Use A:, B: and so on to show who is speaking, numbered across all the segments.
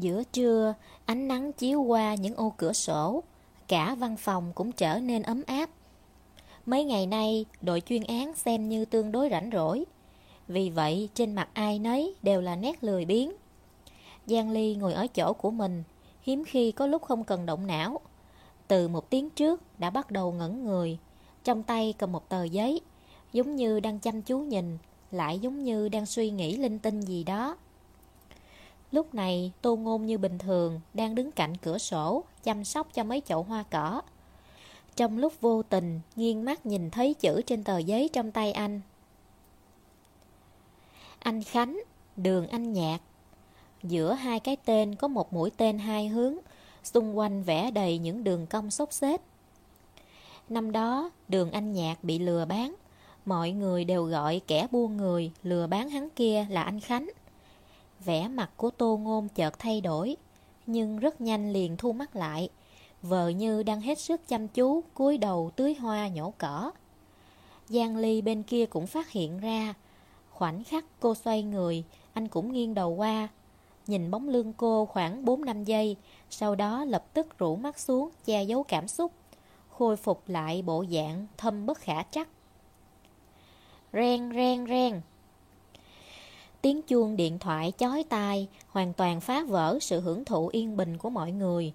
A: Giữa trưa, ánh nắng chiếu qua những ô cửa sổ, cả văn phòng cũng trở nên ấm áp. Mấy ngày nay, đội chuyên án xem như tương đối rảnh rỗi. Vì vậy, trên mặt ai nấy đều là nét lười biếng. Giang Ly ngồi ở chỗ của mình, hiếm khi có lúc không cần động não. Từ một tiếng trước đã bắt đầu ngẩn người, trong tay cầm một tờ giấy, giống như đang chăm chú nhìn, lại giống như đang suy nghĩ linh tinh gì đó. Lúc này, Tô Ngôn như bình thường, Đang đứng cạnh cửa sổ, Chăm sóc cho mấy chậu hoa cỏ. Trong lúc vô tình, Nghiêng mắt nhìn thấy chữ trên tờ giấy trong tay anh. Anh Khánh, Đường Anh Nhạc. Giữa hai cái tên có một mũi tên hai hướng, Xung quanh vẽ đầy những đường cong xốc xếp Năm đó, đường anh nhạc bị lừa bán. Mọi người đều gọi kẻ buôn người lừa bán hắn kia là anh Khánh. Vẻ mặt của Tô Ngôn chợt thay đổi, nhưng rất nhanh liền thu mắt lại, vợ như đang hết sức chăm chú cúi đầu tưới hoa nhổ cỏ. Giang Ly bên kia cũng phát hiện ra, khoảnh khắc cô xoay người, anh cũng nghiêng đầu qua, nhìn bóng lưng cô khoảng 4-5 giây, sau đó lập tức rủ mắt xuống che giấu cảm xúc, khôi phục lại bộ dạng thâm bất khả trắc Ren ren ren Tiếng chuông điện thoại chói tai hoàn toàn phá vỡ sự hưởng thụ yên bình của mọi người.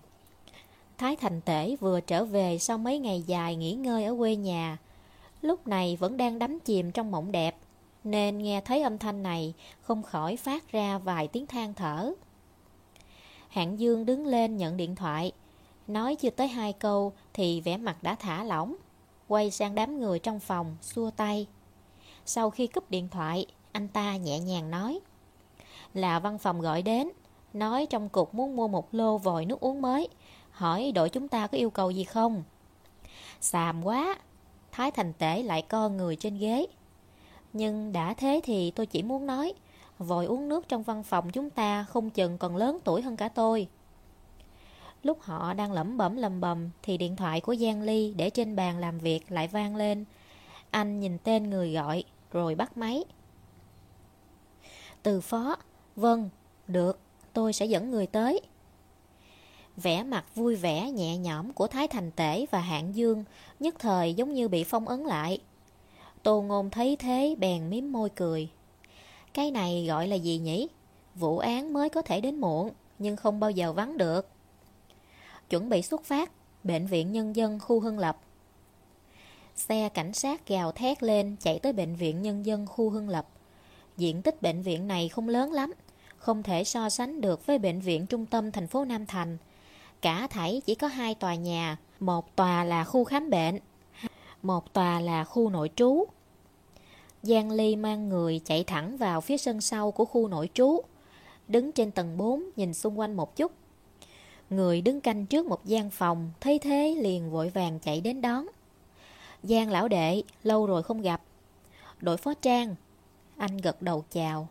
A: Thái Thành Tể vừa trở về sau mấy ngày dài nghỉ ngơi ở quê nhà. Lúc này vẫn đang đắm chìm trong mộng đẹp, nên nghe thấy âm thanh này không khỏi phát ra vài tiếng than thở. Hạng Dương đứng lên nhận điện thoại, nói chưa tới hai câu thì vẻ mặt đã thả lỏng, quay sang đám người trong phòng, xua tay. Sau khi cúp điện thoại, anh ta nhẹ nhàng nói. Là văn phòng gọi đến, Nói trong cục muốn mua một lô vòi nước uống mới. Hỏi đội chúng ta có yêu cầu gì không? Xàm quá, Thái Thành Tể lại co người trên ghế. Nhưng đã thế thì tôi chỉ muốn nói, Vòi uống nước trong văn phòng chúng ta Không chừng còn lớn tuổi hơn cả tôi. Lúc họ đang lẩm bẩm lầm bầm Thì điện thoại của Giang Ly Để trên bàn làm việc lại vang lên. Anh nhìn tên người gọi, Rồi bắt máy từ phó, vâng, được, tôi sẽ dẫn người tới. Vẻ mặt vui vẻ nhẹ nhõm của Thái Thành Tể và Hạng Dương nhất thời giống như bị phong ấn lại. Tô Ngôn thấy thế bèn miếm môi cười. Cái này gọi là gì nhỉ? Vụ án mới có thể đến muộn, nhưng không bao giờ vắng được. Chuẩn bị xuất phát, Bệnh viện Nhân dân khu Hưng Lập. Xe cảnh sát gào thét lên chạy tới Bệnh viện Nhân dân khu Hưng Lập. Diện tích bệnh viện này không lớn lắm, không thể so sánh được với bệnh viện trung tâm thành phố Nam Thành. Cả thảy chỉ có hai tòa nhà, một tòa là khu khám bệnh, một tòa là khu nội trú. Giang Ly mang người chạy thẳng vào phía sân sau của khu nội trú, đứng trên tầng 4 nhìn xung quanh một chút. Người đứng canh trước một gian phòng, thấy thế liền vội vàng chạy đến đón. Giang lão đệ, lâu rồi không gặp. Đội phó trang, anh gật đầu chào.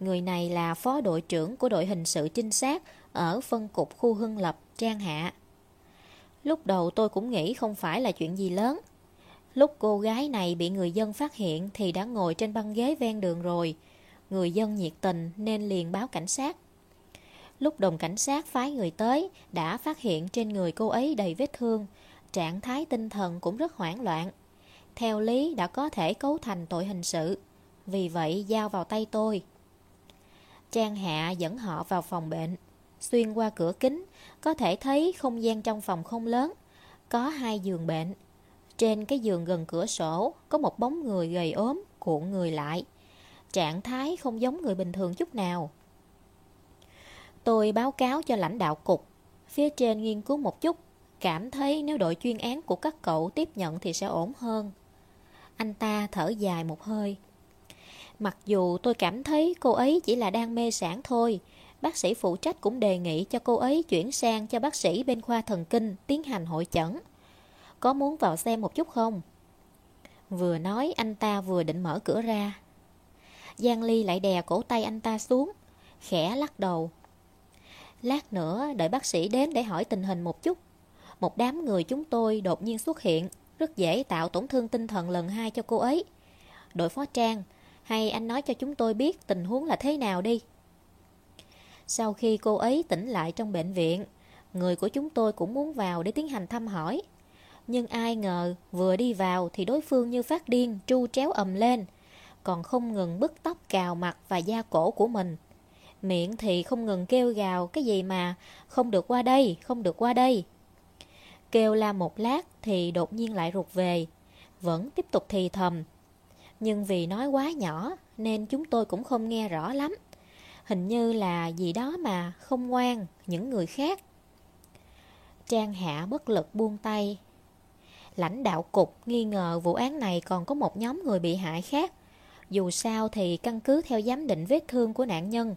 A: Người này là phó đội trưởng của đội hình sự trinh sát ở phân cục khu Hưng Lập, Trang Hạ. Lúc đầu tôi cũng nghĩ không phải là chuyện gì lớn. Lúc cô gái này bị người dân phát hiện thì đã ngồi trên băng ghế ven đường rồi. Người dân nhiệt tình nên liền báo cảnh sát. Lúc đồng cảnh sát phái người tới đã phát hiện trên người cô ấy đầy vết thương, trạng thái tinh thần cũng rất hoảng loạn. Theo lý đã có thể cấu thành tội hình sự. Vì vậy, giao vào tay tôi. Trang Hạ dẫn họ vào phòng bệnh. Xuyên qua cửa kính, Có thể thấy không gian trong phòng không lớn. Có hai giường bệnh. Trên cái giường gần cửa sổ, Có một bóng người gầy ốm, Cuộn người lại. Trạng thái không giống người bình thường chút nào. Tôi báo cáo cho lãnh đạo cục. Phía trên nghiên cứu một chút, Cảm thấy nếu đội chuyên án của các cậu tiếp nhận thì sẽ ổn hơn. Anh ta thở dài một hơi. Mặc dù tôi cảm thấy cô ấy chỉ là đang mê sản thôi, bác sĩ phụ trách cũng đề nghị cho cô ấy chuyển sang cho bác sĩ bên khoa thần kinh tiến hành hội chẩn. Có muốn vào xem một chút không? Vừa nói anh ta vừa định mở cửa ra. Giang Ly lại đè cổ tay anh ta xuống, khẽ lắc đầu. Lát nữa đợi bác sĩ đến để hỏi tình hình một chút. Một đám người chúng tôi đột nhiên xuất hiện, rất dễ tạo tổn thương tinh thần lần hai cho cô ấy. Đội phó trang, hay anh nói cho chúng tôi biết tình huống là thế nào đi Sau khi cô ấy tỉnh lại trong bệnh viện, người của chúng tôi cũng muốn vào để tiến hành thăm hỏi. Nhưng ai ngờ vừa đi vào thì đối phương như phát điên tru tréo ầm lên, còn không ngừng bứt tóc cào mặt và da cổ của mình. Miệng thì không ngừng kêu gào cái gì mà không được qua đây, không được qua đây. Kêu la một lát thì đột nhiên lại rụt về, vẫn tiếp tục thì thầm. Nhưng vì nói quá nhỏ nên chúng tôi cũng không nghe rõ lắm. Hình như là gì đó mà không ngoan những người khác. Trang Hạ bất lực buông tay. Lãnh đạo cục nghi ngờ vụ án này còn có một nhóm người bị hại khác. Dù sao thì căn cứ theo giám định vết thương của nạn nhân,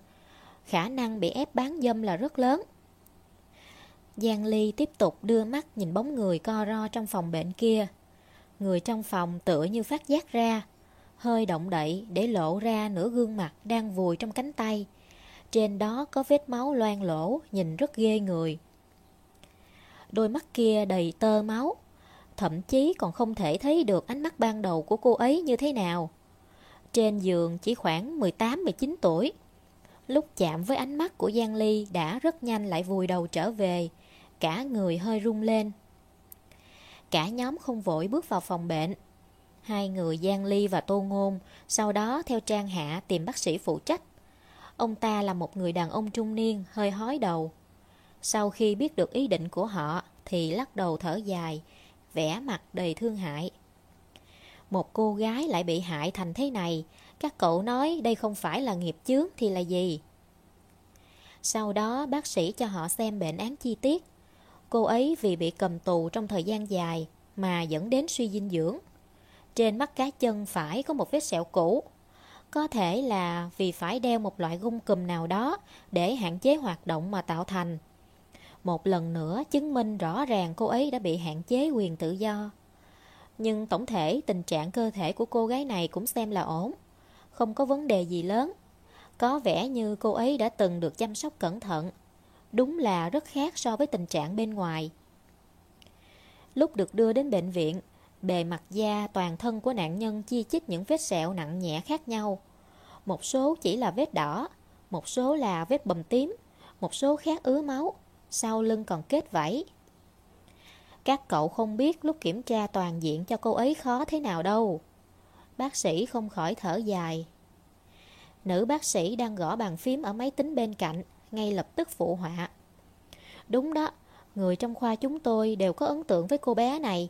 A: khả năng bị ép bán dâm là rất lớn. Giang Ly tiếp tục đưa mắt nhìn bóng người co ro trong phòng bệnh kia. Người trong phòng tựa như phát giác ra, hơi động đậy để lộ ra nửa gương mặt đang vùi trong cánh tay. Trên đó có vết máu loang lỗ, nhìn rất ghê người. Đôi mắt kia đầy tơ máu, thậm chí còn không thể thấy được ánh mắt ban đầu của cô ấy như thế nào. Trên giường chỉ khoảng 18-19 tuổi. Lúc chạm với ánh mắt của Giang Ly đã rất nhanh lại vùi đầu trở về, cả người hơi rung lên. Cả nhóm không vội bước vào phòng bệnh. Hai người Giang Ly và Tô Ngôn sau đó theo Trang Hạ tìm bác sĩ phụ trách. Ông ta là một người đàn ông trung niên hơi hói đầu. Sau khi biết được ý định của họ thì lắc đầu thở dài, vẻ mặt đầy thương hại. Một cô gái lại bị hại thành thế này, các cậu nói đây không phải là nghiệp chướng thì là gì? Sau đó bác sĩ cho họ xem bệnh án chi tiết. Cô ấy vì bị cầm tù trong thời gian dài mà dẫn đến suy dinh dưỡng. Trên mắt cá chân phải có một vết sẹo cũ. Có thể là vì phải đeo một loại gông cùm nào đó để hạn chế hoạt động mà tạo thành. Một lần nữa chứng minh rõ ràng cô ấy đã bị hạn chế quyền tự do. Nhưng tổng thể tình trạng cơ thể của cô gái này cũng xem là ổn. Không có vấn đề gì lớn. Có vẻ như cô ấy đã từng được chăm sóc cẩn thận. Đúng là rất khác so với tình trạng bên ngoài. Lúc được đưa đến bệnh viện, bề mặt da toàn thân của nạn nhân chi chít những vết sẹo nặng nhẹ khác nhau. Một số chỉ là vết đỏ, một số là vết bầm tím, một số khác ứa máu, sau lưng còn kết vảy. Các cậu không biết lúc kiểm tra toàn diện cho cô ấy khó thế nào đâu. Bác sĩ không khỏi thở dài. Nữ bác sĩ đang gõ bàn phím ở máy tính bên cạnh, ngay lập tức phụ họa. Đúng đó, người trong khoa chúng tôi đều có ấn tượng với cô bé này.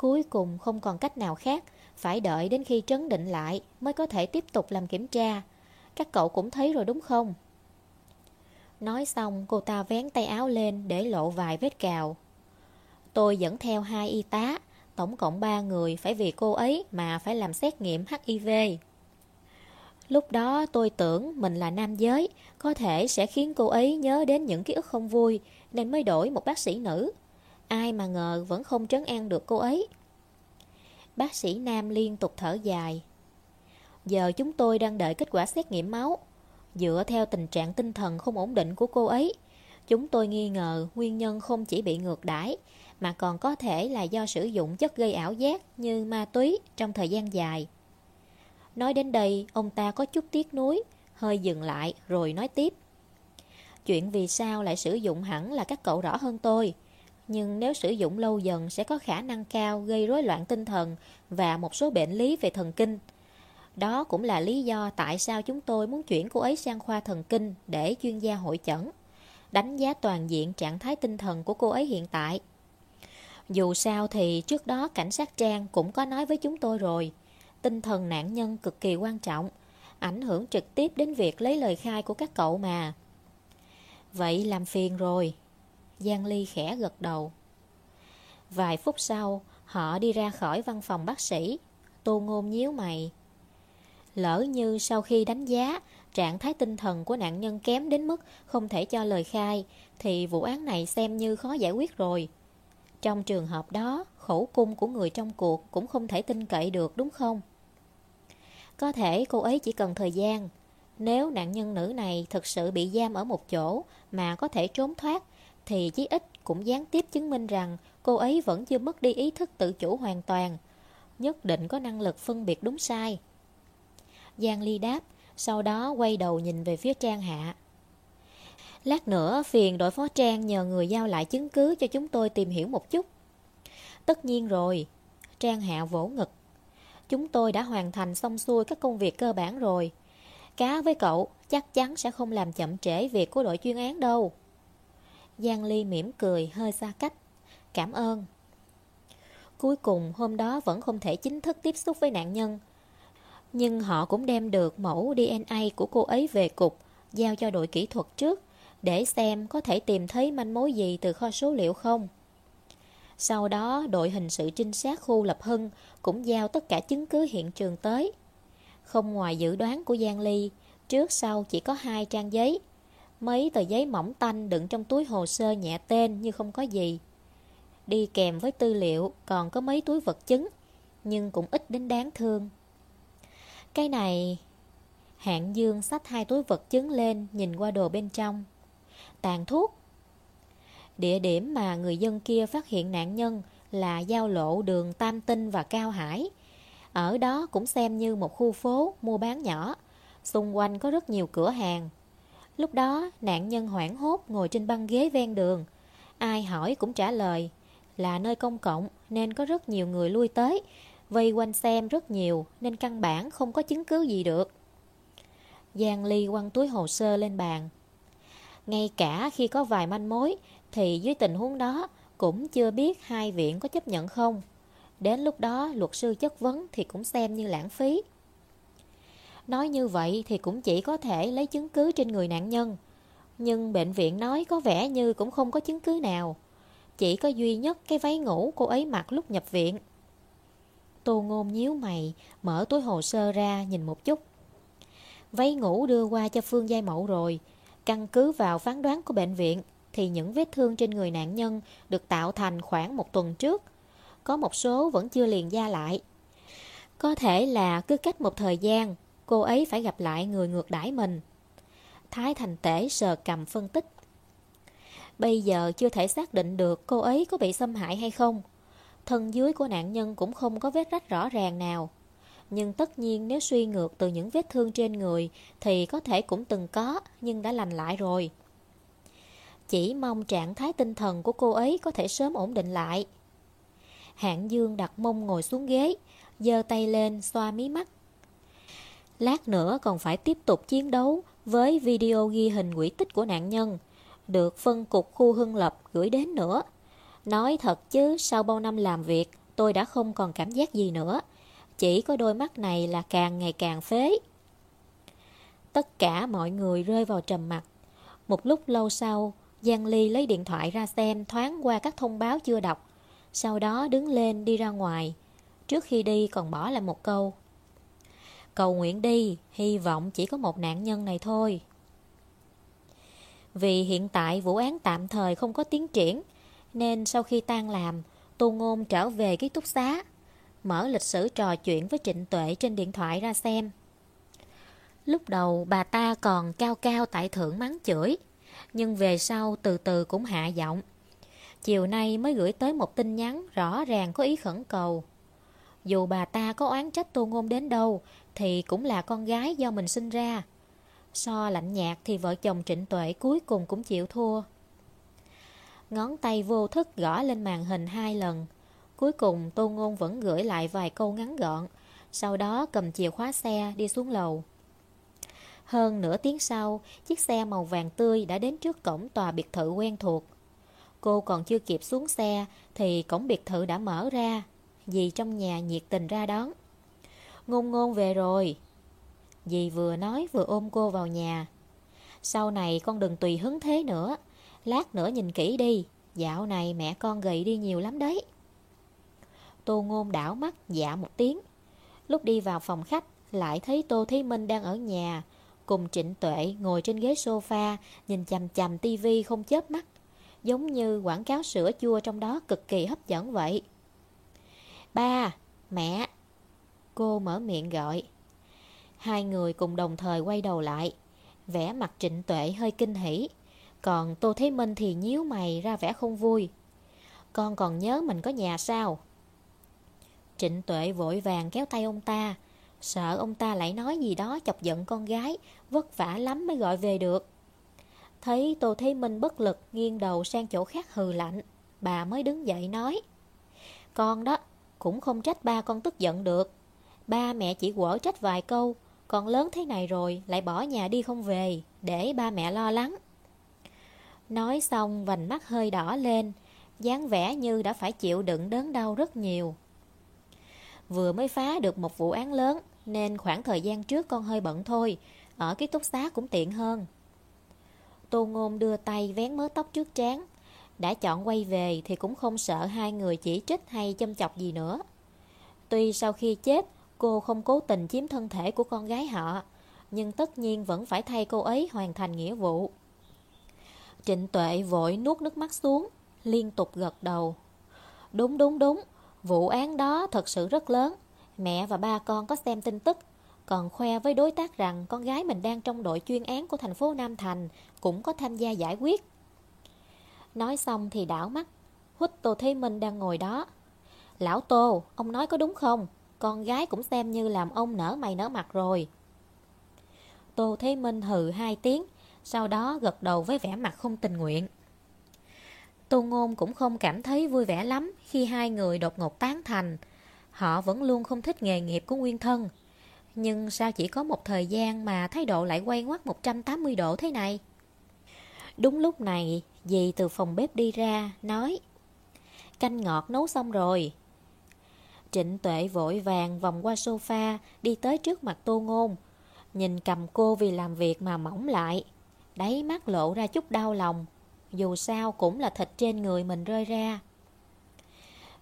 A: Cuối cùng không còn cách nào khác, phải đợi đến khi trấn định lại mới có thể tiếp tục làm kiểm tra. Các cậu cũng thấy rồi đúng không? Nói xong cô ta vén tay áo lên để lộ vài vết cào. Tôi dẫn theo hai y tá, tổng cộng ba người phải vì cô ấy mà phải làm xét nghiệm HIV. Lúc đó tôi tưởng mình là nam giới, có thể sẽ khiến cô ấy nhớ đến những ký ức không vui, nên mới đổi một bác sĩ nữ. Ai mà ngờ vẫn không trấn an được cô ấy. Bác sĩ nam liên tục thở dài. Giờ chúng tôi đang đợi kết quả xét nghiệm máu. Dựa theo tình trạng tinh thần không ổn định của cô ấy, chúng tôi nghi ngờ nguyên nhân không chỉ bị ngược đãi mà còn có thể là do sử dụng chất gây ảo giác như ma túy trong thời gian dài. Nói đến đây, ông ta có chút tiếc nuối, hơi dừng lại rồi nói tiếp. Chuyện vì sao lại sử dụng hẳn là các cậu rõ hơn tôi. Nhưng nếu sử dụng lâu dần sẽ có khả năng cao gây rối loạn tinh thần và một số bệnh lý về thần kinh. Đó cũng là lý do tại sao chúng tôi muốn chuyển cô ấy sang khoa thần kinh để chuyên gia hội chẩn. Đánh giá toàn diện trạng thái tinh thần của cô ấy hiện tại. Dù sao thì trước đó cảnh sát Trang cũng có nói với chúng tôi rồi. Tinh thần nạn nhân cực kỳ quan trọng, ảnh hưởng trực tiếp đến việc lấy lời khai của các cậu mà. Vậy làm phiền rồi. Giang Ly khẽ gật đầu. Vài phút sau, họ đi ra khỏi văn phòng bác sĩ. Tô Ngôn nhíu mày. Lỡ như sau khi đánh giá, trạng thái tinh thần của nạn nhân kém đến mức không thể cho lời khai, thì vụ án này xem như khó giải quyết rồi. Trong trường hợp đó, khẩu cung của người trong cuộc cũng không thể tin cậy được đúng không? Có thể cô ấy chỉ cần thời gian. Nếu nạn nhân nữ này thực sự bị giam ở một chỗ mà có thể trốn thoát, thì chí ít cũng gián tiếp chứng minh rằng cô ấy vẫn chưa mất đi ý thức tự chủ hoàn toàn. Nhất định có năng lực phân biệt đúng sai. Giang Ly đáp, sau đó quay đầu nhìn về phía Trang Hạ. Lát nữa phiền đội phó Trang nhờ người giao lại chứng cứ cho chúng tôi tìm hiểu một chút. Tất nhiên rồi. Trang Hạ vỗ ngực. Chúng tôi đã hoàn thành xong xuôi các công việc cơ bản rồi. Cá với cậu chắc chắn sẽ không làm chậm trễ việc của đội chuyên án đâu. Giang Ly mỉm cười hơi xa cách. Cảm ơn. Cuối cùng hôm đó vẫn không thể chính thức tiếp xúc với nạn nhân. Nhưng họ cũng đem được mẫu DNA của cô ấy về cục, giao cho đội kỹ thuật trước, để xem có thể tìm thấy manh mối gì từ kho số liệu không. Sau đó, đội hình sự trinh sát khu Lập Hưng cũng giao tất cả chứng cứ hiện trường tới. Không ngoài dự đoán của Giang Ly, trước sau chỉ có hai trang giấy. Mấy tờ giấy mỏng tanh đựng trong túi hồ sơ nhẹ tên như không có gì. Đi kèm với tư liệu còn có mấy túi vật chứng, nhưng cũng ít đến đáng thương. Cái này... Hạng Dương xách hai túi vật chứng lên nhìn qua đồ bên trong. Tàn thuốc. Địa điểm mà người dân kia phát hiện nạn nhân là giao lộ đường Tam Tinh và Cao Hải. Ở đó cũng xem như một khu phố mua bán nhỏ. Xung quanh có rất nhiều cửa hàng. Lúc đó, nạn nhân hoảng hốt ngồi trên băng ghế ven đường. Ai hỏi cũng trả lời, là nơi công cộng, nên có rất nhiều người lui tới. Vây quanh xem rất nhiều, nên căn bản không có chứng cứ gì được. Giang Ly quăng túi hồ sơ lên bàn. Ngay cả khi có vài manh mối, thì dưới tình huống đó, cũng chưa biết hai viện có chấp nhận không. Đến lúc đó, luật sư chất vấn thì cũng xem như lãng phí. Nói như vậy thì cũng chỉ có thể lấy chứng cứ trên người nạn nhân. Nhưng bệnh viện nói có vẻ như cũng không có chứng cứ nào. Chỉ có duy nhất cái váy ngủ cô ấy mặc lúc nhập viện. Tô ngôn nhíu mày, mở túi hồ sơ ra nhìn một chút. Váy ngủ đưa qua cho Phương Giai Mậu rồi. Căn cứ vào phán đoán của bệnh viện, thì những vết thương trên người nạn nhân được tạo thành khoảng một tuần trước. Có một số vẫn chưa liền da lại. Có thể là cứ cách một thời gian, cô ấy phải gặp lại người ngược đãi mình. Thái Thành Tể sờ cầm phân tích. Bây giờ chưa thể xác định được cô ấy có bị xâm hại hay không. Thân dưới của nạn nhân cũng không có vết rách rõ ràng nào. Nhưng tất nhiên nếu suy ngược từ những vết thương trên người thì có thể cũng từng có nhưng đã lành lại rồi. Chỉ mong trạng thái tinh thần của cô ấy có thể sớm ổn định lại. Hạng Dương đặt mông ngồi xuống ghế, giơ tay lên xoa mí mắt. Lát nữa còn phải tiếp tục chiến đấu với video ghi hình quỷ tích của nạn nhân, được phân cục khu hưng lập gửi đến nữa. Nói thật chứ, sau bao năm làm việc, tôi đã không còn cảm giác gì nữa. Chỉ có đôi mắt này là càng ngày càng phế. Tất cả mọi người rơi vào trầm mặt. Một lúc lâu sau, Giang Ly lấy điện thoại ra xem thoáng qua các thông báo chưa đọc. Sau đó đứng lên đi ra ngoài. Trước khi đi còn bỏ lại một câu. Cầu nguyện đi, hy vọng chỉ có một nạn nhân này thôi. Vì hiện tại vụ án tạm thời không có tiến triển, nên sau khi tan làm, Tô Ngôn trở về ký túc xá, mở lịch sử trò chuyện với Trịnh Tuệ trên điện thoại ra xem. Lúc đầu bà ta còn cao cao tại thượng mắng chửi, nhưng về sau từ từ cũng hạ giọng. Chiều nay mới gửi tới một tin nhắn rõ ràng có ý khẩn cầu. Dù bà ta có oán trách Tô Ngôn đến đâu, thì cũng là con gái do mình sinh ra. So lạnh nhạt thì vợ chồng Trịnh Tuệ cuối cùng cũng chịu thua. Ngón tay vô thức gõ lên màn hình hai lần. Cuối cùng Tô Ngôn vẫn gửi lại vài câu ngắn gọn, sau đó cầm chìa khóa xe đi xuống lầu. Hơn nửa tiếng sau, chiếc xe màu vàng tươi đã đến trước cổng tòa biệt thự quen thuộc. Cô còn chưa kịp xuống xe thì cổng biệt thự đã mở ra. Dì trong nhà nhiệt tình ra đón. Ngôn ngôn về rồi. Dì vừa nói vừa ôm cô vào nhà. Sau này con đừng tùy hứng thế nữa. Lát nữa nhìn kỹ đi. Dạo này mẹ con gầy đi nhiều lắm đấy. Tô ngôn đảo mắt dạ một tiếng. Lúc đi vào phòng khách, lại thấy Tô Thí Minh đang ở nhà, cùng Trịnh Tuệ ngồi trên ghế sofa, nhìn chằm chằm tivi không chớp mắt, giống như quảng cáo sữa chua trong đó cực kỳ hấp dẫn vậy. Ba, mẹ, cô mở miệng gọi. Hai người cùng đồng thời quay đầu lại, vẻ mặt Trịnh Tuệ hơi kinh hỉ, còn Tô Thế Minh thì nhíu mày ra vẻ không vui. Con còn nhớ mình có nhà sao? Trịnh Tuệ vội vàng kéo tay ông ta, Sợ ông ta lại nói gì đó chọc giận con gái Vất vả lắm mới gọi về được Thấy Tô Thế Minh bất lực nghiêng đầu sang chỗ khác hừ lạnh, bà mới đứng dậy nói. Con đó, cũng không trách ba con tức giận được. Ba mẹ chỉ quở trách vài câu, còn lớn thế này rồi lại bỏ nhà đi không về, để ba mẹ lo lắng. Nói xong vành mắt hơi đỏ lên, dáng vẻ như đã phải chịu đựng đớn đau rất nhiều. Vừa mới phá được một vụ án lớn, nên khoảng thời gian trước con hơi bận thôi, ở ký túc xá cũng tiện hơn. Tô Ngôn đưa tay vén mớ tóc trước trán, đã chọn quay về thì cũng không sợ hai người chỉ trích hay châm chọc gì nữa. Tuy sau khi chết, cô không cố tình chiếm thân thể của con gái họ, nhưng tất nhiên vẫn phải thay cô ấy hoàn thành nghĩa vụ. Trịnh Tuệ vội nuốt nước mắt xuống, liên tục gật đầu. Đúng đúng đúng, vụ án đó thật sự rất lớn. Mẹ và ba con có xem tin tức, còn khoe với đối tác rằng con gái mình đang trong đội chuyên án của thành phố Nam Thành, cũng có tham gia giải quyết. Nói xong thì đảo mắt, hút Tô Thế Minh đang ngồi đó. Lão Tô, ông nói có đúng không? Con gái cũng xem như làm ông nở mày nở mặt rồi. Tô Thế Minh hừ hai tiếng, sau đó gật đầu với vẻ mặt không tình nguyện. Tô Ngôn cũng không cảm thấy vui vẻ lắm khi hai người đột ngột tán thành. Họ vẫn luôn không thích nghề nghiệp của nguyên thân. Nhưng sao chỉ có một thời gian mà thái độ lại quay ngoắt 180 độ thế này? Đúng lúc này, dì từ phòng bếp đi ra, nói Canh ngọt nấu xong rồi. Trịnh tuệ vội vàng vòng qua sofa, đi tới trước mặt tô ngôn. Nhìn cầm cô vì làm việc mà mỏng lại. Đáy mắt lộ ra chút đau lòng. Dù sao cũng là thịt trên người mình rơi ra.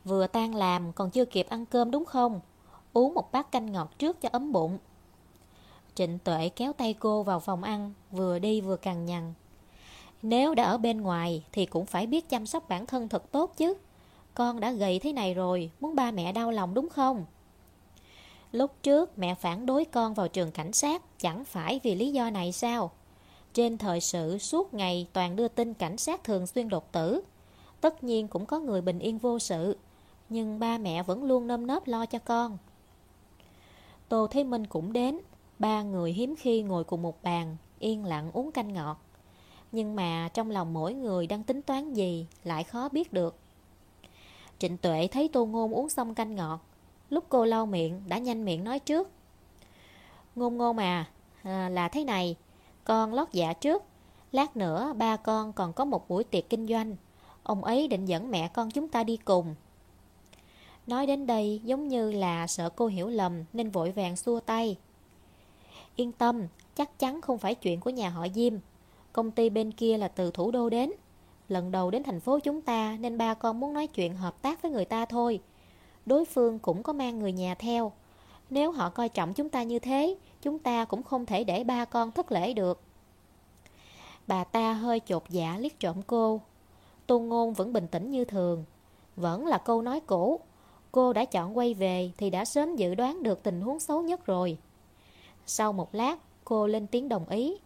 A: Vừa tan làm còn chưa kịp ăn cơm đúng không? Uống một bát canh ngọt trước cho ấm bụng. Trịnh tuệ kéo tay cô vào phòng ăn, vừa đi vừa cằn nhằn. Nếu đã ở bên ngoài thì cũng phải biết chăm sóc bản thân thật tốt chứ. Con đã gầy thế này rồi, muốn ba mẹ đau lòng đúng không? Lúc trước mẹ phản đối con vào trường cảnh sát chẳng phải vì lý do này sao? Trên thời sự suốt ngày toàn đưa tin cảnh sát thường xuyên đột tử. Tất nhiên cũng có người bình yên vô sự, nhưng ba mẹ vẫn luôn nơm nớp lo cho con. Tô Thế Minh cũng đến, ba người hiếm khi ngồi cùng một bàn, yên lặng uống canh ngọt. Nhưng mà trong lòng mỗi người đang tính toán gì lại khó biết được. Trịnh Tuệ thấy Tô Ngôn uống xong canh ngọt, lúc cô lau miệng đã nhanh miệng nói trước. Ngôn ngôn mà, à, là thế này, con lót dạ trước, lát nữa ba con còn có một buổi tiệc kinh doanh, ông ấy định dẫn mẹ con chúng ta đi cùng. Nói đến đây giống như là sợ cô hiểu lầm nên vội vàng xua tay. Yên tâm, chắc chắn không phải chuyện của nhà họ Diêm. Công ty bên kia là từ thủ đô đến. Lần đầu đến thành phố chúng ta nên ba con muốn nói chuyện hợp tác với người ta thôi. Đối phương cũng có mang người nhà theo. Nếu họ coi trọng chúng ta như thế, chúng ta cũng không thể để ba con thất lễ được. Bà ta hơi chột dạ liếc trộm cô. Tô Ngôn vẫn bình tĩnh như thường. Vẫn là câu nói cũ. Cô đã chọn quay về thì đã sớm dự đoán được tình huống xấu nhất rồi. Sau một lát, cô lên tiếng đồng ý.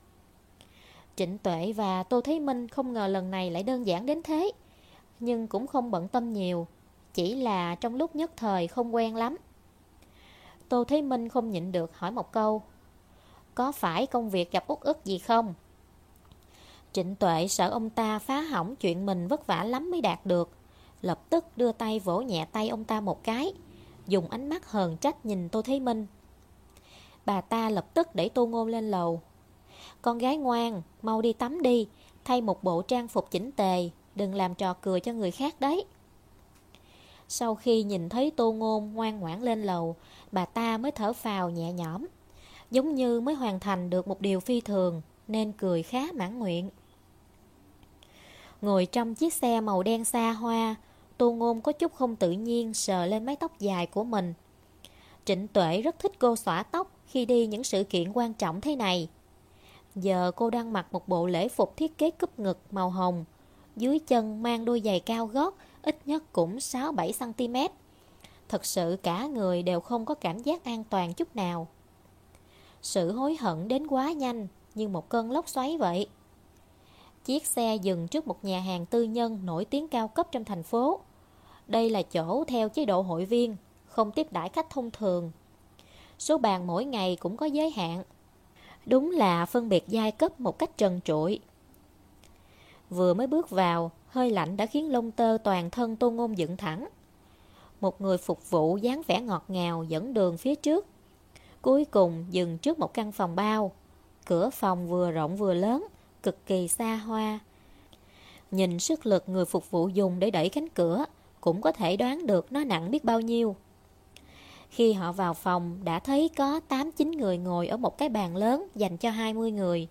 A: Trịnh Tuệ và Tô Thế Minh không ngờ lần này lại đơn giản đến thế. Nhưng cũng không bận tâm nhiều, chỉ là trong lúc nhất thời không quen lắm. Tô Thế Minh không nhịn được hỏi một câu. Có phải công việc gặp út ức gì không? Trịnh Tuệ sợ ông ta phá hỏng chuyện mình vất vả lắm mới đạt được. Lập tức đưa tay vỗ nhẹ tay ông ta một cái, dùng ánh mắt hờn trách nhìn Tô Thế Minh. Bà ta lập tức đẩy Tô Ngôn lên lầu, con gái ngoan, mau đi tắm đi, thay một bộ trang phục chỉnh tề, đừng làm trò cười cho người khác đấy. Sau khi nhìn thấy tô ngôn ngoan ngoãn lên lầu, bà ta mới thở phào nhẹ nhõm. Giống như mới hoàn thành được một điều phi thường, nên cười khá mãn nguyện. Ngồi trong chiếc xe màu đen xa hoa, tô ngôn có chút không tự nhiên sờ lên mái tóc dài của mình. Trịnh Tuệ rất thích cô xõa tóc khi đi những sự kiện quan trọng thế này. Giờ cô đang mặc một bộ lễ phục thiết kế cúp ngực màu hồng. Dưới chân mang đôi giày cao gót, ít nhất cũng 6-7cm. Thật sự cả người đều không có cảm giác an toàn chút nào. Sự hối hận đến quá nhanh, như một cơn lốc xoáy vậy. Chiếc xe dừng trước một nhà hàng tư nhân nổi tiếng cao cấp trong thành phố. Đây là chỗ theo chế độ hội viên, không tiếp đãi khách thông thường. Số bàn mỗi ngày cũng có giới hạn, Đúng là phân biệt giai cấp một cách trần trụi. Vừa mới bước vào, hơi lạnh đã khiến lông tơ toàn thân Tô Ngôn dựng thẳng. Một người phục vụ dáng vẻ ngọt ngào dẫn đường phía trước. Cuối cùng dừng trước một căn phòng bao. Cửa phòng vừa rộng vừa lớn, cực kỳ xa hoa. Nhìn sức lực người phục vụ dùng để đẩy cánh cửa, cũng có thể đoán được nó nặng biết bao nhiêu. Khi họ vào phòng đã thấy có 8-9 người ngồi ở một cái bàn lớn dành cho 20 người.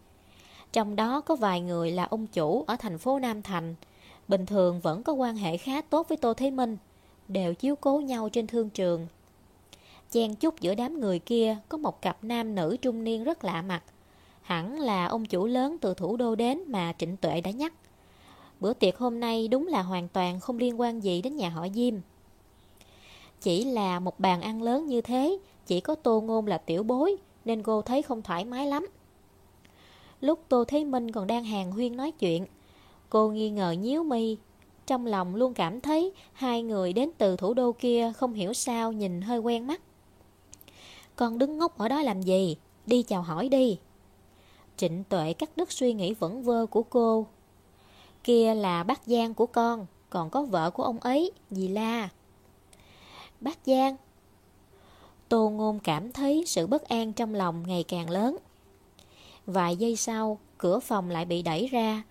A: Trong đó có vài người là ông chủ ở thành phố Nam Thành. Bình thường vẫn có quan hệ khá tốt với Tô Thế Minh, đều chiếu cố nhau trên thương trường. Chen chúc giữa đám người kia có một cặp nam nữ trung niên rất lạ mặt. Hẳn là ông chủ lớn từ thủ đô đến mà Trịnh Tuệ đã nhắc. Bữa tiệc hôm nay đúng là hoàn toàn không liên quan gì đến nhà họ Diêm. Chỉ là một bàn ăn lớn như thế, chỉ có Tô Ngôn là tiểu bối, nên cô thấy không thoải mái lắm. Lúc Tô Thế Minh còn đang hàng huyên nói chuyện, cô nghi ngờ nhíu mi. Trong lòng luôn cảm thấy hai người đến từ thủ đô kia không hiểu sao nhìn hơi quen mắt. Con đứng ngốc ở đó làm gì? Đi chào hỏi đi. Trịnh Tuệ cắt đứt suy nghĩ vẩn vơ của cô. Kia là bác Giang của con, còn có vợ của ông ấy, dì La. Bắc Giang Tô Ngôn cảm thấy sự bất an trong lòng ngày càng lớn. Vài giây sau, cửa phòng lại bị đẩy ra.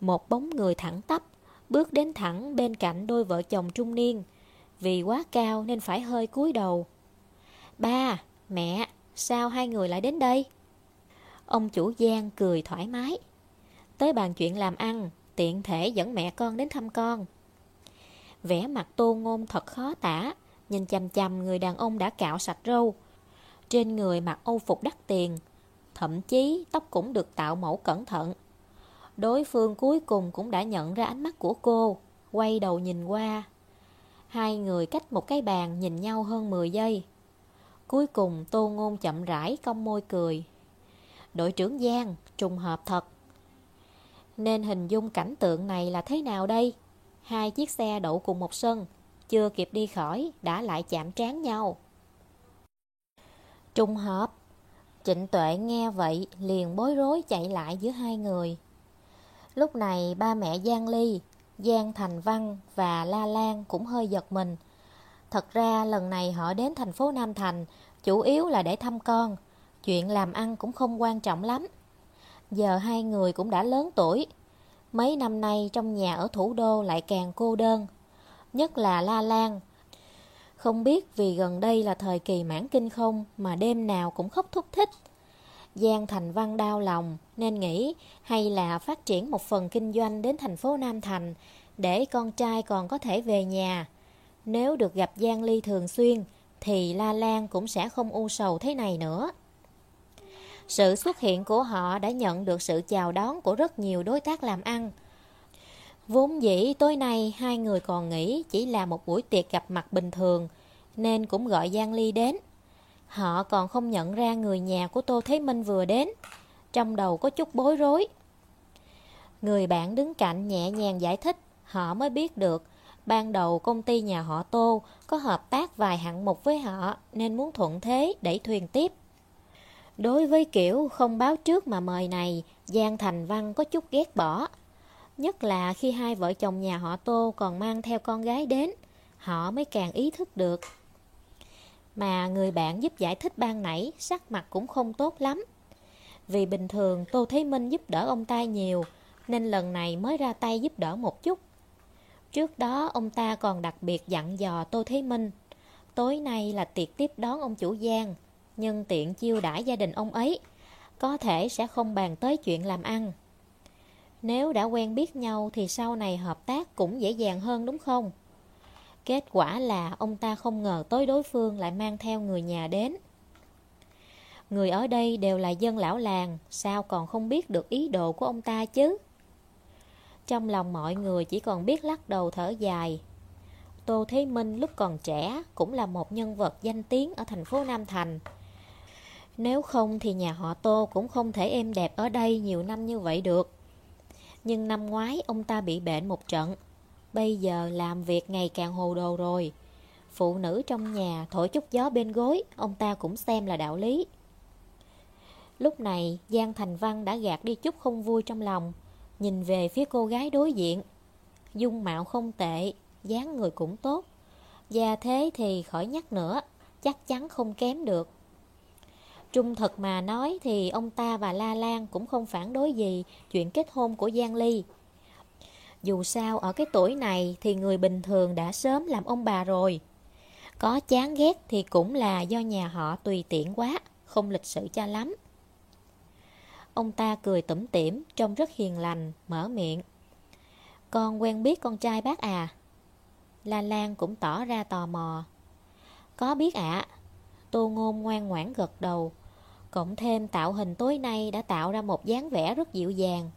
A: Một bóng người thẳng tắp, bước đến thẳng bên cạnh đôi vợ chồng trung niên. Vì quá cao nên phải hơi cúi đầu. Ba, mẹ, sao hai người lại đến đây? Ông chủ Giang cười thoải mái. Tới bàn chuyện làm ăn, tiện thể dẫn mẹ con đến thăm con. Vẻ mặt tô ngôn thật khó tả, nhìn chằm chằm người đàn ông đã cạo sạch râu. Trên người mặc âu phục đắt tiền, thậm chí tóc cũng được tạo mẫu cẩn thận. Đối phương cuối cùng cũng đã nhận ra ánh mắt của cô, quay đầu nhìn qua. Hai người cách một cái bàn nhìn nhau hơn 10 giây. Cuối cùng Tô Ngôn chậm rãi cong môi cười. Đội trưởng Giang, trùng hợp thật. Nên hình dung cảnh tượng này là thế nào đây? Hai chiếc xe đậu cùng một sân, chưa kịp đi khỏi, đã lại chạm trán nhau. Trùng hợp, Trịnh Tuệ nghe vậy liền bối rối chạy lại giữa hai người. Lúc này ba mẹ Giang Ly, Giang Thành Văn và La Lan cũng hơi giật mình. Thật ra lần này họ đến thành phố Nam Thành chủ yếu là để thăm con, chuyện làm ăn cũng không quan trọng lắm. Giờ hai người cũng đã lớn tuổi, mấy năm nay trong nhà ở thủ đô lại càng cô đơn, nhất là La Lan. Không biết vì gần đây là thời kỳ mãn kinh không mà đêm nào cũng khóc thúc thích. Giang Thành Văn đau lòng nên nghĩ hay là phát triển một phần kinh doanh đến thành phố Nam Thành để con trai còn có thể về nhà. Nếu được gặp Giang Ly thường xuyên thì La Lan cũng sẽ không u sầu thế này nữa. Sự xuất hiện của họ đã nhận được sự chào đón của rất nhiều đối tác làm ăn. Vốn dĩ tối nay hai người còn nghĩ chỉ là một buổi tiệc gặp mặt bình thường, nên cũng gọi Giang Ly đến. Họ còn không nhận ra người nhà của Tô Thế Minh vừa đến, trong đầu có chút bối rối. Người bạn đứng cạnh nhẹ nhàng giải thích, họ mới biết được ban đầu công ty nhà họ Tô có hợp tác vài hạng mục với họ nên muốn thuận thế đẩy thuyền tiếp. Đối với kiểu không báo trước mà mời này, Giang Thành Văn có chút ghét bỏ. Nhất là khi hai vợ chồng nhà họ Tô còn mang theo con gái đến, họ mới càng ý thức được. Mà người bạn giúp giải thích ban nãy, sắc mặt cũng không tốt lắm. Vì bình thường Tô Thế Minh giúp đỡ ông ta nhiều, nên lần này mới ra tay giúp đỡ một chút. Trước đó ông ta còn đặc biệt dặn dò Tô Thế Minh. Tối nay là tiệc tiếp đón ông chủ Giang, nhân tiện chiêu đãi gia đình ông ấy, có thể sẽ không bàn tới chuyện làm ăn. Nếu đã quen biết nhau thì sau này hợp tác cũng dễ dàng hơn đúng không? Kết quả là ông ta không ngờ tới đối phương lại mang theo người nhà đến. Người ở đây đều là dân lão làng, sao còn không biết được ý đồ của ông ta chứ? Trong lòng mọi người chỉ còn biết lắc đầu thở dài. Tô Thế Minh lúc còn trẻ cũng là một nhân vật danh tiếng ở thành phố Nam Thành. Nếu không thì nhà họ Tô cũng không thể êm đẹp ở đây nhiều năm như vậy được. Nhưng năm ngoái ông ta bị bệnh một trận. Bây giờ làm việc ngày càng hồ đồ rồi. Phụ nữ trong nhà thổi chút gió bên gối, ông ta cũng xem là đạo lý. Lúc này, Giang Thành Văn đã gạt đi chút không vui trong lòng. Nhìn về phía cô gái đối diện Dung mạo không tệ dáng người cũng tốt Gia thế thì khỏi nhắc nữa Chắc chắn không kém được Trung thực mà nói thì ông ta và La Lan cũng không phản đối gì chuyện kết hôn của Giang Ly. Dù sao ở cái tuổi này thì người bình thường đã sớm làm ông bà rồi. Có chán ghét thì cũng là do nhà họ tùy tiện quá, không lịch sự cho lắm. Ông ta cười tủm tỉm, trông rất hiền lành, mở miệng. Con quen biết con trai bác à? La Lan cũng tỏ ra tò mò. Có biết ạ. À. Tô Ngôn ngoan ngoãn gật đầu. Cộng thêm tạo hình tối nay đã tạo ra một dáng vẻ rất dịu dàng.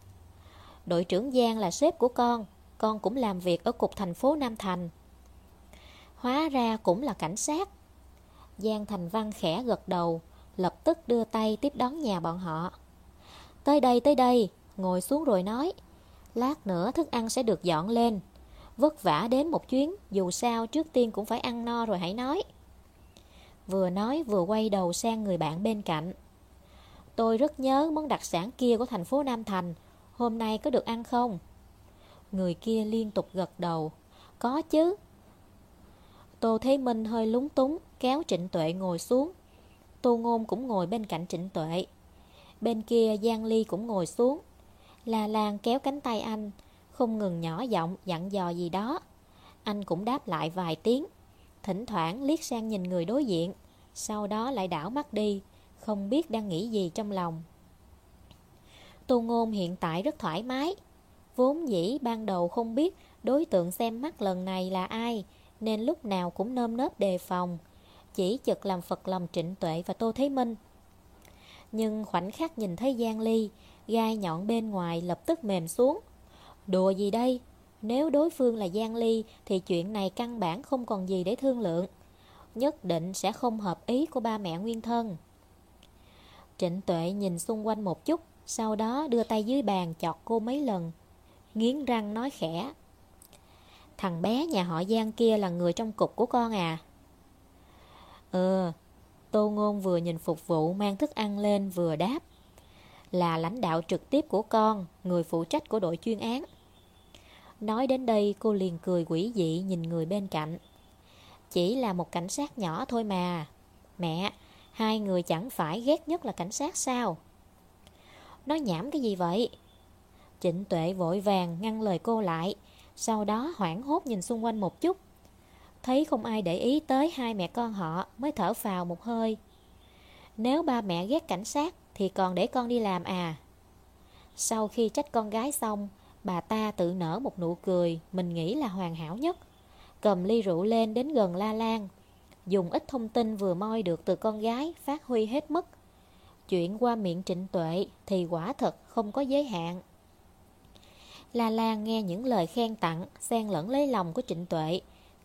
A: Đội trưởng Giang là sếp của con, con cũng làm việc ở cục thành phố Nam Thành. Hóa ra cũng là cảnh sát. Giang Thành Văn khẽ gật đầu, lập tức đưa tay tiếp đón nhà bọn họ. Tới đây, tới đây, ngồi xuống rồi nói. Lát nữa thức ăn sẽ được dọn lên. Vất vả đến một chuyến, dù sao trước tiên cũng phải ăn no rồi hãy nói. Vừa nói vừa quay đầu sang người bạn bên cạnh. Tôi rất nhớ món đặc sản kia của thành phố Nam Thành. Hôm nay có được ăn không? Người kia liên tục gật đầu. Có chứ. Tô Thế Minh hơi lúng túng, kéo Trịnh Tuệ ngồi xuống. Tô Ngôn cũng ngồi bên cạnh Trịnh Tuệ. Bên kia Giang Ly cũng ngồi xuống. La Lan kéo cánh tay anh, không ngừng nhỏ giọng dặn dò gì đó. Anh cũng đáp lại vài tiếng, thỉnh thoảng liếc sang nhìn người đối diện, sau đó lại đảo mắt đi, không biết đang nghĩ gì trong lòng. Tô Ngôn hiện tại rất thoải mái, vốn dĩ ban đầu không biết đối tượng xem mắt lần này là ai, nên lúc nào cũng nơm nớp đề phòng, chỉ chật làm phật lòng Trịnh Tuệ và Tô Thế Minh. Nhưng khoảnh khắc nhìn thấy Giang Ly, gai nhọn bên ngoài lập tức mềm xuống. Đùa gì đây? Nếu đối phương là Giang Ly thì chuyện này căn bản không còn gì để thương lượng. Nhất định sẽ không hợp ý của ba mẹ nguyên thân. Trịnh Tuệ nhìn xung quanh một chút, sau đó đưa tay dưới bàn chọt cô mấy lần. Nghiến răng nói khẽ. Thằng bé nhà họ Giang kia là người trong cục của con à? Ừ, Tô Ngôn vừa nhìn phục vụ mang thức ăn lên vừa đáp. Là lãnh đạo trực tiếp của con, người phụ trách của đội chuyên án. Nói đến đây cô liền cười quỷ dị nhìn người bên cạnh. Chỉ là một cảnh sát nhỏ thôi mà. Mẹ, hai người chẳng phải ghét nhất là cảnh sát sao? Nói nhảm cái gì vậy? Trịnh tuệ vội vàng ngăn lời cô lại, sau đó hoảng hốt nhìn xung quanh một chút. Thấy không ai để ý tới hai mẹ con họ mới thở phào một hơi. Nếu ba mẹ ghét cảnh sát thì còn để con đi làm à? Sau khi trách con gái xong, bà ta tự nở một nụ cười mình nghĩ là hoàn hảo nhất. Cầm ly rượu lên đến gần La Lan, dùng ít thông tin vừa moi được từ con gái phát huy hết mức. Chuyện qua miệng trịnh tuệ thì quả thật không có giới hạn. La Lan nghe những lời khen tặng, xen lẫn lấy lòng của trịnh tuệ,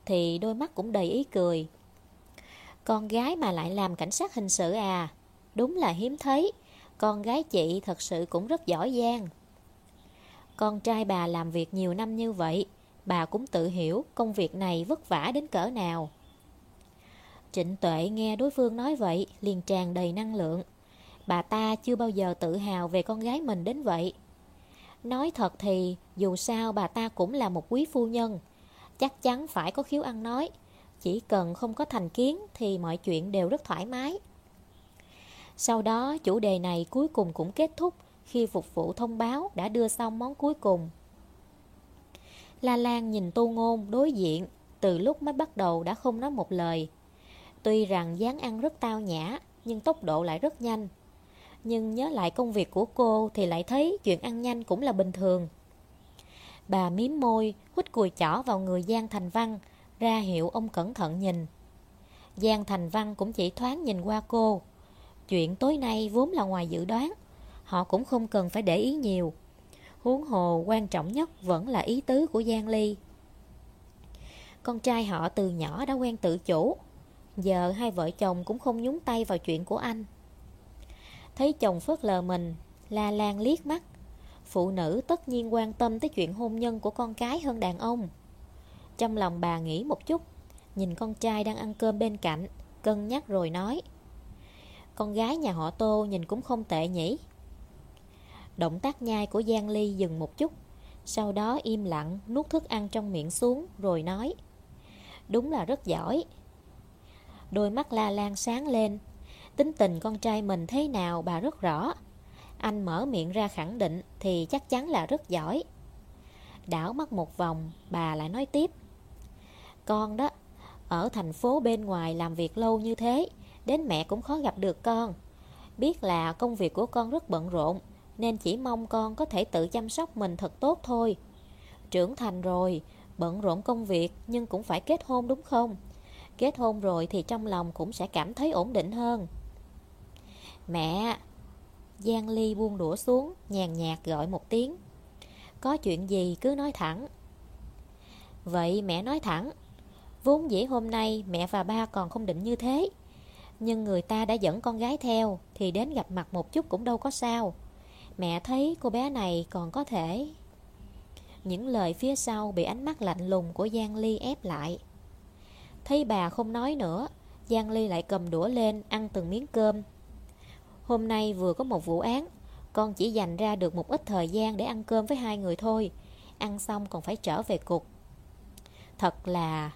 A: thì đôi mắt cũng đầy ý cười. Con gái mà lại làm cảnh sát hình sự à? Đúng là hiếm thấy. Con gái chị thật sự cũng rất giỏi giang. Con trai bà làm việc nhiều năm như vậy, bà cũng tự hiểu công việc này vất vả đến cỡ nào. Trịnh Tuệ nghe đối phương nói vậy, liền tràn đầy năng lượng. Bà ta chưa bao giờ tự hào về con gái mình đến vậy. Nói thật thì, dù sao bà ta cũng là một quý phu nhân. Chắc chắn phải có khiếu ăn nói. Chỉ cần không có thành kiến thì mọi chuyện đều rất thoải mái. Sau đó, chủ đề này cuối cùng cũng kết thúc khi phục vụ thông báo đã đưa xong món cuối cùng. La Lan nhìn Tô Ngôn đối diện, từ lúc mới bắt đầu đã không nói một lời. Tuy rằng dáng ăn rất tao nhã, nhưng tốc độ lại rất nhanh. Nhưng nhớ lại công việc của cô thì lại thấy chuyện ăn nhanh cũng là bình thường. Bà miếm môi, hút cùi chỏ vào người Giang Thành Văn, ra hiệu ông cẩn thận nhìn. Giang Thành Văn cũng chỉ thoáng nhìn qua cô. Chuyện tối nay vốn là ngoài dự đoán, họ cũng không cần phải để ý nhiều. Huống hồ quan trọng nhất vẫn là ý tứ của Giang Ly. Con trai họ từ nhỏ đã quen tự chủ, giờ hai vợ chồng cũng không nhúng tay vào chuyện của anh. Thấy chồng phớt lờ mình, La Lan liếc mắt. Phụ nữ tất nhiên quan tâm tới chuyện hôn nhân của con cái hơn đàn ông. Trong lòng bà nghĩ một chút, nhìn con trai đang ăn cơm bên cạnh, cân nhắc rồi nói. Con gái nhà họ Tô nhìn cũng không tệ nhỉ. Động tác nhai của Giang Ly dừng một chút Sau đó im lặng nuốt thức ăn trong miệng xuống Rồi nói Đúng là rất giỏi Đôi mắt la lan sáng lên. Tính tình con trai mình thế nào bà rất rõ. Anh mở miệng ra khẳng định Thì chắc chắn là rất giỏi. Đảo mắt một vòng, Bà lại nói tiếp. Con đó, Ở thành phố bên ngoài làm việc lâu như thế, Đến mẹ cũng khó gặp được con. Biết là công việc của con rất bận rộn, Nên chỉ mong con có thể tự chăm sóc mình thật tốt thôi. Trưởng thành rồi, Bận rộn công việc Nhưng cũng phải kết hôn đúng không? Kết hôn rồi thì trong lòng cũng sẽ cảm thấy ổn định hơn. Mẹ Giang Ly buông đũa xuống, Nhàn nhạt gọi một tiếng. Có chuyện gì cứ nói thẳng. Vậy mẹ nói thẳng, Vốn dĩ hôm nay mẹ và ba còn không định như thế, Nhưng người ta đã dẫn con gái theo Thì đến gặp mặt một chút cũng đâu có sao. Mẹ thấy cô bé này còn có thể. Những lời phía sau bị ánh mắt lạnh lùng của Giang Ly ép lại. Thấy bà không nói nữa, Giang Ly lại cầm đũa lên ăn từng miếng cơm. Hôm nay vừa có một vụ án, Con chỉ dành ra được một ít thời gian để ăn cơm với hai người thôi, Ăn xong còn phải trở về cục. Thật là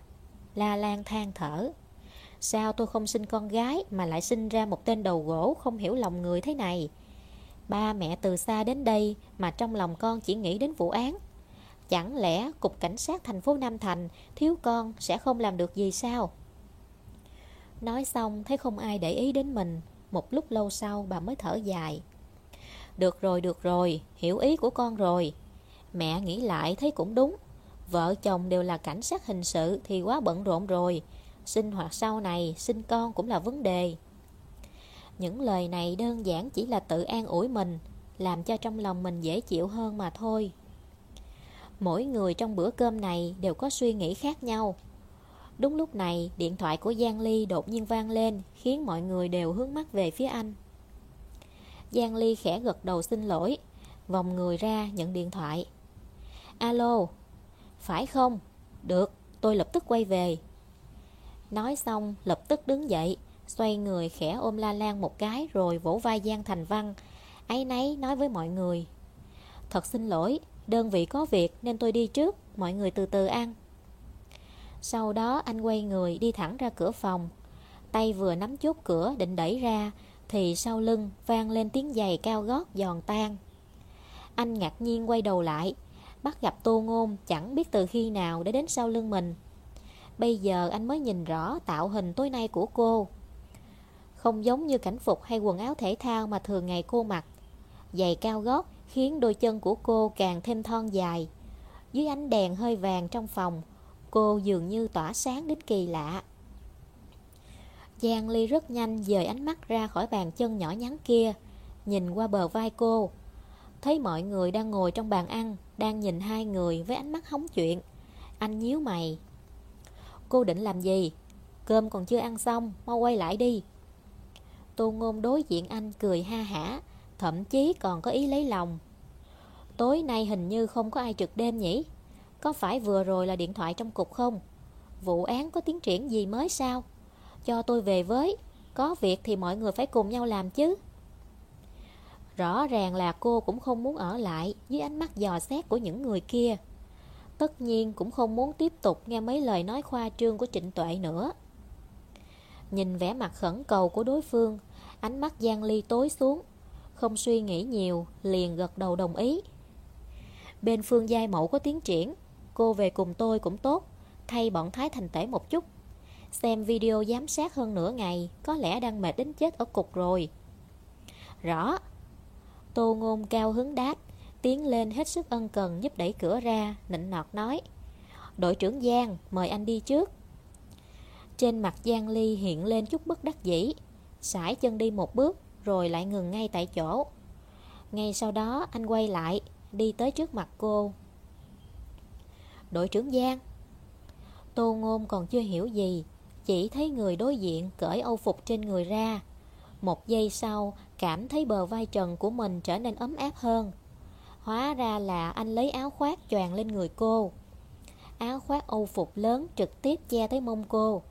A: La Lan than thở. Sao tôi không sinh con gái Mà lại sinh ra một tên đầu gỗ Không hiểu lòng người thế này? Ba mẹ từ xa đến đây Mà trong lòng con chỉ nghĩ đến vụ án. Chẳng lẽ Cục Cảnh sát thành phố Nam Thành Thiếu con sẽ không làm được gì sao? Nói xong, thấy không ai để ý đến mình. Một lúc lâu sau, bà mới thở dài. Được rồi được rồi, Hiểu ý của con rồi. Mẹ nghĩ lại thấy cũng đúng. Vợ chồng đều là cảnh sát hình sự Thì quá bận rộn rồi. Sinh hoạt sau này, sinh con cũng là vấn đề. Những lời này đơn giản chỉ là tự an ủi mình, Làm cho trong lòng mình dễ chịu hơn mà thôi. Mỗi người trong bữa cơm này đều có suy nghĩ khác nhau. Đúng lúc này điện thoại của Giang Ly đột nhiên vang lên Khiến mọi người đều hướng mắt về phía anh. Giang Ly khẽ gật đầu xin lỗi Vòng người ra nhận điện thoại. Alo Phải không? Được, tôi lập tức quay về. Nói xong lập tức đứng dậy Xoay người khẽ ôm La Lan một cái Rồi vỗ vai Giang Thành Văn ấy nấy nói với mọi người. Thật xin lỗi Đơn vị có việc nên tôi đi trước, Mọi người từ từ ăn. Sau đó anh quay người đi thẳng ra cửa phòng. Tay vừa nắm chốt cửa định đẩy ra, Thì sau lưng vang lên tiếng giày cao gót giòn tan. Anh ngạc nhiên quay đầu lại, Bắt gặp tô ngôn chẳng biết từ khi nào để đến sau lưng mình. Bây giờ anh mới nhìn rõ tạo hình tối nay của cô. Không giống như cảnh phục hay quần áo thể thao mà thường ngày cô mặc. Giày cao gót khiến đôi chân của cô càng thêm thon dài. Dưới ánh đèn hơi vàng trong phòng, cô dường như tỏa sáng đến kỳ lạ. Giang Ly rất nhanh dời ánh mắt ra khỏi bàn chân nhỏ nhắn kia, nhìn qua bờ vai cô. Thấy mọi người đang ngồi trong bàn ăn, đang nhìn hai người với ánh mắt hóng chuyện. Anh nhíu mày. Cô định làm gì? Cơm còn chưa ăn xong, mau quay lại đi. Tô Ngôn đối diện anh cười ha hả, Thậm chí còn có ý lấy lòng. Tối nay hình như không có ai trực đêm nhỉ? Có phải vừa rồi là điện thoại trong cục không? Vụ án có tiến triển gì mới sao? Cho tôi về với, Có việc thì mọi người phải cùng nhau làm chứ. Rõ ràng là cô cũng không muốn ở lại Dưới ánh mắt dò xét của những người kia. Tất nhiên cũng không muốn tiếp tục nghe mấy lời nói khoa trương của Trịnh Tuệ nữa. Nhìn vẻ mặt khẩn cầu của đối phương, Ánh mắt Giang Ly tối xuống không suy nghĩ nhiều, Liền gật đầu đồng ý. Bên phương giai mẫu có tiến triển, Cô về cùng tôi cũng tốt, Thay bọn Thái thành tể một chút. Xem video giám sát hơn nửa ngày, Có lẽ đang mệt đến chết ở cục rồi. Rõ. Tô ngôn cao hứng đáp, Tiến lên hết sức ân cần giúp đẩy cửa ra, Nịnh nọt nói, Đội trưởng Giang, mời anh đi trước. Trên mặt Giang Ly hiện lên chút bất đắc dĩ, sải chân đi một bước rồi lại ngừng ngay tại chỗ. Ngay sau đó anh quay lại, đi tới trước mặt cô. Đội trưởng Giang Tô Ngôn còn chưa hiểu gì, chỉ thấy người đối diện cởi âu phục trên người ra. Một giây sau, cảm thấy bờ vai trần của mình trở nên ấm áp hơn. Hóa ra là anh lấy áo khoác choàng lên người cô. Áo khoác âu phục lớn trực tiếp che tới mông cô.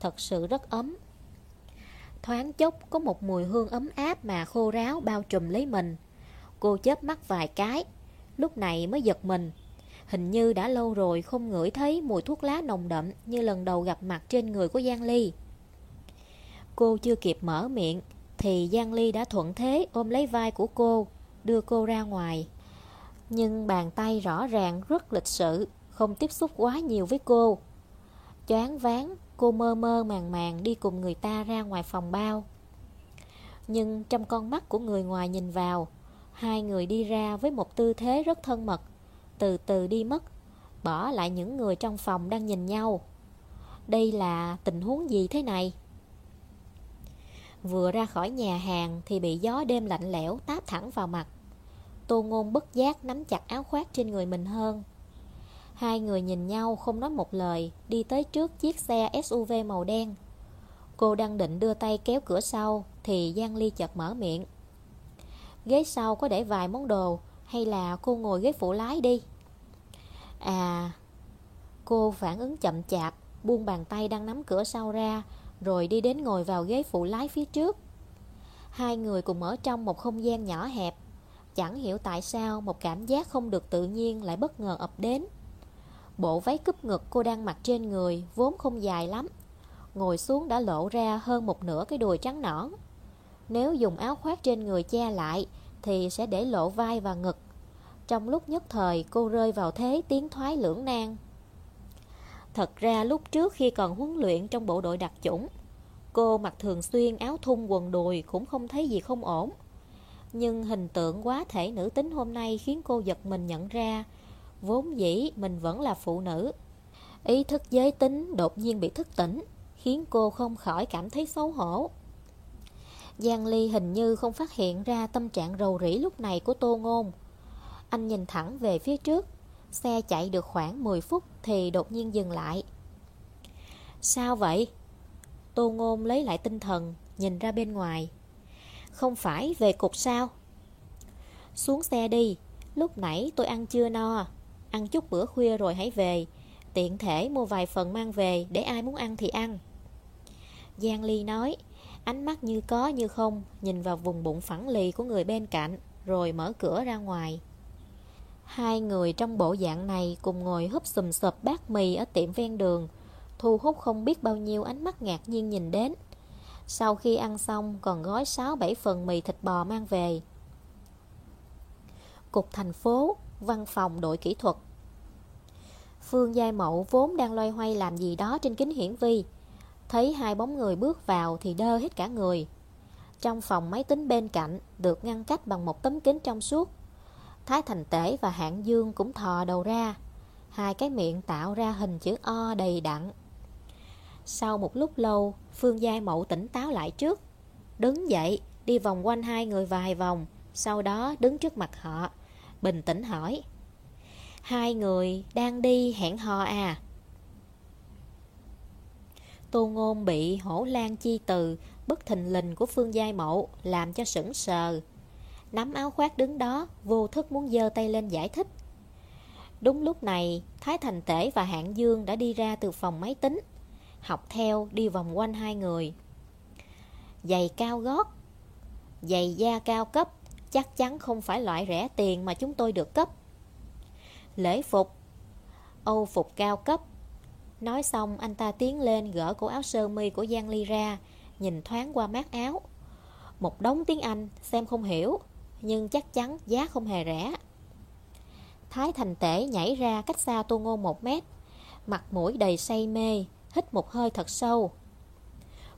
A: Thật sự rất ấm. Thoáng chốc có một mùi hương ấm áp mà khô ráo bao trùm lấy mình. Cô chớp mắt vài cái, Lúc này mới giật mình. Hình như đã lâu rồi không ngửi thấy mùi thuốc lá nồng đậm Như lần đầu gặp mặt trên người của Giang Ly. Cô chưa kịp mở miệng, Thì Giang Ly đã thuận thế ôm lấy vai của cô, Đưa cô ra ngoài. Nhưng bàn tay rõ ràng rất lịch sự, Không tiếp xúc quá nhiều với cô. Choáng váng Cô mơ mơ màng màng đi cùng người ta ra ngoài phòng bao. Nhưng trong con mắt của người ngoài nhìn vào, Hai người đi ra với một tư thế rất thân mật, Từ từ đi mất, Bỏ lại những người trong phòng đang nhìn nhau. Đây là tình huống gì thế này? Vừa ra khỏi nhà hàng thì bị gió đêm lạnh lẽo táp thẳng vào mặt. Tô ngôn bất giác nắm chặt áo khoác trên người mình hơn. Hai người nhìn nhau không nói một lời, Đi tới trước chiếc xe SUV màu đen. Cô đang định đưa tay kéo cửa sau, Thì Giang Ly chợt mở miệng. Ghế sau có để vài món đồ, Hay là cô ngồi ghế phụ lái đi? À Cô phản ứng chậm chạp, Buông bàn tay đang nắm cửa sau ra, Rồi đi đến ngồi vào ghế phụ lái phía trước. Hai người cùng ở trong một không gian nhỏ hẹp. Chẳng hiểu tại sao một cảm giác không được tự nhiên lại bất ngờ ập đến. Bộ váy cúp ngực cô đang mặc trên người, vốn không dài lắm. Ngồi xuống đã lộ ra hơn một nửa cái đùi trắng nõn. Nếu dùng áo khoác trên người che lại, Thì sẽ để lộ vai và ngực. Trong lúc nhất thời, cô rơi vào thế tiến thoái lưỡng nan. Thật ra lúc trước khi còn huấn luyện trong bộ đội đặc chủng, Cô mặc thường xuyên áo thun quần đùi cũng không thấy gì không ổn. Nhưng hình tượng quá thể nữ tính hôm nay khiến cô giật mình nhận ra Vốn dĩ mình vẫn là phụ nữ. Ý thức giới tính đột nhiên bị thức tỉnh, Khiến cô không khỏi cảm thấy xấu hổ. Giang Ly hình như không phát hiện ra tâm trạng rầu rĩ lúc này của Tô Ngôn. Anh nhìn thẳng về phía trước, Xe chạy được khoảng 10 phút thì đột nhiên dừng lại. Sao vậy? Tô Ngôn lấy lại tinh thần, Nhìn ra bên ngoài. Không phải về cục sao? Xuống xe đi, Lúc nãy tôi ăn chưa no. Ăn chút bữa khuya rồi hãy về. Tiện thể mua vài phần mang về, Để ai muốn ăn thì ăn. Giang Ly nói, Ánh mắt như có như không, Nhìn vào vùng bụng phẳng lì của người bên cạnh, Rồi mở cửa ra ngoài. Hai người trong bộ dạng này Cùng ngồi húp sùm sụp bát mì Ở tiệm ven đường, Thu hút không biết bao nhiêu ánh mắt ngạc nhiên nhìn đến. Sau khi ăn xong, Còn gói 6-7 phần mì thịt bò mang về. Cục thành phố văn phòng đội kỹ thuật. Phương Giai Mậu vốn đang loay hoay làm gì đó trên kính hiển vi. Thấy hai bóng người bước vào thì đơ hết cả người. Trong phòng máy tính bên cạnh được ngăn cách bằng một tấm kính trong suốt. Thái Thành Tể và Hạng Dương cũng thò đầu ra. Hai cái miệng tạo ra hình chữ O đầy đặn. Sau một lúc lâu, Phương Giai Mậu tỉnh táo lại trước. Đứng dậy, đi vòng quanh hai người vài vòng, sau đó đứng trước mặt họ bình tĩnh hỏi Hai người đang đi hẹn hò à? Tô Ngôn bị hổ lan chi từ bất thình lình của Phương Giai Mậu làm cho sững sờ. Nắm áo khoác đứng đó, vô thức muốn giơ tay lên giải thích. Đúng lúc này, Thái Thành Tể và Hạng Dương đã đi ra từ phòng máy tính, học theo đi vòng quanh hai người. Giày cao gót, giày da cao cấp, chắc chắn không phải loại rẻ tiền mà chúng tôi được cấp. Lễ phục, âu phục cao cấp. Nói xong anh ta tiến lên gỡ cổ áo sơ mi của Giang Ly ra, nhìn thoáng qua mát áo. Một đống tiếng Anh, xem không hiểu, nhưng chắc chắn giá không hề rẻ. Thái Thành Tể nhảy ra cách xa Tô Ngô một mét, mặt mũi đầy say mê, hít một hơi thật sâu.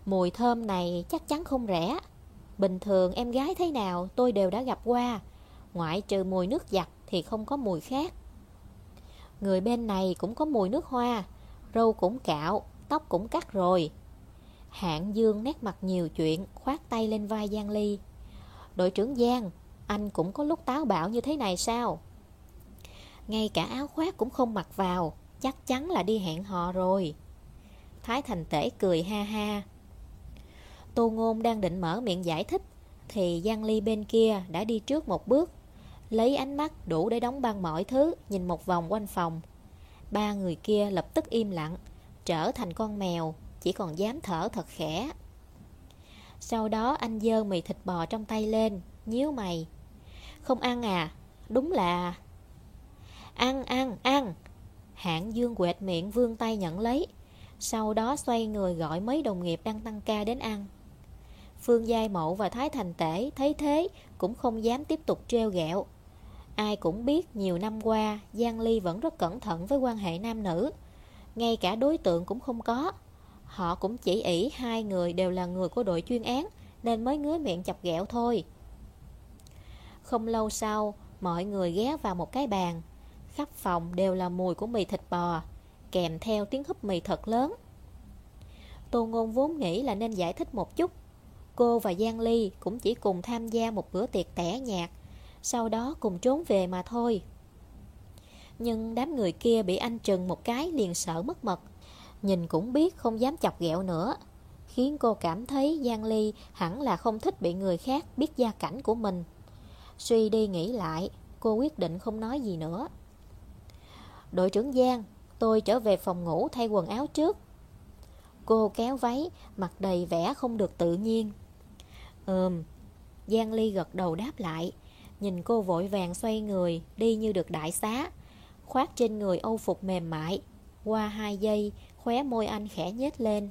A: Mùi thơm này chắc chắn không rẻ. Bình thường em gái thế nào tôi đều đã gặp qua. Ngoại trừ mùi nước giặt thì không có mùi khác. Người bên này cũng có mùi nước hoa Râu cũng cạo, tóc cũng cắt rồi. Hạng Dương nét mặt nhiều chuyện Khoát tay lên vai Giang Ly. Đội trưởng Giang Anh cũng có lúc táo bạo như thế này sao? Ngay cả áo khoác cũng không mặc vào Chắc chắn là đi hẹn hò rồi. Thái Thành Tể cười ha ha. Tô Ngôn đang định mở miệng giải thích Thì Giang Ly bên kia đã đi trước một bước Lấy ánh mắt đủ để đóng băng mọi thứ Nhìn một vòng quanh phòng Ba người kia lập tức im lặng Trở thành con mèo Chỉ còn dám thở thật khẽ Sau đó anh dơ mì thịt bò trong tay lên Nhíu mày Không ăn à? Đúng là... Ăn, ăn, ăn. Hạng Dương quẹt miệng vương tay nhận lấy. Sau đó xoay người gọi mấy đồng nghiệp đang tăng ca đến ăn. Phương Giai Mậu và Thái Thành Tể thấy thế cũng không dám tiếp tục treo gẹo. Ai cũng biết nhiều năm qua Giang Ly vẫn rất cẩn thận với quan hệ nam nữ. Ngay cả đối tượng cũng không có. Họ cũng chỉ ỷ hai người đều là người của đội chuyên án nên mới ngứa miệng chọc ghẹo thôi. Không lâu sau, mọi người ghé vào một cái bàn. Khắp phòng đều là mùi của mì thịt bò, kèm theo tiếng húp mì thật lớn. Tô Ngôn vốn nghĩ là nên giải thích một chút. Cô và Giang Ly cũng chỉ cùng tham gia một bữa tiệc tẻ nhạt, sau đó cùng trốn về mà thôi. Nhưng đám người kia bị anh trừng một cái liền sợ mất mật. Nhìn cũng biết không dám chọc ghẹo nữa Khiến cô cảm thấy Giang Ly hẳn là không thích bị người khác biết gia cảnh của mình Suy đi nghĩ lại Cô quyết định không nói gì nữa Đội trưởng Giang Tôi trở về phòng ngủ thay quần áo trước Cô kéo váy Mặt đầy vẻ không được tự nhiên Ừm Giang Ly gật đầu đáp lại. Nhìn cô vội vàng xoay người, Đi như được đại xá. Khoát trên người âu phục mềm mại. Qua hai giây, Khóe môi anh khẽ nhếch lên.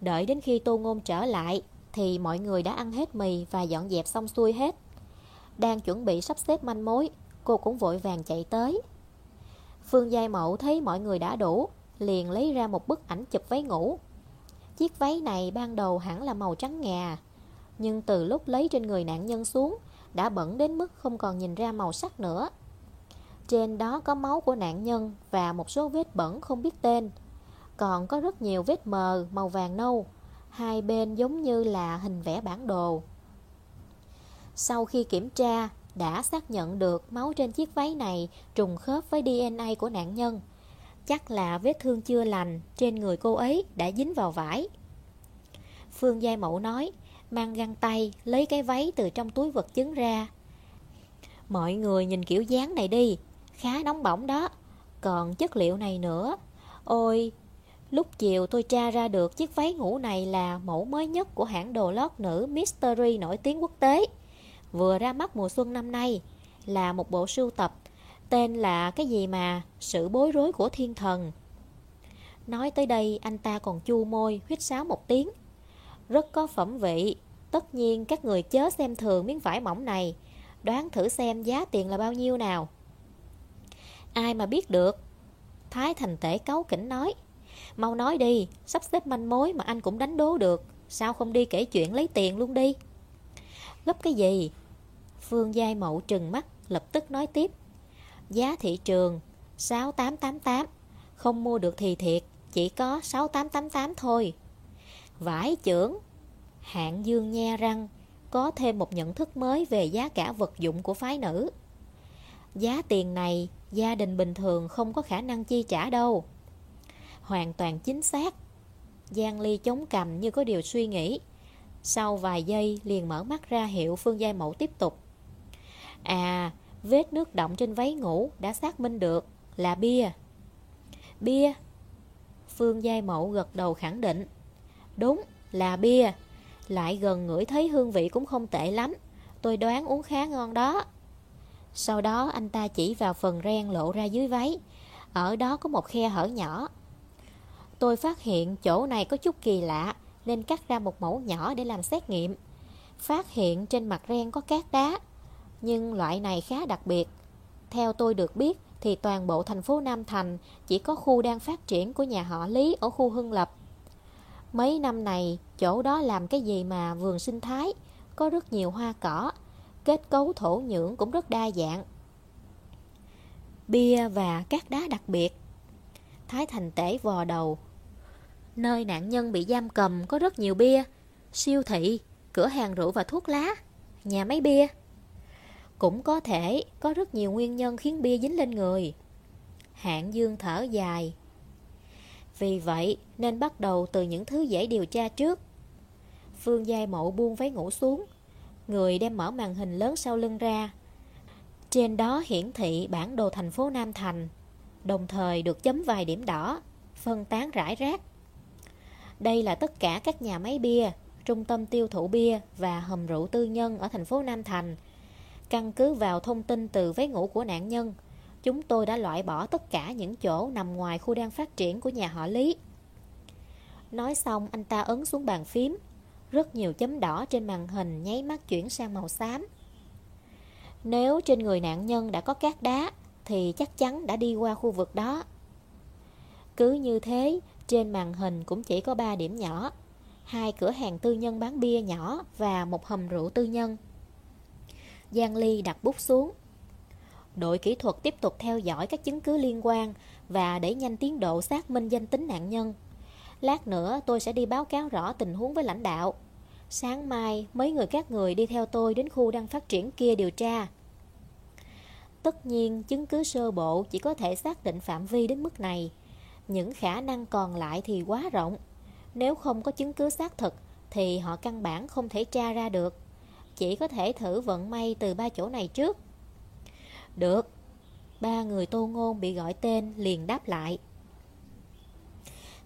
A: Đợi đến khi tô ngôn trở lại, Thì mọi người đã ăn hết mì Và dọn dẹp xong xuôi hết. Đang chuẩn bị sắp xếp manh mối, Cô cũng vội vàng chạy tới. Phương Giai Mậu thấy mọi người đã đủ, Liền lấy ra một bức ảnh chụp váy ngủ. Chiếc váy này ban đầu hẳn là màu trắng ngà nhưng từ lúc lấy trên người nạn nhân xuống Đã bẩn đến mức không còn nhìn ra màu sắc nữa trên đó có máu của nạn nhân và một số vết bẩn không biết tên. Còn có rất nhiều vết mờ màu vàng nâu, hai bên giống như là hình vẽ bản đồ. Sau khi kiểm tra, đã xác nhận được máu trên chiếc váy này trùng khớp với DNA của nạn nhân. Chắc là vết thương chưa lành trên người cô ấy đã dính vào vải. Phương Giai Mậu nói, mang găng tay lấy cái váy từ trong túi vật chứng ra. Mọi người nhìn kiểu dáng này đi, khá nóng bỏng đó. Còn chất liệu này nữa. Ôi Lúc chiều tôi tra ra được chiếc váy ngủ này là mẫu mới nhất của hãng đồ lót nữ Mystery nổi tiếng quốc tế. Vừa ra mắt mùa xuân năm nay Là một bộ sưu tập Tên là cái gì mà? Sự bối rối của thiên thần. Nói tới đây anh ta còn chu môi Huyết sáo một tiếng. Rất có phẩm vị. Tất nhiên các người chớ xem thường miếng vải mỏng này. Đoán thử xem giá tiền là bao nhiêu nào. Ai mà biết được? Thái thành tể cáu kỉnh nói. Mau nói đi, Sắp xếp manh mối mà anh cũng đánh đố được. Sao không đi kể chuyện lấy tiền luôn đi? Gấp cái gì? Phương Giai Mậu trừng mắt, Lập tức nói tiếp. Giá thị trường 6888 Không mua được thì thiệt, Chỉ có 6888 thôi. Vải trưởng Hạng dương nhe răng Có thêm một nhận thức mới về giá cả vật dụng của phái nữ Giá tiền này gia đình bình thường không có khả năng chi trả đâu. Hoàn toàn chính xác. Giang Ly chống cằm như có điều suy nghĩ. Sau vài giây liền mở mắt ra hiệu Phương Giai Mẫu tiếp tục. À, vết nước động trên váy ngủ đã xác minh được là bia. Bia? Phương Giai Mẫu gật đầu khẳng định. Đúng, là bia. Lại gần ngửi thấy hương vị cũng không tệ lắm. Tôi đoán uống khá ngon đó. Sau đó anh ta chỉ vào phần ren lộ ra dưới váy Ở đó có một khe hở nhỏ Tôi phát hiện chỗ này có chút kỳ lạ, Nên cắt ra một mẫu nhỏ để làm xét nghiệm Phát hiện trên mặt ren có cát đá, Nhưng loại này khá đặc biệt Theo tôi được biết thì toàn bộ thành phố Nam Thành chỉ có khu đang phát triển của nhà họ Lý ở khu Hưng Lập. Mấy năm này, chỗ đó làm cái gì mà vườn sinh thái, có rất nhiều hoa cỏ, Kết cấu thổ nhưỡng cũng rất đa dạng. Bia và các đá đặc biệt. Thái Thành Tể vò đầu. Nơi nạn nhân bị giam cầm có rất nhiều bia Siêu thị, cửa hàng rượu và thuốc lá Nhà máy bia. Cũng có thể có rất nhiều nguyên nhân khiến bia dính lên người. Hạng dương thở dài. Vì vậy nên bắt đầu từ những thứ dễ điều tra trước. Phương Giai Mậu buông váy ngủ xuống. Người đem mở màn hình lớn sau lưng ra. Trên đó hiển thị bản đồ thành phố Nam Thành Đồng thời được chấm vài điểm đỏ Phân tán rải rác. Đây là tất cả các nhà máy bia Trung tâm tiêu thụ bia Và hầm rượu tư nhân ở thành phố Nam Thành. Căn cứ vào thông tin từ váy ngủ của nạn nhân, chúng tôi đã loại bỏ tất cả những chỗ nằm ngoài khu đang phát triển của nhà họ Lý. Nói xong anh ta ấn xuống bàn phím, rất nhiều chấm đỏ trên màn hình nháy mắt chuyển sang màu xám. Nếu trên người nạn nhân đã có cát đá thì chắc chắn đã đi qua khu vực đó. Cứ như thế, trên màn hình cũng chỉ có 3 điểm nhỏ, hai cửa hàng tư nhân bán bia nhỏ và một hầm rượu tư nhân. Giang Ly đặt bút xuống. Đội kỹ thuật tiếp tục theo dõi các chứng cứ liên quan và đẩy nhanh tiến độ xác minh danh tính nạn nhân. Lát nữa tôi sẽ đi báo cáo rõ tình huống với lãnh đạo. Sáng mai, mấy người các người đi theo tôi đến khu đang phát triển kia điều tra. Tất nhiên, chứng cứ sơ bộ chỉ có thể xác định phạm vi đến mức này. Những khả năng còn lại thì quá rộng. Nếu không có chứng cứ xác thực, thì họ căn bản không thể tra ra được. Chỉ có thể thử vận may từ ba chỗ này trước. Được. Ba người tô ngôn bị gọi tên liền đáp lại.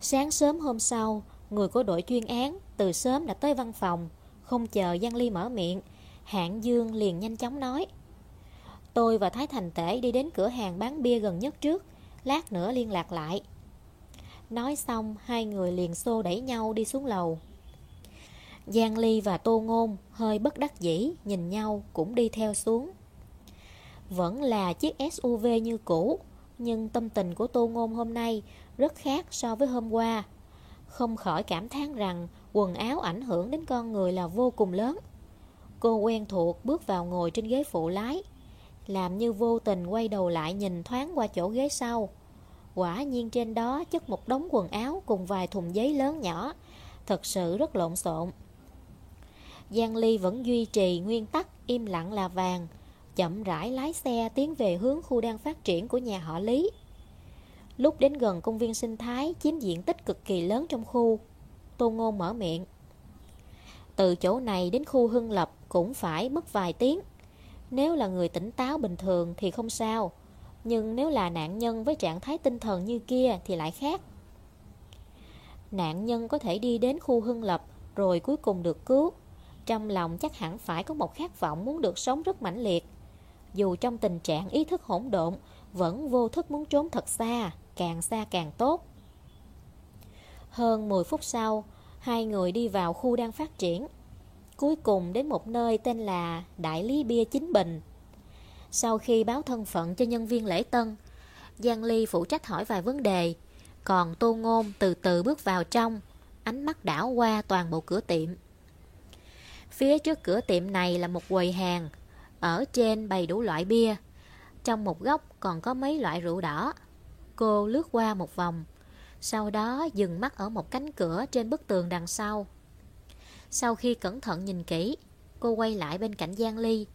A: Sáng sớm hôm sau, người của đội chuyên án từ sớm đã tới văn phòng. Không chờ Giang Ly mở miệng, Hạng Dương liền nhanh chóng nói. Tôi và Thái Thành Tể đi đến cửa hàng bán bia gần nhất trước, lát nữa liên lạc lại. Nói xong, hai người liền xô đẩy nhau đi xuống lầu. Giang Ly và Tô Ngôn hơi bất đắc dĩ, nhìn nhau cũng đi theo xuống. Vẫn là chiếc SUV như cũ, nhưng tâm tình của Tô Ngôn hôm nay rất khác so với hôm qua. Không khỏi cảm thán rằng quần áo ảnh hưởng đến con người là vô cùng lớn. Cô quen thuộc bước vào ngồi trên ghế phụ lái, làm như vô tình quay đầu lại nhìn thoáng qua chỗ ghế sau. Quả nhiên trên đó chất một đống quần áo cùng vài thùng giấy lớn nhỏ, thật sự rất lộn xộn. Giang Ly vẫn duy trì nguyên tắc im lặng là vàng, chậm rãi lái xe tiến về hướng khu đang phát triển của nhà họ Lý. Lúc đến gần công viên sinh thái chiếm diện tích cực kỳ lớn trong khu, Tô Ngôn mở miệng. Từ chỗ này đến khu Hưng Lập cũng phải mất vài tiếng. Nếu là người tỉnh táo bình thường thì không sao, nhưng nếu là nạn nhân với trạng thái tinh thần như kia thì lại khác. Nạn nhân có thể đi đến khu Hưng Lập rồi cuối cùng được cứu. Trong lòng chắc hẳn phải có một khát vọng muốn được sống rất mãnh liệt. Dù trong tình trạng ý thức hỗn độn, vẫn vô thức muốn trốn thật xa, càng xa càng tốt. Hơn 10 phút sau, hai người đi vào khu đang phát triển. Cuối cùng đến một nơi tên là Đại Lý Bia Chính Bình. Sau khi báo thân phận cho nhân viên lễ tân, Giang Ly phụ trách hỏi vài vấn đề, còn Tô Ngôn từ từ bước vào trong, ánh mắt đảo qua toàn bộ cửa tiệm. Phía trước cửa tiệm này là một quầy hàng, ở trên bày đủ loại bia. Trong một góc còn có mấy loại rượu đỏ. Cô lướt qua một vòng, sau đó dừng mắt ở một cánh cửa trên bức tường đằng sau. Sau khi cẩn thận nhìn kỹ, cô quay lại bên cạnh Giang Ly.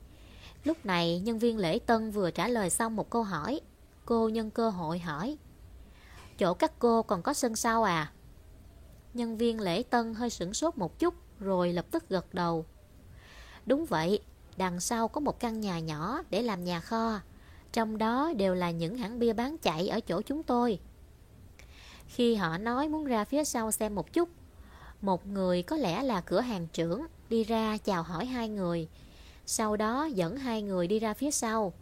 A: Lúc này nhân viên lễ tân vừa trả lời xong một câu hỏi. Cô nhân cơ hội hỏi. Chỗ các cô còn có sân sau à? Nhân viên lễ tân hơi sửng sốt một chút rồi lập tức gật đầu. Đúng vậy, đằng sau có một căn nhà nhỏ để làm nhà kho. Trong đó đều là những hãng bia bán chạy ở chỗ chúng tôi. Khi họ nói muốn ra phía sau xem một chút, một người có lẽ là cửa hàng trưởng đi ra chào hỏi hai người. Sau đó dẫn hai người đi ra phía sau.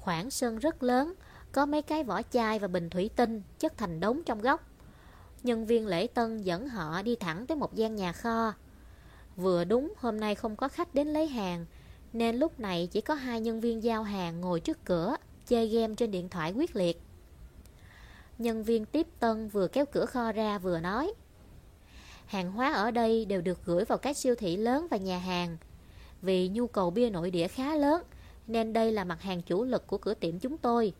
A: Khoảng sân rất lớn, có mấy cái vỏ chai và bình thủy tinh chất thành đống trong góc. Nhân viên lễ tân dẫn họ đi thẳng tới một gian nhà kho. Vừa đúng hôm nay không có khách đến lấy hàng, nên lúc này chỉ có hai nhân viên giao hàng ngồi trước cửa, chơi game trên điện thoại quyết liệt. Nhân viên tiếp tân vừa kéo cửa kho ra vừa nói Hàng hóa ở đây đều được gửi vào các siêu thị lớn và nhà hàng. Vì nhu cầu bia nội địa khá lớn Nên đây là mặt hàng chủ lực của cửa tiệm chúng tôi.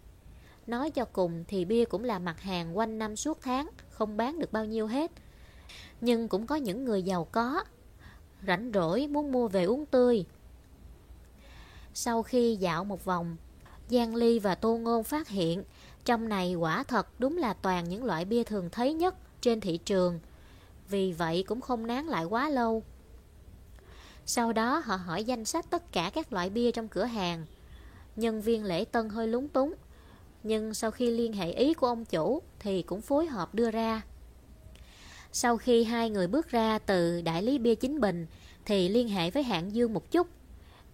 A: Nói cho cùng thì bia cũng là mặt hàng quanh năm suốt tháng Không bán được bao nhiêu hết. Nhưng cũng có những người giàu có Rảnh rỗi muốn mua về uống tươi. Sau khi dạo một vòng Giang Ly và Tô Ngôn phát hiện, trong này quả thật đúng là toàn những loại bia thường thấy nhất trên thị trường. Vì vậy cũng không nán lại quá lâu. Sau đó họ hỏi danh sách tất cả các loại bia trong cửa hàng. Nhân viên lễ tân hơi lúng túng. Nhưng sau khi liên hệ ý của ông chủ thì cũng phối hợp đưa ra. Sau khi hai người bước ra từ đại lý bia chính bình thì liên hệ với hạng dương một chút.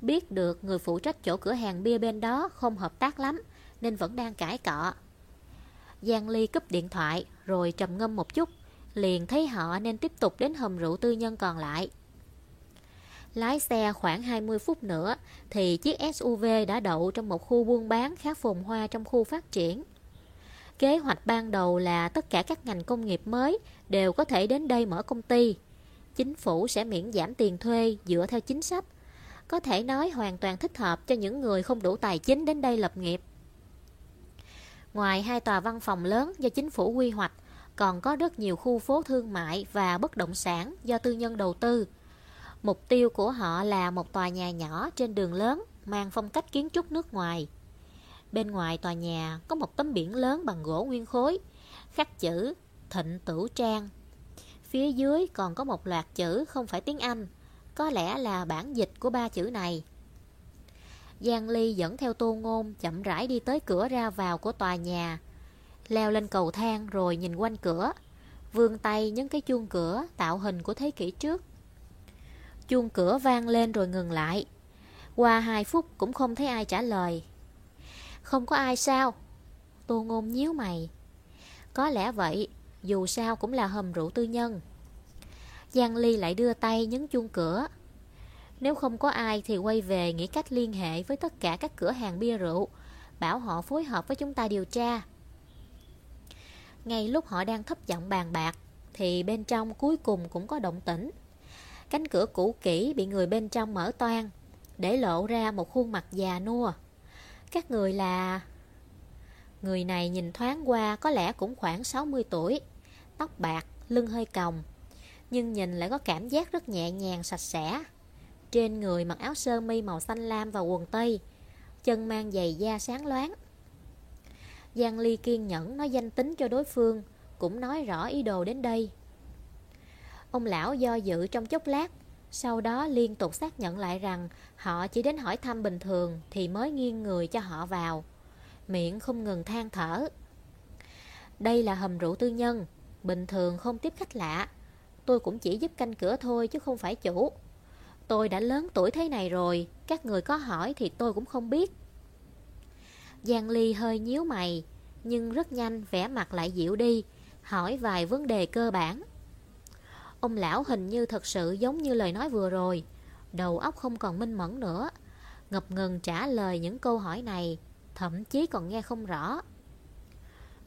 A: Biết được người phụ trách chỗ cửa hàng bia bên đó không hợp tác lắm, Nên vẫn đang cãi cọ Giang Ly cúp điện thoại, Rồi trầm ngâm một chút, Liền thấy họ nên tiếp tục đến hầm rượu tư nhân còn lại Lái xe khoảng 20 phút nữa, Thì chiếc SUV đã đậu trong một khu buôn bán khá phồn hoa trong khu phát triển Kế hoạch ban đầu là tất cả các ngành công nghiệp mới đều có thể đến đây mở công ty. Chính phủ sẽ miễn giảm tiền thuê dựa theo chính sách. Có thể nói hoàn toàn thích hợp cho những người không đủ tài chính đến đây lập nghiệp. Ngoài hai tòa văn phòng lớn do chính phủ quy hoạch, còn có rất nhiều khu phố thương mại và bất động sản do tư nhân đầu tư. Mục tiêu của họ là một tòa nhà nhỏ trên đường lớn mang phong cách kiến trúc nước ngoài. Bên ngoài tòa nhà có một tấm biển lớn bằng gỗ nguyên khối, khắc chữ Thịnh Tửu Trang. Phía dưới còn có một loạt chữ không phải tiếng Anh, có lẽ là bản dịch của ba chữ này. Giang Ly dẫn theo tô ngôn chậm rãi đi tới cửa ra vào của tòa nhà, leo lên cầu thang rồi nhìn quanh cửa, vươn tay nhấn cái chuông cửa tạo hình của thế kỷ trước. Chuông cửa vang lên rồi ngừng lại. Qua hai phút cũng không thấy ai trả lời. Không có ai sao Tô ngôn nhíu mày Có lẽ vậy Dù sao cũng là hầm rượu tư nhân Giang Ly lại đưa tay nhấn chuông cửa. Nếu không có ai thì quay về nghĩ cách liên hệ với tất cả các cửa hàng bia rượu Bảo họ phối hợp với chúng ta điều tra. Ngay lúc họ đang thấp giọng bàn bạc Thì bên trong cuối cùng cũng có động tĩnh. Cánh cửa cũ kỹ bị người bên trong mở toan Để lộ ra một khuôn mặt già nua. Các người là... Người này nhìn thoáng qua có lẽ cũng khoảng 60 tuổi Tóc bạc, lưng hơi còng nhưng nhìn lại có cảm giác rất nhẹ nhàng sạch sẽ Trên người mặc áo sơ mi màu xanh lam và quần tây Chân mang giày da sáng loáng Giang Ly kiên nhẫn nói danh tính cho đối phương Cũng nói rõ ý đồ đến đây Ông lão do dự trong chốc lát sau đó liên tục xác nhận lại rằng họ chỉ đến hỏi thăm bình thường thì mới nghiêng người cho họ vào. Miệng không ngừng than thở. Đây là hầm rượu tư nhân, bình thường không tiếp khách lạ. Tôi cũng chỉ giúp canh cửa thôi chứ không phải chủ. Tôi đã lớn tuổi thế này rồi, các người có hỏi thì tôi cũng không biết. Giang Ly hơi nhíu mày, nhưng rất nhanh vẻ mặt lại dịu đi, hỏi vài vấn đề cơ bản. Ông lão hình như thật sự giống như lời nói vừa rồi Đầu óc không còn minh mẫn nữa Ngập ngừng trả lời những câu hỏi này Thậm chí còn nghe không rõ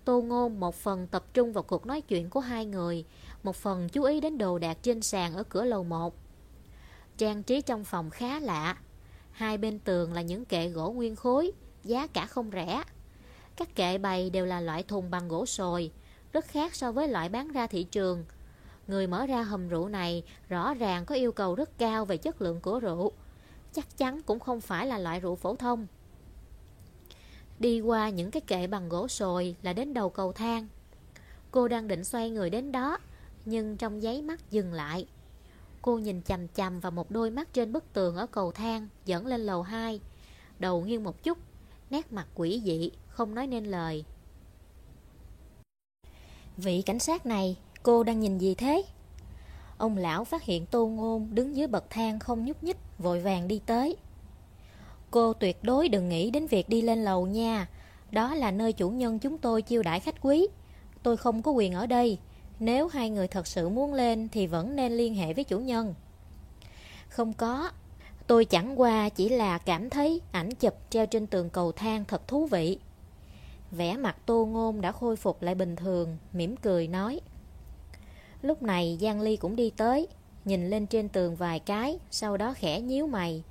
A: Tô Ngôn một phần tập trung vào cuộc nói chuyện của hai người một phần chú ý đến đồ đạc trên sàn ở cửa lầu 1 Trang trí trong phòng khá lạ Hai bên tường là những kệ gỗ nguyên khối Giá cả không rẻ Các kệ bày đều là loại thùng bằng gỗ sồi Rất khác so với loại bán ra thị trường Người mở ra hầm rượu này rõ ràng có yêu cầu rất cao về chất lượng của rượu. Chắc chắn cũng không phải là loại rượu phổ thông. Đi qua những cái kệ bằng gỗ sồi là đến đầu cầu thang. Cô đang định xoay người đến đó, nhưng trong giấy mắt dừng lại. Cô nhìn chầm chầm vào một đôi mắt trên bức tường ở cầu thang dẫn lên lầu 2. Đầu nghiêng một chút, nét mặt quỷ dị, không nói nên lời. Vị cảnh sát này Cô đang nhìn gì thế? Ông lão phát hiện tô ngôn đứng dưới bậc thang không nhúc nhích, vội vàng đi tới. Cô tuyệt đối đừng nghĩ đến việc đi lên lầu nha. Đó là nơi chủ nhân chúng tôi chiêu đãi khách quý. Tôi không có quyền ở đây. Nếu hai người thật sự muốn lên thì vẫn nên liên hệ với chủ nhân. Không có. Tôi chẳng qua chỉ là cảm thấy ảnh chụp treo trên tường cầu thang thật thú vị. Vẻ mặt tô ngôn đã khôi phục lại bình thường, mỉm cười nói. Lúc này Giang Ly cũng đi tới Nhìn lên trên tường vài cái Sau đó khẽ nhíu mày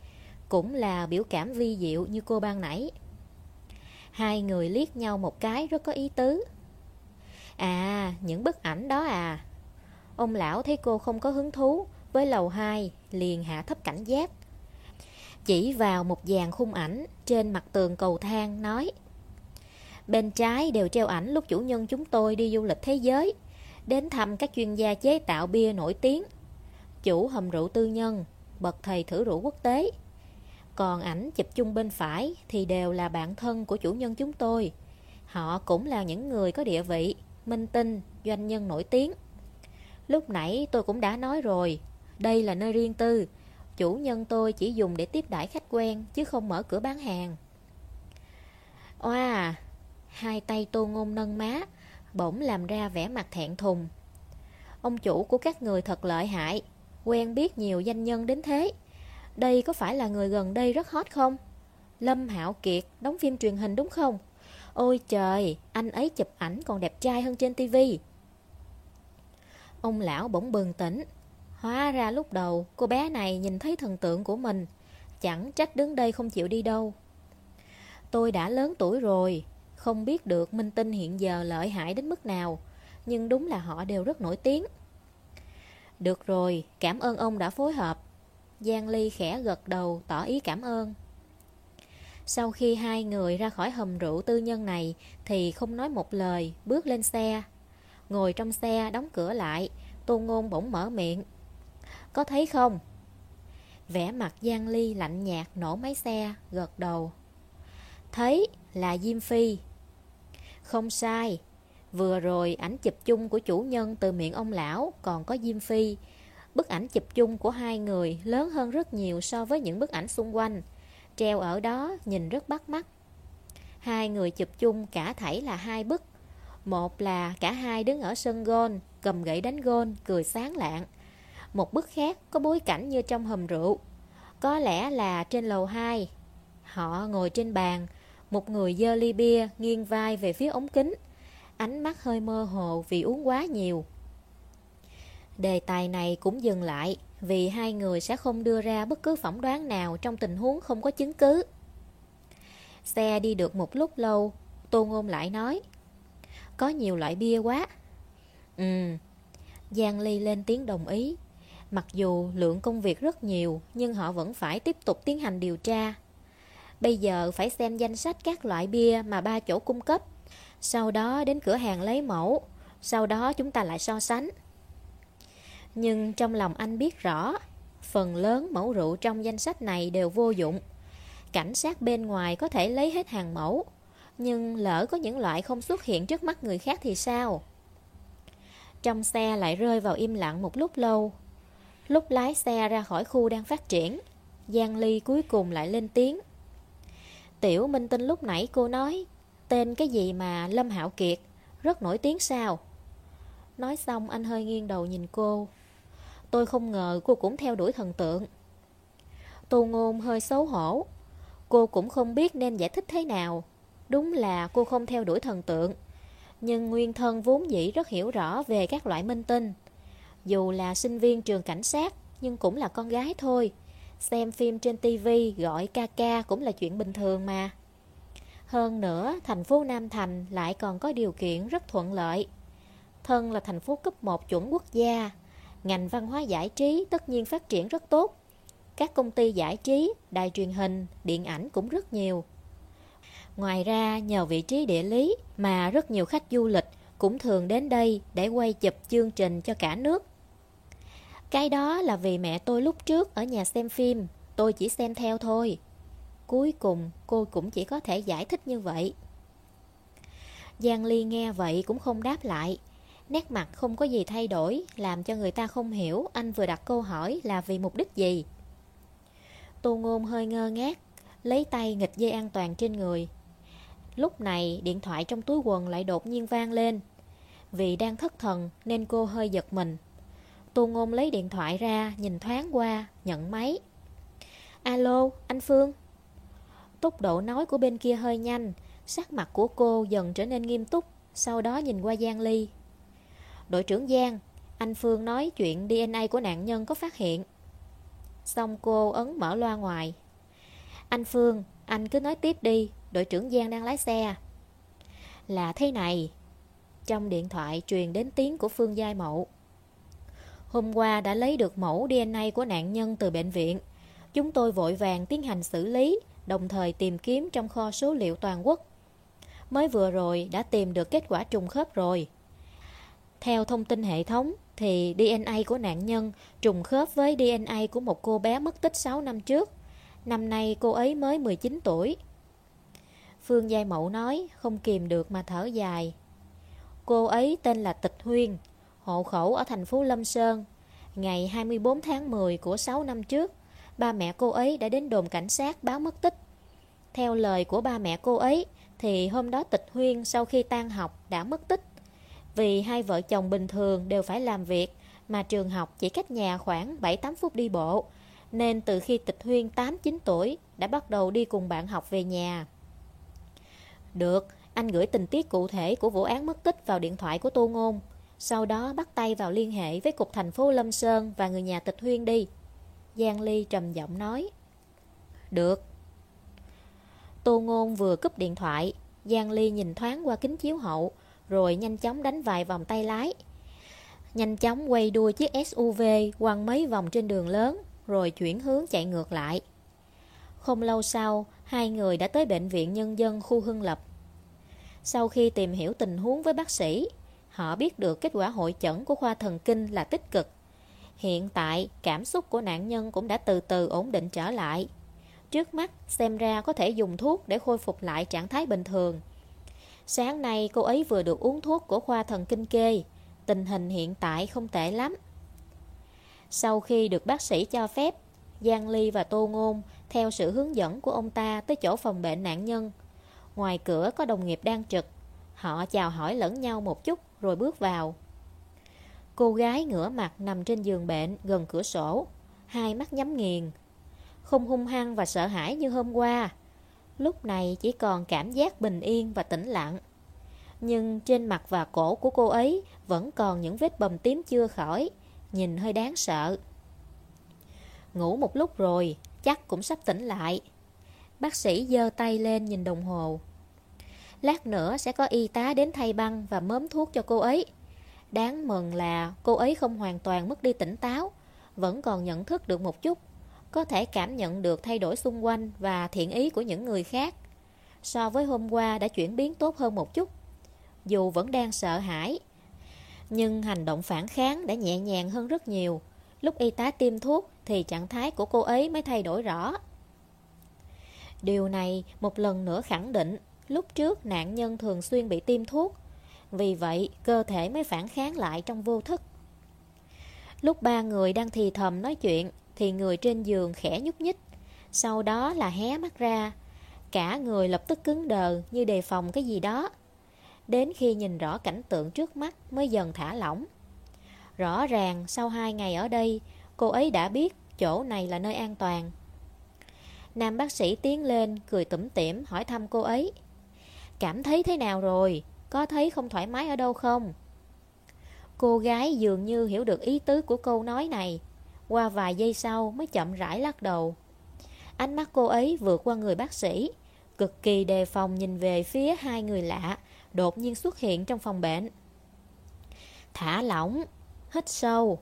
A: Cũng là biểu cảm vi diệu như cô ban nãy Hai người liếc nhau một cái rất có ý tứ À những bức ảnh đó à Ông lão thấy cô không có hứng thú Với lầu 2 liền hạ thấp cảnh giác Chỉ vào một dàn khung ảnh Trên mặt tường cầu thang nói Bên trái đều treo ảnh lúc chủ nhân chúng tôi đi du lịch thế giới đến thăm các chuyên gia chế tạo bia nổi tiếng, chủ hầm rượu tư nhân, bậc thầy thử rượu quốc tế. Còn ảnh chụp chung bên phải thì đều là bạn thân của chủ nhân chúng tôi. Họ cũng là những người có địa vị, minh tinh, doanh nhân nổi tiếng. Lúc nãy tôi cũng đã nói rồi, đây là nơi riêng tư, chủ nhân tôi chỉ dùng để tiếp đãi khách quen chứ không mở cửa bán hàng. Oa, hai tay tô ngôn nâng má, bỗng làm ra vẻ mặt thẹn thùng. Ông chủ của các người thật lợi hại, quen biết nhiều danh nhân đến thế. Đây có phải là người gần đây rất hot không? Lâm Hạo Kiệt đóng phim truyền hình đúng không? Ôi trời, anh ấy chụp ảnh còn đẹp trai hơn trên tivi. Ông lão bỗng bừng tỉnh. Hóa ra lúc đầu cô bé này nhìn thấy thần tượng của mình. Chẳng trách đứng đây không chịu đi đâu. Tôi đã lớn tuổi rồi, không biết được minh tinh hiện giờ lợi hại đến mức nào. Nhưng đúng là họ đều rất nổi tiếng. Được rồi, cảm ơn ông đã phối hợp. Giang Ly khẽ gật đầu tỏ ý cảm ơn. Sau khi hai người ra khỏi hầm rượu tư nhân này thì không nói một lời, bước lên xe. Ngồi trong xe đóng cửa lại, Tô Ngôn bỗng mở miệng. Có thấy không? Vẻ mặt Giang Ly lạnh nhạt nổ máy xe, gật đầu. Thấy là Diêm Phi. Không sai, vừa rồi ảnh chụp chung của chủ nhân từ miệng ông lão còn có Diêm Phi. Bức ảnh chụp chung của hai người lớn hơn rất nhiều so với những bức ảnh xung quanh treo ở đó nhìn rất bắt mắt. Hai người chụp chung cả thảy là hai bức. Một là cả hai đứng ở sân gôn, cầm gậy đánh gôn, cười sáng lạng. Một bức khác có bối cảnh như trong hầm rượu. Có lẽ là trên lầu 2. Họ ngồi trên bàn, một người dơ ly bia nghiêng vai về phía ống kính. Ánh mắt hơi mơ hồ vì uống quá nhiều. Đề tài này cũng dừng lại vì hai người sẽ không đưa ra bất cứ phỏng đoán nào trong tình huống không có chứng cứ. Xe đi được một lúc lâu, Tô Ngôn lại nói Có nhiều loại bia quá. Ừ, Giang Ly lên tiếng đồng ý. Mặc dù lượng công việc rất nhiều, nhưng họ vẫn phải tiếp tục tiến hành điều tra. Bây giờ phải xem danh sách các loại bia mà ba chỗ cung cấp. Sau đó đến cửa hàng lấy mẫu. Sau đó chúng ta lại so sánh. Nhưng trong lòng anh biết rõ, phần lớn mẫu rượu trong danh sách này đều vô dụng. Cảnh sát bên ngoài có thể lấy hết hàng mẫu, nhưng lỡ có những loại không xuất hiện trước mắt người khác thì sao? Trong xe lại rơi vào im lặng một lúc lâu. Lúc lái xe ra khỏi khu đang phát triển, Giang Ly cuối cùng lại lên tiếng. Tiểu Minh Tinh lúc nãy cô nói, tên cái gì mà Lâm Hạo Kiệt, rất nổi tiếng sao? Nói xong anh hơi nghiêng đầu nhìn cô. Tôi không ngờ cô cũng theo đuổi thần tượng. Tô ngôn hơi xấu hổ. Cô cũng không biết nên giải thích thế nào. Đúng là cô không theo đuổi thần tượng. Nhưng nguyên thân vốn dĩ rất hiểu rõ về các loại minh tinh. Dù là sinh viên trường cảnh sát Nhưng cũng là con gái thôi. Xem phim trên tivi gọi ca ca cũng là chuyện bình thường mà. Hơn nữa, thành phố Nam Thành lại còn có điều kiện rất thuận lợi. Thân là thành phố cấp 1 chuẩn quốc gia ngành văn hóa giải trí tất nhiên phát triển rất tốt. Các công ty giải trí, đài truyền hình, điện ảnh cũng rất nhiều. Ngoài ra, nhờ vị trí địa lý mà rất nhiều khách du lịch cũng thường đến đây để quay chụp chương trình cho cả nước. Cái đó là vì mẹ tôi lúc trước ở nhà xem phim, tôi chỉ xem theo thôi. Cuối cùng, cô cũng chỉ có thể giải thích như vậy. Giang Ly nghe vậy cũng không đáp lại, Nét mặt không có gì thay đổi, Làm cho người ta không hiểu Anh vừa đặt câu hỏi là vì mục đích gì. Tô ngôn hơi ngơ ngác, Lấy tay nghịch dây an toàn trên người. Lúc này, điện thoại trong túi quần lại đột nhiên vang lên. Vì đang thất thần nên cô hơi giật mình. Tô ngôn lấy điện thoại ra, Nhìn thoáng qua, Nhận máy. Alo, anh Phương. Tốc độ nói của bên kia hơi nhanh, Sắc mặt của cô dần trở nên nghiêm túc, Sau đó nhìn qua Giang Ly. Đội trưởng Giang, anh Phương nói chuyện DNA của nạn nhân có phát hiện. Xong cô ấn mở loa ngoài. Anh Phương, anh cứ nói tiếp đi, đội trưởng Giang đang lái xe. Là thế này. Trong điện thoại truyền đến tiếng của Phương Giai Mậu. Hôm qua đã lấy được mẫu DNA của nạn nhân từ bệnh viện. Chúng tôi vội vàng tiến hành xử lý, đồng thời tìm kiếm trong kho số liệu toàn quốc. Mới vừa rồi đã tìm được kết quả trùng khớp rồi. Theo thông tin hệ thống thì DNA của nạn nhân trùng khớp với DNA của một cô bé mất tích 6 năm trước. Năm nay cô ấy mới 19 tuổi. Phương Giai Mậu nói không kìm được mà thở dài. Cô ấy tên là Tịch Huyên, hộ khẩu ở thành phố Lâm Sơn. Ngày 24 tháng 10 của 6 năm trước, ba mẹ cô ấy đã đến đồn cảnh sát báo mất tích. Theo lời của ba mẹ cô ấy, thì hôm đó Tịch Huyên sau khi tan học đã mất tích. Vì hai vợ chồng bình thường đều phải làm việc, mà trường học chỉ cách nhà khoảng 7-8 phút đi bộ, nên từ khi Tịch Huyên 8-9 tuổi đã bắt đầu đi cùng bạn học về nhà. Được, anh gửi tình tiết cụ thể của vụ án mất tích vào điện thoại của Tô Ngôn. Sau đó bắt tay vào liên hệ với cục thành phố Lâm Sơn và người nhà Tịch Huyên đi. Giang Ly trầm giọng nói. Được. Tô Ngôn vừa cúp điện thoại, Giang Ly nhìn thoáng qua kính chiếu hậu, rồi nhanh chóng đánh vài vòng tay lái. Nhanh chóng quay đuôi chiếc SUV quăng mấy vòng trên đường lớn, rồi chuyển hướng chạy ngược lại. Không lâu sau, hai người đã tới bệnh viện nhân dân khu Hưng Lập. Sau khi tìm hiểu tình huống với bác sĩ, họ biết được kết quả hội chẩn của khoa thần kinh là tích cực. Hiện tại, cảm xúc của nạn nhân cũng đã từ từ ổn định trở lại. Trước mắt, xem ra có thể dùng thuốc để khôi phục lại trạng thái bình thường. Sáng nay, cô ấy vừa được uống thuốc của khoa thần kinh kê. Tình hình hiện tại không tệ lắm. Sau khi được bác sĩ cho phép, Giang Ly và Tô Ngôn theo sự hướng dẫn của ông ta tới chỗ phòng bệnh nạn nhân. Ngoài cửa có đồng nghiệp đang trực. Họ chào hỏi lẫn nhau một chút rồi bước vào. Cô gái ngửa mặt nằm trên giường bệnh gần cửa sổ, hai mắt nhắm nghiền. Không hung hăng và sợ hãi như hôm qua. Lúc này chỉ còn cảm giác bình yên và tĩnh lặng. Nhưng trên mặt và cổ của cô ấy vẫn còn những vết bầm tím chưa khỏi, nhìn hơi đáng sợ. Ngủ một lúc rồi, chắc cũng sắp tỉnh lại. Bác sĩ giơ tay lên nhìn đồng hồ. Lát nữa sẽ có y tá đến thay băng và mớm thuốc cho cô ấy. Đáng mừng là cô ấy không hoàn toàn mất đi tỉnh táo, vẫn còn nhận thức được một chút, có thể cảm nhận được thay đổi xung quanh và thiện ý của những người khác. So với hôm qua đã chuyển biến tốt hơn một chút. Dù vẫn đang sợ hãi, nhưng hành động phản kháng đã nhẹ nhàng hơn rất nhiều. Lúc y tá tiêm thuốc thì trạng thái của cô ấy mới thay đổi rõ. Điều này một lần nữa khẳng định lúc trước nạn nhân thường xuyên bị tiêm thuốc. Vì vậy, cơ thể mới phản kháng lại trong vô thức. Lúc ba người đang thì thầm nói chuyện, thì người trên giường khẽ nhúc nhích. Sau đó là hé mắt ra. Cả người lập tức cứng đờ như đề phòng cái gì đó. Đến khi nhìn rõ cảnh tượng trước mắt mới dần thả lỏng. Rõ ràng sau hai ngày ở đây, cô ấy đã biết chỗ này là nơi an toàn. Nam bác sĩ tiến lên, cười tủm tỉm hỏi thăm cô ấy. Cảm thấy thế nào rồi? Có thấy không thoải mái ở đâu không? Cô gái dường như hiểu được ý tứ của câu nói này. Qua vài giây sau mới chậm rãi lắc đầu. Ánh mắt cô ấy vượt qua người bác sĩ, cực kỳ đề phòng nhìn về phía hai người lạ, đột nhiên xuất hiện trong phòng bệnh. Thả lỏng, hít sâu.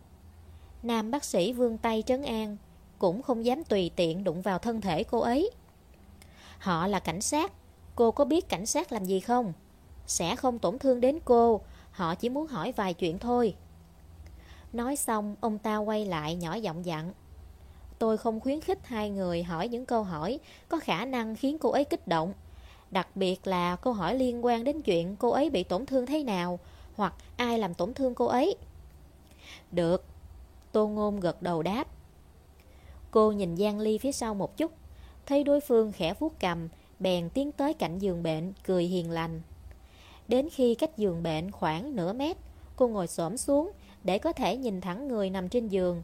A: Nam bác sĩ vươn tay trấn an, cũng không dám tùy tiện đụng vào thân thể cô ấy. Họ là cảnh sát, cô có biết cảnh sát làm gì không? Sẽ không tổn thương đến cô, họ chỉ muốn hỏi vài chuyện thôi. Nói xong, ông ta quay lại nhỏ giọng dặn. Tôi không khuyến khích hai người hỏi những câu hỏi có khả năng khiến cô ấy kích động. Đặc biệt là câu hỏi liên quan đến chuyện cô ấy bị tổn thương thế nào hoặc ai làm tổn thương cô ấy. Được, Tô Ngôn gật đầu đáp. Cô nhìn Giang Ly phía sau một chút, thấy đối phương khẽ vuốt cầm, bèn tiến tới cạnh giường bệnh, cười hiền lành. Đến khi cách giường bệnh khoảng nửa mét, cô ngồi xổm xuống để có thể nhìn thẳng người nằm trên giường.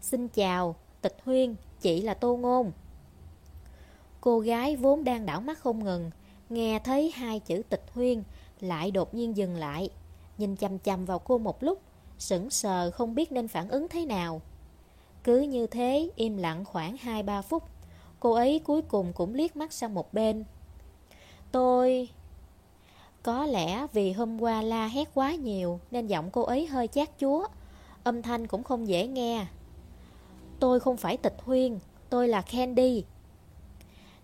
A: Xin chào, tịch huyên, chị là Tô Ngôn. Cô gái vốn đang đảo mắt không ngừng, nghe thấy hai chữ tịch huyên, lại đột nhiên dừng lại, nhìn chầm chầm vào cô một lúc, sững sờ không biết nên phản ứng thế nào. Cứ như thế, im lặng khoảng 2-3 phút, cô ấy cuối cùng cũng liếc mắt sang một bên. Tôi... Có lẽ vì hôm qua la hét quá nhiều nên giọng cô ấy hơi chát chúa, âm thanh cũng không dễ nghe. Tôi không phải tịch huyên, tôi là Candy.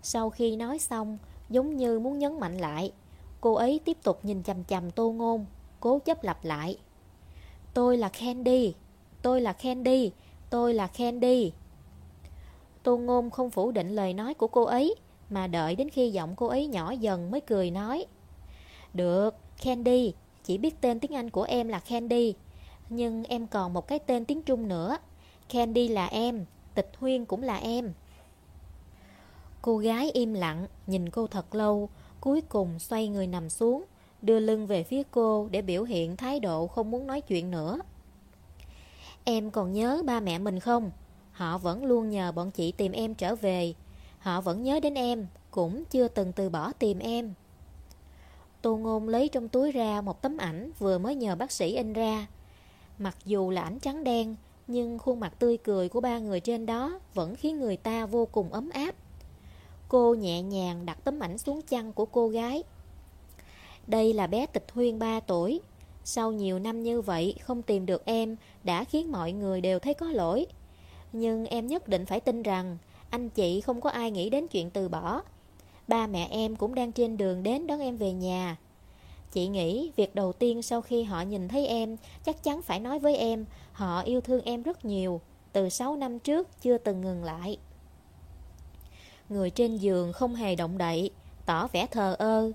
A: Sau khi nói xong, giống như muốn nhấn mạnh lại, cô ấy tiếp tục nhìn chầm chầm tô ngôn, cố chấp lặp lại. Tôi là Candy, tôi là Candy, tôi là Candy. Tô ngôn không phủ định lời nói của cô ấy, mà đợi đến khi giọng cô ấy nhỏ dần mới cười nói. Được, Candy, chỉ biết tên tiếng Anh của em là Candy, nhưng em còn một cái tên tiếng Trung nữa. Candy là em, Tịch Huyên cũng là em. Cô gái im lặng Nhìn cô thật lâu Cuối cùng xoay người nằm xuống Đưa lưng về phía cô để biểu hiện thái độ không muốn nói chuyện nữa. Em còn nhớ ba mẹ mình không? Họ vẫn luôn nhờ bọn chị tìm em trở về. Họ vẫn nhớ đến em Cũng chưa từng từ bỏ tìm em. Tô Ngôn lấy trong túi ra một tấm ảnh vừa mới nhờ bác sĩ in ra. Mặc dù là ảnh trắng đen, nhưng khuôn mặt tươi cười của ba người trên đó vẫn khiến người ta vô cùng ấm áp. Cô nhẹ nhàng đặt tấm ảnh xuống chăn của cô gái. Đây là bé Tịch Huyên 3 tuổi. Sau nhiều năm như vậy không tìm được em đã khiến mọi người đều thấy có lỗi. Nhưng em nhất định phải tin rằng anh chị không có ai nghĩ đến chuyện từ bỏ. Ba mẹ em cũng đang trên đường đến đón em về nhà. Chị nghĩ việc đầu tiên sau khi họ nhìn thấy em chắc chắn phải nói với em họ yêu thương em rất nhiều. Từ 6 năm trước chưa từng ngừng lại. Người trên giường không hề động đậy, tỏ vẻ thờ ơ.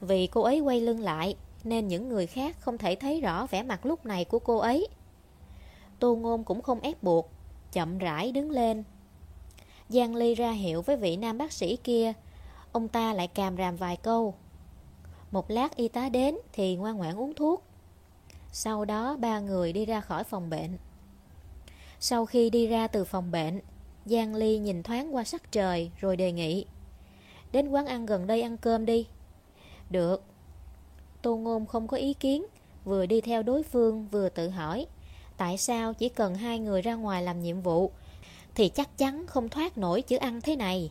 A: Vì cô ấy quay lưng lại nên những người khác không thể thấy rõ vẻ mặt lúc này của cô ấy. Tô Ngôn cũng không ép buộc, chậm rãi đứng lên. Giang Ly ra hiệu với vị nam bác sĩ kia Ông ta lại càm ràm vài câu. Một lát y tá đến Thì ngoan ngoãn uống thuốc. Sau đó ba người đi ra khỏi phòng bệnh. Sau khi đi ra từ phòng bệnh, Giang Ly nhìn thoáng qua sắc trời Rồi đề nghị, Đến quán ăn gần đây ăn cơm đi. Được. Tô Ngôn không có ý kiến, Vừa đi theo đối phương vừa tự hỏi, Tại sao chỉ cần hai người ra ngoài làm nhiệm vụ Thì chắc chắn không thoát nổi chữ ăn thế này?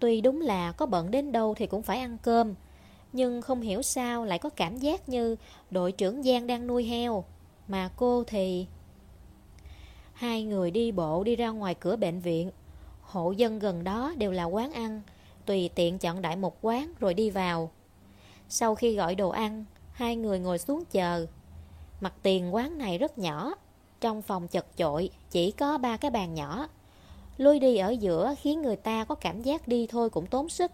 A: Tuy đúng là có bận đến đâu thì cũng phải ăn cơm, Nhưng không hiểu sao lại có cảm giác như đội trưởng Giang đang nuôi heo. Mà cô thì... Hai người đi bộ đi ra ngoài cửa bệnh viện. Hộ dân gần đó đều là quán ăn, Tùy tiện chọn đại một quán rồi đi vào. Sau khi gọi đồ ăn, Hai người ngồi xuống chờ. Mặt tiền quán này rất nhỏ, Trong phòng chật chội, Chỉ có ba cái bàn nhỏ lui đi ở giữa khiến người ta có cảm giác đi thôi cũng tốn sức.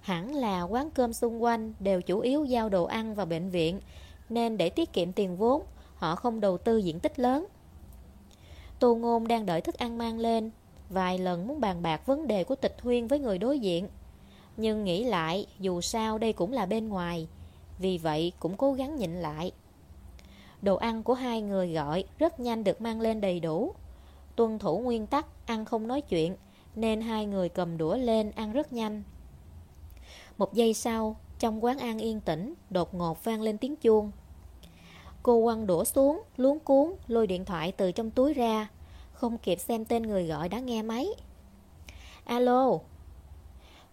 A: Hẳn là quán cơm xung quanh đều chủ yếu giao đồ ăn vào bệnh viện, nên để tiết kiệm tiền vốn, họ không đầu tư diện tích lớn. Tô Ngôn đang đợi thức ăn mang lên, vài lần muốn bàn bạc vấn đề của tịch huyên với người đối diện. Nhưng nghĩ lại, dù sao đây cũng là bên ngoài, vì vậy cũng cố gắng nhịn lại. Đồ ăn của hai người gọi rất nhanh được mang lên đầy đủ. Tuân thủ nguyên tắc ăn không nói chuyện, Nên hai người cầm đũa lên ăn rất nhanh. Một giây sau, Trong quán ăn yên tĩnh, Đột ngột vang lên tiếng chuông. Cô quăng đũa xuống, Luống cuốn, Lôi điện thoại từ trong túi ra, Không kịp xem tên người gọi đã nghe máy. Alo?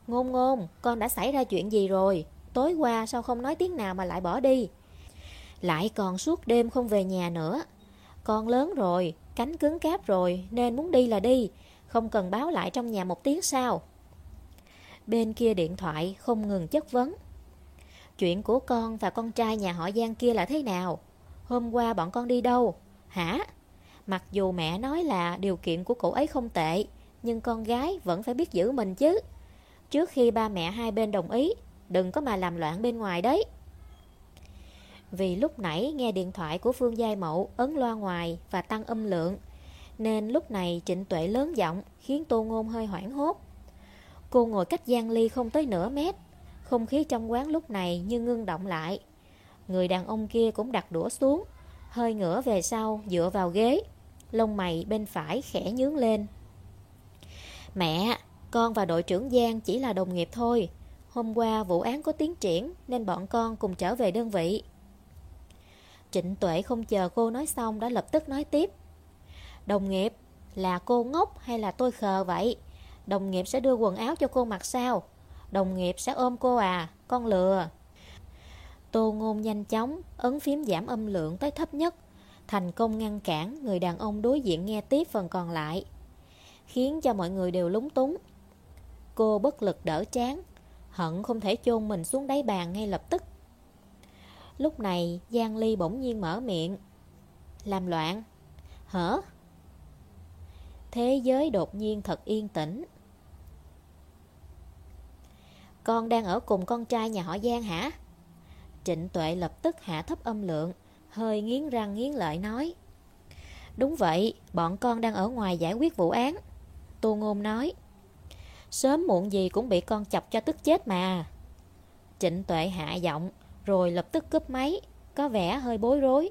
A: Ngôn ngôn, Con đã xảy ra chuyện gì rồi? Tối qua sao không nói tiếng nào mà lại bỏ đi? Lại còn suốt đêm không về nhà nữa. Con lớn rồi Cánh cứng cáp rồi, nên muốn đi là đi, Không cần báo lại trong nhà một tiếng sao Bên kia điện thoại không ngừng chất vấn. Chuyện của con và con trai nhà họ Giang kia là thế nào? Hôm qua bọn con đi đâu? Hả? Mặc dù mẹ nói là điều kiện của cậu ấy không tệ, Nhưng con gái vẫn phải biết giữ mình chứ. Trước khi ba mẹ hai bên đồng ý, Đừng có mà làm loạn bên ngoài đấy vì lúc nãy nghe điện thoại của Phương Giai Mậu ấn loa ngoài và tăng âm lượng, nên lúc này trịnh tuệ lớn giọng khiến Tô Ngôn hơi hoảng hốt. Cô ngồi cách Giang Ly không tới nửa mét, không khí trong quán lúc này như ngưng động lại. Người đàn ông kia cũng đặt đũa xuống, hơi ngửa về sau dựa vào ghế, lông mày bên phải khẽ nhướng lên. Mẹ, con và đội trưởng Giang chỉ là đồng nghiệp thôi. Hôm qua vụ án có tiến triển nên bọn con cùng trở về đơn vị. Trịnh Tuệ không chờ cô nói xong đã lập tức nói tiếp. Đồng nghiệp, Là cô ngốc hay là tôi khờ vậy? Đồng nghiệp sẽ đưa quần áo cho cô mặc sao? Đồng nghiệp sẽ ôm cô à? Con lừa. Tô ngôn nhanh chóng Ấn phím giảm âm lượng tới thấp nhất, Thành công ngăn cản Người đàn ông đối diện nghe tiếp phần còn lại, Khiến cho mọi người đều lúng túng. Cô bất lực đỡ chán, Hận không thể chôn mình xuống đáy bàn ngay lập tức. Lúc này Giang Ly bỗng nhiên mở miệng Làm loạn Hả? Thế giới đột nhiên thật yên tĩnh Con đang ở cùng con trai nhà họ Giang hả? Trịnh Tuệ lập tức hạ thấp âm lượng Hơi nghiến răng nghiến lợi nói Đúng vậy, bọn con đang ở ngoài giải quyết vụ án. Tô Ngôn nói. Sớm muộn gì cũng bị con chọc cho tức chết mà. Trịnh Tuệ hạ giọng, rồi lập tức cướp máy, có vẻ hơi bối rối.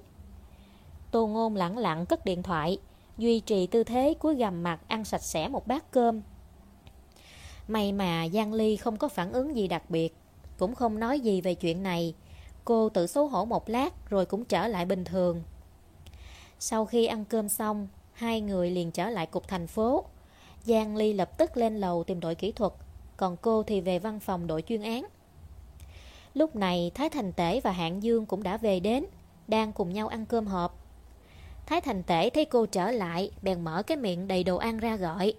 A: Tô Ngôn lặng lặng cất điện thoại, duy trì tư thế cúi gầm mặt ăn sạch sẽ một bát cơm. May mà Giang Ly không có phản ứng gì đặc biệt, cũng không nói gì về chuyện này. Cô tự xấu hổ một lát rồi cũng trở lại bình thường. Sau khi ăn cơm xong, hai người liền trở lại cục thành phố. Giang Ly lập tức lên lầu tìm đội kỹ thuật, còn cô thì về văn phòng đội chuyên án. Lúc này Thái Thành Tể và Hạng Dương cũng đã về đến, đang cùng nhau ăn cơm hộp. Thái Thành Tể thấy cô trở lại, bèn mở cái miệng đầy đồ ăn ra gọi.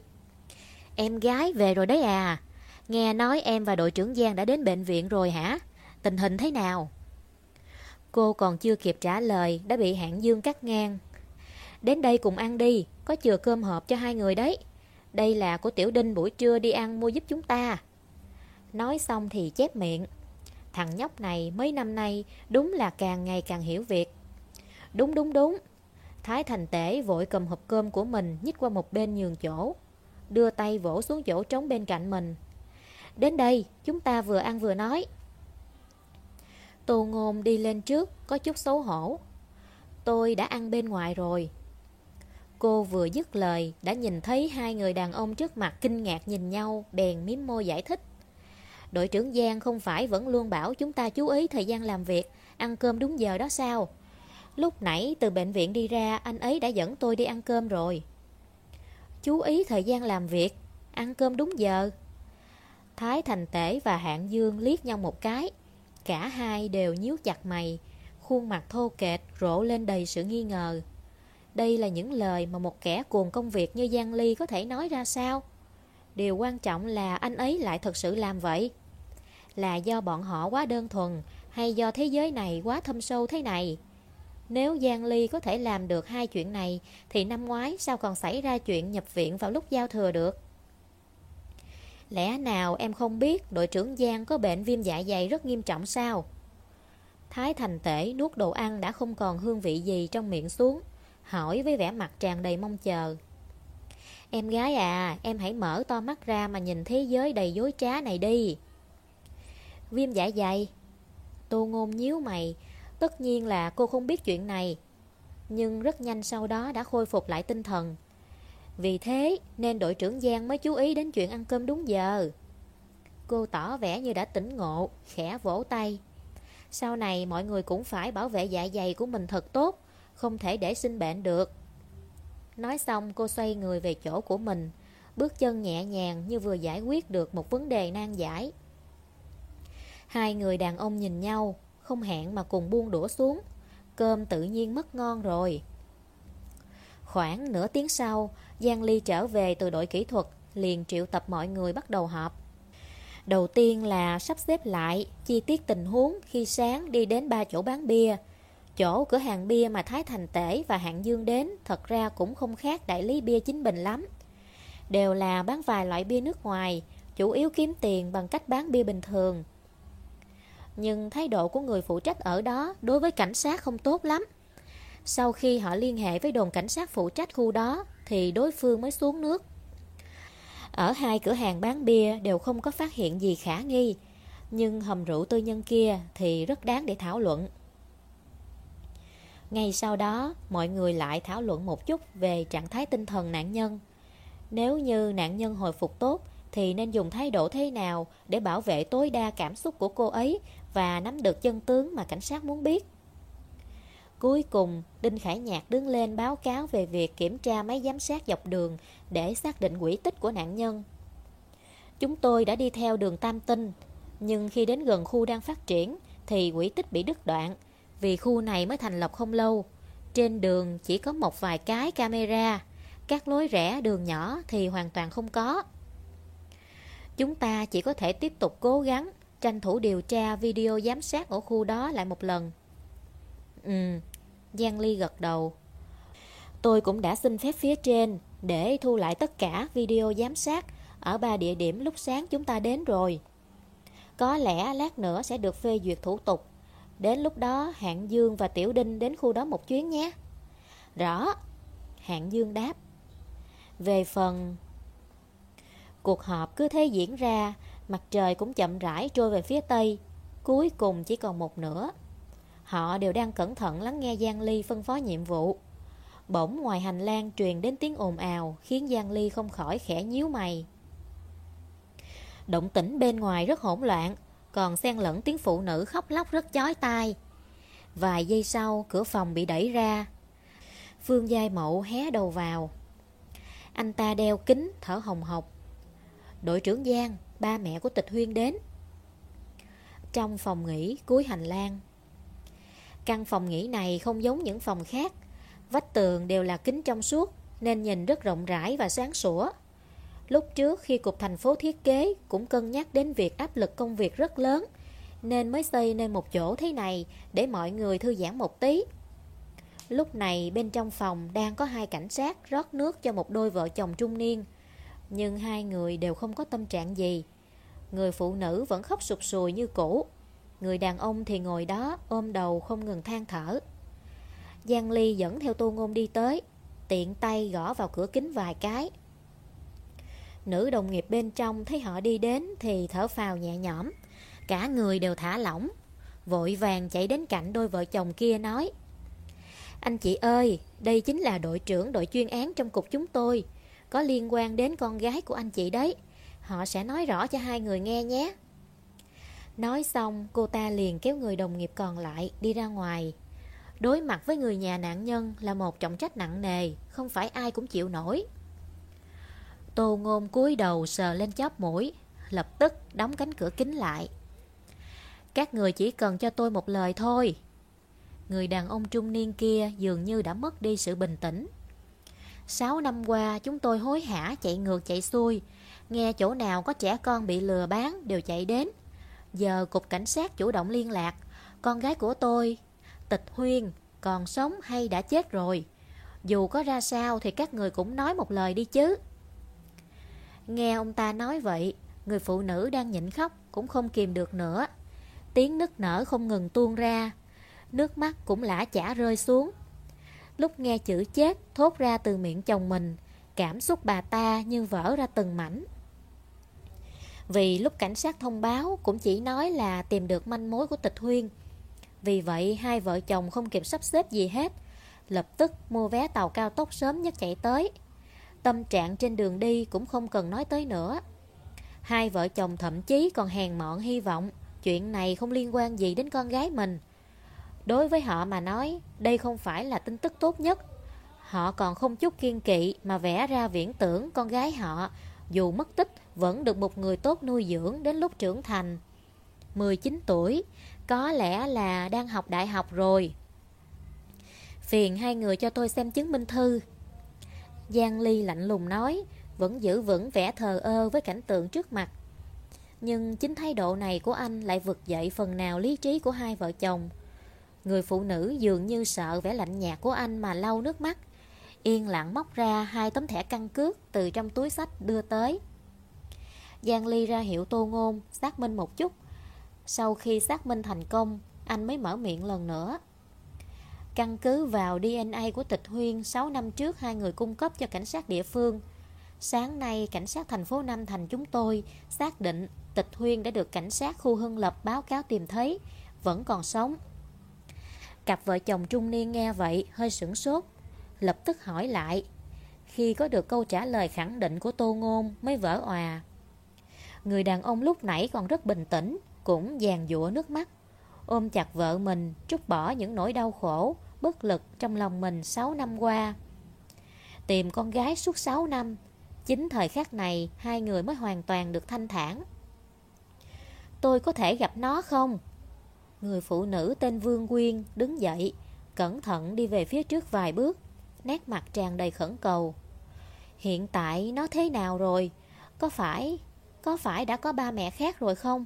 A: Em gái về rồi đấy à, nghe nói em và đội trưởng Giang đã đến bệnh viện rồi hả? Tình hình thế nào? Cô còn chưa kịp trả lời đã bị Hạng Dương cắt ngang. Đến đây cùng ăn đi, có chừa cơm hộp cho hai người đấy. Đây là của Tiểu Đinh buổi trưa đi ăn mua giúp chúng ta. Nói xong thì chép miệng. Thằng nhóc này mấy năm nay đúng là càng ngày càng hiểu việc. Đúng đúng đúng. Thái Thành Tể vội cầm hộp cơm của mình nhích qua một bên nhường chỗ. Đưa tay vỗ xuống chỗ trống bên cạnh mình. Đến đây, chúng ta vừa ăn vừa nói. Tô Ngôn đi lên trước, có chút xấu hổ. Tôi đã ăn bên ngoài rồi. Cô vừa dứt lời, đã nhìn thấy hai người đàn ông trước mặt kinh ngạc nhìn nhau, bèn miếm môi giải thích. Đội trưởng Giang không phải vẫn luôn bảo chúng ta chú ý thời gian làm việc, ăn cơm đúng giờ đó sao? Lúc nãy từ bệnh viện đi ra, anh ấy đã dẫn tôi đi ăn cơm rồi. Chú ý thời gian làm việc, ăn cơm đúng giờ. Thái Thành Tể và Hạng Dương liếc nhau một cái. Cả hai đều nhíu chặt mày, khuôn mặt thô kệch rộ lên đầy sự nghi ngờ. Đây là những lời mà một kẻ cuồng công việc như Giang Ly có thể nói ra sao? Điều quan trọng là anh ấy lại thật sự làm vậy. Là do bọn họ quá đơn thuần hay do thế giới này quá thâm sâu thế này? Nếu Giang Ly có thể làm được hai chuyện này thì năm ngoái sao còn xảy ra chuyện nhập viện vào lúc giao thừa được? Lẽ nào em không biết đội trưởng Giang có bệnh viêm dạ dày rất nghiêm trọng sao? Thái Thành Tể nuốt đồ ăn đã không còn hương vị gì trong miệng xuống, hỏi với vẻ mặt tràn đầy mong chờ. Em gái à, em hãy mở to mắt ra mà nhìn thế giới đầy dối trá này đi. Viêm dạ dày. Tô ngôn nhíu mày, tất nhiên là cô không biết chuyện này. Nhưng rất nhanh sau đó đã khôi phục lại tinh thần. Vì thế nên đội trưởng Giang mới chú ý đến chuyện ăn cơm đúng giờ. Cô tỏ vẻ như đã tỉnh ngộ, khẽ vỗ tay. Sau này mọi người cũng phải bảo vệ dạ dày của mình thật tốt, không thể để sinh bệnh được. Nói xong cô xoay người về chỗ của mình, bước chân nhẹ nhàng như vừa giải quyết được một vấn đề nan giải. Hai người đàn ông nhìn nhau, không hẹn mà cùng buông đũa xuống. Cơm tự nhiên mất ngon rồi. Khoảng nửa tiếng sau, Giang Ly trở về từ đội kỹ thuật, liền triệu tập mọi người bắt đầu họp. Đầu tiên là sắp xếp lại chi tiết tình huống khi sáng đi đến ba chỗ bán bia. Chỗ cửa hàng bia mà Thái Thành Tể và Hạng Dương đến thật ra cũng không khác đại lý bia chính bình lắm. Đều là bán vài loại bia nước ngoài, chủ yếu kiếm tiền bằng cách bán bia bình thường. Nhưng thái độ của người phụ trách ở đó đối với cảnh sát không tốt lắm. Sau khi họ liên hệ với đồn cảnh sát phụ trách khu đó thì đối phương mới xuống nước. Ở hai cửa hàng bán bia đều không có phát hiện gì khả nghi, nhưng hầm rượu tư nhân kia thì rất đáng để thảo luận. Ngay sau đó, mọi người lại thảo luận một chút về trạng thái tinh thần nạn nhân. Nếu như nạn nhân hồi phục tốt, thì nên dùng thái độ thế nào để bảo vệ tối đa cảm xúc của cô ấy và nắm được chân tướng mà cảnh sát muốn biết. Cuối cùng, Đinh Khải Nhạc đứng lên báo cáo về việc kiểm tra máy giám sát dọc đường để xác định quỹ tích của nạn nhân. Chúng tôi đã đi theo đường Tam Tinh, nhưng khi đến gần khu đang phát triển thì quỹ tích bị đứt đoạn vì khu này mới thành lập không lâu. Trên đường chỉ có một vài cái camera, các lối rẽ đường nhỏ thì hoàn toàn không có. Chúng ta chỉ có thể tiếp tục cố gắng tranh thủ điều tra video giám sát ở khu đó lại một lần. Ừ, Giang Ly gật đầu. Tôi cũng đã xin phép phía trên để thu lại tất cả video giám sát ở ba địa điểm lúc sáng chúng ta đến rồi. Có lẽ lát nữa sẽ được phê duyệt thủ tục. Đến lúc đó Hạng Dương và Tiểu Đinh đến khu đó một chuyến nhé. Rõ. Hạng Dương đáp Về phần Cuộc họp cứ thế diễn ra Mặt trời cũng chậm rãi trôi về phía tây, Cuối cùng chỉ còn một nửa. Họ đều đang cẩn thận lắng nghe Giang Ly phân phó nhiệm vụ. Bỗng ngoài hành lang truyền đến tiếng ồn ào, Khiến Giang Ly không khỏi khẽ nhíu mày. Động tĩnh bên ngoài rất hỗn loạn, Còn xen lẫn tiếng phụ nữ khóc lóc rất chói tai. Vài giây sau, cửa phòng bị đẩy ra. Phương Giai Mậu hé đầu vào. Anh ta đeo kính, thở hồng hộc. Đội trưởng Giang Ba mẹ của tịch huyên đến. Trong phòng nghỉ cuối hành lang, Căn phòng nghỉ này không giống những phòng khác. Vách tường đều là kính trong suốt, Nên nhìn rất rộng rãi và sáng sủa. Lúc trước khi Cục Thành phố thiết kế Cũng cân nhắc đến việc áp lực công việc rất lớn, Nên mới xây nên một chỗ thế này Để mọi người thư giãn một tí. Lúc này bên trong phòng đang có hai cảnh sát rót nước cho một đôi vợ chồng trung niên. Nhưng hai người đều không có tâm trạng gì. Người phụ nữ vẫn khóc sụp sùi như cũ. Người đàn ông thì ngồi đó, ôm đầu không ngừng than thở. Giang Ly dẫn theo tô ngôn đi tới, Tiện tay gõ vào cửa kính vài cái. Nữ đồng nghiệp bên trong thấy họ đi đến Thì thở phào nhẹ nhõm. Cả người đều thả lỏng, Vội vàng chạy đến cạnh đôi vợ chồng kia nói, Anh chị ơi, Đây chính là đội trưởng đội chuyên án trong cục chúng tôi. Có liên quan đến con gái của anh chị đấy. Họ sẽ nói rõ cho hai người nghe nhé. Nói xong, cô ta liền kéo người đồng nghiệp còn lại đi ra ngoài. Đối mặt với người nhà nạn nhân là một trọng trách nặng nề, Không phải ai cũng chịu nổi. Tô ngôn cúi đầu sờ lên chóp mũi, Lập tức đóng cánh cửa kính lại. Các người chỉ cần cho tôi một lời thôi. Người đàn ông trung niên kia dường như đã mất đi sự bình tĩnh. Sáu năm qua, chúng tôi hối hả chạy ngược, chạy xuôi. Nghe chỗ nào có trẻ con bị lừa bán đều chạy đến. Giờ cục cảnh sát chủ động liên lạc. Con gái của tôi, Tịch Huyên, Còn sống hay đã chết rồi. Dù có ra sao thì các người cũng nói một lời đi chứ. Nghe ông ta nói vậy, Người phụ nữ đang nhịn khóc Cũng không kìm được nữa. Tiếng nức nở không ngừng tuôn ra. Nước mắt cũng lã chả rơi xuống. Lúc nghe chữ chết thốt ra từ miệng chồng mình, Cảm xúc bà ta như vỡ ra từng mảnh. Vì lúc cảnh sát thông báo cũng chỉ nói là tìm được manh mối của tịch huyên. Vì vậy, hai vợ chồng không kịp sắp xếp gì hết, Lập tức mua vé tàu cao tốc sớm nhất chạy tới. Tâm trạng trên đường đi cũng không cần nói tới nữa. Hai vợ chồng thậm chí còn hèn mọn hy vọng Chuyện này không liên quan gì đến con gái mình. Đối với họ mà nói Đây không phải là tin tức tốt nhất Họ còn không chút kiên kỵ Mà vẽ ra viễn tưởng con gái họ Dù mất tích vẫn được một người tốt nuôi dưỡng đến lúc trưởng thành. 19 tuổi, có lẽ là đang học đại học rồi. Phiền hai người cho tôi xem chứng minh thư. Giang Ly lạnh lùng nói, vẫn giữ vững vẻ thờ ơ với cảnh tượng trước mặt. Nhưng chính thái độ này của anh lại vực dậy phần nào lý trí của hai vợ chồng. Người phụ nữ dường như sợ vẻ lạnh nhạt của anh mà lau nước mắt. Yên lặng móc ra hai tấm thẻ căn cước từ trong túi sách đưa tới. Giang Ly ra hiệu tô ngôn Xác minh một chút Sau khi xác minh thành công, Anh mới mở miệng lần nữa Căn cứ vào DNA của tịch huyên 6 năm trước hai người cung cấp cho cảnh sát địa phương Sáng nay, cảnh sát thành phố Nam Thành chúng tôi Xác định tịch huyên đã được cảnh sát khu Hưng Lập báo cáo tìm thấy, Vẫn còn sống Cặp vợ chồng trung niên nghe vậy hơi sửng sốt, Lập tức hỏi lại. Khi có được câu trả lời khẳng định của Tô Ngôn mới vỡ òa. Người đàn ông lúc nãy còn rất bình tĩnh, Cũng dàn dụa nước mắt. Ôm chặt vợ mình, Trút bỏ những nỗi đau khổ, Bất lực trong lòng mình 6 năm qua. Tìm con gái suốt 6 năm, Chính thời khắc này Hai người mới hoàn toàn được thanh thản. Tôi có thể gặp nó không? Người phụ nữ tên Vương Quyên đứng dậy, Cẩn thận đi về phía trước vài bước, Nét mặt tràn đầy khẩn cầu. Hiện tại nó thế nào rồi? Có phải có phải đã có ba mẹ khác rồi không?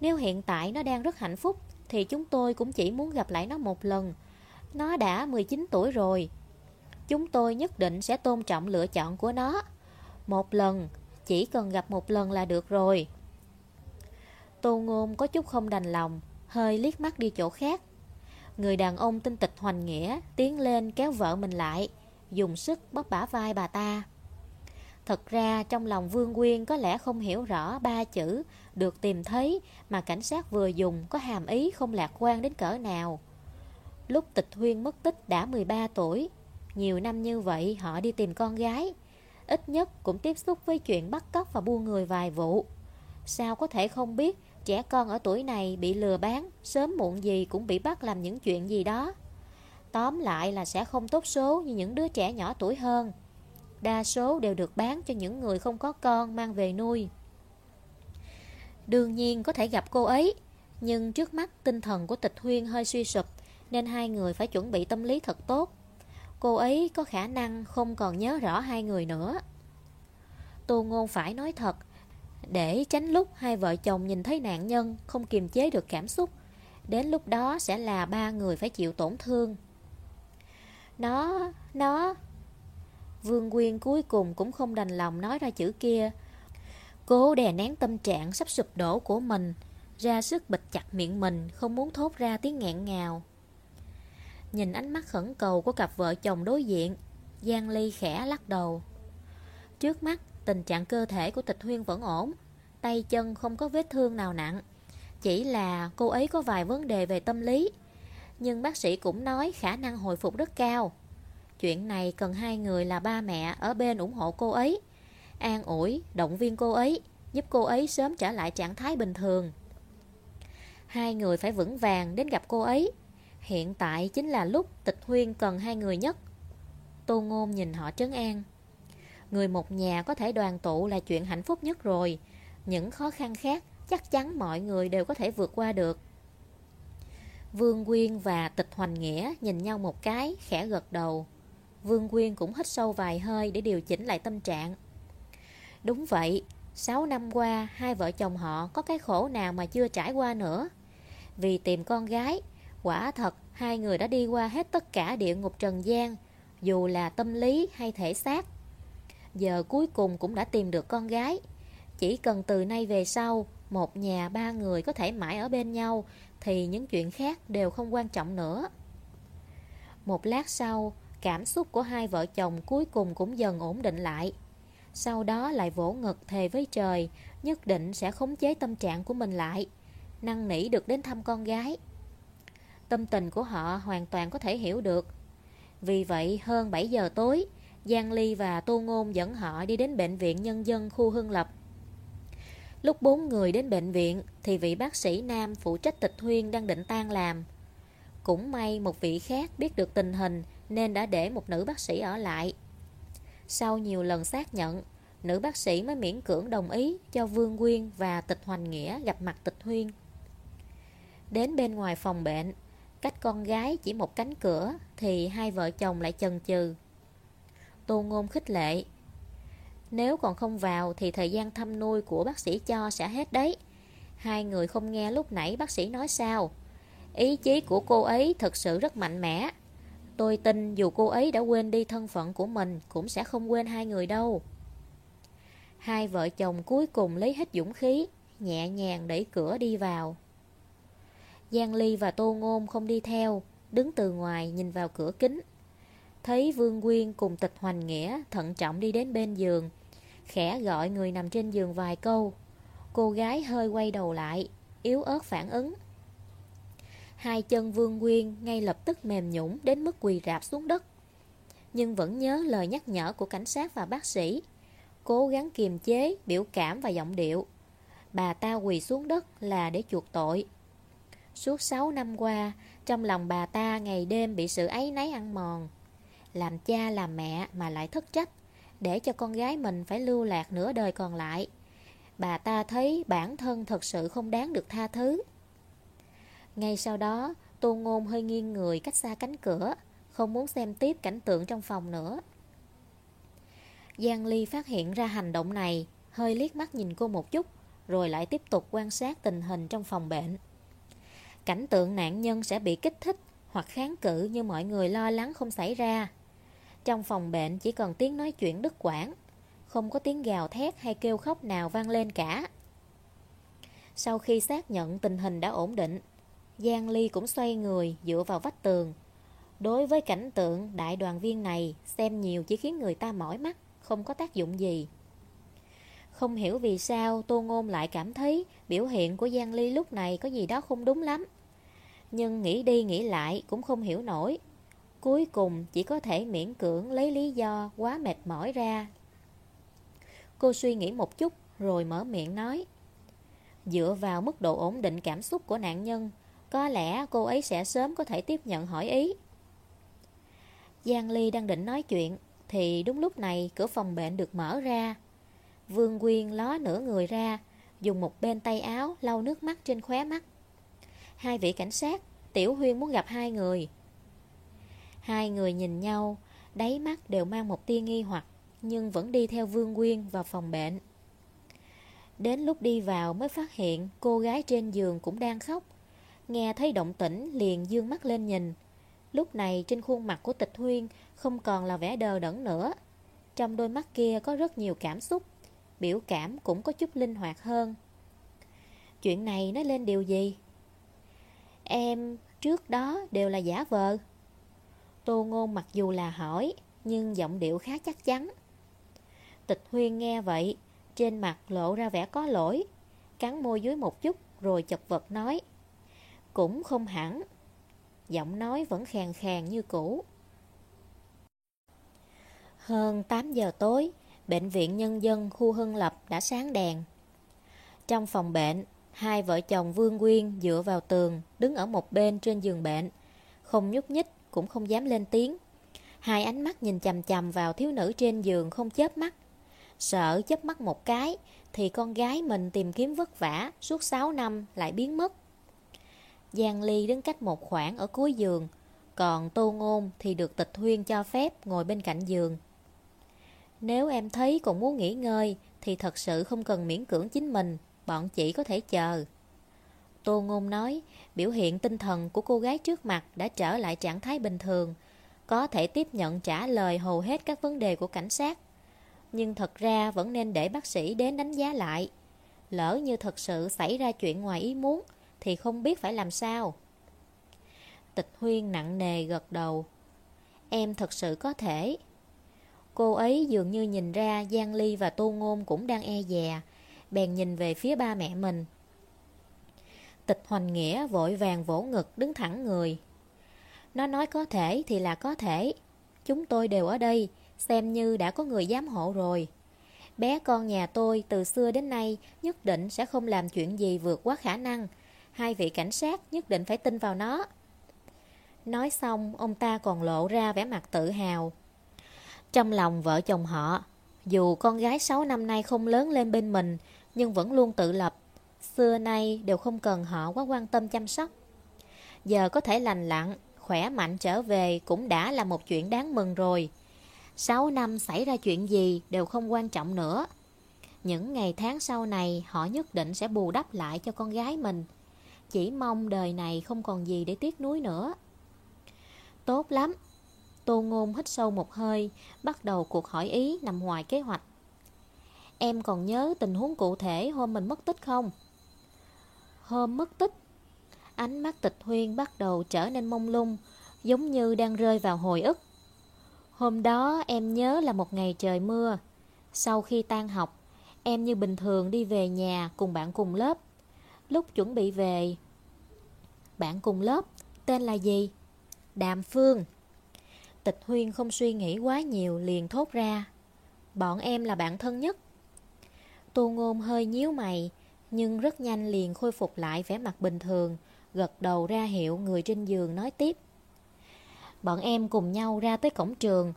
A: Nếu hiện tại nó đang rất hạnh phúc, Thì chúng tôi cũng chỉ muốn gặp lại nó một lần. Nó đã 19 tuổi rồi. Chúng tôi nhất định sẽ tôn trọng lựa chọn của nó. Một lần, Chỉ cần gặp một lần là được rồi. Tô Ngôn có chút không đành lòng Hơi liếc mắt đi chỗ khác Người đàn ông tinh tịch hoành nghĩa Tiến lên kéo vợ mình lại dùng sức bóp bả vai bà ta. Thật ra trong lòng Vương Quyên có lẽ không hiểu rõ ba chữ được tìm thấy mà cảnh sát vừa dùng có hàm ý không lạc quan đến cỡ nào. Lúc tịch huyên mất tích đã 13 tuổi, nhiều năm như vậy họ đi tìm con gái, ít nhất cũng tiếp xúc với chuyện bắt cóc và buôn người vài vụ. Sao có thể không biết trẻ con ở tuổi này bị lừa bán, sớm muộn gì cũng bị bắt làm những chuyện gì đó. Tóm lại là sẽ không tốt số như những đứa trẻ nhỏ tuổi hơn. Đa số đều được bán cho những người không có con mang về nuôi. Đương nhiên có thể gặp cô ấy, nhưng trước mắt tinh thần của tịch huyên hơi suy sụp, nên hai người phải chuẩn bị tâm lý thật tốt. Cô ấy có khả năng không còn nhớ rõ hai người nữa. Tô Ngôn phải nói thật, để tránh lúc hai vợ chồng nhìn thấy nạn nhân không kiềm chế được cảm xúc, đến lúc đó sẽ là ba người phải chịu tổn thương. Nó, nó... Vương Quyên cuối cùng cũng không đành lòng nói ra chữ kia. Cố đè nén tâm trạng sắp sụp đổ của mình, ra sức bịch chặt miệng mình, không muốn thốt ra tiếng nghẹn ngào. Nhìn ánh mắt khẩn cầu của cặp vợ chồng đối diện, Giang Ly khẽ lắc đầu. Trước mắt, tình trạng cơ thể của tịch huyên vẫn ổn, tay chân không có vết thương nào nặng. Chỉ là cô ấy có vài vấn đề về tâm lý, nhưng bác sĩ cũng nói khả năng hồi phục rất cao. Chuyện này cần hai người là ba mẹ ở bên ủng hộ cô ấy, an ủi, động viên cô ấy, giúp cô ấy sớm trở lại trạng thái bình thường. Hai người phải vững vàng đến gặp cô ấy. Hiện tại chính là lúc tịch huyên cần hai người nhất. Tô Ngôn nhìn họ trấn an. Người một nhà có thể đoàn tụ là chuyện hạnh phúc nhất rồi. Những khó khăn khác chắc chắn mọi người đều có thể vượt qua được. Vương Quyên và Tịch Hoành Nghĩa nhìn nhau một cái, khẽ gật đầu. Vương Quyên cũng hít sâu vài hơi để điều chỉnh lại tâm trạng. Đúng vậy, 6 năm qua hai vợ chồng họ có cái khổ nào mà chưa trải qua nữa. Vì tìm con gái, quả thật hai người đã đi qua hết tất cả địa ngục trần gian, dù là tâm lý hay thể xác. Giờ cuối cùng cũng đã tìm được con gái. Chỉ cần từ nay về sau, một nhà ba người có thể mãi ở bên nhau, thì những chuyện khác đều không quan trọng nữa. Một lát sau, cảm xúc của hai vợ chồng cuối cùng cũng dần ổn định lại. Sau đó lại vỗ ngực thề với trời, nhất định sẽ khống chế tâm trạng của mình lại, năn nỉ được đến thăm con gái. Tâm tình của họ hoàn toàn có thể hiểu được. Vì vậy, hơn 7 giờ tối, Giang Ly và Tô Ngôn dẫn họ đi đến bệnh viện nhân dân khu Hưng Lập. Lúc bốn người đến bệnh viện thì vị bác sĩ nam phụ trách tịch huyên đang định tan làm. Cũng may một vị khác biết được tình hình nên đã để một nữ bác sĩ ở lại. Sau nhiều lần xác nhận, nữ bác sĩ mới miễn cưỡng đồng ý cho Vương Nguyên và Tịch Hoành Nghĩa gặp mặt Tịch Huyên. Đến bên ngoài phòng bệnh, cách con gái chỉ một cánh cửa thì hai vợ chồng lại chần chừ. Tô Ngôn khích lệ nếu còn không vào thì thời gian thăm nuôi của bác sĩ cho sẽ hết đấy. Hai người không nghe lúc nãy bác sĩ nói sao. Ý chí của cô ấy thật sự rất mạnh mẽ. Tôi tin dù cô ấy đã quên đi thân phận của mình cũng sẽ không quên hai người đâu. Hai vợ chồng cuối cùng lấy hết dũng khí, nhẹ nhàng đẩy cửa đi vào. Giang Ly và Tô Ngôn không đi theo, đứng từ ngoài nhìn vào cửa kính. Thấy Vương nguyên cùng tịch hoành nghĩa thận trọng đi đến bên giường, khẽ gọi người nằm trên giường vài câu. Cô gái hơi quay đầu lại, yếu ớt phản ứng. Hai chân Vương nguyên ngay lập tức mềm nhũng đến mức quỳ rạp xuống đất. Nhưng vẫn nhớ lời nhắc nhở của cảnh sát và bác sĩ. Cố gắng kiềm chế, biểu cảm và giọng điệu. Bà ta quỳ xuống đất là để chuộc tội. Suốt 6 năm qua, trong lòng bà ta ngày đêm bị sự ấy nấy ăn mòn. Làm cha làm mẹ mà lại thất trách để cho con gái mình phải lưu lạc nửa đời còn lại. Bà ta thấy bản thân thật sự không đáng được tha thứ. Ngay sau đó, Tô Ngôn hơi nghiêng người cách xa cánh cửa, không muốn xem tiếp cảnh tượng trong phòng nữa. Giang Ly phát hiện ra hành động này, hơi liếc mắt nhìn cô một chút, rồi lại tiếp tục quan sát tình hình trong phòng bệnh. Cảnh tượng nạn nhân sẽ bị kích thích hoặc kháng cự như mọi người lo lắng không xảy ra. Trong phòng bệnh chỉ còn tiếng nói chuyện đứt quãng, không có tiếng gào thét hay kêu khóc nào vang lên cả. Sau khi xác nhận tình hình đã ổn định, Giang Ly cũng xoay người dựa vào vách tường. Đối với cảnh tượng đại đoàn viên này, xem nhiều chỉ khiến người ta mỏi mắt, không có tác dụng gì. Không hiểu vì sao Tô Ngôn lại cảm thấy biểu hiện của Giang Ly lúc này có gì đó không đúng lắm. Nhưng nghĩ đi nghĩ lại cũng không hiểu nổi. Cuối cùng chỉ có thể miễn cưỡng lấy lý do quá mệt mỏi ra. Cô suy nghĩ một chút rồi mở miệng nói. Dựa vào mức độ ổn định cảm xúc của nạn nhân, có lẽ cô ấy sẽ sớm có thể tiếp nhận hỏi ý. Giang Ly đang định nói chuyện, thì đúng lúc này cửa phòng bệnh được mở ra. Vương Quyên ló nửa người ra, dùng một bên tay áo lau nước mắt trên khóe mắt. Hai vị cảnh sát, Tiểu Huyên muốn gặp hai người. Hai người nhìn nhau, đáy mắt đều mang một tia nghi hoặc, nhưng vẫn đi theo Vương nguyên vào phòng bệnh. Đến lúc đi vào mới phát hiện cô gái trên giường cũng đang khóc. Nghe thấy động tĩnh liền dương mắt lên nhìn. Lúc này trên khuôn mặt của tịch huyên không còn là vẻ đờ đẫn nữa. Trong đôi mắt kia có rất nhiều cảm xúc, biểu cảm cũng có chút linh hoạt hơn. Chuyện này nói lên điều gì? Em trước đó đều là giả vờ. Tô Ngôn mặc dù là hỏi, nhưng giọng điệu khá chắc chắn. Tịch Huyên nghe vậy, trên mặt lộ ra vẻ có lỗi, cắn môi dưới một chút rồi chật vật nói. Cũng không hẳn, giọng nói vẫn khàn khàn như cũ. Hơn 8 giờ tối, Bệnh viện Nhân dân khu Hưng Lập đã sáng đèn. Trong phòng bệnh, hai vợ chồng Vương Nguyên dựa vào tường, đứng ở một bên trên giường bệnh. Không nhúc nhích, cũng không dám lên tiếng. Hai ánh mắt nhìn chầm chầm vào thiếu nữ trên giường không chớp mắt. Sợ chớp mắt một cái, thì con gái mình tìm kiếm vất vả suốt 6 năm lại biến mất. Giang Ly đứng cách một khoảng ở cuối giường, còn Tô Ngôn thì được tịch huyên cho phép ngồi bên cạnh giường. Nếu em thấy còn muốn nghỉ ngơi thì thật sự không cần miễn cưỡng chính mình, bọn chị có thể chờ. Tô Ngôn nói, biểu hiện tinh thần của cô gái trước mặt đã trở lại trạng thái bình thường, có thể tiếp nhận trả lời hầu hết các vấn đề của cảnh sát. Nhưng thật ra vẫn nên để bác sĩ đến đánh giá lại. Lỡ như thật sự xảy ra chuyện ngoài ý muốn, thì không biết phải làm sao. Tịch Huyên nặng nề gật đầu. Em thật sự có thể. Cô ấy dường như nhìn ra Giang Ly và Tô Ngôn cũng đang e dè, bèn nhìn về phía ba mẹ mình. Tịch Hoành Nghĩa vội vàng vỗ ngực đứng thẳng người. Nó nói có thể thì là có thể. Chúng tôi đều ở đây, xem như đã có người giám hộ rồi. Bé con nhà tôi từ xưa đến nay nhất định sẽ không làm chuyện gì vượt quá khả năng, Hai vị cảnh sát nhất định phải tin vào nó Nói xong Ông ta còn lộ ra vẻ mặt tự hào Trong lòng vợ chồng họ Dù con gái 6 năm nay không lớn lên bên mình Nhưng vẫn luôn tự lập Xưa nay đều không cần họ quá quan tâm chăm sóc. Giờ có thể lành lặn, Khỏe mạnh trở về Cũng đã là một chuyện đáng mừng rồi. 6 năm xảy ra chuyện gì Đều không quan trọng nữa. Những ngày tháng sau này, Họ nhất định sẽ bù đắp lại cho con gái mình. Chỉ mong đời này không còn gì để tiếc nuối nữa. Tốt lắm. Tô Ngôn hít sâu một hơi, Bắt đầu cuộc hỏi ý nằm ngoài kế hoạch. Em còn nhớ tình huống cụ thể hôm mình mất tích không? Hôm mất tích. Ánh mắt tịch huyên bắt đầu trở nên mông lung, Giống như đang rơi vào hồi ức. Hôm đó em nhớ là một ngày trời mưa. Sau khi tan học, Em như bình thường đi về nhà cùng bạn cùng lớp. Lúc chuẩn bị về, Bạn cùng lớp Tên là gì? Đàm Phương. Tịch Huyên không suy nghĩ quá nhiều liền thốt ra. Bọn em là bạn thân nhất. Tô Ngôn hơi nhíu mày nhưng rất nhanh liền khôi phục lại vẻ mặt bình thường Gật đầu ra hiệu người trên giường nói tiếp Bọn em cùng nhau ra tới cổng trường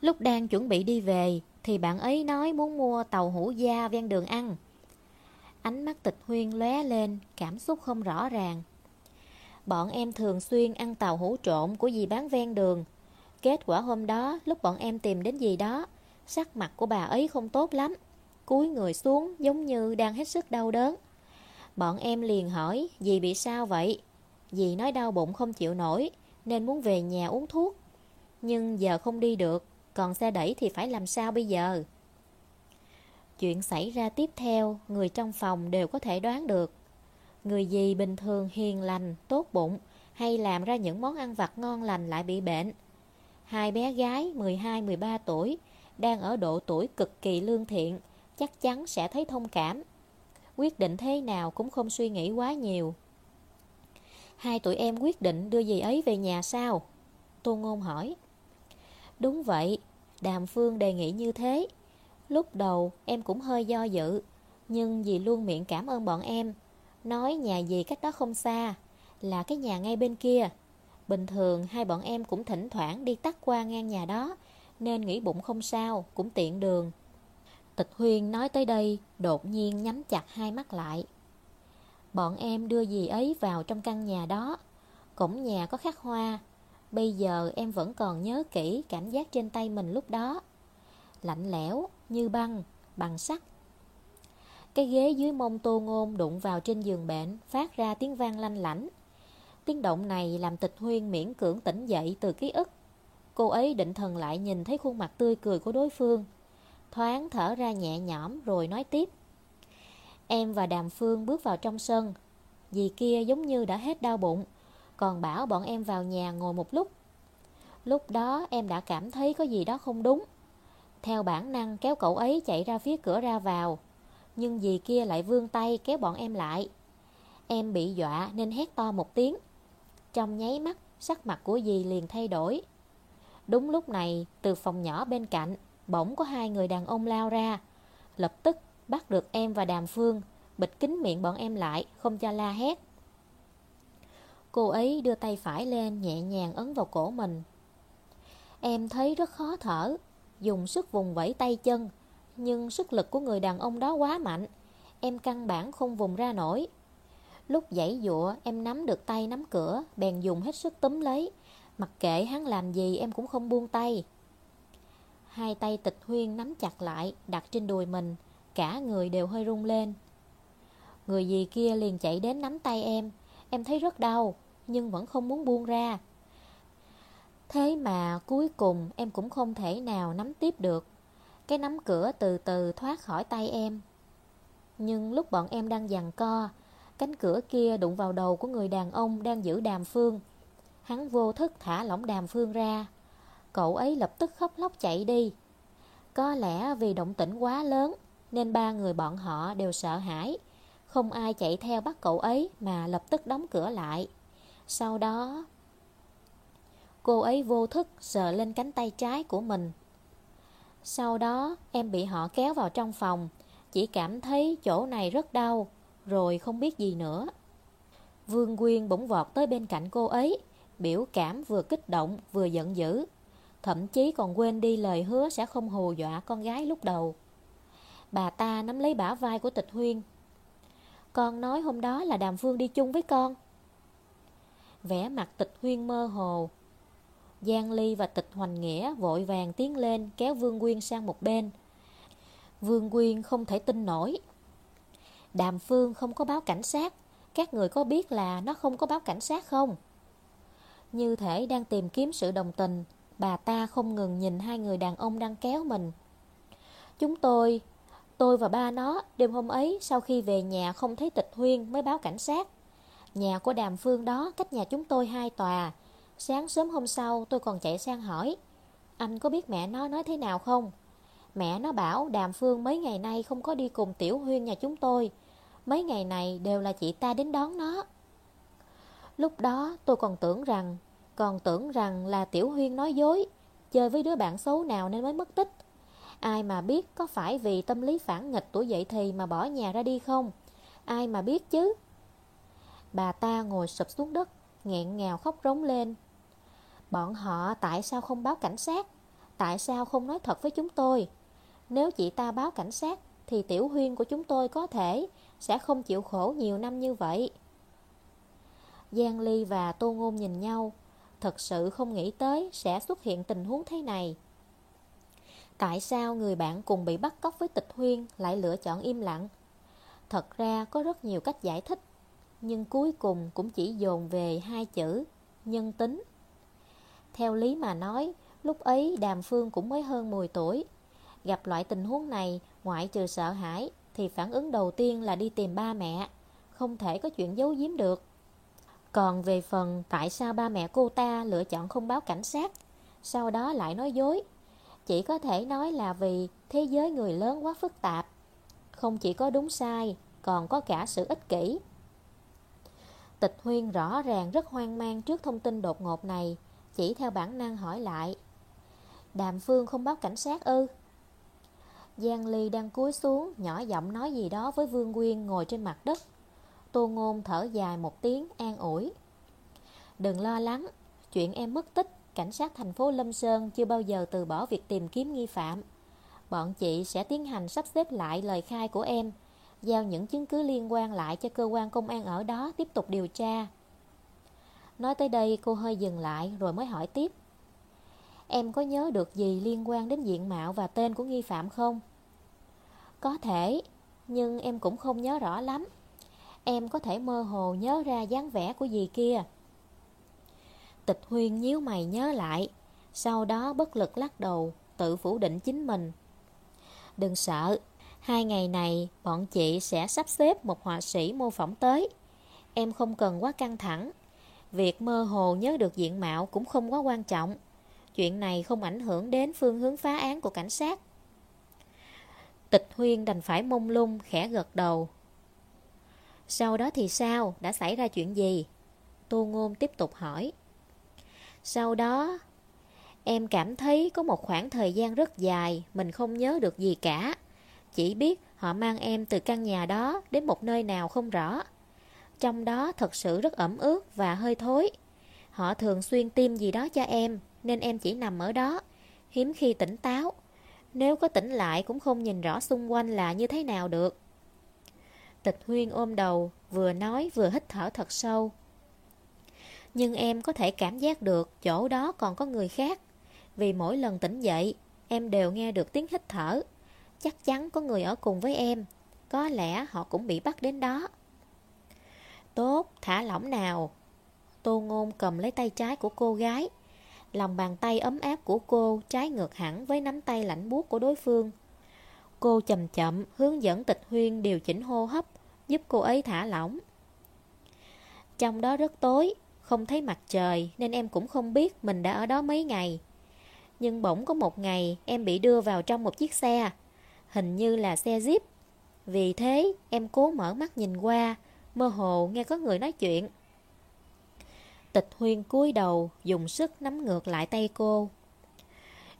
A: Lúc đang chuẩn bị đi về Thì bạn ấy nói muốn mua tàu hũ da ven đường ăn Ánh mắt tịch huyên lóe lên, cảm xúc không rõ ràng. Bọn em thường xuyên ăn tàu hũ trộn của dì bán ven đường. Kết quả hôm đó, lúc bọn em tìm đến dì đó, sắc mặt của bà ấy không tốt lắm. Cúi người xuống giống như đang hết sức đau đớn. Bọn em liền hỏi, dì bị sao vậy? Dì nói đau bụng không chịu nổi, nên muốn về nhà uống thuốc. Nhưng giờ không đi được, còn xe đẩy thì phải làm sao bây giờ? Chuyện xảy ra tiếp theo, người trong phòng đều có thể đoán được. Người gì bình thường hiền lành, tốt bụng, hay làm ra những món ăn vặt ngon lành lại bị bệnh. Hai bé gái 12-13 tuổi đang ở độ tuổi cực kỳ lương thiện, chắc chắn sẽ thấy thông cảm. Quyết định thế nào cũng không suy nghĩ quá nhiều. Hai tụi em quyết định đưa dì ấy về nhà sao? Tô Ngôn hỏi. Đúng vậy, Đàm Phương đề nghị như thế. Lúc đầu em cũng hơi do dự, nhưng dì luôn miệng cảm ơn bọn em. Nói nhà dì cách đó không xa, là cái nhà ngay bên kia. Bình thường hai bọn em cũng thỉnh thoảng đi tắt qua ngang nhà đó, nên nghĩ bụng không sao, cũng tiện đường. Tịch Huyên nói tới đây, đột nhiên nhắm chặt hai mắt lại. Bọn em đưa dì ấy vào trong căn nhà đó. Cổng nhà có khắc hoa. Bây giờ em vẫn còn nhớ kỹ cảm giác trên tay mình lúc đó. Lạnh lẽo, như băng, bằng sắt. Cái ghế dưới mông tô ngôn đụng vào trên giường bệnh, phát ra tiếng vang lanh lảnh. Tiếng động này làm tịch huyên miễn cưỡng tỉnh dậy từ ký ức. Cô ấy định thần lại nhìn thấy khuôn mặt tươi cười của đối phương. Thoáng thở ra nhẹ nhõm rồi nói tiếp. Em và Đàm Phương bước vào trong sân. Dì kia giống như đã hết đau bụng, còn bảo bọn em vào nhà ngồi một lúc. Lúc đó em đã cảm thấy có gì đó không đúng. Theo bản năng kéo cậu ấy chạy ra phía cửa ra vào, nhưng dì kia lại vươn tay kéo bọn em lại. Em bị dọa nên hét to một tiếng. Trong nháy mắt, sắc mặt của dì liền thay đổi. Đúng lúc này, từ phòng nhỏ bên cạnh, bỗng có hai người đàn ông lao ra. Lập tức bắt được em và Đàm Phương, bịt kín miệng bọn em lại, không cho la hét. Cô ấy đưa tay phải lên nhẹ nhàng ấn vào cổ mình. Em thấy rất khó thở, dùng sức vùng vẫy tay chân, nhưng sức lực của người đàn ông đó quá mạnh, em căn bản không vùng ra nổi. Lúc giãy dụa, em nắm được tay nắm cửa, bèn dùng hết sức túm lấy. Mặc kệ hắn làm gì em cũng không buông tay. Hai tay tịch huyên nắm chặt lại, đặt trên đùi mình, cả người đều hơi rung lên. Người gì kia liền chạy đến nắm tay em, em thấy rất đau, nhưng vẫn không muốn buông ra. Thế mà cuối cùng em cũng không thể nào nắm tiếp được. Cái nắm cửa từ từ thoát khỏi tay em. Nhưng lúc bọn em đang giằng co, cánh cửa kia đụng vào đầu của người đàn ông đang giữ đàm phương. Hắn vô thức thả lỏng đàm phương ra. Cậu ấy lập tức khóc lóc chạy đi. Có lẽ vì động tĩnh quá lớn nên ba người bọn họ đều sợ hãi. Không ai chạy theo bắt cậu ấy mà lập tức đóng cửa lại. Sau đó, cô ấy vô thức sờ lên cánh tay trái của mình. Sau đó, em bị họ kéo vào trong phòng, chỉ cảm thấy chỗ này rất đau, rồi không biết gì nữa. Vương Quyên bỗng vọt tới bên cạnh cô ấy, biểu cảm vừa kích động vừa giận dữ. Thậm chí còn quên đi lời hứa sẽ không hù dọa con gái lúc đầu. Bà ta nắm lấy bả vai của tịch huyên. Con nói hôm đó là Đàm Phương đi chung với con. Vẽ mặt tịch huyên mơ hồ. Giang Ly và tịch hoành nghĩa vội vàng tiến lên kéo Vương Quyên sang một bên. Vương Quyên không thể tin nổi. Đàm Phương không có báo cảnh sát. Các người có biết là nó không có báo cảnh sát không? Như thể đang tìm kiếm sự đồng tình Bà ta không ngừng nhìn hai người đàn ông đang kéo mình Chúng tôi Tôi và ba nó đêm hôm ấy sau khi về nhà không thấy tịch huyên mới báo cảnh sát. Nhà của đàm phương đó cách nhà chúng tôi hai tòa. Sáng sớm hôm sau tôi còn chạy sang hỏi. Anh có biết mẹ nó nói thế nào không? Mẹ nó bảo đàm phương mấy ngày nay không có đi cùng tiểu huyên nhà chúng tôi. Mấy ngày này đều là chị ta đến đón nó. Lúc đó tôi còn tưởng rằng, còn tưởng rằng là tiểu huyên nói dối, chơi với đứa bạn xấu nào nên mới mất tích. Ai mà biết có phải vì tâm lý phản nghịch tuổi dậy thì mà bỏ nhà ra đi không? Ai mà biết chứ? Bà ta ngồi sụp xuống đất, nghẹn ngào khóc rống lên. Bọn họ tại sao không báo cảnh sát? Tại sao không nói thật với chúng tôi? Nếu chị ta báo cảnh sát thì tiểu huyên của chúng tôi có thể sẽ không chịu khổ nhiều năm như vậy. Giang Ly và Tô Ngôn nhìn nhau, thật sự không nghĩ tới sẽ xuất hiện tình huống thế này. Tại sao người bạn cùng bị bắt cóc với tịch huyên lại lựa chọn im lặng? Thật ra có rất nhiều cách giải thích, nhưng cuối cùng cũng chỉ dồn về hai chữ nhân tính. Theo lý mà nói, lúc ấy Đàm Phương cũng mới hơn 10 tuổi. Gặp loại tình huống này, ngoại trừ sợ hãi, thì phản ứng đầu tiên là đi tìm ba mẹ. Không thể có chuyện giấu giếm được. Còn về phần tại sao ba mẹ cô ta lựa chọn không báo cảnh sát, sau đó lại nói dối, chỉ có thể nói là vì thế giới người lớn quá phức tạp. Không chỉ có đúng sai, còn có cả sự ích kỷ. Tịch Huyên rõ ràng rất hoang mang trước thông tin đột ngột này, chỉ theo bản năng hỏi lại. Đàm Phương không báo cảnh sát ư? Giang Ly đang cúi xuống, nhỏ giọng nói gì đó với Vương Nguyên ngồi trên mặt đất. Tô Ngôn thở dài một tiếng, an ủi. Đừng lo lắng, chuyện em mất tích, cảnh sát thành phố Lâm Sơn chưa bao giờ từ bỏ việc tìm kiếm nghi phạm. Bọn chị sẽ tiến hành sắp xếp lại lời khai của em, giao những chứng cứ liên quan lại cho cơ quan công an ở đó tiếp tục điều tra. Nói tới đây cô hơi dừng lại rồi mới hỏi tiếp. Em có nhớ được gì liên quan đến diện mạo và tên của nghi phạm không? Có thể, nhưng em cũng không nhớ rõ lắm. Em có thể mơ hồ nhớ ra dáng vẻ của dì kia. Tịch Huyên nhíu mày nhớ lại, sau đó bất lực lắc đầu, tự phủ định chính mình. Đừng sợ, hai ngày này bọn chị sẽ sắp xếp một họa sĩ mô phỏng tới. Em không cần quá căng thẳng. Việc mơ hồ nhớ được diện mạo cũng không quá quan trọng. Chuyện này không ảnh hưởng đến phương hướng phá án của cảnh sát. Tịch Huyên đành phải mông lung, khẽ gật đầu. Sau đó thì sao? Đã xảy ra chuyện gì? Tô Ngôn tiếp tục hỏi. Sau đó, em cảm thấy có một khoảng thời gian rất dài mình không nhớ được gì cả. Chỉ biết họ mang em từ căn nhà đó đến một nơi nào không rõ. Trong đó thật sự rất ẩm ướt và hơi thối. Họ thường xuyên tiêm gì đó cho em, nên em chỉ nằm ở đó, hiếm khi tỉnh táo. Nếu có tỉnh lại cũng không nhìn rõ xung quanh là như thế nào được. Tịch Huyên ôm đầu, vừa nói vừa hít thở thật sâu. Nhưng em có thể cảm giác được chỗ đó còn có người khác. Vì mỗi lần tỉnh dậy, em đều nghe được tiếng hít thở. Chắc chắn có người ở cùng với em. Có lẽ họ cũng bị bắt đến đó. Tốt, thả lỏng nào. Tô Ngôn cầm lấy tay trái của cô gái. Lòng bàn tay ấm áp của cô trái ngược hẳn với nắm tay lạnh buốt của đối phương. Cô chậm chậm hướng dẫn tịch huyên điều chỉnh hô hấp, giúp cô ấy thả lỏng. Trong đó rất tối, không thấy mặt trời nên em cũng không biết mình đã ở đó mấy ngày. Nhưng bỗng có một ngày em bị đưa vào trong một chiếc xe, hình như là xe Jeep. Vì thế em cố mở mắt nhìn qua, mơ hồ nghe có người nói chuyện. Tịch huyên cúi đầu, dùng sức nắm ngược lại tay cô.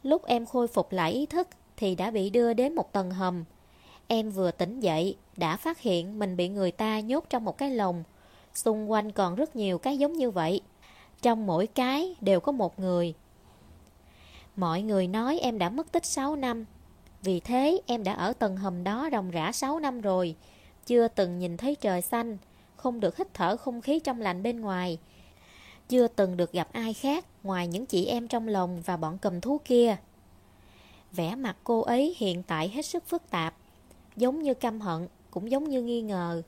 A: Lúc em khôi phục lại ý thức thì đã bị đưa đến một tầng hầm. Em vừa tỉnh dậy, đã phát hiện mình bị người ta nhốt trong một cái lồng. Xung quanh còn rất nhiều cái giống như vậy. Trong mỗi cái đều có một người. Mọi người nói em đã mất tích 6 năm. Vì thế em đã ở tầng hầm đó ròng rã 6 năm rồi. Chưa từng nhìn thấy trời xanh, không được hít thở không khí trong lành bên ngoài. Chưa từng được gặp ai khác ngoài những chị em trong lòng và bọn cầm thú kia. Vẻ mặt cô ấy hiện tại hết sức phức tạp, giống như căm hận, cũng giống như nghi ngờ.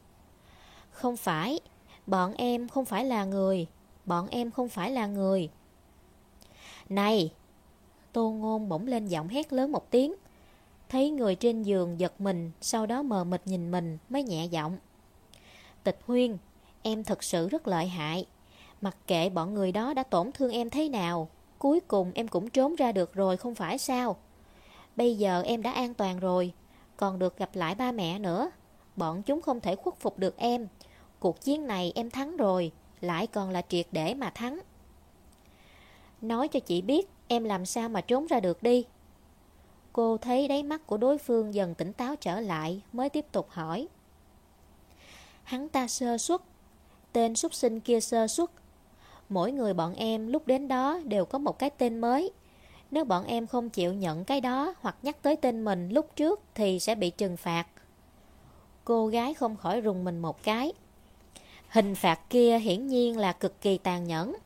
A: Không phải, bọn em không phải là người, bọn em không phải là người. Này! Tô Ngôn bỗng lên giọng hét lớn một tiếng. Thấy người trên giường giật mình, sau đó mờ mịt nhìn mình mới nhẹ giọng. Tịch Huyên, em thật sự rất lợi hại. Mặc kệ bọn người đó đã tổn thương em thế nào, cuối cùng em cũng trốn ra được rồi không phải sao? Bây giờ em đã an toàn rồi còn được gặp lại ba mẹ nữa. Bọn chúng không thể khuất phục được em. Cuộc chiến này em thắng rồi, Lại còn là triệt để mà thắng. Nói cho chị biết, Em làm sao mà trốn ra được đi? Cô thấy đáy mắt của đối phương dần tỉnh táo trở lại, Mới tiếp tục hỏi. Hắn ta sơ suất Tên súc sinh kia sơ suất Mỗi người bọn em lúc đến đó đều có một cái tên mới nếu bọn em không chịu nhận cái đó hoặc nhắc tới tên mình lúc trước thì sẽ bị trừng phạt. Cô gái không khỏi rùng mình một cái. Hình phạt kia hiển nhiên là cực kỳ tàn nhẫn.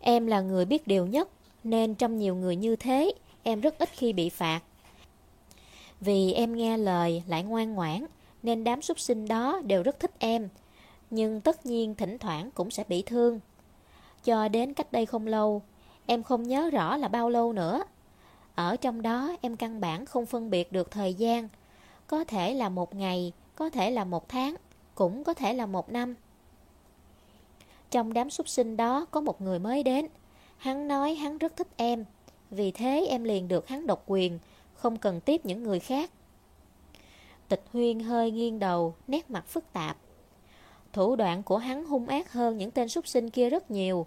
A: Em là người biết điều nhất, nên trong nhiều người như thế, em rất ít khi bị phạt. Vì em nghe lời lại ngoan ngoãn, nên đám súc sinh đó đều rất thích em. Nhưng tất nhiên thỉnh thoảng cũng sẽ bị thương. Cho đến cách đây không lâu, Em không nhớ rõ là bao lâu nữa Ở trong đó em căn bản không phân biệt được thời gian Có thể là một ngày Có thể là một tháng Cũng có thể là một năm Trong đám súc sinh đó có một người mới đến. Hắn nói hắn rất thích em. Vì thế em liền được hắn độc quyền, không cần tiếp những người khác. Tịch Huyên hơi nghiêng đầu, nét mặt phức tạp. Thủ đoạn của hắn hung ác hơn những tên súc sinh kia rất nhiều.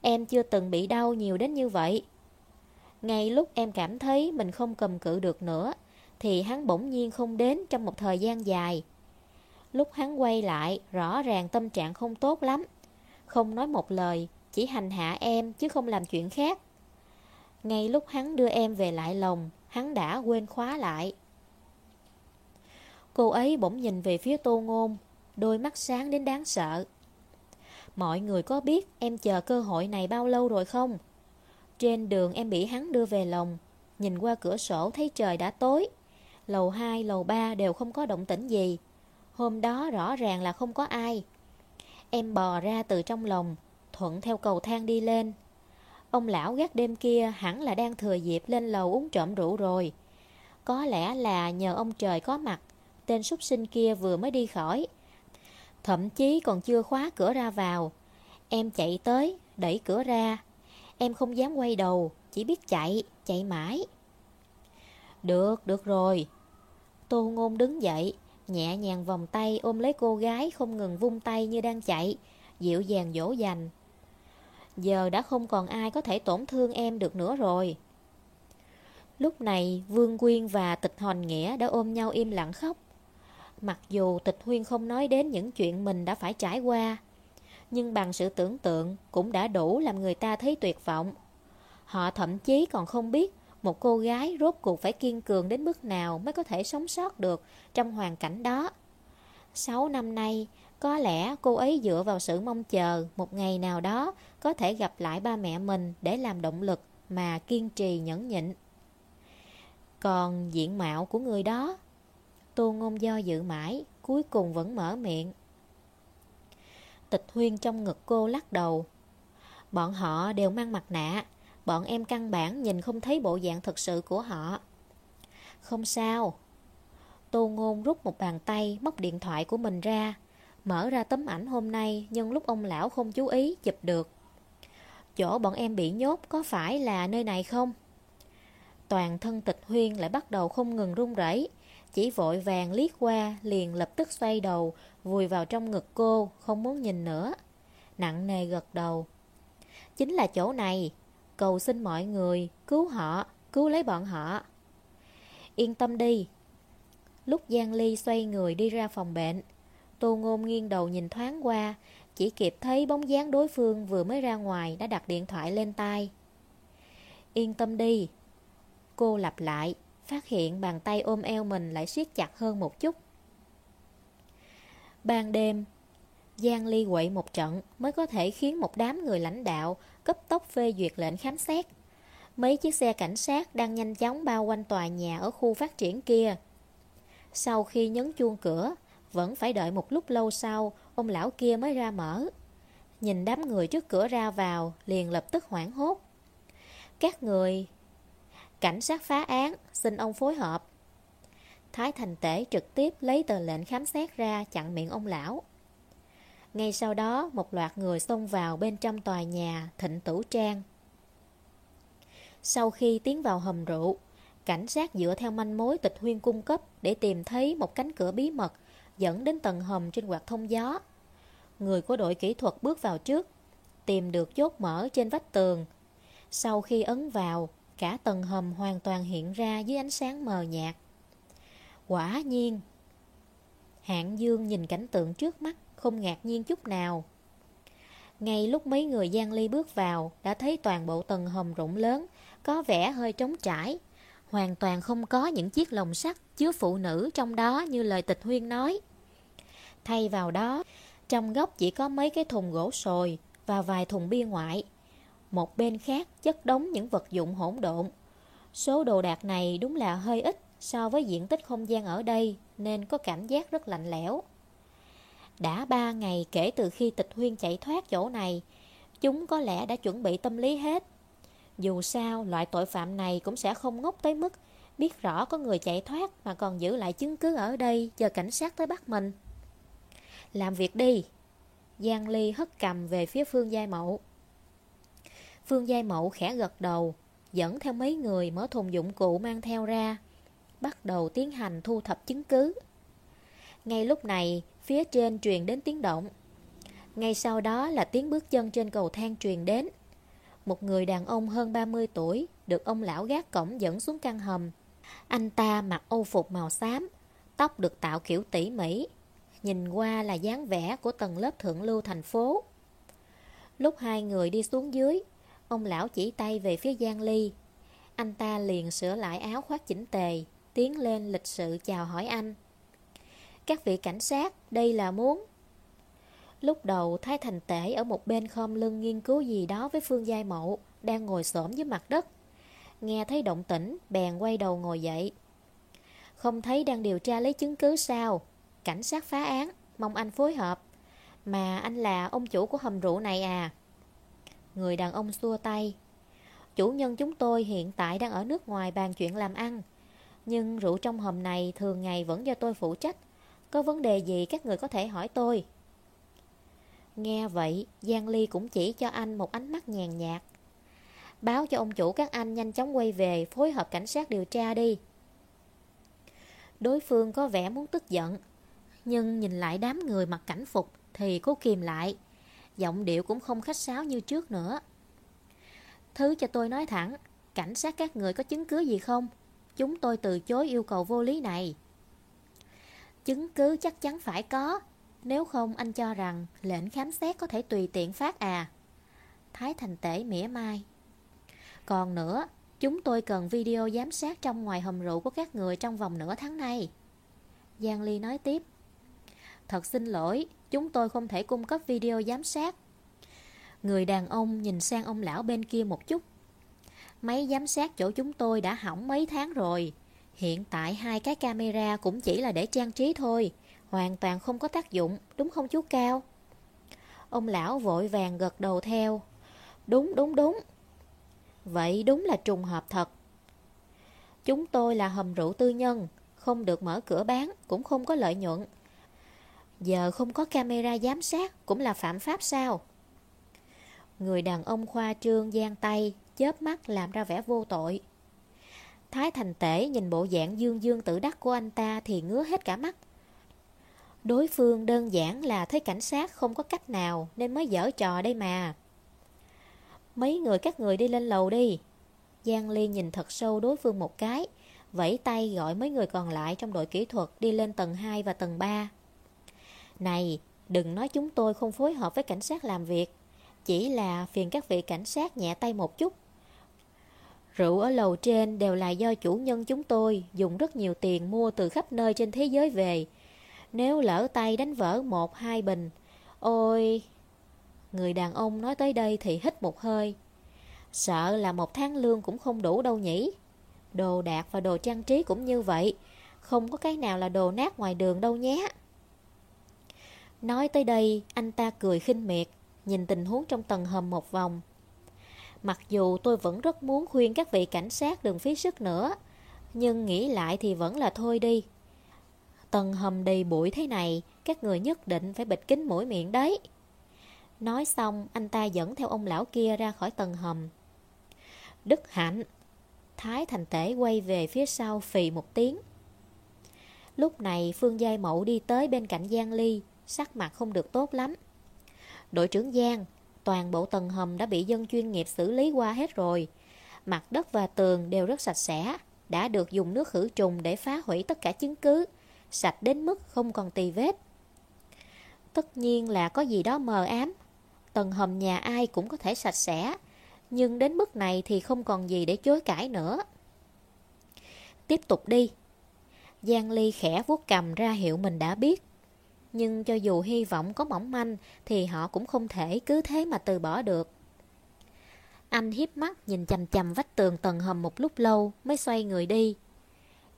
A: Em chưa từng bị đau nhiều đến như vậy. Ngay lúc em cảm thấy mình không cầm cự được nữa, thì hắn bỗng nhiên không đến trong một thời gian dài. Lúc hắn quay lại, rõ ràng tâm trạng không tốt lắm. Không nói một lời, chỉ hành hạ em chứ không làm chuyện khác. Ngay lúc hắn đưa em về lại lòng, hắn đã quên khóa lại. Cô ấy bỗng nhìn về phía tô ngôn, đôi mắt sáng đến đáng sợ. Mọi người có biết em chờ cơ hội này bao lâu rồi không? Trên đường em bị hắn đưa về lòng, nhìn qua cửa sổ thấy trời đã tối. Lầu 2, lầu 3 đều không có động tĩnh gì. Hôm đó rõ ràng là không có ai. Em bò ra từ trong lòng, thuận theo cầu thang đi lên. Ông lão gác đêm kia hẳn là đang thừa dịp lên lầu uống trộm rượu rồi. Có lẽ là nhờ ông trời có mặt, tên súc sinh kia vừa mới đi khỏi. Thậm chí còn chưa khóa cửa ra vào. Em chạy tới, đẩy cửa ra. Em không dám quay đầu, chỉ biết chạy, chạy mãi. Được, được rồi. Tô Ngôn đứng dậy, nhẹ nhàng vòng tay ôm lấy cô gái không ngừng vung tay như đang chạy, dịu dàng dỗ dành. Giờ đã không còn ai có thể tổn thương em được nữa rồi. Lúc này, Vương Quyên và Tịch Hòn Nghĩa đã ôm nhau im lặng khóc. Mặc dù Tịch Huyên không nói đến những chuyện mình đã phải trải qua, nhưng bằng sự tưởng tượng cũng đã đủ làm người ta thấy tuyệt vọng. Họ thậm chí còn không biết một cô gái rốt cuộc phải kiên cường đến mức nào mới có thể sống sót được trong hoàn cảnh đó. Sáu năm nay, có lẽ cô ấy dựa vào sự mong chờ một ngày nào đó có thể gặp lại ba mẹ mình để làm động lực mà kiên trì nhẫn nhịn. Còn diện mạo của người đó, Tô Ngôn do dự mãi, cuối cùng vẫn mở miệng. Tịch Huyên trong ngực cô lắc đầu. Bọn họ đều mang mặt nạ, bọn em căn bản nhìn không thấy bộ dạng thật sự của họ. Không sao. Tô Ngôn rút một bàn tay, móc điện thoại của mình ra, mở ra tấm ảnh hôm nay nhưng lúc ông lão không chú ý chụp được. Chỗ bọn em bị nhốt có phải là nơi này không? Toàn thân tịch huyên lại bắt đầu không ngừng run rẩy chỉ vội vàng liếc qua, liền lập tức xoay đầu, Vùi vào trong ngực cô, Không muốn nhìn nữa. Nặng nề gật đầu. Chính là chỗ này, Cầu xin mọi người cứu họ, Cứu lấy bọn họ. Yên tâm đi. Lúc Giang Ly xoay người đi ra phòng bệnh, Tô Ngôn nghiêng đầu nhìn thoáng qua, Chỉ kịp thấy bóng dáng đối phương vừa mới ra ngoài Đã đặt điện thoại lên tai. Yên tâm đi. Cô lặp lại. Phát hiện bàn tay ôm eo mình lại siết chặt hơn một chút Ban đêm Giang Ly quậy một trận mới có thể khiến một đám người lãnh đạo cấp tốc phê duyệt lệnh khám xét. Mấy chiếc xe cảnh sát đang nhanh chóng bao quanh tòa nhà ở khu phát triển kia. Sau khi nhấn chuông cửa, vẫn phải đợi một lúc lâu sau, ông lão kia mới ra mở. Nhìn đám người trước cửa ra vào, liền lập tức hoảng hốt. Các người... Cảnh sát phá án, xin ông phối hợp. Thái Thành Tể trực tiếp lấy tờ lệnh khám xét ra chặn miệng ông lão. Ngay sau đó, một loạt người xông vào bên trong tòa nhà Thịnh Tửu Trang. Sau khi tiến vào hầm rượu, cảnh sát dựa theo manh mối tịch huyên cung cấp để tìm thấy một cánh cửa bí mật dẫn đến tầng hầm trên quạt thông gió. Người của đội kỹ thuật bước vào trước, tìm được chốt mở trên vách tường. Sau khi ấn vào, cả tầng hầm hoàn toàn hiện ra dưới ánh sáng mờ nhạt. Quả nhiên, Hạng Dương nhìn cảnh tượng trước mắt, không ngạc nhiên chút nào. Ngay lúc mấy người giang ly bước vào, đã thấy toàn bộ tầng hầm rộng lớn, có vẻ hơi trống trải. Hoàn toàn không có những chiếc lồng sắt chứa phụ nữ trong đó như lời tịch huyên nói. Thay vào đó, trong góc chỉ có mấy cái thùng gỗ sồi và vài thùng bia ngoại. Một bên khác chất đống những vật dụng hỗn độn. Số đồ đạc này đúng là hơi ít so với diện tích không gian ở đây nên có cảm giác rất lạnh lẽo. Đã ba ngày kể từ khi tịch huyên chạy thoát chỗ này, chúng có lẽ đã chuẩn bị tâm lý hết. Dù sao, loại tội phạm này cũng sẽ không ngốc tới mức biết rõ có người chạy thoát mà còn giữ lại chứng cứ ở đây chờ cảnh sát tới bắt mình. Làm việc đi. Giang Ly hất cầm về phía Phương Giai Mậu. Phương Giai Mậu khẽ gật đầu, dẫn theo mấy người mở thùng dụng cụ mang theo ra, bắt đầu tiến hành thu thập chứng cứ. Ngay lúc này, phía trên truyền đến tiếng động. Ngay sau đó là tiếng bước chân trên cầu thang truyền đến. Một người đàn ông hơn 30 tuổi được ông lão gác cổng dẫn xuống căn hầm. Anh ta mặc âu phục màu xám, tóc được tạo kiểu tỉ mỉ. Nhìn qua là dáng vẻ của tầng lớp thượng lưu thành phố. Lúc hai người đi xuống dưới, ông lão chỉ tay về phía Giang Ly. Anh ta liền sửa lại áo khoác chỉnh tề, tiến lên lịch sự chào hỏi anh. Các vị cảnh sát, đây là muốn Lúc đầu Thái Thành Tể ở một bên khom lưng nghiên cứu gì đó với Phương Giai Mậu đang ngồi xổm dưới mặt đất. Nghe thấy động tĩnh, bèn quay đầu ngồi dậy. Không thấy đang điều tra lấy chứng cứ sao? Cảnh sát phá án, mong anh phối hợp. Mà anh là ông chủ của hầm rượu này à? Người đàn ông xua tay. Chủ nhân chúng tôi hiện tại đang ở nước ngoài bàn chuyện làm ăn. Nhưng rượu trong hầm này thường ngày vẫn do tôi phụ trách. Có vấn đề gì các người có thể hỏi tôi. Nghe vậy, Giang Ly cũng chỉ cho anh một ánh mắt nhàn nhạt. Báo cho ông chủ các anh nhanh chóng quay về phối hợp cảnh sát điều tra đi. Đối phương có vẻ muốn tức giận, nhưng nhìn lại đám người mặc cảnh phục thì cố kìm lại. Giọng điệu cũng không khách sáo như trước nữa. Thứ cho tôi nói thẳng, cảnh sát các người có chứng cứ gì không? Chúng tôi từ chối yêu cầu vô lý này. Chứng cứ chắc chắn phải có, nếu không anh cho rằng lệnh khám xét có thể tùy tiện phát à Thái Thành Tể mỉa mai Còn nữa Chúng tôi cần video giám sát trong ngoài hầm rượu của các người trong vòng nửa tháng nay Giang Ly nói tiếp Thật xin lỗi Chúng tôi không thể cung cấp video giám sát Người đàn ông nhìn sang ông lão bên kia một chút Máy giám sát chỗ chúng tôi đã hỏng mấy tháng rồi Hiện tại hai cái camera cũng chỉ là để trang trí thôi Hoàn toàn không có tác dụng, đúng không chú Cao? Ông lão vội vàng gật đầu theo. Đúng, đúng, đúng. Vậy đúng là trùng hợp thật. Chúng tôi là hầm rượu tư nhân, không được mở cửa bán, cũng không có lợi nhuận. Giờ không có camera giám sát, cũng là phạm pháp sao? Người đàn ông khoa trương giang tay, chớp mắt làm ra vẻ vô tội. Thái thành tể nhìn bộ dạng dương dương tự đắc của anh ta thì ngứa hết cả mắt. Đối phương đơn giản là thấy cảnh sát không có cách nào nên mới dở trò đây mà. Mấy người các người đi lên lầu đi. Giang Ly nhìn thật sâu đối phương một cái, vẫy tay gọi mấy người còn lại trong đội kỹ thuật đi lên tầng 2 và tầng 3. Này, đừng nói chúng tôi không phối hợp với cảnh sát làm việc, chỉ là phiền các vị cảnh sát nhẹ tay một chút. Rượu ở lầu trên đều là do chủ nhân chúng tôi dùng rất nhiều tiền mua từ khắp nơi trên thế giới về, nếu lỡ tay đánh vỡ một hai bình Ôi Người đàn ông nói tới đây thì hít một hơi. Sợ là một tháng lương cũng không đủ đâu nhỉ. Đồ đạc và đồ trang trí cũng như vậy Không có cái nào là đồ nát ngoài đường đâu nhé. Nói tới đây Anh ta cười khinh miệt Nhìn tình huống trong tầng hầm một vòng Mặc dù tôi vẫn rất muốn khuyên các vị cảnh sát đừng phí sức nữa Nhưng nghĩ lại thì vẫn là thôi đi Tầng hầm đầy bụi thế này, các người nhất định phải bịt kín mũi miệng đấy. Nói xong, anh ta dẫn theo ông lão kia ra khỏi tầng hầm. Đức hạnh! Thái thành tể quay về phía sau phì một tiếng. Lúc này Phương Giai Mậu đi tới bên cạnh Giang Ly, sắc mặt không được tốt lắm. Đội trưởng Giang, toàn bộ tầng hầm đã bị dân chuyên nghiệp xử lý qua hết rồi. Mặt đất và tường đều rất sạch sẽ, đã được dùng nước khử trùng để phá hủy tất cả chứng cứ sạch đến mức không còn tì vết. Tất nhiên là có gì đó mờ ám, tầng hầm nhà ai cũng có thể sạch sẽ, nhưng đến mức này thì không còn gì để chối cãi nữa. Tiếp tục đi. Giang Ly khẽ vuốt cầm ra hiệu mình đã biết. Nhưng cho dù hy vọng có mỏng manh thì họ cũng không thể cứ thế mà từ bỏ được. Anh hiếp mắt nhìn chầm chầm vách tường tầng hầm một lúc lâu mới xoay người đi.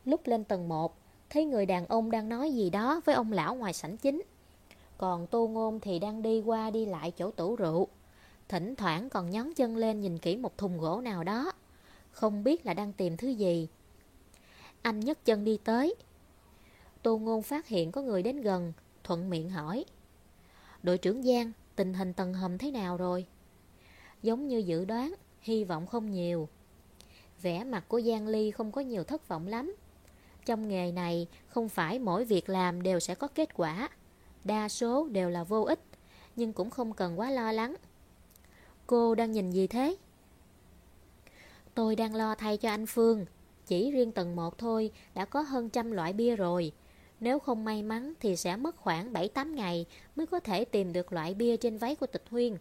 A: Lúc lên tầng 1, thấy người đàn ông đang nói gì đó với ông lão ngoài sảnh chính. Còn Tô Ngôn thì đang đi qua đi lại chỗ tủ rượu. Thỉnh thoảng còn nhón chân lên nhìn kỹ một thùng gỗ nào đó. Không biết là đang tìm thứ gì. Anh nhấc chân đi tới. Tô Ngôn phát hiện có người đến gần, thuận miệng hỏi. Đội trưởng Giang, tình hình tầng hầm thế nào rồi? Giống như dự đoán, hy vọng không nhiều. Vẻ mặt của Giang Ly không có nhiều thất vọng lắm. Trong nghề này, không phải mỗi việc làm đều sẽ có kết quả. Đa số đều là vô ích, nhưng cũng không cần quá lo lắng. Cô đang nhìn gì thế? Tôi đang lo thay cho anh Phương. Chỉ riêng tầng 1 thôi đã có hơn trăm loại bia rồi. Nếu không may mắn thì sẽ mất khoảng 7-8 ngày mới có thể tìm được loại bia trên váy của tịch huyên.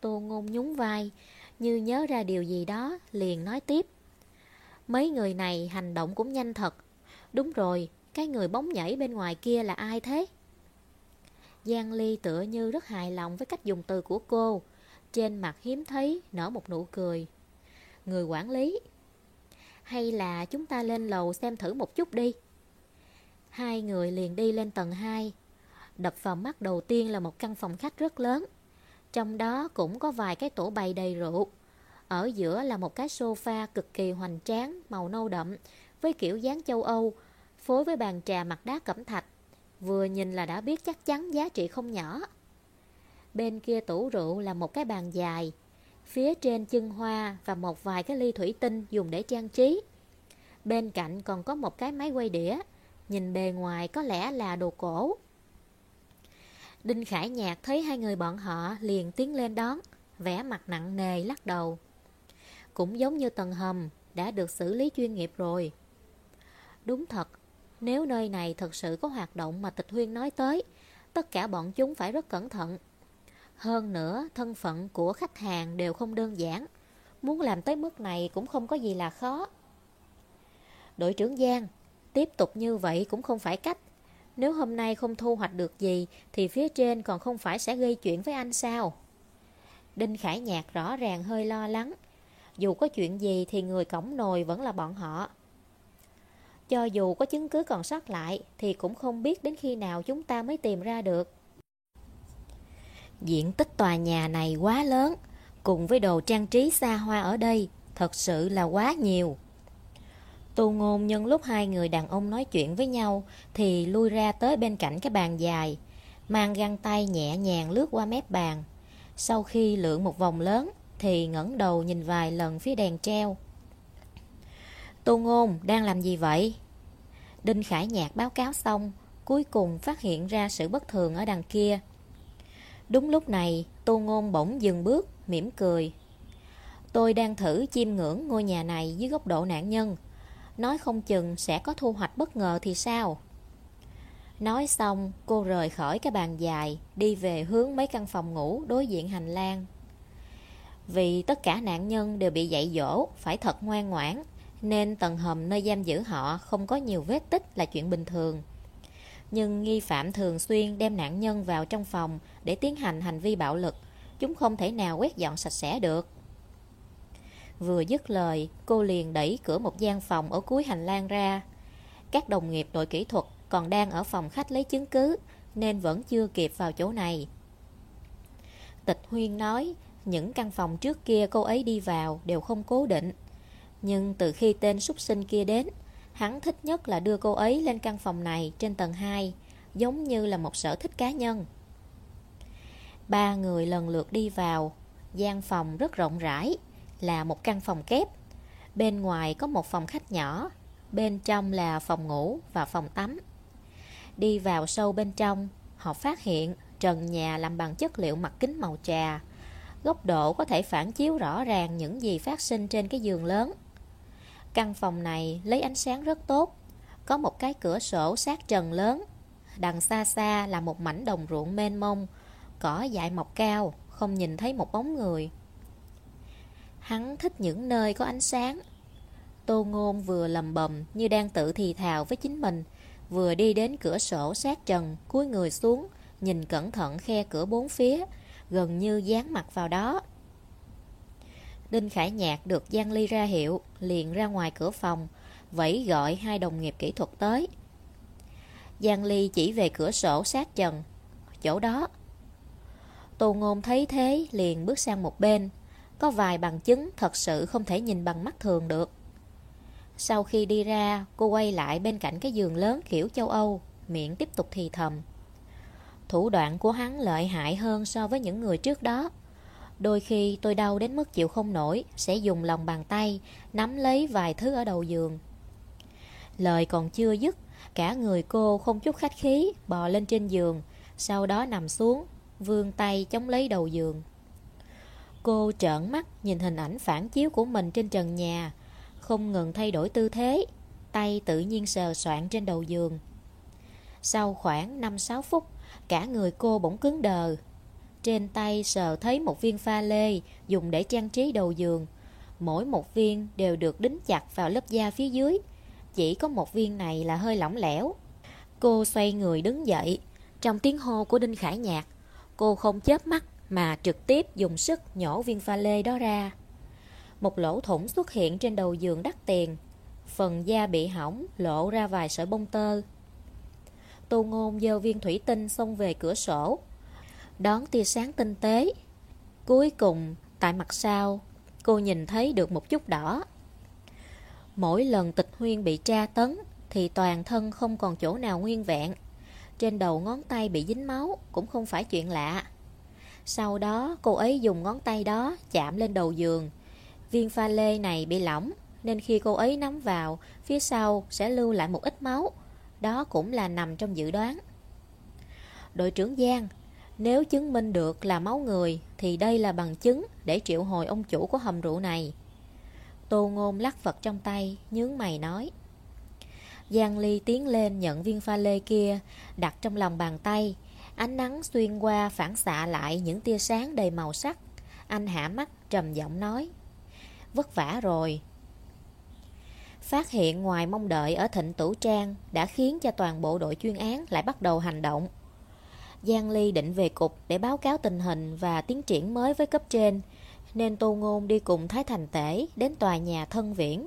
A: Tô Ngôn nhún vai, như nhớ ra điều gì đó, liền nói tiếp. Mấy người này hành động cũng nhanh thật. Đúng rồi, cái người bóng nhảy bên ngoài kia là ai thế? Giang Ly tựa như rất hài lòng với cách dùng từ của cô. Trên mặt hiếm thấy nở một nụ cười. Người quản lý. Hay là chúng ta lên lầu xem thử một chút đi. Hai người liền đi lên tầng 2. Đập vào mắt đầu tiên là một căn phòng khách rất lớn. Trong đó cũng có vài cái tổ bày đầy rượu. Ở giữa là một cái sofa cực kỳ hoành tráng, màu nâu đậm, với kiểu dáng châu Âu, phối với bàn trà mặt đá cẩm thạch. Vừa nhìn là đã biết chắc chắn giá trị không nhỏ. Bên kia tủ rượu là một cái bàn dài, phía trên chân hoa và một vài cái ly thủy tinh dùng để trang trí. Bên cạnh còn có một cái máy quay đĩa, nhìn bề ngoài có lẽ là đồ cổ. Đinh Khải Nhạc thấy hai người bọn họ liền tiến lên đón, vẻ mặt nặng nề lắc đầu. Cũng giống như tầng hầm, đã được xử lý chuyên nghiệp rồi. Đúng thật, nếu nơi này thật sự có hoạt động mà tịch huyên nói tới, tất cả bọn chúng phải rất cẩn thận. Hơn nữa, thân phận của khách hàng đều không đơn giản. Muốn làm tới mức này cũng không có gì là khó. Đội trưởng Giang, tiếp tục như vậy cũng không phải cách. Nếu hôm nay không thu hoạch được gì, Thì phía trên còn không phải sẽ gây chuyện với anh sao? Đinh Khải Nhạc rõ ràng hơi lo lắng. Dù có chuyện gì thì người cổng nồi vẫn là bọn họ. Cho dù có chứng cứ còn sót lại, Thì cũng không biết đến khi nào chúng ta mới tìm ra được. Diện tích tòa nhà này quá lớn, Cùng với đồ trang trí xa hoa ở đây, Thật sự là quá nhiều. Tu ngôn nhân lúc hai người đàn ông nói chuyện với nhau Thì lui ra tới bên cạnh cái bàn dài, Mang găng tay nhẹ nhàng lướt qua mép bàn. Sau khi lượn một vòng lớn Thì ngẩng đầu nhìn vài lần phía đèn treo. Tu ngôn, đang làm gì vậy? Đinh Khải Nhạc báo cáo xong, Cuối cùng phát hiện ra sự bất thường ở đằng kia. Đúng lúc này Tu ngôn bỗng dừng bước, mỉm cười. Tôi đang thử chiêm ngưỡng ngôi nhà này dưới góc độ nạn nhân. Nói không chừng sẽ có thu hoạch bất ngờ thì sao? Nói xong, cô rời khỏi cái bàn dài, Đi về hướng mấy căn phòng ngủ đối diện hành lang. Vì tất cả nạn nhân đều bị dạy dỗ Phải thật ngoan ngoãn, Nên tầng hầm nơi giam giữ họ Không có nhiều vết tích là chuyện bình thường. Nhưng nghi phạm thường xuyên đem nạn nhân vào trong phòng Để tiến hành hành vi bạo lực, Chúng không thể nào quét dọn sạch sẽ được. Vừa dứt lời, cô liền đẩy cửa một gian phòng ở cuối hành lang ra. Các đồng nghiệp đội kỹ thuật còn đang ở phòng khách lấy chứng cứ, nên vẫn chưa kịp vào chỗ này. Tịch Huyên nói, những căn phòng trước kia cô ấy đi vào đều không cố định. Nhưng từ khi tên súc sinh kia đến, hắn thích nhất là đưa cô ấy lên căn phòng này trên tầng 2, giống như là một sở thích cá nhân. Ba người lần lượt đi vào, gian phòng rất rộng rãi, là một căn phòng kép. Bên ngoài có một phòng khách nhỏ, bên trong là phòng ngủ và phòng tắm. Đi vào sâu bên trong, họ phát hiện trần nhà làm bằng chất liệu mặt kính màu trà. Góc độ có thể phản chiếu rõ ràng những gì phát sinh trên cái giường lớn. Căn phòng này lấy ánh sáng rất tốt, có một cái cửa sổ sát trần lớn. Đằng xa xa là một mảnh đồng ruộng mênh mông, cỏ dại mọc cao, không nhìn thấy một bóng người. Hắn thích những nơi có ánh sáng. Tô Ngôn vừa lầm bầm như đang tự thì thào với chính mình, Vừa đi đến cửa sổ sát trần, cúi người xuống, Nhìn cẩn thận khe cửa bốn phía, Gần như dán mặt vào đó. Đinh Khải Nhạc được Giang Ly ra hiệu, Liền ra ngoài cửa phòng, Vẫy gọi hai đồng nghiệp kỹ thuật tới. Giang Ly chỉ về cửa sổ sát trần, Chỗ đó. Tô Ngôn thấy thế liền bước sang một bên có vài bằng chứng thật sự không thể nhìn bằng mắt thường được. Sau khi đi ra, cô quay lại bên cạnh cái giường lớn kiểu châu Âu, miệng tiếp tục thì thầm. Thủ đoạn của hắn lợi hại hơn so với những người trước đó. Đôi khi tôi đau đến mức chịu không nổi, sẽ dùng lòng bàn tay, nắm lấy vài thứ ở đầu giường. Lời còn chưa dứt, cả người cô không chút khách khí, bò lên trên giường, sau đó nằm xuống, vươn tay chống lấy đầu giường. Cô trợn mắt nhìn hình ảnh phản chiếu của mình trên trần nhà, không ngừng thay đổi tư thế, tay tự nhiên sờ soạn trên đầu giường. Sau khoảng 5-6 phút, cả người cô bỗng cứng đờ. Trên tay sờ thấy một viên pha lê dùng để trang trí đầu giường. Mỗi một viên đều được đính chặt vào lớp da phía dưới. Chỉ có một viên này là hơi lỏng lẻo. Cô xoay người đứng dậy. Trong tiếng hô của Đinh Khải Nhạc, cô không chớp mắt mà trực tiếp dùng sức nhổ viên pha lê đó ra. Một lỗ thủng xuất hiện trên đầu giường đắt tiền. Phần da bị hỏng lộ ra vài sợi bông tơ. Tô Ngôn dơ viên thủy tinh xông về cửa sổ, đón tia sáng tinh tế. Cuối cùng, tại mặt sau, cô nhìn thấy được một chút đỏ. Mỗi lần tịch huyên bị tra tấn, thì toàn thân không còn chỗ nào nguyên vẹn. Trên đầu ngón tay bị dính máu cũng không phải chuyện lạ. Sau đó cô ấy dùng ngón tay đó chạm lên đầu giường. Viên pha lê này bị lỏng nên khi cô ấy nắm vào, phía sau sẽ lưu lại một ít máu. Đó cũng là nằm trong dự đoán. Đội trưởng Giang, nếu chứng minh được là máu người thì đây là bằng chứng để triệu hồi ông chủ của hầm rượu này. Tô Ngôn lắc vật trong tay, nhướng mày nói. Giang Ly tiến lên nhận viên pha lê kia, đặt trong lòng bàn tay. Ánh nắng xuyên qua phản xạ lại những tia sáng đầy màu sắc. Anh hạ mắt trầm giọng nói. Vất vả rồi, Phát hiện ngoài mong đợi ở thịnh tủ trang đã khiến cho toàn bộ đội chuyên án lại bắt đầu hành động. Giang Ly định về cục để báo cáo tình hình và tiến triển mới với cấp trên, nên Tô Ngôn đi cùng Thái Thành Tể đến tòa nhà thân viễn.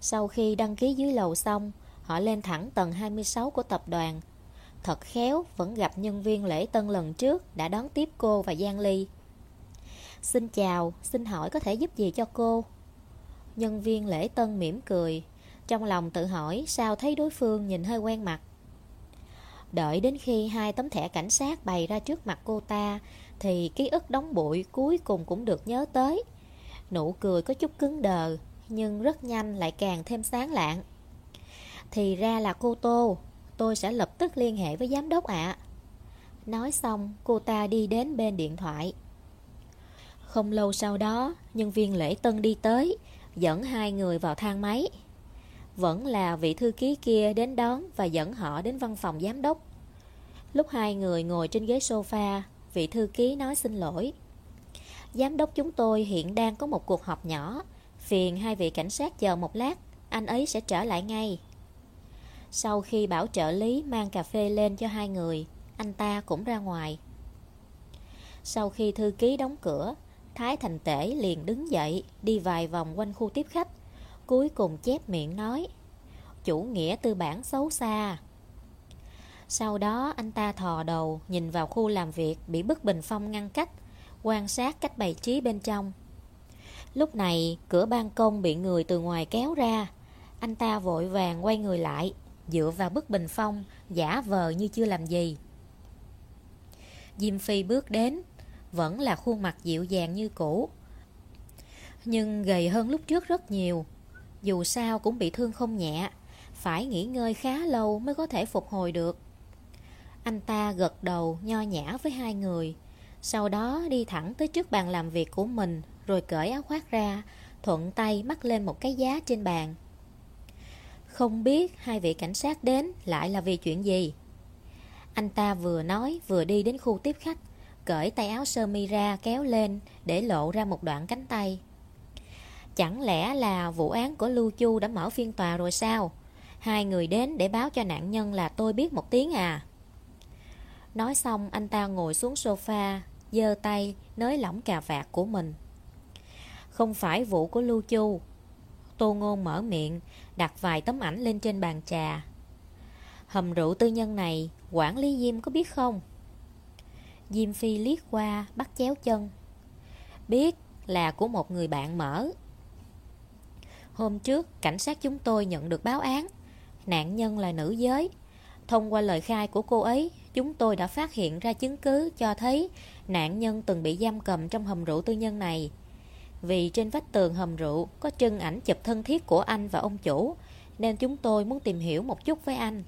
A: Sau khi đăng ký dưới lầu xong, họ lên thẳng tầng 26 của tập đoàn. Thật khéo, vẫn gặp nhân viên lễ tân lần trước đã đón tiếp cô và Giang Ly. Xin chào, xin hỏi có thể giúp gì cho cô? Nhân viên lễ tân mỉm cười Trong lòng tự hỏi sao thấy đối phương nhìn hơi quen mặt Đợi đến khi hai tấm thẻ cảnh sát bày ra trước mặt cô ta Thì ký ức đóng bụi cuối cùng cũng được nhớ tới Nụ cười có chút cứng đờ Nhưng rất nhanh lại càng thêm sáng lạng Thì ra là cô Tô Tôi sẽ lập tức liên hệ với giám đốc ạ Nói xong cô ta đi đến bên điện thoại Không lâu sau đó Nhân viên lễ tân đi tới dẫn hai người vào thang máy. Vẫn là vị thư ký kia đến đón và dẫn họ đến văn phòng giám đốc. Lúc hai người ngồi trên ghế sofa, vị thư ký nói xin lỗi. Giám đốc chúng tôi hiện đang có một cuộc họp nhỏ. Phiền hai vị cảnh sát chờ một lát, anh ấy sẽ trở lại ngay. Sau khi bảo trợ lý mang cà phê lên cho hai người, anh ta cũng ra ngoài. Sau khi thư ký đóng cửa, Thái Thành Tể liền đứng dậy, đi vài vòng quanh khu tiếp khách. Cuối cùng chép miệng nói, chủ nghĩa tư bản xấu xa. Sau đó anh ta thò đầu, nhìn vào khu làm việc bị bức bình phong ngăn cách, quan sát cách bày trí bên trong. Lúc này, cửa ban công bị người từ ngoài kéo ra. Anh ta vội vàng quay người lại, dựa vào bức bình phong, giả vờ như chưa làm gì. Diêm Phi bước đến, vẫn là khuôn mặt dịu dàng như cũ. Nhưng gầy hơn lúc trước rất nhiều. Dù sao cũng bị thương không nhẹ, phải nghỉ ngơi khá lâu mới có thể phục hồi được. Anh ta gật đầu nho nhã với hai người, sau đó đi thẳng tới trước bàn làm việc của mình rồi cởi áo khoác ra, thuận tay mắc lên một cái giá trên bàn. Không biết hai vị cảnh sát đến lại là vì chuyện gì. Anh ta vừa nói vừa đi đến khu tiếp khách, cởi tay áo sơ mi ra kéo lên để lộ ra một đoạn cánh tay. Chẳng lẽ là vụ án của Lưu Chu đã mở phiên tòa rồi sao? Hai người đến để báo cho nạn nhân là tôi biết một tiếng à. Nói xong anh ta ngồi xuống sofa, giơ tay nới lỏng cà vạt của mình. Không phải vụ của Lưu Chu. Tô Ngôn mở miệng, đặt vài tấm ảnh lên trên bàn trà. Hầm rượu tư nhân này, quản lý Diêm có biết không? Diêm Phi liếc qua bắt chéo chân Biết là của một người bạn mở Hôm trước cảnh sát chúng tôi nhận được báo án Nạn nhân là nữ giới Thông qua lời khai của cô ấy chúng tôi đã phát hiện ra chứng cứ cho thấy nạn nhân từng bị giam cầm trong hầm rượu tư nhân này. Vì trên vách tường hầm rượu có chân ảnh chụp thân thiết của anh và ông chủ, nên chúng tôi muốn tìm hiểu một chút với anh.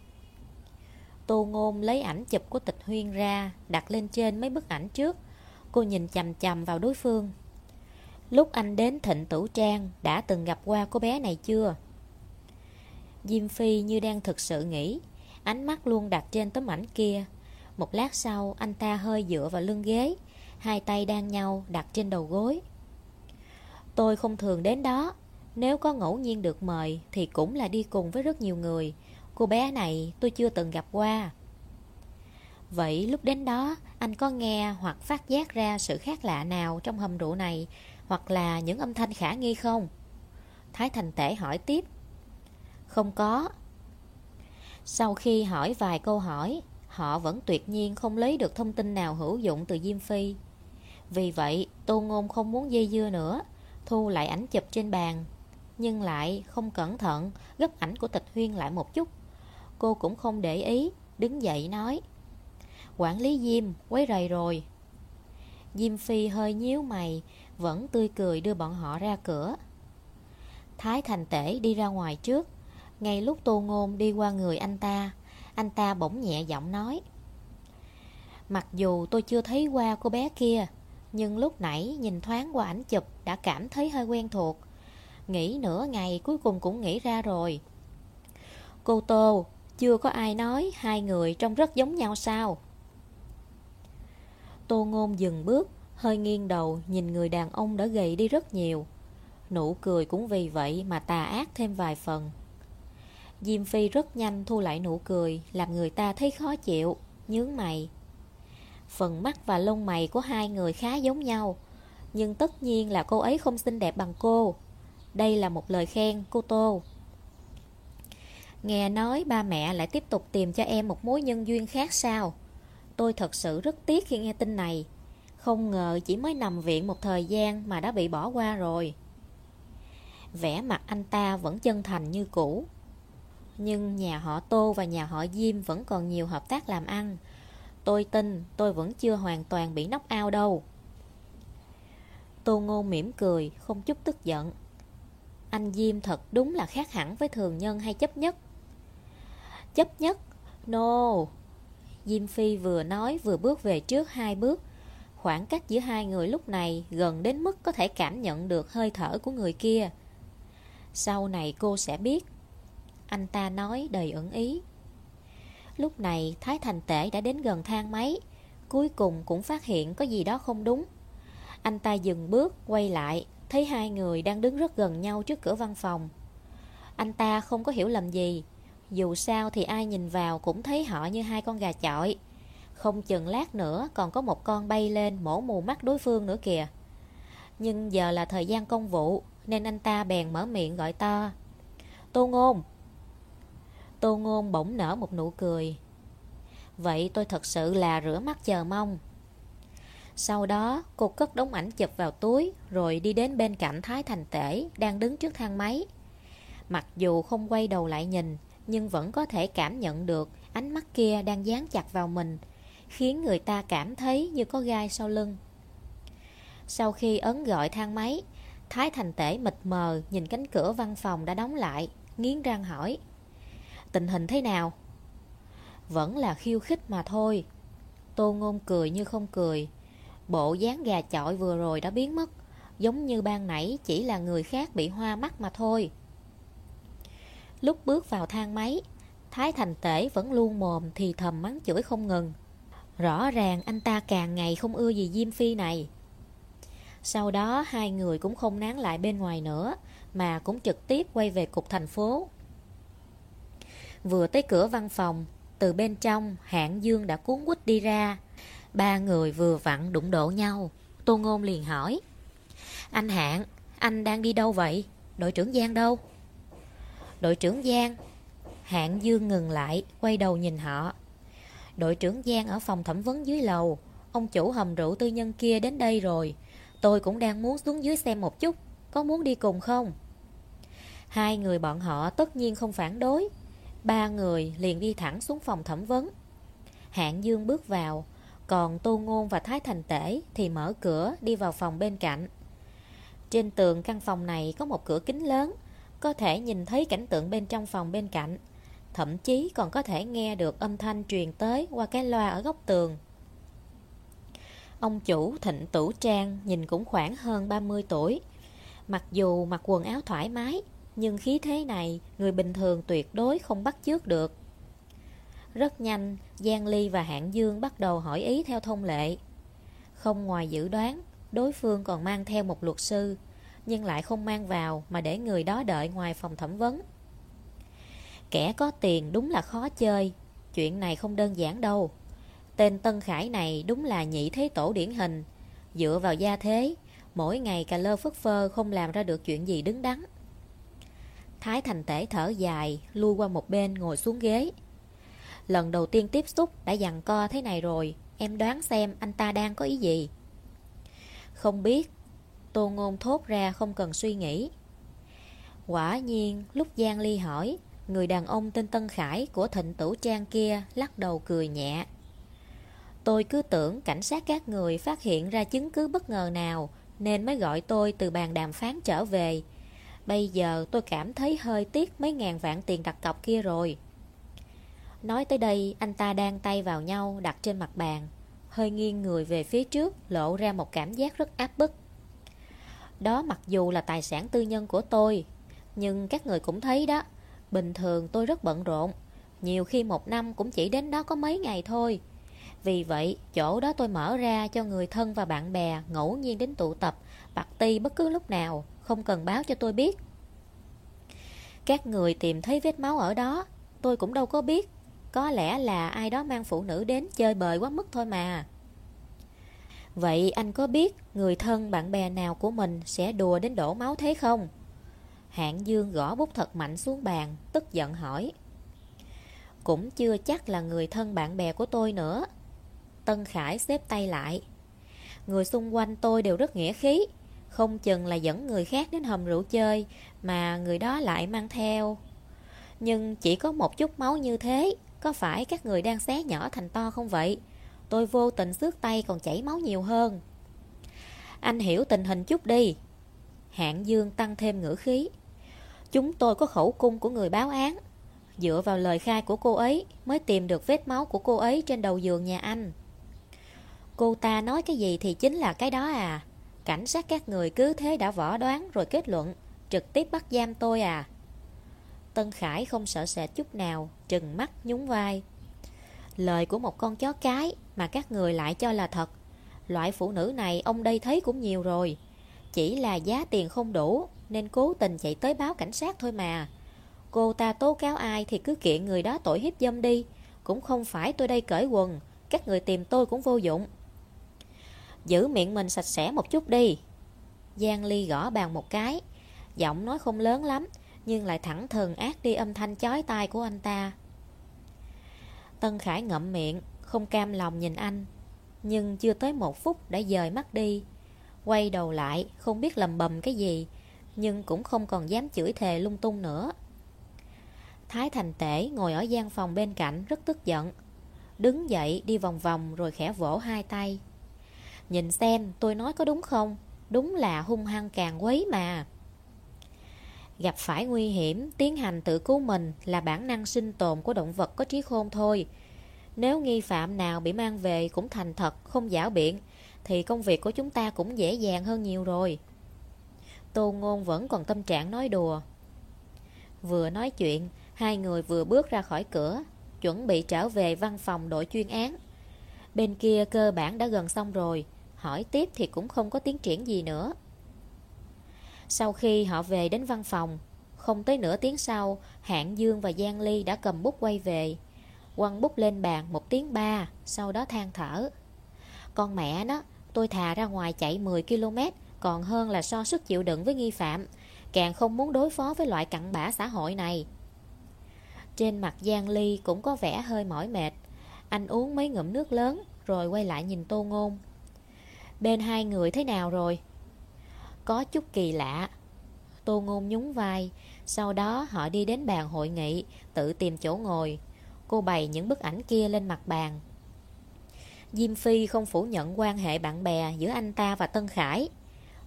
A: Tô Ngôn lấy ảnh chụp của tịch huyên ra, đặt lên trên mấy bức ảnh trước. Cô nhìn chầm chầm vào đối phương. Lúc anh đến thịnh tử trang, đã từng gặp qua cô bé này chưa? Diêm Phi như đang thực sự nghĩ, ánh mắt luôn đặt trên tấm ảnh kia. Một lát sau, anh ta hơi dựa vào lưng ghế, hai tay đang nhau đặt trên đầu gối. Tôi không thường đến đó, nếu có ngẫu nhiên được mời thì cũng là đi cùng với rất nhiều người. Cô bé này tôi chưa từng gặp qua. Vậy lúc đến đó, anh có nghe hoặc phát giác ra sự khác lạ nào trong hầm rượu này, hoặc là những âm thanh khả nghi không? Thái Thành Tể hỏi tiếp. Không có. Sau khi hỏi vài câu hỏi, họ vẫn tuyệt nhiên không lấy được thông tin nào hữu dụng từ Diêm Phi. Vì vậy, Tô Ngôn không muốn dây dưa nữa, thu lại ảnh chụp trên bàn, nhưng lại không cẩn thận gấp ảnh của tịch huyên lại một chút. Cô cũng không để ý, đứng dậy nói. Quản lý Diêm, quấy rầy rồi. Diêm Phi hơi nhíu mày, vẫn tươi cười đưa bọn họ ra cửa. Thái Thành Tể đi ra ngoài trước, ngay lúc Tô Ngôn đi qua người anh ta, anh ta bỗng nhẹ giọng nói. Mặc dù tôi chưa thấy qua cô bé kia, nhưng lúc nãy nhìn thoáng qua ảnh chụp đã cảm thấy hơi quen thuộc. Nghĩ nửa ngày cuối cùng cũng nghĩ ra rồi. Cô Tô, chưa có ai nói hai người trông rất giống nhau sao? Tô Ngôn dừng bước, hơi nghiêng đầu nhìn người đàn ông đã gầy đi rất nhiều. Nụ cười cũng vì vậy mà tà ác thêm vài phần. Diêm Phi rất nhanh thu lại nụ cười, làm người ta thấy khó chịu, nhướng mày. Phần mắt và lông mày của hai người khá giống nhau, nhưng tất nhiên là cô ấy không xinh đẹp bằng cô. Đây là một lời khen, cô Tô. Nghe nói ba mẹ lại tiếp tục tìm cho em một mối nhân duyên khác sao? Tôi thật sự rất tiếc khi nghe tin này. Không ngờ chỉ mới nằm viện một thời gian mà đã bị bỏ qua rồi. Vẻ mặt anh ta vẫn chân thành như cũ. Nhưng nhà họ Tô và nhà họ Diêm vẫn còn nhiều hợp tác làm ăn. Tôi tin tôi vẫn chưa hoàn toàn bị nóc ao đâu. Tô Ngô mỉm cười, không chút tức giận. Anh Diêm thật đúng là khác hẳn với thường nhân hay chấp nhất. Chấp nhất? No! Diêm Phi vừa nói vừa bước về trước hai bước. Khoảng cách giữa hai người lúc này gần đến mức có thể cảm nhận được hơi thở của người kia. Sau này cô sẽ biết. Anh ta nói đầy ẩn ý. Lúc này Thái Thành Tể đã đến gần thang máy. Cuối cùng cũng phát hiện có gì đó không đúng. Anh ta dừng bước, quay lại, thấy hai người đang đứng rất gần nhau trước cửa văn phòng. Anh ta không có hiểu lầm gì, dù sao thì ai nhìn vào cũng thấy họ như hai con gà chọi. Không chừng lát nữa còn có một con bay lên mổ mù mắt đối phương nữa kìa. Nhưng giờ là thời gian công vụ nên anh ta bèn mở miệng gọi to. Tô Ngôn! Tô Ngôn bỗng nở một nụ cười. Vậy tôi thật sự là rửa mắt chờ mong. Sau đó cô cất đống ảnh chụp vào túi rồi đi đến bên cạnh Thái Thành Tể đang đứng trước thang máy. Mặc dù không quay đầu lại nhìn nhưng vẫn có thể cảm nhận được ánh mắt kia đang dán chặt vào mình, khiến người ta cảm thấy như có gai sau lưng. Sau khi ấn gọi thang máy, Thái Thành Tể mịt mờ nhìn cánh cửa văn phòng đã đóng lại, nghiến răng hỏi. Tình hình thế nào? Vẫn là khiêu khích mà thôi. Tô Ngôn cười như không cười. Bộ dáng gà chọi vừa rồi đã biến mất, giống như ban nãy chỉ là người khác bị hoa mắt mà thôi. Lúc bước vào thang máy, Thái Thành Tể vẫn luôn mồm thì thầm mắng chửi không ngừng. Rõ ràng anh ta càng ngày không ưa gì Diêm Phi này. Sau đó hai người cũng không nán lại bên ngoài nữa, mà cũng trực tiếp quay về cục thành phố. Vừa tới cửa văn phòng, từ bên trong hạng dương đã cuốn quýt đi ra. Ba người vừa vặn đụng độ nhau. Tô Ngôn liền hỏi. Anh Hạng, anh đang đi đâu vậy? Đội trưởng Giang đâu? Đội trưởng Giang Hạng Dương ngừng lại Quay đầu nhìn họ Đội trưởng Giang ở phòng thẩm vấn dưới lầu Ông chủ hầm rượu tư nhân kia đến đây rồi Tôi cũng đang muốn xuống dưới xem một chút Có muốn đi cùng không? Hai người bọn họ tất nhiên không phản đối Ba người liền đi thẳng xuống phòng thẩm vấn Hạng Dương bước vào, còn Tô Ngôn và Thái Thành Tể thì mở cửa đi vào phòng bên cạnh. Trên tường căn phòng này có một cửa kính lớn, có thể nhìn thấy cảnh tượng bên trong phòng bên cạnh. Thậm chí còn có thể nghe được âm thanh truyền tới qua cái loa ở góc tường. Ông chủ Thịnh Tửu Trang nhìn cũng khoảng hơn 30 tuổi. Mặc dù mặc quần áo thoải mái, nhưng khí thế này người bình thường tuyệt đối không bắt chước được. Rất nhanh, Giang Ly và Hạng Dương bắt đầu hỏi ý theo thông lệ. Không ngoài dự đoán, đối phương còn mang theo một luật sư, nhưng lại không mang vào mà để người đó đợi ngoài phòng thẩm vấn. Kẻ có tiền đúng là khó chơi, chuyện này không đơn giản đâu. Tên Tân Khải này đúng là nhị thế tổ điển hình, dựa vào gia thế, mỗi ngày cà lơ phất phơ không làm ra được chuyện gì đứng đắn. Thái Thành Tể thở dài, lui qua một bên ngồi xuống ghế. Lần đầu tiên tiếp xúc đã dặn co thế này rồi, em đoán xem anh ta đang có ý gì. Không biết, Tô Ngôn thốt ra không cần suy nghĩ. Quả nhiên, lúc Giang Ly hỏi, người đàn ông tên Tân Khải của thịnh tử trang kia lắc đầu cười nhẹ. Tôi cứ tưởng cảnh sát các người phát hiện ra chứng cứ bất ngờ nào nên mới gọi tôi từ bàn đàm phán trở về. Bây giờ tôi cảm thấy hơi tiếc mấy ngàn vạn tiền đặt cọc kia rồi. Nói tới đây, anh ta đang tay vào nhau đặt trên mặt bàn, hơi nghiêng người về phía trước, lộ ra một cảm giác rất áp bức. Đó mặc dù là tài sản tư nhân của tôi, nhưng các người cũng thấy đó, bình thường tôi rất bận rộn, nhiều khi một năm cũng chỉ đến đó có mấy ngày thôi. Vì vậy, chỗ đó tôi mở ra cho người thân và bạn bè ngẫu nhiên đến tụ tập, bạc ti bất cứ lúc nào, không cần báo cho tôi biết. Các người tìm thấy vết máu ở đó, tôi cũng đâu có biết. Có lẽ là ai đó mang phụ nữ đến chơi bời quá mức thôi mà. Vậy anh có biết người thân bạn bè nào của mình sẽ đùa đến đổ máu thế không? Hạng Dương gõ bút thật mạnh xuống bàn, tức giận hỏi. Cũng chưa chắc là người thân bạn bè của tôi nữa. Tân Khải xếp tay lại. Người xung quanh tôi đều rất nghĩa khí, không chừng là dẫn người khác đến hầm rượu chơi mà người đó lại mang theo. Nhưng chỉ có một chút máu như thế, có phải các người đang xé nhỏ thành to không vậy? Tôi vô tình xước tay còn chảy máu nhiều hơn. Anh hiểu tình hình chút đi. Hạng Dương tăng thêm ngữ khí. Chúng tôi có khẩu cung của người báo án. Dựa vào lời khai của cô ấy mới tìm được vết máu của cô ấy trên đầu giường nhà anh. Cô ta nói cái gì thì chính là cái đó à. Cảnh sát các người cứ thế đã võ đoán rồi kết luận, trực tiếp bắt giam tôi à. Tân Khải không sợ sệt chút nào, trừng mắt nhún vai. Lời của một con chó cái mà các người lại cho là thật. Loại phụ nữ này ông đây thấy cũng nhiều rồi. Chỉ là giá tiền không đủ nên cố tình chạy tới báo cảnh sát thôi mà. Cô ta tố cáo ai thì cứ kiện người đó tội hiếp dâm đi. Cũng không phải tôi đây cởi quần, các người tìm tôi cũng vô dụng. Giữ miệng mình sạch sẽ một chút đi. Giang Ly gõ bàn một cái, giọng nói không lớn lắm, nhưng lại thẳng thừng ác đi âm thanh chói tai của anh ta. Tân Khải ngậm miệng, không cam lòng nhìn anh, nhưng chưa tới một phút đã dời mắt đi. Quay đầu lại, không biết lầm bầm cái gì, nhưng cũng không còn dám chửi thề lung tung nữa. Thái Thành Tể ngồi ở gian phòng bên cạnh rất tức giận. Đứng dậy đi vòng vòng rồi khẽ vỗ hai tay. Nhìn xem tôi nói có đúng không? Đúng là hung hăng càng quấy mà. Gặp phải nguy hiểm, tiến hành tự cứu mình là bản năng sinh tồn của động vật có trí khôn thôi. Nếu nghi phạm nào bị mang về cũng thành thật, không giả biện, thì công việc của chúng ta cũng dễ dàng hơn nhiều rồi. Tô Ngôn vẫn còn tâm trạng nói đùa. Vừa nói chuyện, hai người vừa bước ra khỏi cửa, chuẩn bị trở về văn phòng đội chuyên án. Bên kia cơ bản đã gần xong rồi, hỏi tiếp thì cũng không có tiến triển gì nữa. Sau khi họ về đến văn phòng, không tới nửa tiếng sau, Hạng Dương và Giang Ly đã cầm bút quay về. Quăng bút lên bàn một tiếng ba, sau đó than thở. Con mẹ nó, tôi thà ra ngoài chạy 10 km, còn hơn là so sức chịu đựng với nghi phạm. Càng không muốn đối phó với loại cặn bã xã hội này. Trên mặt Giang Ly cũng có vẻ hơi mỏi mệt. Anh uống mấy ngụm nước lớn, rồi quay lại nhìn Tô Ngôn. Bên hai người thế nào rồi? Có chút kỳ lạ. Tô Ngôn nhún vai, sau đó họ đi đến bàn hội nghị, tự tìm chỗ ngồi. Cô bày những bức ảnh kia lên mặt bàn. Diêm Phi không phủ nhận quan hệ bạn bè giữa anh ta và Tân Khải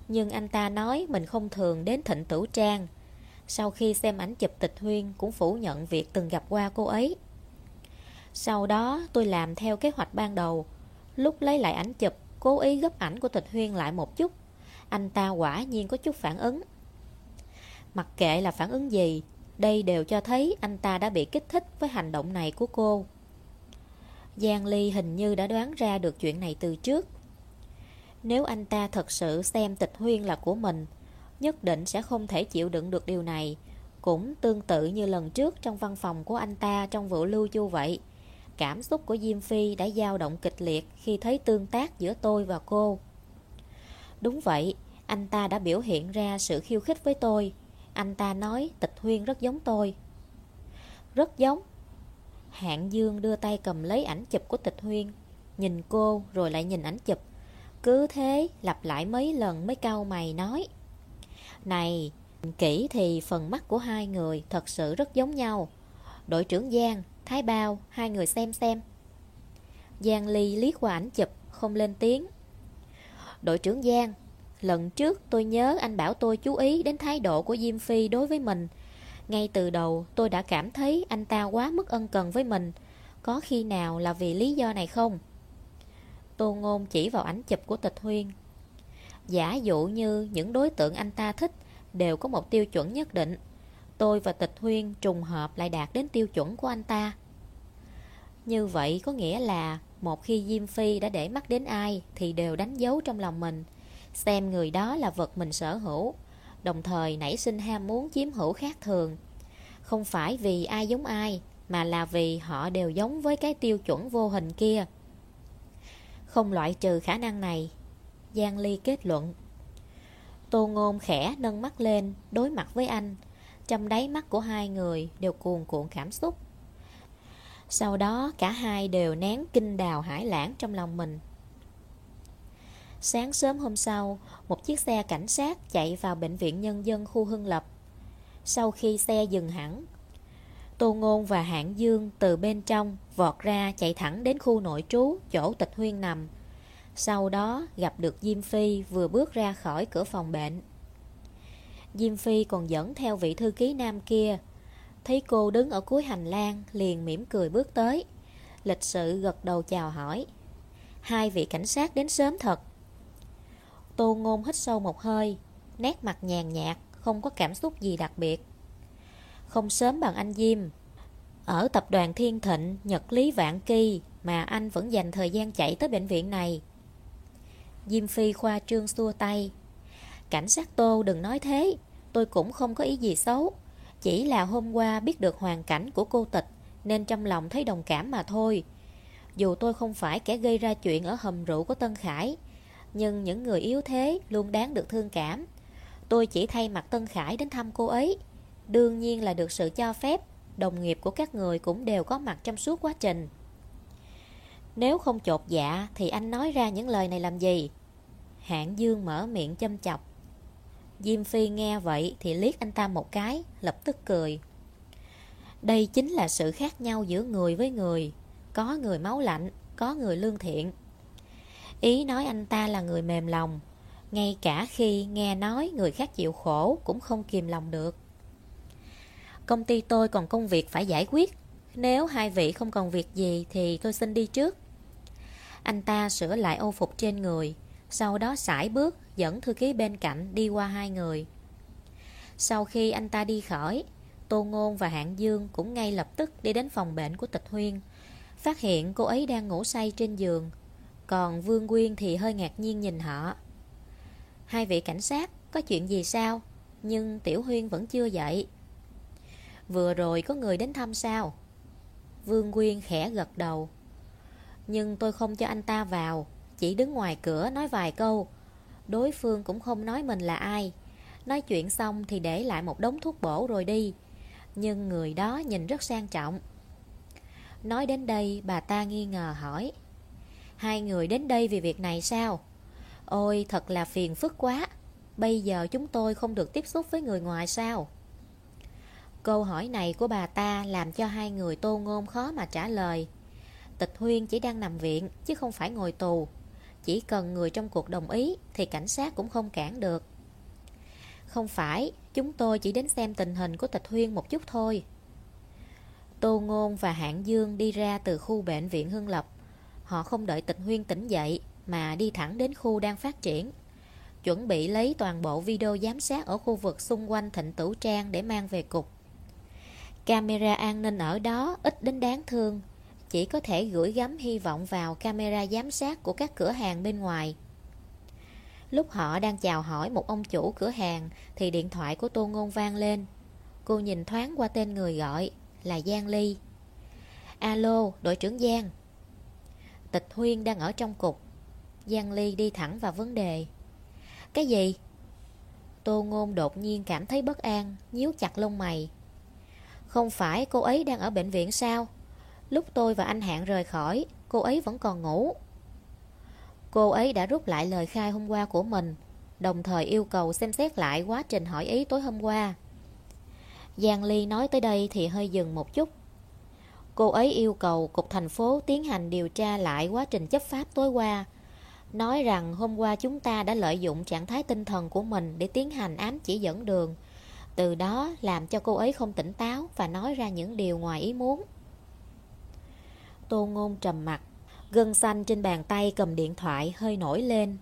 A: Nhưng anh ta nói mình không thường đến thịnh tử trang Sau khi xem ảnh chụp tịch huyên cũng phủ nhận việc từng gặp qua cô ấy Sau đó tôi làm theo kế hoạch ban đầu Lúc lấy lại ảnh chụp Cố ý gấp ảnh của tịch huyên lại một chút anh ta quả nhiên có chút phản ứng. Mặc kệ là phản ứng gì, Đây đều cho thấy anh ta đã bị kích thích với hành động này của cô. Giang Ly hình như đã đoán ra được chuyện này từ trước. Nếu anh ta thật sự xem tịch huyên là của mình, Nhất định sẽ không thể chịu đựng được điều này, Cũng tương tự như lần trước trong văn phòng của anh ta trong vụ lưu chu vậy. Cảm xúc của Diêm Phi đã dao động kịch liệt khi thấy tương tác giữa tôi và cô. Đúng vậy, anh ta đã biểu hiện ra sự khiêu khích với tôi. Anh ta nói tịch huyên rất giống tôi. Rất giống. Hạng Dương đưa tay cầm lấy ảnh chụp của tịch huyên. Nhìn cô rồi lại nhìn ảnh chụp. Cứ thế lặp lại mấy lần mới cau mày nói. Này, kỹ thì phần mắt của hai người thật sự rất giống nhau. Đội trưởng Giang, Thái Bao, hai người xem xem. Giang Ly liếc qua ảnh chụp, không lên tiếng. Đội trưởng Giang, lần trước tôi nhớ anh bảo tôi chú ý đến thái độ của Diêm Phi đối với mình. Ngay từ đầu tôi đã cảm thấy anh ta quá mức ân cần với mình. Có khi nào là vì lý do này không? Tô Ngôn chỉ vào ảnh chụp của tịch huyên. Giả dụ như những đối tượng anh ta thích đều có một tiêu chuẩn nhất định tôi và tịch huyên trùng hợp lại đạt đến tiêu chuẩn của anh ta. Như vậy có nghĩa là một khi Diêm Phi đã để mắt đến ai thì đều đánh dấu trong lòng mình, xem người đó là vật mình sở hữu, đồng thời nảy sinh ham muốn chiếm hữu khác thường. Không phải vì ai giống ai, mà là vì họ đều giống với cái tiêu chuẩn vô hình kia. Không loại trừ khả năng này, Giang Ly kết luận. Tô Ngôn khẽ nâng mắt lên, đối mặt với anh, trong đáy mắt của hai người đều cuồn cuộn cảm xúc sau đó cả hai đều nén kinh đào hải lãng trong lòng mình Sáng sớm hôm sau, một chiếc xe cảnh sát chạy vào bệnh viện nhân dân khu Hưng Lập. Sau khi xe dừng hẳn, Tô Ngôn và Hạng Dương từ bên trong vọt ra chạy thẳng đến khu nội trú chỗ tịch huyên nằm. Sau đó gặp được Diêm Phi vừa bước ra khỏi cửa phòng bệnh. Diêm Phi còn dẫn theo vị thư ký nam kia Thấy cô đứng ở cuối hành lang, Liền mỉm cười bước tới. Lịch sự gật đầu chào hỏi. Hai vị cảnh sát đến sớm thật. Tô ngôn hít sâu một hơi, Nét mặt nhàn nhạt, Không có cảm xúc gì đặc biệt. Không sớm bằng anh Diêm. Ở tập đoàn Thiên Thịnh, Nhật Lý Vạn Kỳ, Mà anh vẫn dành thời gian chạy tới bệnh viện này. Diêm Phi khoa trương xua tay. Cảnh sát Tô đừng nói thế, Tôi cũng không có ý gì xấu. Chỉ là hôm qua biết được hoàn cảnh của cô tịch, Nên trong lòng thấy đồng cảm mà thôi. Dù tôi không phải kẻ gây ra chuyện ở hầm rượu của Tân Khải, Nhưng những người yếu thế luôn đáng được thương cảm. Tôi chỉ thay mặt Tân Khải đến thăm cô ấy. Đương nhiên là được sự cho phép, Đồng nghiệp của các người cũng đều có mặt trong suốt quá trình. Nếu không chột dạ Thì anh nói ra những lời này làm gì? Hạng Dương mở miệng châm chọc. Diêm Phi nghe vậy thì liếc anh ta một cái, lập tức cười. Đây chính là sự khác nhau giữa người với người. Có người máu lạnh, có người lương thiện. Ý nói anh ta là người mềm lòng, ngay cả khi nghe nói người khác chịu khổ cũng không kìm lòng được. Công ty tôi còn công việc phải giải quyết. Nếu hai vị không còn việc gì thì tôi xin đi trước. Anh ta sửa lại ô phục trên người, sau đó sải bước dẫn thư ký bên cạnh đi qua hai người. Sau khi anh ta đi khỏi, Tô Ngôn và Hạng Dương cũng ngay lập tức đi đến phòng bệnh của Tịch Huyên, phát hiện cô ấy đang ngủ say trên giường, còn Vương Quyên thì hơi ngạc nhiên nhìn họ. Hai vị cảnh sát, có chuyện gì sao? Nhưng Tiểu Huyên vẫn chưa dậy. Vừa rồi có người đến thăm sao? Vương Quyên khẽ gật đầu. Nhưng tôi không cho anh ta vào, chỉ đứng ngoài cửa nói vài câu, Đối phương cũng không nói mình là ai Nói chuyện xong thì để lại một đống thuốc bổ rồi đi Nhưng người đó nhìn rất sang trọng Nói đến đây, bà ta nghi ngờ hỏi, Hai người đến đây vì việc này sao? Ôi, thật là phiền phức quá Bây giờ chúng tôi không được tiếp xúc với người ngoài sao? Câu hỏi này của bà ta làm cho hai người tô ngôn khó mà trả lời Tịch Huyên chỉ đang nằm viện, chứ không phải ngồi tù. Chỉ cần người trong cuộc đồng ý thì cảnh sát cũng không cản được. Không phải, chúng tôi chỉ đến xem tình hình của Tịch Huyên một chút thôi. Tô Ngôn và Hạng Dương đi ra từ khu bệnh viện Hưng Lập. Họ không đợi Tịch Huyên tỉnh dậy mà đi thẳng đến khu đang phát triển. Chuẩn bị lấy toàn bộ video giám sát ở khu vực xung quanh Thịnh Tửu Trang để mang về cục. Camera an ninh ở đó ít đến đáng thương, chỉ có thể gửi gắm hy vọng vào camera giám sát của các cửa hàng bên ngoài. Lúc họ đang chào hỏi một ông chủ cửa hàng thì điện thoại của Tô Ngôn vang lên. Cô nhìn thoáng qua tên người gọi là Giang Ly. Alo, đội trưởng Giang. Tịch Huyên đang ở trong cục. Giang Ly đi thẳng vào vấn đề. Cái gì? Tô Ngôn đột nhiên cảm thấy bất an, nhíu chặt lông mày. Không phải cô ấy đang ở bệnh viện sao? Lúc tôi và anh hạng rời khỏi, cô ấy vẫn còn ngủ. Cô ấy đã rút lại lời khai hôm qua của mình, đồng thời yêu cầu xem xét lại quá trình hỏi ý tối hôm qua. Giang Ly nói tới đây thì hơi dừng một chút. Cô ấy yêu cầu Cục Thành phố tiến hành điều tra lại quá trình chấp pháp tối qua, nói rằng hôm qua chúng ta đã lợi dụng trạng thái tinh thần của mình để tiến hành ám chỉ dẫn đường, từ đó làm cho cô ấy không tỉnh táo và nói ra những điều ngoài ý muốn. Tô Ngôn trầm mặt, gân xanh trên bàn tay cầm điện thoại hơi nổi lên.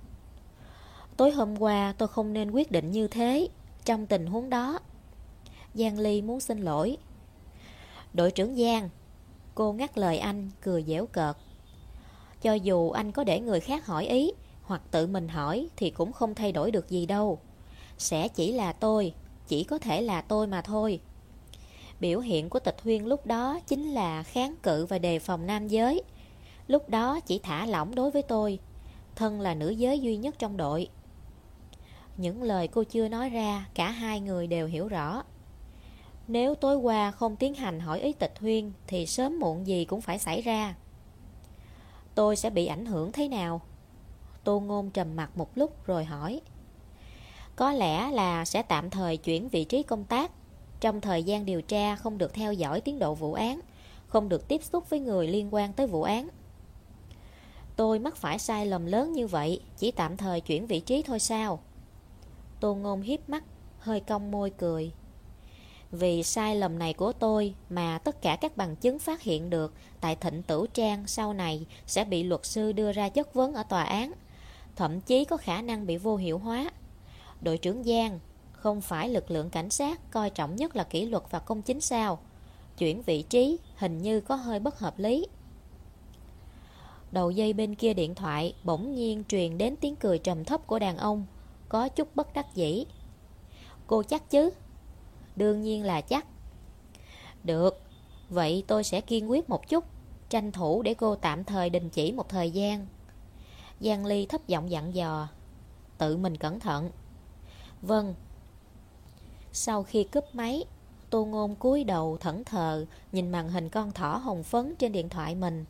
A: Tối hôm qua tôi không nên quyết định như thế, trong tình huống đó. Giang Ly muốn xin lỗi. Đội trưởng Giang, cô ngắt lời anh, cười dẻo cợt. Cho dù anh có để người khác hỏi ý, hoặc tự mình hỏi thì cũng không thay đổi được gì đâu. Sẽ chỉ là tôi, chỉ có thể là tôi mà thôi. Biểu hiện của tịch huyên lúc đó chính là kháng cự và đề phòng nam giới. Lúc đó chỉ thả lỏng đối với tôi, thân là nữ giới duy nhất trong đội. Những lời cô chưa nói ra, cả hai người đều hiểu rõ. Nếu tối qua không tiến hành hỏi ý tịch huyên thì sớm muộn gì cũng phải xảy ra. Tôi sẽ bị ảnh hưởng thế nào? Tô Ngôn trầm mặt một lúc rồi hỏi. Có lẽ là sẽ tạm thời chuyển vị trí công tác. Trong thời gian điều tra không được theo dõi tiến độ vụ án, không được tiếp xúc với người liên quan tới vụ án. Tôi mắc phải sai lầm lớn như vậy, chỉ tạm thời chuyển vị trí thôi sao? Tô Ngôn hiếp mắt, hơi cong môi cười. Vì sai lầm này của tôi mà tất cả các bằng chứng phát hiện được tại Thịnh Tử Trang sau này sẽ bị luật sư đưa ra chất vấn ở tòa án, thậm chí có khả năng bị vô hiệu hóa. Đội trưởng Giang, không phải lực lượng cảnh sát coi trọng nhất là kỷ luật và công chính sao? Chuyển vị trí hình như có hơi bất hợp lý. Đầu dây bên kia điện thoại bỗng nhiên truyền đến tiếng cười trầm thấp của đàn ông, có chút bất đắc dĩ. Cô chắc chứ? Đương nhiên là chắc. Được, vậy tôi sẽ kiên quyết một chút, tranh thủ để cô tạm thời đình chỉ một thời gian. Giang Ly thấp giọng dặn dò, tự mình cẩn thận. Vâng. Sau khi cướp máy, Tô Ngôn cúi đầu thẫn thờ, nhìn màn hình con thỏ hồng phấn trên điện thoại mình.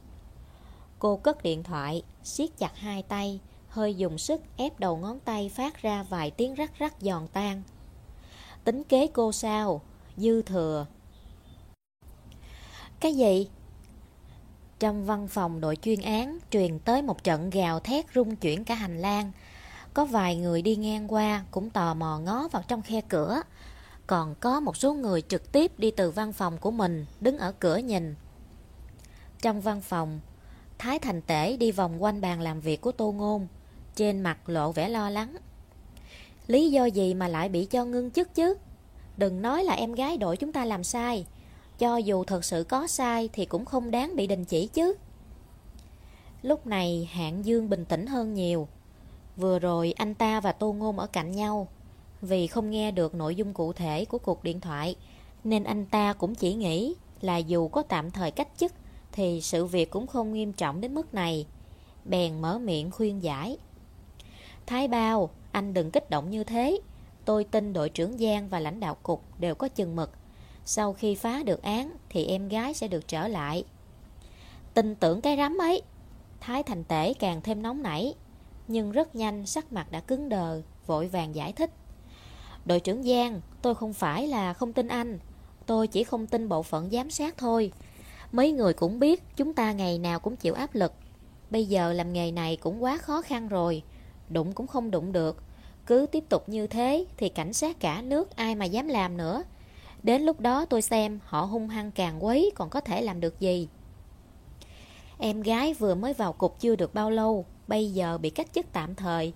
A: Cô cất điện thoại, siết chặt hai tay, hơi dùng sức ép đầu ngón tay phát ra vài tiếng rắc rắc giòn tan. Tính kế cô sao? Dư thừa. Cái gì? Trong văn phòng đội chuyên án truyền tới một trận gào thét rung chuyển cả hành lang. Có vài người đi ngang qua cũng tò mò ngó vào trong khe cửa. Còn có một số người trực tiếp đi từ văn phòng của mình, đứng ở cửa nhìn. Trong văn phòng, Thái Thành Tể đi vòng quanh bàn làm việc của Tô Ngôn, trên mặt lộ vẻ lo lắng. Lý do gì mà lại bị cho ngưng chức chứ? Đừng nói là em gái đội chúng ta làm sai. Cho dù thật sự có sai thì cũng không đáng bị đình chỉ chứ. Lúc này Hạng Dương bình tĩnh hơn nhiều. Vừa rồi anh ta và Tô Ngôn ở cạnh nhau. Vì không nghe được nội dung cụ thể của cuộc điện thoại, nên anh ta cũng chỉ nghĩ là dù có tạm thời cách chức thì sự việc cũng không nghiêm trọng đến mức này. Bèn mở miệng khuyên giải. Thái Bao, anh đừng kích động như thế. Tôi tin đội trưởng Giang và lãnh đạo cục đều có chừng mực. Sau khi phá được án thì em gái sẽ được trở lại. Tin tưởng cái rắm ấy. Thái Thành Tể càng thêm nóng nảy. Nhưng rất nhanh sắc mặt đã cứng đờ, vội vàng giải thích. Đội trưởng Giang, tôi không phải là không tin anh. Tôi chỉ không tin bộ phận giám sát thôi. Mấy người cũng biết chúng ta ngày nào cũng chịu áp lực. Bây giờ làm nghề này cũng quá khó khăn rồi. Đụng cũng không đụng được. Cứ tiếp tục như thế Thì cảnh sát cả nước ai mà dám làm nữa. Đến lúc đó tôi xem Họ hung hăng càng quấy Còn có thể làm được gì. Em gái vừa mới vào cục chưa được bao lâu Bây giờ bị cách chức tạm thời.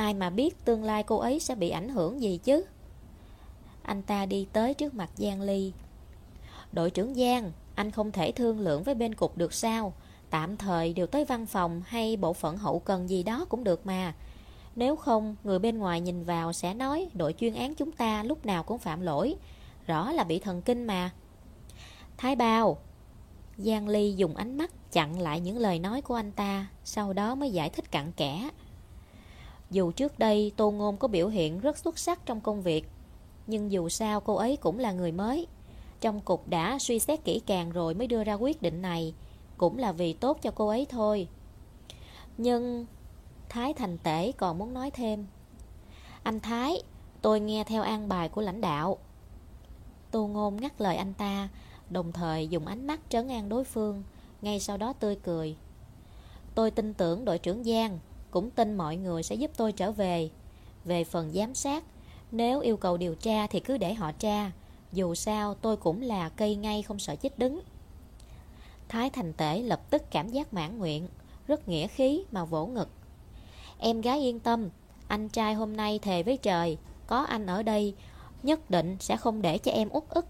A: Ai mà biết tương lai cô ấy sẽ bị ảnh hưởng gì chứ? Anh ta đi tới trước mặt Giang Ly. Đội trưởng Giang Anh không thể thương lượng với bên cục được sao? Tạm thời đều tới văn phòng hay bộ phận hậu cần gì đó cũng được mà. Nếu không người bên ngoài nhìn vào sẽ nói Đội chuyên án chúng ta lúc nào cũng phạm lỗi. Rõ là bị thần kinh mà. Thái Bào, Giang Ly dùng ánh mắt chặn lại những lời nói của anh ta Sau đó mới giải thích cặn kẽ. Dù trước đây Tô Ngôn có biểu hiện rất xuất sắc trong công việc, Nhưng dù sao cô ấy cũng là người mới. Trong cục đã suy xét kỹ càng rồi mới đưa ra quyết định này, Cũng là vì tốt cho cô ấy thôi. Nhưng Thái Thành Tể còn muốn nói thêm. Anh Thái, Tôi nghe theo an bài của lãnh đạo. Tô Ngôn ngắt lời anh ta, Đồng thời dùng ánh mắt trấn an đối phương. Ngay sau đó tươi cười. Tôi tin tưởng đội trưởng Giang cũng tin mọi người sẽ giúp tôi trở về. Về phần giám sát, Nếu yêu cầu điều tra thì cứ để họ tra. Dù sao, tôi cũng là cây ngay không sợ chích đứng. Thái Thành Tể lập tức cảm giác mãn nguyện, Rất nghĩa khí mà vỗ ngực. Em gái yên tâm, Anh trai hôm nay thề với trời, Có anh ở đây, Nhất định sẽ không để cho em út ức.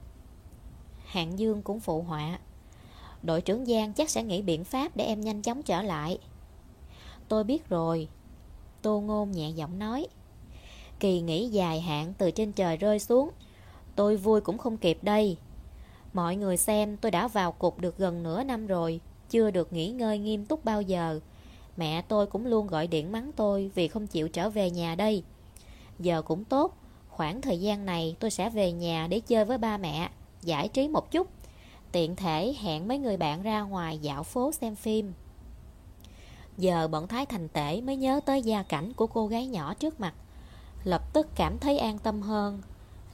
A: Hạng Dương cũng phụ họa, Đội trưởng Giang chắc sẽ nghĩ biện pháp Để em nhanh chóng trở lại. Tôi biết rồi. Tô Ngôn nhẹ giọng nói. Kỳ nghỉ dài hạn từ trên trời rơi xuống. Tôi vui cũng không kịp đây. Mọi người xem, tôi đã vào cục được gần nửa năm rồi, Chưa được nghỉ ngơi nghiêm túc bao giờ. Mẹ tôi cũng luôn gọi điện mắng tôi Vì không chịu trở về nhà đây. Giờ cũng tốt, Khoảng thời gian này tôi sẽ về nhà để chơi với ba mẹ, Giải trí một chút. Tiện thể hẹn mấy người bạn ra ngoài dạo phố xem phim. Giờ bọn Thái Thành Tể mới nhớ tới gia cảnh của cô gái nhỏ trước mặt. Lập tức cảm thấy an tâm hơn.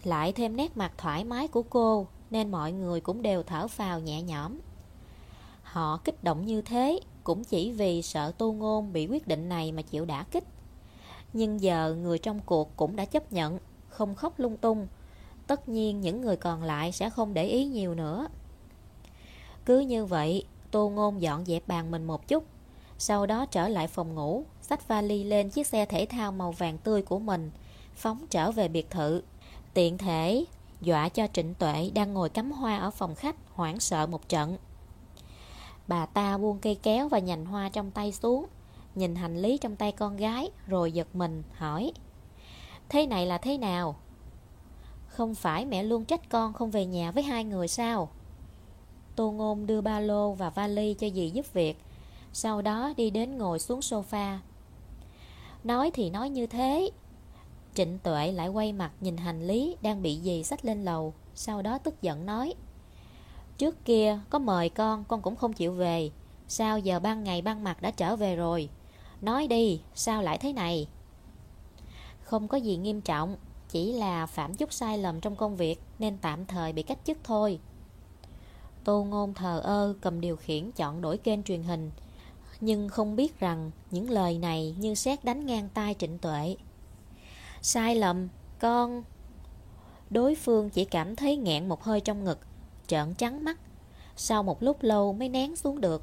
A: Lại thêm nét mặt thoải mái của cô, Nên mọi người cũng đều thở phào nhẹ nhõm. Họ kích động như thế Cũng chỉ vì sợ tu ngôn bị quyết định này mà chịu đả kích. Nhưng giờ người trong cuộc cũng đã chấp nhận, Không khóc lung tung. Tất nhiên những người còn lại sẽ không để ý nhiều nữa. Cứ như vậy, Tô Ngôn dọn dẹp bàn mình một chút. Sau đó trở lại phòng ngủ, Xách vali lên chiếc xe thể thao màu vàng tươi của mình, Phóng trở về biệt thự. Tiện thể, Dọa cho Trịnh Tuệ đang ngồi cắm hoa ở phòng khách, Hoảng sợ một trận. Bà ta buông cây kéo và nhành hoa trong tay xuống, Nhìn hành lý trong tay con gái, Rồi giật mình, hỏi, Thế này là thế nào? Không phải mẹ luôn trách con không về nhà với hai người sao? Tô Ngôn đưa ba lô và vali cho dì giúp việc. Sau đó đi đến ngồi xuống sofa. Nói thì nói như thế. Trịnh Tuệ lại quay mặt nhìn hành lý đang bị dì sách lên lầu, Sau đó tức giận nói, Trước kia có mời con con cũng không chịu về. Sao giờ ban ngày ban mặt đã trở về rồi? Nói đi, sao lại thế này? Không có gì nghiêm trọng, chỉ là phạm chút sai lầm trong công việc Nên tạm thời bị cách chức thôi. Tô Ngôn thờ ơ cầm điều khiển chọn đổi kênh truyền hình nhưng không biết rằng những lời này như xét đánh ngang tai trịnh tuệ. Sai lầm, con. Đối phương chỉ cảm thấy nghẹn một hơi trong ngực Trợn trắng mắt Sau một lúc lâu mới nén xuống được.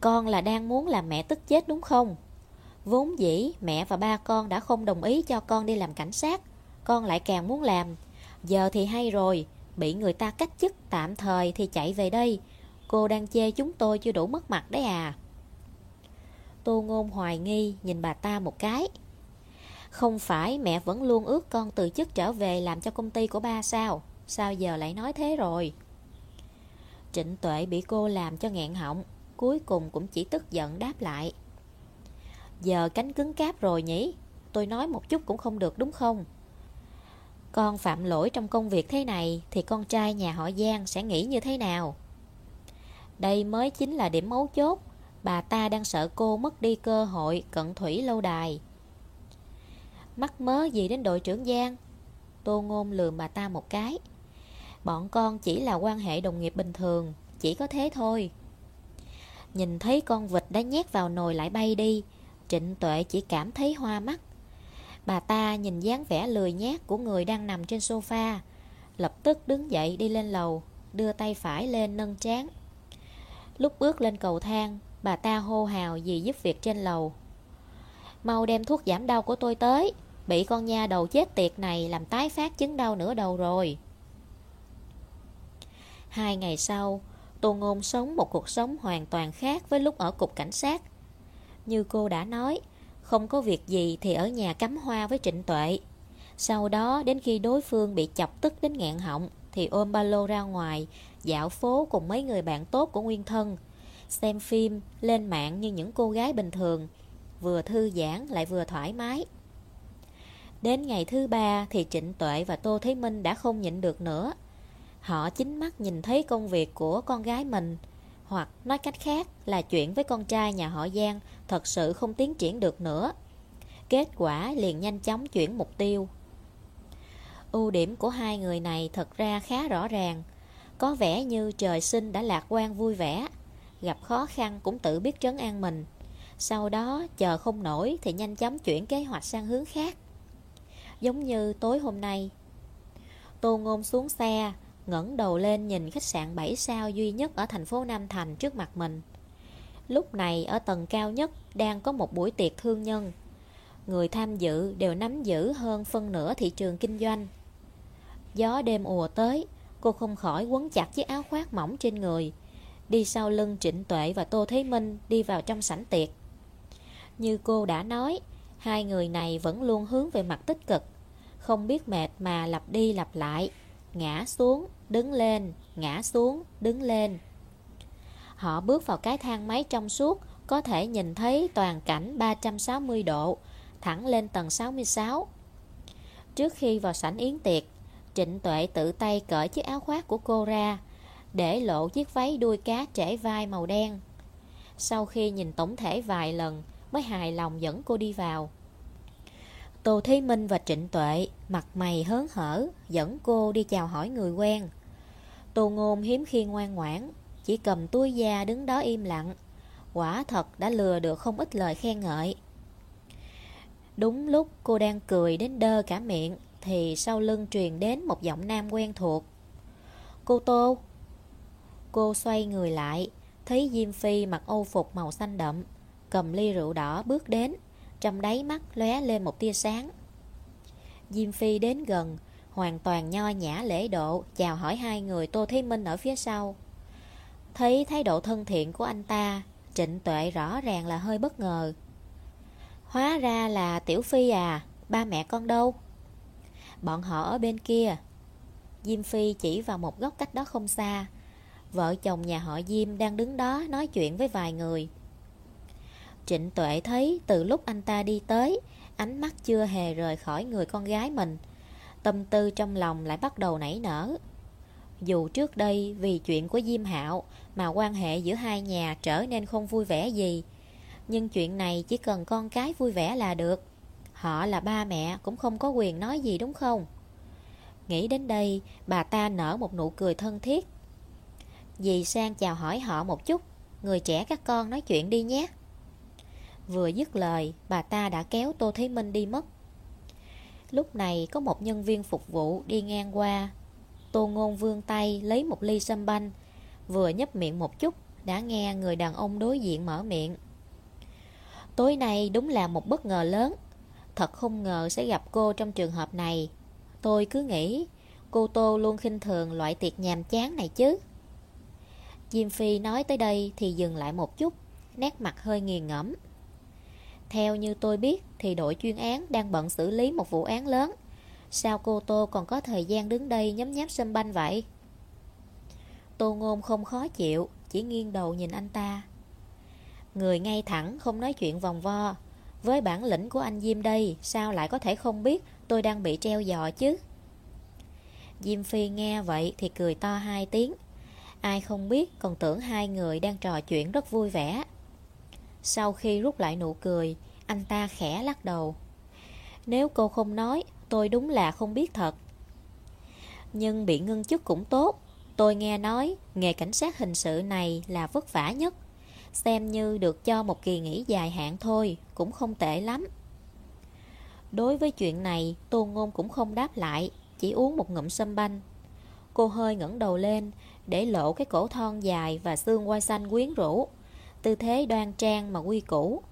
A: Con là đang muốn làm mẹ tức chết đúng không? Vốn dĩ mẹ và ba con đã không đồng ý cho con đi làm cảnh sát Con lại càng muốn làm. Giờ thì hay rồi Bị người ta cách chức tạm thời thì chạy về đây Cô đang chê chúng tôi chưa đủ mất mặt đấy à. Tô ngôn hoài nghi, nhìn bà ta một cái. Không phải mẹ vẫn luôn ước con từ chức trở về làm cho công ty của ba sao? Sao giờ lại nói thế rồi? Trịnh tuệ bị cô làm cho nghẹn họng, Cuối cùng cũng chỉ tức giận đáp lại. Giờ cánh cứng cáp rồi nhỉ? Tôi nói một chút cũng không được đúng không? Con phạm lỗi trong công việc thế này Thì con trai nhà họ Giang sẽ nghĩ như thế nào? Đây mới chính là điểm mấu chốt Bà ta đang sợ cô mất đi cơ hội cận thủy lâu đài Mắc mớ gì đến đội trưởng Giang Tô Ngôn lườm bà ta một cái Bọn con chỉ là quan hệ đồng nghiệp bình thường chỉ có thế thôi. Nhìn thấy con vịt đã nhét vào nồi lại bay đi, Trịnh Tuệ chỉ cảm thấy hoa mắt. Bà ta nhìn dáng vẻ lười nhát của người đang nằm trên sofa, lập tức đứng dậy đi lên lầu, đưa tay phải lên nâng trán. Lúc bước lên cầu thang, bà ta hô hào gì giúp việc trên lầu. Mau đem thuốc giảm đau của tôi tới, bị con nha đầu chết tiệt này làm tái phát chứng đau nửa đầu rồi. Hai ngày sau, Tô Ngôn sống một cuộc sống hoàn toàn khác với lúc ở cục cảnh sát. Như cô đã nói, không có việc gì thì ở nhà cắm hoa với Trịnh Tuệ. Sau đó đến khi đối phương bị chọc tức đến nghẹn họng thì ôm ba lô ra ngoài, dạo phố cùng mấy người bạn tốt của Nguyên Thân, xem phim, lên mạng như những cô gái bình thường, vừa thư giãn lại vừa thoải mái. Đến ngày thứ ba thì Trịnh Tuệ và Tô Thế Minh đã không nhịn được nữa. Họ chính mắt nhìn thấy công việc của con gái mình, hoặc nói cách khác là chuyện với con trai nhà họ Giang thật sự không tiến triển được nữa. Kết quả liền nhanh chóng chuyển mục tiêu. Ưu điểm của hai người này thật ra khá rõ ràng. Có vẻ như trời sinh đã lạc quan vui vẻ, gặp khó khăn cũng tự biết trấn an mình. Sau đó chờ không nổi thì nhanh chóng chuyển kế hoạch sang hướng khác. Giống như tối hôm nay. Tô Ngôn xuống xe, ngẩng đầu lên nhìn khách sạn 7 sao duy nhất ở thành phố Nam Thành trước mặt mình. Lúc này ở tầng cao nhất đang có một buổi tiệc thương nhân. Người tham dự đều nắm giữ hơn phân nửa thị trường kinh doanh. Gió đêm ùa tới, cô không khỏi quấn chặt chiếc áo khoác mỏng trên người. Đi sau lưng Trịnh Tuệ và Tô Thế Minh đi vào trong sảnh tiệc. Như cô đã nói, hai người này vẫn luôn hướng về mặt tích cực, không biết mệt mà lặp đi lặp lại, ngã xuống, đứng lên, ngã xuống, đứng lên. Họ bước vào cái thang máy trong suốt, có thể nhìn thấy toàn cảnh 360 độ, thẳng lên tầng 66. Trước khi vào sảnh yến tiệc, Trịnh Tuệ tự tay cởi chiếc áo khoác của cô ra, để lộ chiếc váy đuôi cá trễ vai màu đen. Sau khi nhìn tổng thể vài lần, mới hài lòng dẫn cô đi vào. Tô Thế Minh và Trịnh Tuệ mặt mày hớn hở dẫn cô đi chào hỏi người quen. Tô Ngôn hiếm khi ngoan ngoãn, chỉ cầm túi da đứng đó im lặng. Quả thật đã lừa được không ít lời khen ngợi. Đúng lúc cô đang cười đến đơ cả miệng thì sau lưng truyền đến một giọng nam quen thuộc. Cô Tô. Cô xoay người lại, thấy Diêm Phi mặc ô phục màu xanh đậm, cầm ly rượu đỏ bước đến, trong đáy mắt lóe lên một tia sáng. Diêm Phi đến gần, hoàn toàn nho nhã lễ độ, chào hỏi hai người Tô Thế Minh ở phía sau. Thấy thái độ thân thiện của anh ta, Trịnh Tuệ rõ ràng là hơi bất ngờ. Hóa ra là Tiểu Phi à, ba mẹ con đâu? Bọn họ ở bên kia. Diêm Phi chỉ vào một góc cách đó không xa. Vợ chồng nhà họ Diêm đang đứng đó nói chuyện với vài người. Trịnh Tuệ thấy từ lúc anh ta đi tới, ánh mắt chưa hề rời khỏi người con gái mình. Tâm tư trong lòng lại bắt đầu nảy nở. Dù trước đây vì chuyện của Diêm Hạo mà quan hệ giữa hai nhà trở nên không vui vẻ gì, nhưng chuyện này chỉ cần con cái vui vẻ là được. Họ là ba mẹ cũng không có quyền nói gì đúng không? Nghĩ đến đây, bà ta nở một nụ cười thân thiết. Dì sang chào hỏi họ một chút, người trẻ các con nói chuyện đi nhé. Vừa dứt lời, bà ta đã kéo Tô Thế Minh đi mất. Lúc này có một nhân viên phục vụ đi ngang qua. Tô Ngôn vương tay lấy một ly sâm banh, vừa nhấp miệng một chút, đã nghe người đàn ông đối diện mở miệng. Tối nay đúng là một bất ngờ lớn. Thật không ngờ sẽ gặp cô trong trường hợp này. Tôi cứ nghĩ cô Tô luôn khinh thường loại tiệc nhàm chán này chứ. Diêm Phi nói tới đây thì dừng lại một chút, nét mặt hơi nghiền ngẫm. Theo như tôi biết thì đội chuyên án đang bận xử lý một vụ án lớn. Sao cô Tô còn có thời gian đứng đây nhấm nháp sâm banh vậy? Tô Ngôn không khó chịu, chỉ nghiêng đầu nhìn anh ta. Người ngay thẳng không nói chuyện vòng vo. Với bản lĩnh của anh Diêm đây, sao lại có thể không biết tôi đang bị treo dọ chứ? Diêm Phi nghe vậy thì cười to hai tiếng. Ai không biết còn tưởng hai người đang trò chuyện rất vui vẻ. Sau khi rút lại nụ cười, anh ta khẽ lắc đầu. Nếu cô không nói, tôi đúng là không biết thật. Nhưng bị ngưng chức cũng tốt. Tôi nghe nói nghề cảnh sát hình sự này là vất vả nhất Xem như được cho một kỳ nghỉ dài hạn thôi, Cũng không tệ lắm. Đối với chuyện này, Tô Ngôn cũng không đáp lại, Chỉ uống một ngụm sâm banh. Cô hơi ngẩng đầu lên, Để lộ cái cổ thon dài và xương quai xanh quyến rũ, Tư thế đoan trang mà quy củ.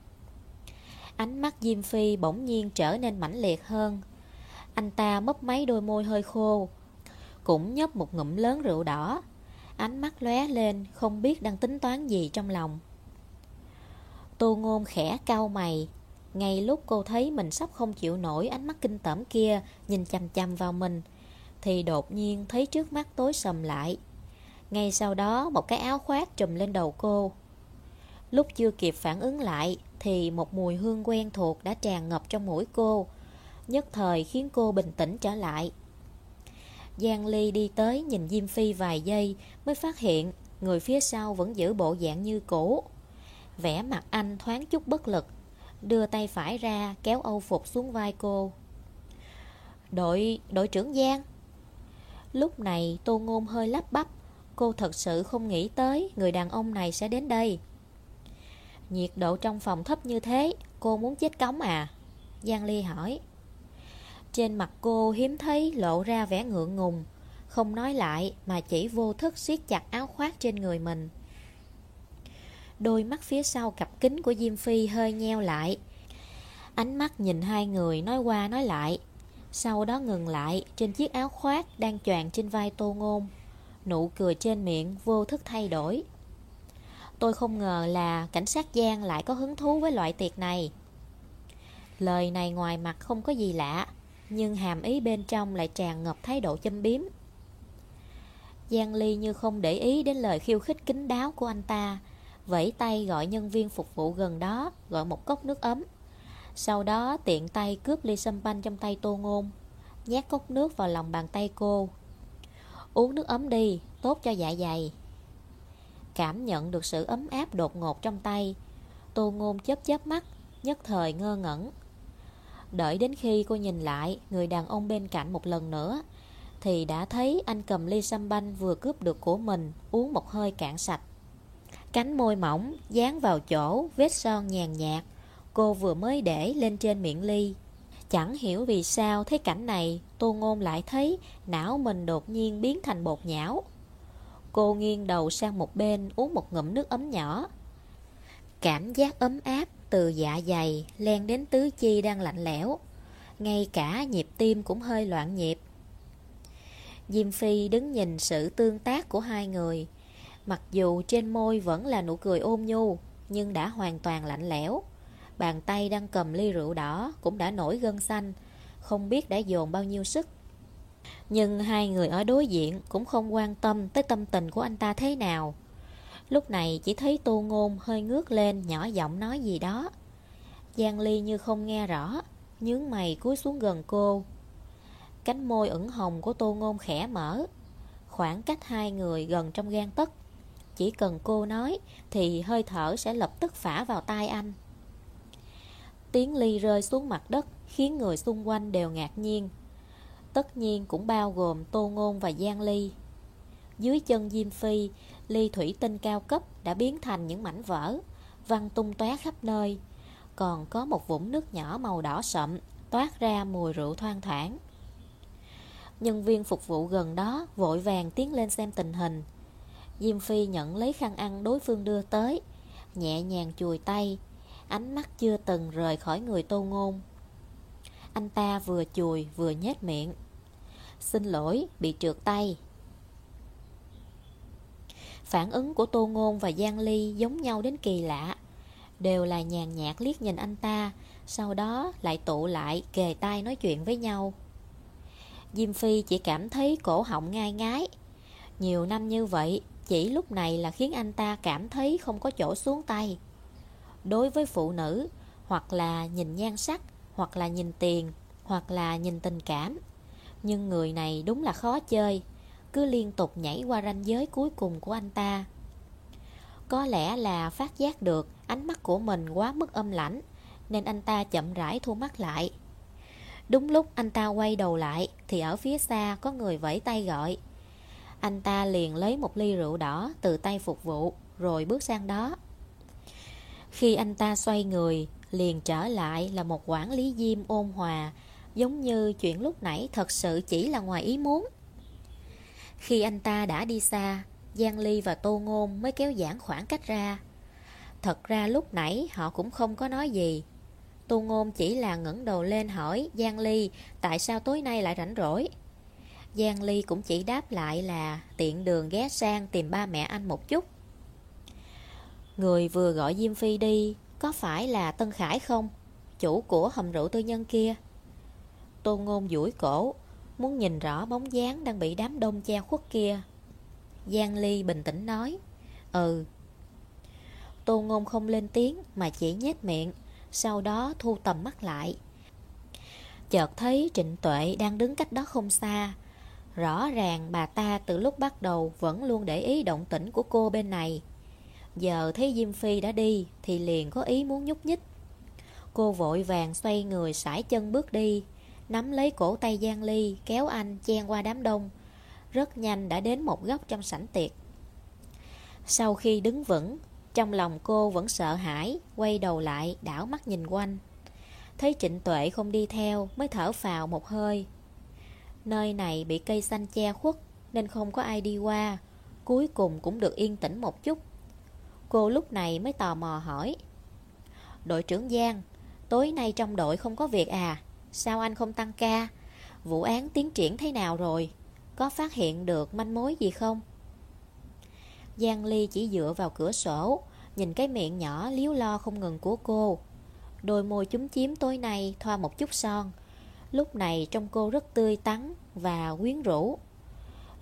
A: Ánh mắt Diêm Phi bỗng nhiên trở nên mãnh liệt hơn. Anh ta mấp máy đôi môi hơi khô, Cũng nhấp một ngụm lớn rượu đỏ. Ánh mắt lóe lên, Không biết đang tính toán gì trong lòng. Tô ngôn khẽ cau mày. Ngay lúc cô thấy mình sắp không chịu nổi Ánh mắt kinh tởm kia, Nhìn chằm chằm vào mình, Thì đột nhiên thấy trước mắt tối sầm lại. Ngay sau đó, một cái áo khoác trùm lên đầu cô. Lúc chưa kịp phản ứng lại, Thì một mùi hương quen thuộc đã tràn ngập trong mũi cô. Nhất thời khiến cô bình tĩnh trở lại. Giang Ly đi tới nhìn Diêm Phi vài giây, Mới phát hiện người phía sau vẫn giữ bộ dạng như cũ vẻ mặt anh thoáng chút bất lực Đưa tay phải ra kéo âu phục xuống vai cô. Đội, đội trưởng Giang. Lúc này Tô Ngôn hơi lắp bắp Cô thật sự không nghĩ tới người đàn ông này sẽ đến đây. Nhiệt độ trong phòng thấp như thế Cô muốn chết cống à? Giang Ly hỏi. Trên mặt cô hiếm thấy lộ ra vẻ ngượng ngùng Không nói lại mà chỉ vô thức siết chặt áo khoác trên người mình. Đôi mắt phía sau cặp kính của Diêm Phi hơi nheo lại. Ánh mắt nhìn hai người nói qua nói lại. Sau đó ngừng lại, trên chiếc áo khoác đang choàng trên vai tô ngôn. Nụ cười trên miệng vô thức thay đổi. Tôi không ngờ là cảnh sát Giang lại có hứng thú với loại tiệc này. Lời này ngoài mặt không có gì lạ, Nhưng hàm ý bên trong lại tràn ngập thái độ châm biếm. Giang Ly như không để ý đến lời khiêu khích kính đáo của anh ta Vẫy tay gọi nhân viên phục vụ gần đó, Gọi một cốc nước ấm. Sau đó tiện tay cướp ly sâm banh trong tay tô ngôn, nhét cốc nước vào lòng bàn tay cô. Uống nước ấm đi, Tốt cho dạ dày. Cảm nhận được sự ấm áp đột ngột trong tay, Tô ngôn chớp chớp mắt, Nhất thời ngơ ngẩn. Đợi đến khi cô nhìn lại Người đàn ông bên cạnh một lần nữa, Thì đã thấy anh cầm ly sâm banh Vừa cướp được của mình Uống một hơi cạn sạch. Cánh môi mỏng, dán vào chỗ, Vết son nhàn nhạt. Cô vừa mới để lên trên miệng ly. Chẳng hiểu vì sao thấy cảnh này, Tô Ngôn lại thấy Não mình đột nhiên biến thành bột nhão. Cô nghiêng đầu sang một bên, Uống một ngụm nước ấm nhỏ. Cảm giác ấm áp Từ dạ dày len đến tứ chi đang lạnh lẽo. Ngay cả nhịp tim cũng hơi loạn nhịp. Diêm Phi đứng nhìn sự tương tác của hai người. Mặc dù trên môi vẫn là nụ cười ôm nhu, Nhưng đã hoàn toàn lạnh lẽo. Bàn tay đang cầm ly rượu đỏ Cũng đã nổi gân xanh, Không biết đã dồn bao nhiêu sức. Nhưng hai người ở đối diện Cũng không quan tâm tới tâm tình của anh ta thế nào. Lúc này chỉ thấy tô ngôn hơi ngước lên Nhỏ giọng nói gì đó. Giang Ly như không nghe rõ, Nhướng mày cúi xuống gần cô. Cánh môi ửng hồng của tô ngôn khẽ mở. Khoảng cách hai người gần trong gan tấc chỉ cần cô nói, Thì hơi thở sẽ lập tức phả vào tai anh. Tiếng ly rơi xuống mặt đất Khiến người xung quanh đều ngạc nhiên. Tất nhiên cũng bao gồm Tô Ngôn và Giang Ly. Dưới chân Diêm Phi, Ly thủy tinh cao cấp đã biến thành những mảnh vỡ, Văng tung tóe khắp nơi. Còn có một vũng nước nhỏ màu đỏ sậm Toát ra mùi rượu thoang thoảng. Nhân viên phục vụ gần đó vội vàng tiến lên xem tình hình. Diêm Phi nhận lấy khăn ăn đối phương đưa tới Nhẹ nhàng chùi tay Ánh mắt chưa từng rời khỏi người tô ngôn. Anh ta vừa chùi vừa nhét miệng. Xin lỗi, bị trượt tay. Phản ứng của Tô Ngôn và Giang Ly giống nhau đến kỳ lạ Đều là nhàn nhạt liếc nhìn anh ta Sau đó lại tụ lại kề tay nói chuyện với nhau. Diêm Phi chỉ cảm thấy cổ họng ngai ngái Nhiều năm như vậy chỉ lúc này là khiến anh ta cảm thấy không có chỗ xuống tay. Đối với phụ nữ, Hoặc là nhìn nhan sắc, Hoặc là nhìn tiền, Hoặc là nhìn tình cảm. Nhưng người này đúng là khó chơi, Cứ liên tục nhảy qua ranh giới cuối cùng của anh ta. Có lẽ là phát giác được Ánh mắt của mình quá mức âm lãnh, Nên anh ta chậm rãi thu mắt lại. Đúng lúc anh ta quay đầu lại, Thì ở phía xa có người vẫy tay gọi. Anh ta liền lấy một ly rượu đỏ từ tay phục vụ, Rồi bước sang đó. Khi anh ta xoay người, Liền trở lại là một quản lý diêm ôn hòa, Giống như chuyện lúc nãy thật sự chỉ là ngoài ý muốn. Khi anh ta đã đi xa, Giang Ly và Tô Ngôn mới kéo giãn khoảng cách ra. Thật ra lúc nãy họ cũng không có nói gì. Tô Ngôn chỉ là ngẩng đầu lên hỏi, Giang Ly, tại sao tối nay lại rảnh rỗi? Giang Ly cũng chỉ đáp lại là tiện đường ghé sang tìm ba mẹ anh một chút. Người vừa gọi Diêm Phi đi, có phải là Tân Khải không? Chủ của hầm rượu tư nhân kia. Tô Ngôn duỗi cổ, Muốn nhìn rõ bóng dáng đang bị đám đông che khuất kia. Giang Ly bình tĩnh nói Ừ. Tô Ngôn không lên tiếng mà chỉ nhếch miệng, Sau đó thu tầm mắt lại. Chợt thấy Trịnh Tuệ đang đứng cách đó không xa Rõ ràng bà ta từ lúc bắt đầu vẫn luôn để ý động tĩnh của cô bên này. Giờ thấy Diêm Phi đã đi thì liền có ý muốn nhúc nhích. Cô vội vàng xoay người sải chân bước đi, Nắm lấy cổ tay Giang Ly, kéo anh chen qua đám đông. Rất nhanh đã đến một góc trong sảnh tiệc. Sau khi đứng vững, Trong lòng cô vẫn sợ hãi, Quay đầu lại đảo mắt nhìn quanh. Thấy trịnh tuệ không đi theo, Mới thở phào một hơi. Nơi này bị cây xanh che khuất, Nên không có ai đi qua. Cuối cùng cũng được yên tĩnh một chút. Cô lúc này mới tò mò hỏi. Đội trưởng Giang, Tối nay trong đội không có việc à? Sao anh không tăng ca? Vụ án tiến triển thế nào rồi? Có phát hiện được manh mối gì không? Giang Ly chỉ dựa vào cửa sổ, Nhìn cái miệng nhỏ liếu lo không ngừng của cô. Đôi môi chúng chiếm tối nay thoa một chút son Lúc này trông cô rất tươi tắn và quyến rũ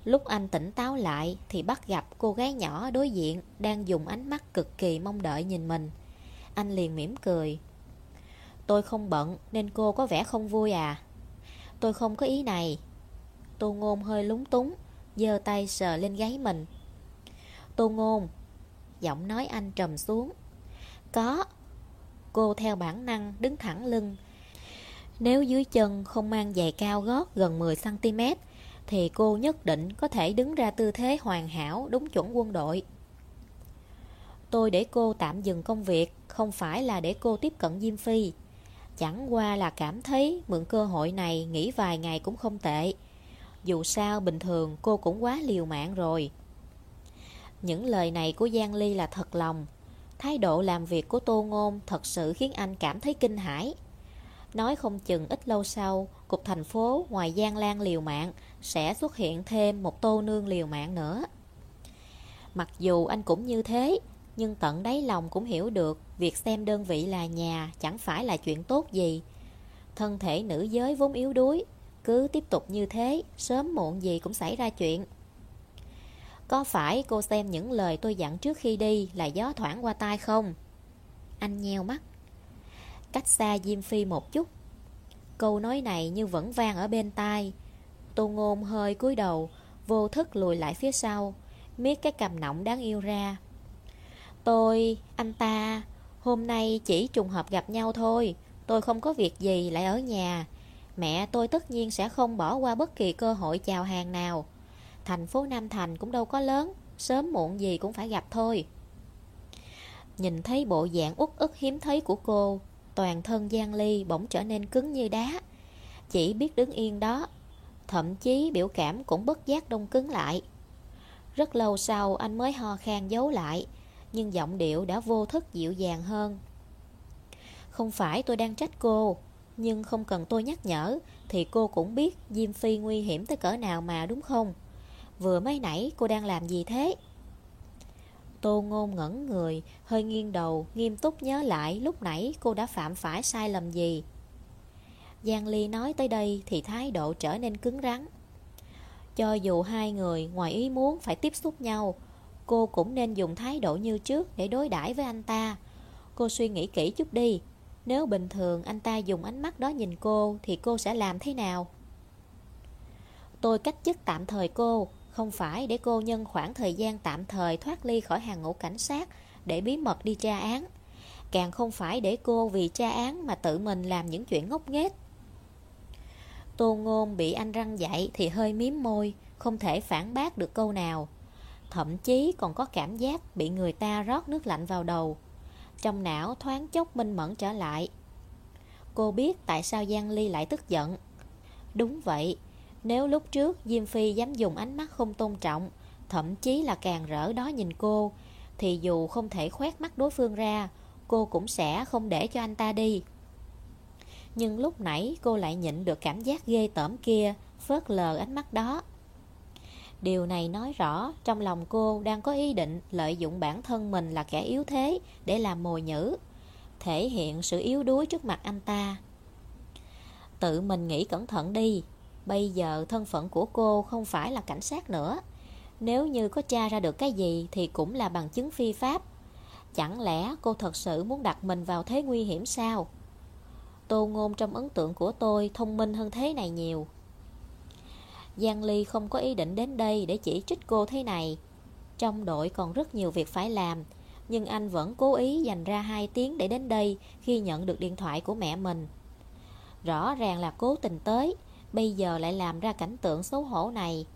A: Lúc anh tỉnh táo lại thì bắt gặp cô gái nhỏ đối diện đang dùng ánh mắt cực kỳ mong đợi nhìn mình. Anh liền mỉm cười. Tôi không bận nên cô có vẻ không vui à? Tôi không có ý này. Tô Ngôn hơi lúng túng, giơ tay sờ lên gáy mình. Tô Ngôn, giọng nói anh trầm xuống. Có. Cô theo bản năng đứng thẳng lưng. Nếu dưới chân không mang giày cao gót gần 10cm thì cô nhất định có thể đứng ra tư thế hoàn hảo đúng chuẩn quân đội. Tôi để cô tạm dừng công việc, không phải là để cô tiếp cận Diêm Phi. Chẳng qua là cảm thấy mượn cơ hội này nghỉ vài ngày cũng không tệ. Dù sao bình thường cô cũng quá liều mạng rồi. Những lời này của Giang Ly là thật lòng. Thái độ làm việc của Tô Ngôn thật sự khiến anh cảm thấy kinh hãi. Nói không chừng ít lâu sau, cục thành phố ngoài gian Lan liều mạng sẽ xuất hiện thêm một tô nương liều mạng nữa. Mặc dù anh cũng như thế, nhưng tận đáy lòng cũng hiểu được việc xem đơn vị là nhà chẳng phải là chuyện tốt gì. Thân thể nữ giới vốn yếu đuối, cứ tiếp tục như thế, sớm muộn gì cũng xảy ra chuyện. Có phải cô xem những lời tôi dặn trước khi đi là gió thoảng qua tai không? Anh nheo mắt. Cách xa Diêm Phi một chút. Câu nói này như vẫn vang ở bên tai, Tô Ngôn hơi cúi đầu Vô thức lùi lại phía sau Miết cái cầm nọng đáng yêu ra. Tôi, anh ta Hôm nay chỉ trùng hợp gặp nhau thôi Tôi không có việc gì lại ở nhà. Mẹ tôi tất nhiên sẽ không bỏ qua bất kỳ cơ hội chào hàng nào. Thành phố Nam Thành cũng đâu có lớn Sớm muộn gì cũng phải gặp thôi. Nhìn thấy bộ dạng út ức hiếm thấy của cô Toàn thân Giang Ly bỗng trở nên cứng như đá. Chỉ biết đứng yên đó, Thậm chí biểu cảm cũng bất giác đông cứng lại. Rất lâu sau, anh mới ho khan giấu lại, Nhưng giọng điệu đã vô thức dịu dàng hơn. Không phải tôi đang trách cô, Nhưng không cần tôi nhắc nhở, Thì cô cũng biết Diêm Phi nguy hiểm tới cỡ nào mà, đúng không? Vừa mới nãy cô đang làm gì thế? Tô ngôn ngẩn người Hơi nghiêng đầu Nghiêm túc nhớ lại lúc nãy cô đã phạm phải sai lầm gì Giang Ly nói tới đây thì thái độ trở nên cứng rắn. Cho dù hai người ngoài ý muốn phải tiếp xúc nhau, cô cũng nên dùng thái độ như trước để đối đãi với anh ta. Cô suy nghĩ kỹ chút đi. Nếu bình thường anh ta dùng ánh mắt đó nhìn cô thì cô sẽ làm thế nào? Tôi cách chức tạm thời cô, không phải để cô nhân khoảng thời gian tạm thời thoát ly khỏi hàng ngũ cảnh sát để bí mật đi tra án. Càng không phải để cô vì tra án mà tự mình làm những chuyện ngốc nghếch Tô Ngôn bị anh răng dạy thì hơi miếm môi, không thể phản bác được câu nào. Thậm chí còn có cảm giác bị người ta rót nước lạnh vào đầu. Trong não thoáng chốc minh mẫn trở lại. Cô biết tại sao Giang Ly lại tức giận. Đúng vậy, nếu lúc trước Diêm Phi dám dùng ánh mắt không tôn trọng, thậm chí là càng rỡ đó nhìn cô, thì dù không thể khoét mắt đối phương ra, cô cũng sẽ không để cho anh ta đi. Nhưng lúc nãy cô lại nhịn được cảm giác ghê tởm kia, phớt lờ ánh mắt đó. Điều này nói rõ trong lòng cô đang có ý định lợi dụng bản thân mình là kẻ yếu thế để làm mồi nhữ, thể hiện sự yếu đuối trước mặt anh ta. Tự mình nghĩ cẩn thận đi, bây giờ thân phận của cô không phải là cảnh sát nữa. Nếu như có tra ra được cái gì thì cũng là bằng chứng phi pháp. Chẳng lẽ cô thật sự muốn đặt mình vào thế nguy hiểm sao? Tô Ngôn trong ấn tượng của tôi thông minh hơn thế này nhiều. Giang Ly không có ý định đến đây để chỉ trích cô thế này. Trong đội còn rất nhiều việc phải làm, nhưng anh vẫn cố ý dành ra 2 tiếng để đến đây khi nhận được điện thoại của mẹ mình. Rõ ràng là cố tình tới, bây giờ lại làm ra cảnh tượng xấu hổ này.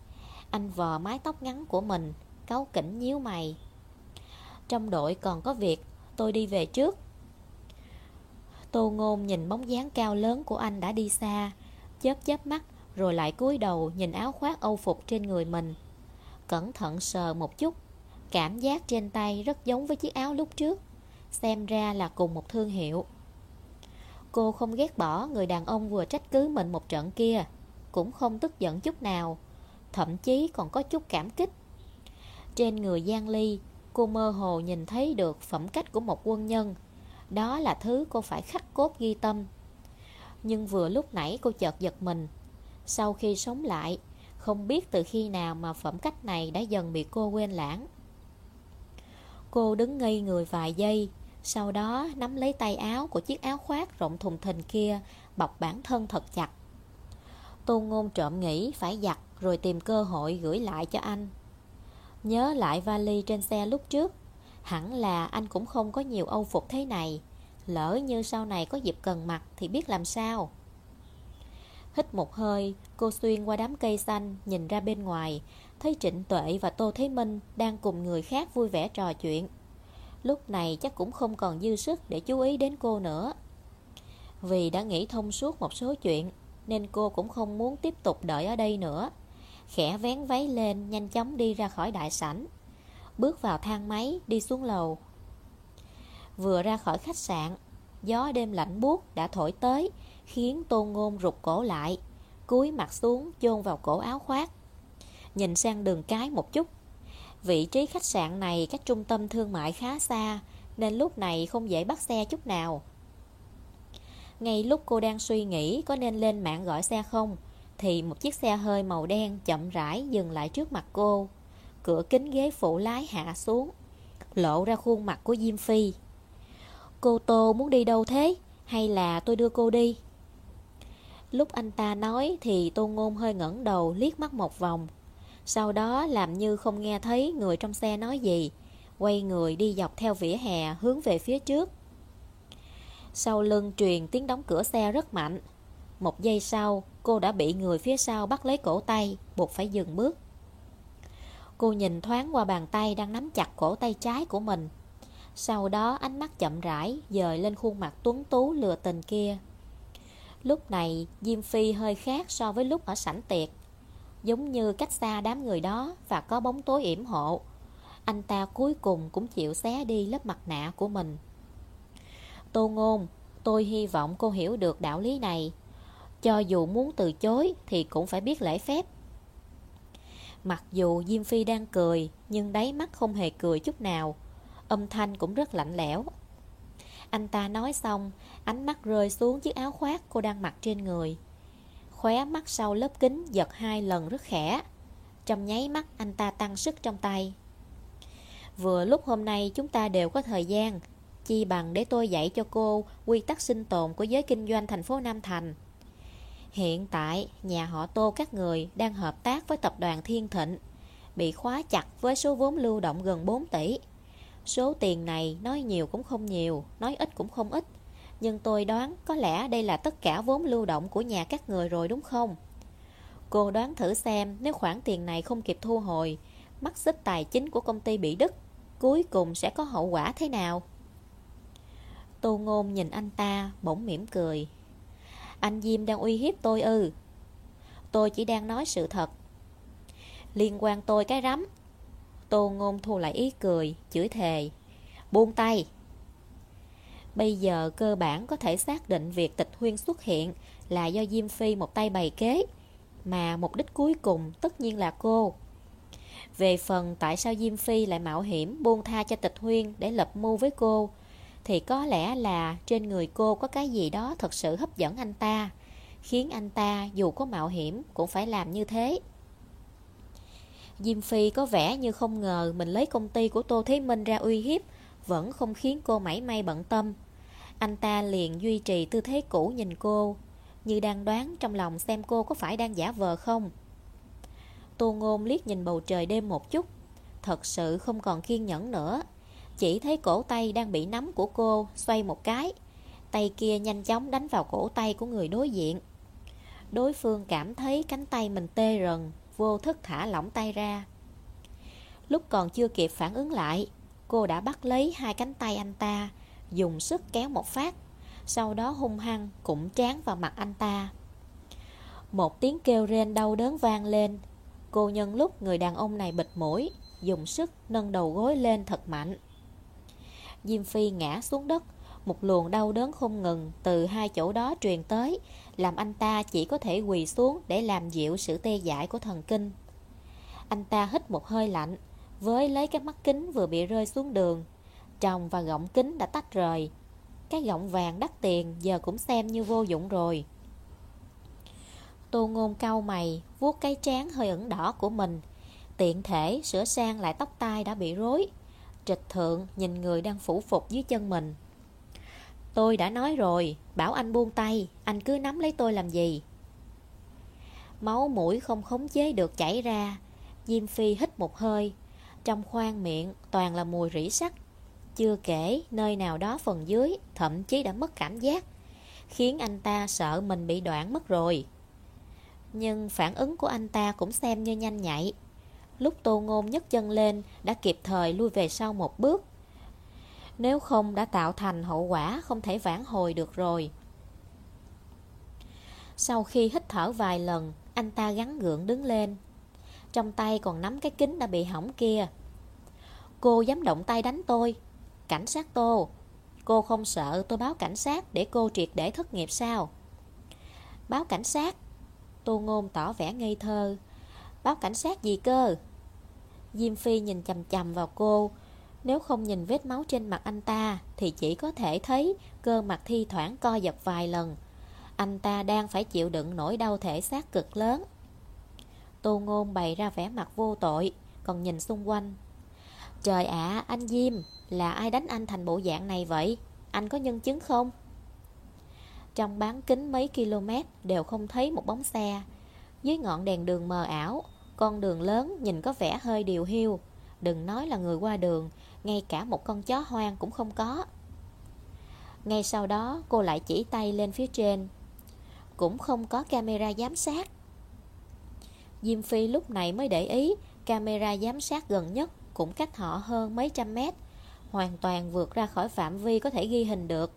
A: Anh vò mái tóc ngắn của mình, cáu kỉnh nhíu mày. Trong đội còn có việc, tôi đi về trước. Tô Ngôn nhìn bóng dáng cao lớn của anh đã đi xa, chớp chớp mắt rồi lại cúi đầu nhìn áo khoác âu phục trên người mình. Cẩn thận sờ một chút, cảm giác trên tay rất giống với chiếc áo lúc trước, xem ra là cùng một thương hiệu. Cô không ghét bỏ người đàn ông vừa trách cứ mình một trận kia, cũng không tức giận chút nào, thậm chí còn có chút cảm kích. Trên người Giang Ly, cô mơ hồ nhìn thấy được phẩm cách của một quân nhân, đó là thứ cô phải khắc cốt ghi tâm. Nhưng vừa lúc nãy cô chợt giật mình. Sau khi sống lại Không biết từ khi nào mà phẩm cách này đã dần bị cô quên lãng. Cô đứng ngây người vài giây sau đó, nắm lấy tay áo của chiếc áo khoác rộng thùng thình kia, Bọc bản thân thật chặt. Tôn ngôn trộm nghĩ phải giặt Rồi tìm cơ hội gửi lại cho anh. Nhớ lại vali trên xe lúc trước, Hẳn là anh cũng không có nhiều âu phục thế này. Lỡ như sau này có dịp cần mặc Thì biết làm sao. Hít một hơi, Cô xuyên qua đám cây xanh, Nhìn ra bên ngoài, Thấy Trịnh Tuệ và Tô Thế Minh Đang cùng người khác vui vẻ trò chuyện. Lúc này chắc cũng không còn dư sức Để chú ý đến cô nữa. Vì đã nghĩ thông suốt một số chuyện, Nên cô cũng không muốn tiếp tục đợi ở đây nữa. Khẽ vén váy lên, Nhanh chóng đi ra khỏi đại sảnh. Bước vào thang máy, đi xuống lầu. Vừa ra khỏi khách sạn, Gió đêm lạnh buốt đã thổi tới, Khiến tôn ngôn rụt cổ lại, Cúi mặt xuống chôn vào cổ áo khoác. Nhìn sang đường cái một chút Vị trí khách sạn này cách trung tâm thương mại khá xa, Nên lúc này không dễ bắt xe chút nào Ngay lúc cô đang suy nghĩ có nên lên mạng gọi xe không, Thì một chiếc xe hơi màu đen chậm rãi dừng lại trước mặt cô Cửa kính ghế phụ lái hạ xuống, Lộ ra khuôn mặt của Diêm Phi Cô Tô muốn đi đâu thế? Hay là tôi đưa cô đi? Lúc anh ta nói thì Tô Ngôn hơi ngẩng đầu liếc mắt một vòng sau đó làm như không nghe thấy người trong xe nói gì. Quay người đi dọc theo vỉa hè hướng về phía trước. Sau lưng truyền tiếng đóng cửa xe rất mạnh. Một giây sau, cô đã bị người phía sau bắt lấy cổ tay, Buộc phải dừng bước. Cô nhìn thoáng qua bàn tay đang nắm chặt cổ tay trái của mình. Sau đó ánh mắt chậm rãi dời lên khuôn mặt tuấn tú lừa tình kia. Lúc này, Diêm Phi hơi khác so với lúc ở sảnh tiệc. Giống như cách xa đám người đó và có bóng tối yểm hộ. Anh ta cuối cùng cũng chịu xé đi lớp mặt nạ của mình. Tô Ngôn, tôi hy vọng cô hiểu được đạo lý này. Cho dù muốn từ chối thì cũng phải biết lễ phép. Mặc dù Diêm Phi đang cười Nhưng đáy mắt không hề cười chút nào. Âm thanh cũng rất lạnh lẽo. Anh ta nói xong Ánh mắt rơi xuống chiếc áo khoác cô đang mặc trên người. Khóe mắt sau lớp kính giật hai lần rất khẽ Trong nháy mắt anh ta tăng sức trong tay Vừa lúc hôm nay chúng ta đều có thời gian Chi bằng để tôi dạy cho cô quy tắc sinh tồn của giới kinh doanh thành phố Nam Thành Hiện tại, nhà họ Tô các người đang hợp tác với tập đoàn Thiên Thịnh, bị khóa chặt với số vốn lưu động gần 4 tỷ. Số tiền này nói nhiều cũng không nhiều, nói ít cũng không ít. Nhưng tôi đoán có lẽ đây là tất cả vốn lưu động của nhà các người rồi đúng không? Cô đoán thử xem nếu khoản tiền này không kịp thu hồi, mắc xích tài chính của công ty bị đứt, cuối cùng sẽ có hậu quả thế nào? Tô Ngôn nhìn anh ta, bỗng mỉm cười. Anh Diêm đang uy hiếp tôi ư? Tôi chỉ đang nói sự thật. Liên quan tôi cái rắm. Tô Ngôn thu lại ý cười, chửi thề. Buông tay. Bây giờ cơ bản có thể xác định việc tịch huyên xuất hiện là do Diêm Phi một tay bày kế, mà mục đích cuối cùng tất nhiên là cô. Về phần tại sao Diêm Phi lại mạo hiểm buông tha cho tịch huyên để lập mưu với cô, thì có lẽ là trên người cô có cái gì đó thật sự hấp dẫn anh ta, khiến anh ta dù có mạo hiểm cũng phải làm như thế. Diêm Phi có vẻ như không ngờ mình lấy công ty của Tô Thế Minh ra uy hiếp, vẫn không khiến cô mảy may bận tâm. Anh ta liền duy trì tư thế cũ nhìn cô, như đang đoán trong lòng xem cô có phải đang giả vờ không. Tô Ngôn liếc nhìn bầu trời đêm một chút, thật sự không còn kiên nhẫn nữa. Chỉ thấy cổ tay đang bị nắm của cô xoay một cái, tay kia nhanh chóng đánh vào cổ tay của người đối diện. Đối phương cảm thấy cánh tay mình tê rần, vô thức thả lỏng tay ra. Lúc còn chưa kịp phản ứng lại, cô đã bắt lấy hai cánh tay anh ta, dùng sức kéo một phát, sau đó hung hăng cũng chán vào mặt anh ta. Một tiếng kêu rên đau đớn vang lên, cô nhân lúc người đàn ông này bịt mũi, dùng sức nâng đầu gối lên thật mạnh. Diêm Phi ngã xuống đất, một luồng đau đớn không ngừng từ hai chỗ đó truyền tới, làm anh ta chỉ có thể quỳ xuống để làm dịu sự tê dại của thần kinh. Anh ta hít một hơi lạnh, với lấy cái mắt kính vừa bị rơi xuống đường. Tròng và gọng kính đã tách rời. Cái gọng vàng đắt tiền giờ cũng xem như vô dụng rồi. Tô ngôn cau mày, vuốt cái trán hơi ửng đỏ của mình. Tiện thể sửa sang lại tóc tai đã bị rối. Trịch thượng nhìn người đang phủ phục dưới chân mình. Tôi đã nói rồi, bảo anh buông tay, anh cứ nắm lấy tôi làm gì? Máu mũi không khống chế được chảy ra, Diêm Phi hít một hơi, trong khoang miệng toàn là mùi rỉ sắt. Chưa kể, nơi nào đó phần dưới thậm chí đã mất cảm giác, khiến anh ta sợ mình bị đoạn mất rồi. Nhưng phản ứng của anh ta cũng xem như nhanh nhạy. Lúc tô ngôn nhấc chân lên, đã kịp thời lui về sau một bước, nếu không đã tạo thành hậu quả không thể vãn hồi được rồi Sau khi hít thở vài lần Anh ta gắn gượng đứng lên Trong tay còn nắm cái kính đã bị hỏng kia Cô dám động tay đánh tôi. Cảnh sát tô, Cô không sợ tôi báo cảnh sát Để cô triệt để thất nghiệp sao? Báo cảnh sát, Tô ngôn tỏ vẻ ngây thơ. Báo cảnh sát gì cơ? Diêm Phi nhìn chầm chầm vào cô. Nếu không nhìn vết máu trên mặt anh ta, Thì chỉ có thể thấy cơ mặt thi thoảng co giật vài lần. Anh ta đang phải chịu đựng nỗi đau thể xác cực lớn. Tô Ngôn bày ra vẻ mặt vô tội, Còn nhìn xung quanh. Trời ạ, anh Diêm, Là ai đánh anh thành bộ dạng này vậy? Anh có nhân chứng không? Trong bán kính mấy km Đều không thấy một bóng xe. Dưới ngọn đèn đường mờ ảo, Con đường lớn nhìn có vẻ hơi điều hiu. Đừng nói là người qua đường, ngay cả một con chó hoang cũng không có. Ngay sau đó, cô lại chỉ tay lên phía trên. Cũng không có camera giám sát. Diêm Phi lúc này mới để ý, Camera giám sát gần nhất cũng cách họ hơn mấy trăm mét, Hoàn toàn vượt ra khỏi phạm vi có thể ghi hình được.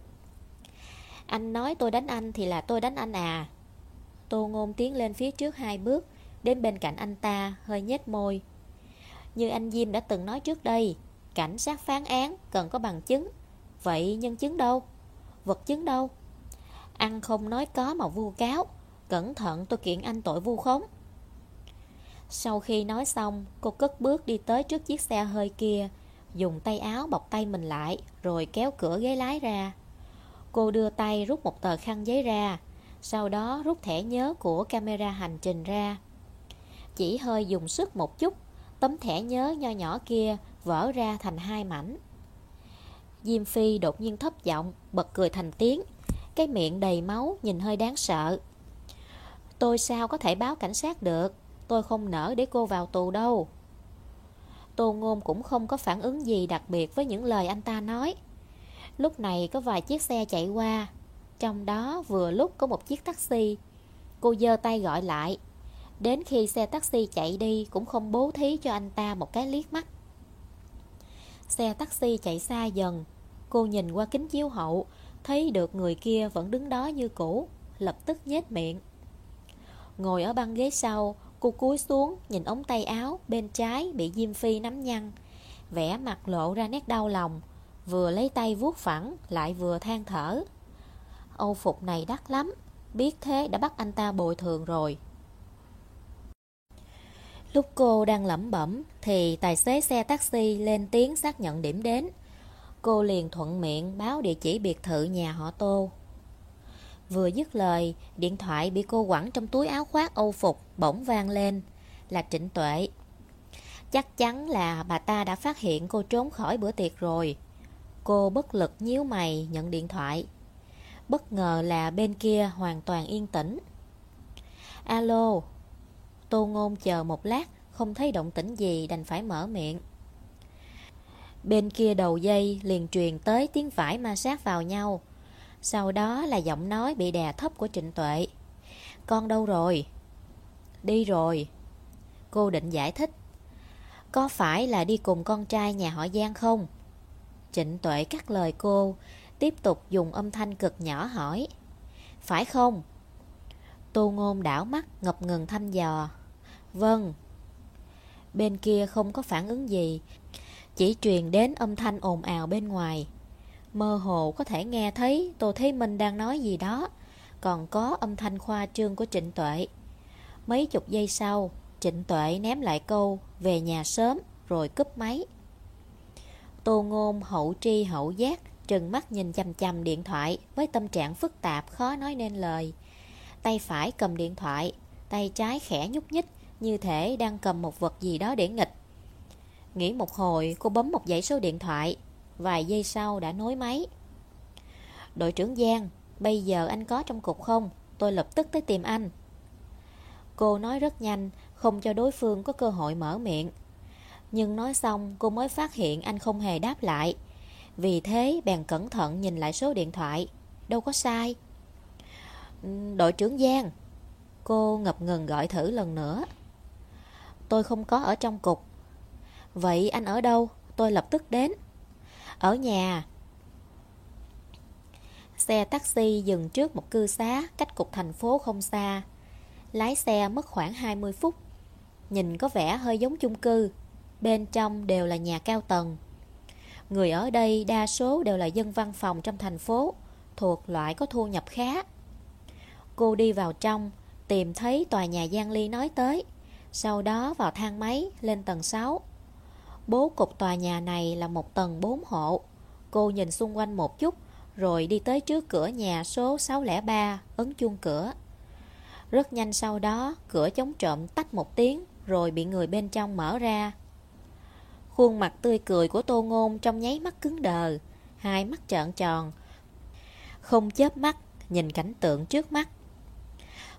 A: Anh nói, tôi đánh anh thì là tôi đánh anh à. Tô Ngôn tiến lên phía trước hai bước, Đến bên cạnh anh ta, hơi nhếch môi. Như anh Diêm đã từng nói trước đây, Cảnh sát phán án cần có bằng chứng. Vậy nhân chứng đâu? Vật chứng đâu? Ăn không nói có mà vu cáo. Cẩn thận tôi kiện anh tội vu khống. Sau khi nói xong Cô cất bước đi tới trước chiếc xe hơi kia Dùng tay áo bọc tay mình lại Rồi kéo cửa ghế lái ra Cô đưa tay rút một tờ khăn giấy ra Sau đó rút thẻ nhớ của camera hành trình ra Chỉ hơi dùng sức một chút Tấm thẻ nhớ nho nhỏ kia vỡ ra thành hai mảnh. Diêm Phi đột nhiên thấp giọng, bật cười thành tiếng, cái miệng đầy máu nhìn hơi đáng sợ. Tôi sao có thể báo cảnh sát được, tôi không nỡ để cô vào tù đâu. Tô Ngôn cũng không có phản ứng gì đặc biệt với những lời anh ta nói. Lúc này có vài chiếc xe chạy qua, trong đó vừa lúc có một chiếc taxi. Cô giơ tay gọi lại, Đến khi xe taxi chạy đi cũng không bố thí cho anh ta một cái liếc mắt. Xe taxi chạy xa dần, cô nhìn qua kính chiếu hậu, thấy được người kia vẫn đứng đó như cũ, lập tức nhếch miệng. Ngồi ở băng ghế sau, cô cúi xuống nhìn ống tay áo bên trái bị Diêm Phi nắm nhăn, vẽ mặt lộ ra nét đau lòng, vừa lấy tay vuốt phẳng lại vừa than thở. Âu phục này đắt lắm, biết thế đã bắt anh ta bồi thường rồi. Lúc cô đang lẩm bẩm thì tài xế xe taxi lên tiếng xác nhận điểm đến. Cô liền thuận miệng báo địa chỉ biệt thự nhà họ Tô. Vừa dứt lời, điện thoại bị cô quẳng trong túi áo khoác âu phục bỗng vang lên. Là Trịnh Tuệ. Chắc chắn là bà ta đã phát hiện cô trốn khỏi bữa tiệc rồi. Cô bất lực nhíu mày nhận điện thoại. Bất ngờ là bên kia hoàn toàn yên tĩnh. Alo, Tô Ngôn chờ một lát, không thấy động tĩnh gì đành phải mở miệng. Bên kia đầu dây liền truyền tới tiếng vải ma sát vào nhau. Sau đó là giọng nói bị đè thấp của Trịnh Tuệ. Con đâu rồi? Đi rồi. Cô định giải thích. Có phải là đi cùng con trai nhà họ Giang không? Trịnh Tuệ cắt lời cô, tiếp tục dùng âm thanh cực nhỏ hỏi. Phải không? Tô Ngôn đảo mắt ngập ngừng thăm dò. Vâng. Bên kia không có phản ứng gì, chỉ truyền đến âm thanh ồn ào bên ngoài. Mơ hồ có thể nghe thấy Tô Thế Minh đang nói gì đó, còn có âm thanh khoa trương của Trịnh Tuệ. Mấy chục giây sau, Trịnh Tuệ ném lại câu về nhà sớm rồi cúp máy. Tô Ngôn hậu tri hậu giác, trừng mắt nhìn chằm chằm điện thoại với tâm trạng phức tạp khó nói nên lời. Tay phải cầm điện thoại, tay trái khẽ nhúc nhích, như thể đang cầm một vật gì đó để nghịch. Nghĩ một hồi, cô bấm một dãy số điện thoại, vài giây sau đã nối máy. Đội trưởng Giang, bây giờ anh có trong cục không? Tôi lập tức tới tìm anh. Cô nói rất nhanh, không cho đối phương có cơ hội mở miệng. Nhưng nói xong, cô mới phát hiện anh không hề đáp lại. Vì thế, bèn cẩn thận nhìn lại số điện thoại. Đâu có sai. Đội trưởng Giang. Cô ngập ngừng gọi thử lần nữa. Tôi không có ở trong cục Vậy anh ở đâu? Tôi lập tức đến ở nhà. Xe taxi dừng trước một cư xá Cách cục thành phố không xa. Lái xe mất khoảng 20 phút. Nhìn có vẻ hơi giống chung cư. Bên trong đều là nhà cao tầng. Người ở đây đa số đều là dân văn phòng trong thành phố, Thuộc loại có thu nhập khá. Cô đi vào trong, Tìm thấy tòa nhà Giang Ly nói tới. Sau đó vào thang máy lên tầng 6 Bố cục tòa nhà này là một tầng bốn hộ. Cô nhìn xung quanh một chút, Rồi đi tới trước cửa nhà số 603 Ấn chuông cửa. Rất nhanh sau đó, Cửa chống trộm tách một tiếng, Rồi bị người bên trong mở ra. Khuôn mặt tươi cười của Tô Ngôn Trong nháy mắt cứng đờ, Hai mắt trợn tròn, Không chớp mắt, Nhìn cảnh tượng trước mắt.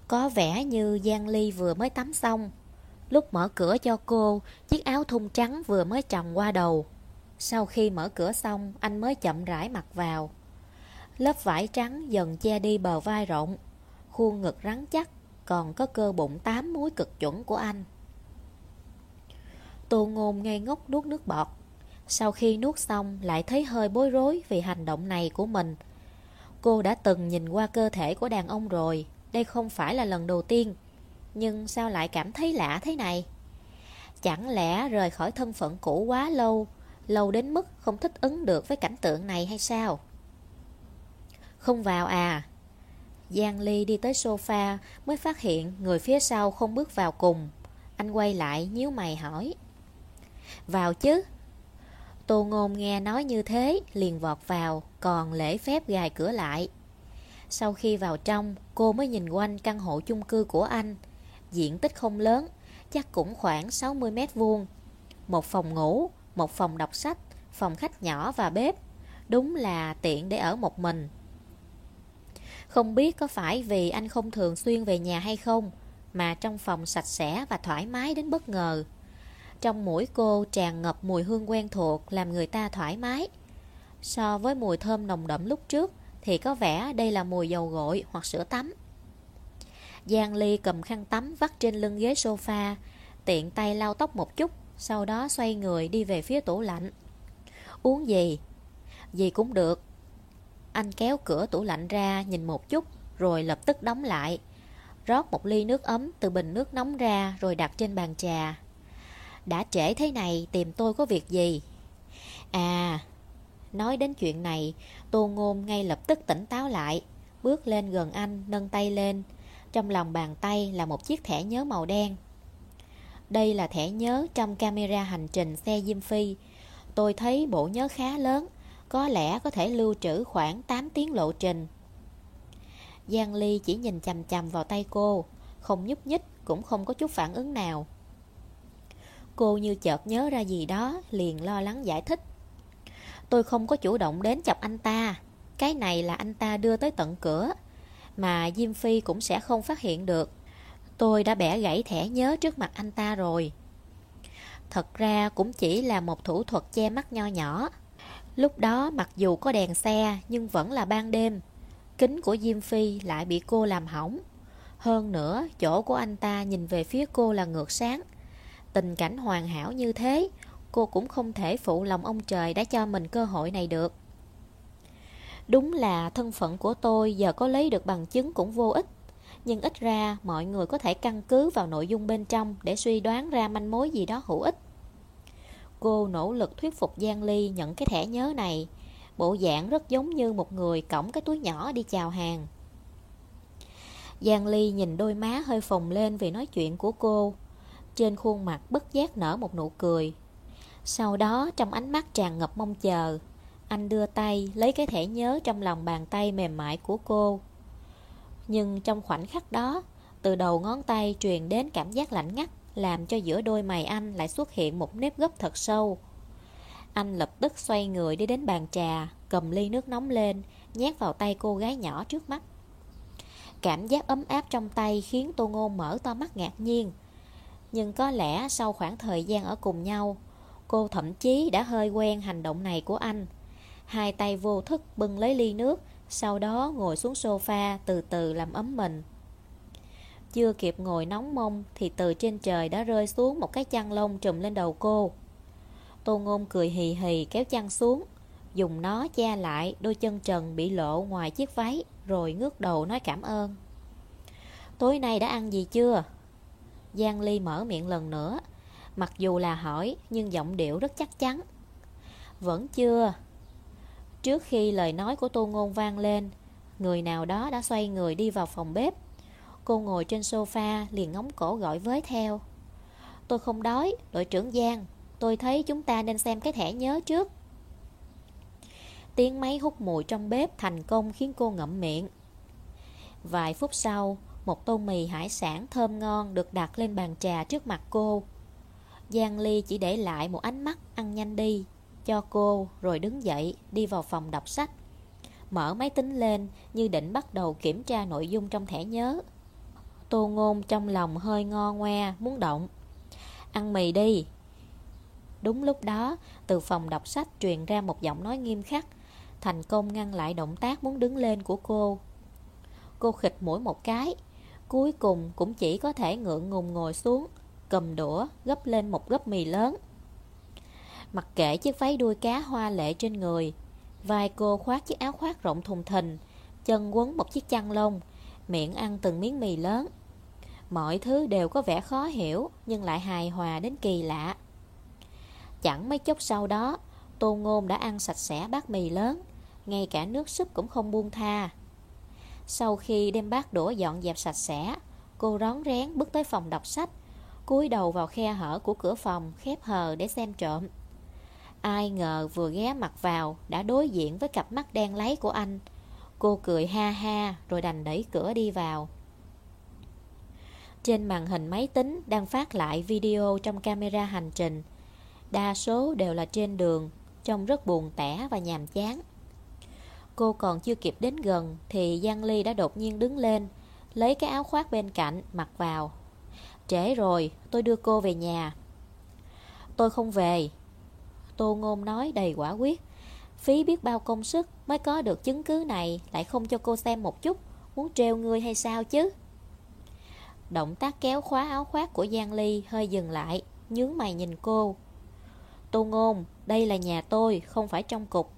A: Có vẻ như Giang Ly vừa mới tắm xong Lúc mở cửa cho cô, chiếc áo thun trắng vừa mới chồng qua đầu. Sau khi mở cửa xong, anh mới chậm rãi mặc vào. Lớp vải trắng dần che đi bờ vai rộng, khuôn ngực rắn chắc, còn có cơ bụng tám múi cực chuẩn của anh. Tô ngôn ngây ngốc nuốt nước bọt. Sau khi nuốt xong lại thấy hơi bối rối vì hành động này của mình. Cô đã từng nhìn qua cơ thể của đàn ông rồi, đây không phải là lần đầu tiên. Nhưng sao lại cảm thấy lạ thế này? Chẳng lẽ rời khỏi thân phận cũ quá lâu Lâu đến mức không thích ứng được với cảnh tượng này hay sao? Không vào à. Giang Ly đi tới sofa Mới phát hiện người phía sau không bước vào cùng. Anh quay lại nhíu mày hỏi. Vào chứ. Tô Ngôn nghe nói như thế liền vọt vào, Còn lễ phép gài cửa lại. Sau khi vào trong, Cô mới nhìn quanh căn hộ chung cư của anh diện tích không lớn, chắc cũng khoảng 60 mét vuông. Một phòng ngủ, một phòng đọc sách, phòng khách nhỏ và bếp. Đúng là tiện để ở một mình. Không biết có phải vì anh không thường xuyên về nhà hay không, mà trong phòng sạch sẽ và thoải mái đến bất ngờ. Trong mũi cô tràn ngập mùi hương quen thuộc làm người ta thoải mái. So với mùi thơm nồng đậm lúc trước thì có vẻ đây là mùi dầu gội hoặc sữa tắm. Giang Ly cầm khăn tắm vắt trên lưng ghế sofa, tiện tay lau tóc một chút, sau đó xoay người đi về phía tủ lạnh. Uống gì? Gì cũng được. Anh kéo cửa tủ lạnh ra nhìn một chút, rồi lập tức đóng lại. Rót một ly nước ấm từ bình nước nóng ra rồi đặt trên bàn trà. Đã trễ thế này tìm tôi có việc gì? À, nói đến chuyện này, Tô Ngôn ngay lập tức tỉnh táo lại, bước lên gần anh, nâng tay lên. Trong lòng bàn tay là một chiếc thẻ nhớ màu đen. Đây là thẻ nhớ trong camera hành trình xe Diêm Phi. Tôi thấy bộ nhớ khá lớn, có lẽ có thể lưu trữ khoảng 8 tiếng lộ trình. Giang Ly chỉ nhìn chầm chầm vào tay cô, không nhúc nhích, cũng không có chút phản ứng nào. Cô như chợt nhớ ra gì đó, liền lo lắng giải thích. Tôi không có chủ động đến chọc anh ta, cái này là anh ta đưa tới tận cửa, mà Diêm Phi cũng sẽ không phát hiện được. Tôi đã bẻ gãy thẻ nhớ trước mặt anh ta rồi. Thật ra cũng chỉ là một thủ thuật che mắt nho nhỏ. Lúc đó mặc dù có đèn xe nhưng vẫn là ban đêm. Kính của Diêm Phi lại bị cô làm hỏng. Hơn nữa, chỗ của anh ta nhìn về phía cô là ngược sáng. Tình cảnh hoàn hảo như thế, cô cũng không thể phụ lòng ông trời đã cho mình cơ hội này được. Đúng là thân phận của tôi giờ có lấy được bằng chứng cũng vô ích. Nhưng ít ra mọi người có thể căn cứ vào nội dung bên trong để suy đoán ra manh mối gì đó hữu ích. Cô nỗ lực thuyết phục Giang Ly nhận cái thẻ nhớ này. Bộ dạng rất giống như một người cõng cái túi nhỏ đi chào hàng. Giang Ly nhìn đôi má hơi phồng lên vì nói chuyện của cô. Trên khuôn mặt bất giác nở một nụ cười. Sau đó trong ánh mắt tràn ngập mong chờ, anh đưa tay lấy cái thẻ nhớ trong lòng bàn tay mềm mại của cô. Nhưng trong khoảnh khắc đó, từ đầu ngón tay truyền đến cảm giác lạnh ngắt, làm cho giữa đôi mày anh lại xuất hiện một nếp gấp thật sâu. Anh lập tức xoay người đi đến bàn trà, cầm ly nước nóng lên, nhét vào tay cô gái nhỏ trước mắt. Cảm giác ấm áp trong tay khiến Tô Ngôn mở to mắt ngạc nhiên. Nhưng có lẽ sau khoảng thời gian ở cùng nhau, cô thậm chí đã hơi quen hành động này của anh. Hai tay vô thức bưng lấy ly nước, sau đó ngồi xuống sofa từ từ làm ấm mình. Chưa kịp ngồi nóng mông Thì từ trên trời đã rơi xuống một cái chăn lông trùm lên đầu cô. Tô Ngôn cười hì hì kéo chăn xuống Dùng nó che lại đôi chân trần bị lộ ngoài chiếc váy Rồi ngước đầu nói cảm ơn. Tối nay đã ăn gì chưa? Giang Ly mở miệng lần nữa Mặc dù là hỏi nhưng giọng điệu rất chắc chắn. Vẫn chưa. Trước khi lời nói của Tô Ngôn vang lên, người nào đó đã xoay người đi vào phòng bếp. Cô ngồi trên sofa liền ngóng cổ gọi với theo. Tôi không đói, đội trưởng Giang. Tôi thấy chúng ta nên xem cái thẻ nhớ trước. Tiếng máy hút mùi trong bếp thành công khiến cô ngậm miệng. Vài phút sau, một tô mì hải sản thơm ngon được đặt lên bàn trà trước mặt cô. Giang Ly chỉ để lại một ánh mắt ăn nhanh đi cho cô rồi đứng dậy đi vào phòng đọc sách. Mở máy tính lên như định bắt đầu kiểm tra nội dung trong thẻ nhớ. Tô ngôn trong lòng hơi ngo ngoe muốn động. Ăn mì đi. Đúng lúc đó, từ phòng đọc sách truyền ra một giọng nói nghiêm khắc, thành công ngăn lại động tác muốn đứng lên của cô. Cô khịch mũi một cái, cuối cùng cũng chỉ có thể ngượng ngùng ngồi xuống, cầm đũa, gấp lên một gấp mì lớn. Mặc kệ chiếc váy đuôi cá hoa lệ trên người Vai cô khoác chiếc áo khoác rộng thùng thình, Chân quấn một chiếc chăn lông, Miệng ăn từng miếng mì lớn. Mọi thứ đều có vẻ khó hiểu, Nhưng lại hài hòa đến kỳ lạ. Chẳng mấy chốc sau đó, Tô Ngôn đã ăn sạch sẽ bát mì lớn, Ngay cả nước súp cũng không buông tha. Sau khi đem bát đũa dọn dẹp sạch sẽ, Cô rón rén bước tới phòng đọc sách, cúi đầu vào khe hở của cửa phòng khép hờ để xem trộm. Ai ngờ vừa ghé mặt vào, Đã đối diện với cặp mắt đen lấy của anh. Cô cười ha ha, Rồi đành đẩy cửa đi vào. Trên màn hình máy tính Đang phát lại video trong camera hành trình. Đa số đều là trên đường, Trông rất buồn tẻ và nhàm chán. Cô còn chưa kịp đến gần Thì Giang Ly đã đột nhiên đứng lên, Lấy cái áo khoác bên cạnh, mặc vào. Trễ rồi, tôi đưa cô về nhà. Tôi không về. Tô Ngôn nói đầy quả quyết Phí biết bao công sức mới có được chứng cứ này Lại không cho cô xem một chút Muốn treo ngươi hay sao chứ Động tác kéo khóa áo khoác của Giang Ly hơi dừng lại, nhướng mày nhìn cô. Tô Ngôn, đây là nhà tôi, không phải trong cục.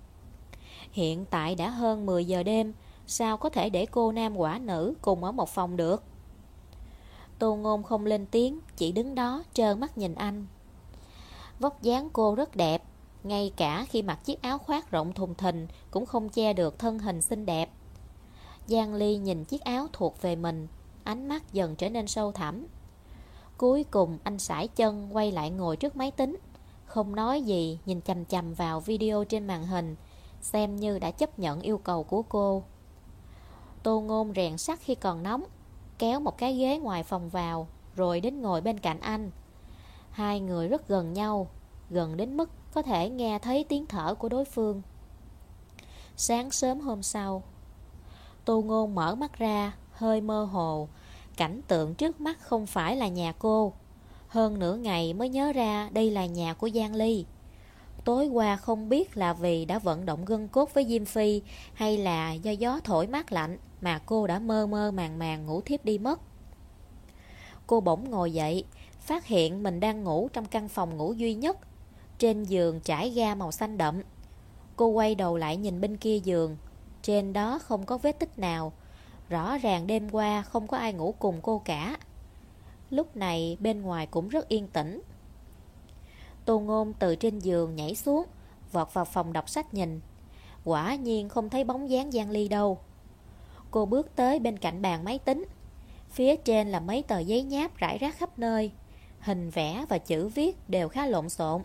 A: Hiện tại đã hơn 10 giờ đêm, sao có thể để cô nam quả nữ cùng ở một phòng được? Tô Ngôn không lên tiếng, chỉ đứng đó trơ mắt nhìn anh. Vóc dáng cô rất đẹp, ngay cả khi mặc chiếc áo khoác rộng thùng thình cũng không che được thân hình xinh đẹp. Giang Ly nhìn chiếc áo thuộc về mình, ánh mắt dần trở nên sâu thẳm. Cuối cùng anh sải chân quay lại ngồi trước máy tính, không nói gì nhìn chầm chầm vào video trên màn hình, xem như đã chấp nhận yêu cầu của cô. Tô Ngôn rèn sắt khi còn nóng, kéo một cái ghế ngoài phòng vào, rồi đến ngồi bên cạnh anh. Hai người rất gần nhau, gần đến mức có thể nghe thấy tiếng thở của đối phương. Sáng sớm hôm sau, Tô Ngôn mở mắt ra, hơi mơ hồ. Cảnh tượng trước mắt không phải là nhà cô. Hơn nửa ngày mới nhớ ra đây là nhà của Giang Ly. Tối qua không biết là vì đã vận động gân cốt với Diêm Phi hay là do gió thổi mát lạnh mà cô đã mơ mơ màng màng ngủ thiếp đi mất. Cô bỗng ngồi dậy, phát hiện mình đang ngủ trong căn phòng ngủ duy nhất. Trên giường trải ga màu xanh đậm. Cô quay đầu lại nhìn bên kia giường. Trên đó không có vết tích nào. Rõ ràng đêm qua không có ai ngủ cùng cô cả. Lúc này bên ngoài cũng rất yên tĩnh. Tô Ngôn từ trên giường nhảy xuống, vọt vào phòng đọc sách nhìn. Quả nhiên không thấy bóng dáng Giang Ly đâu. Cô bước tới bên cạnh bàn máy tính. Phía trên là mấy tờ giấy nháp rải rác khắp nơi. Hình vẽ và chữ viết đều khá lộn xộn.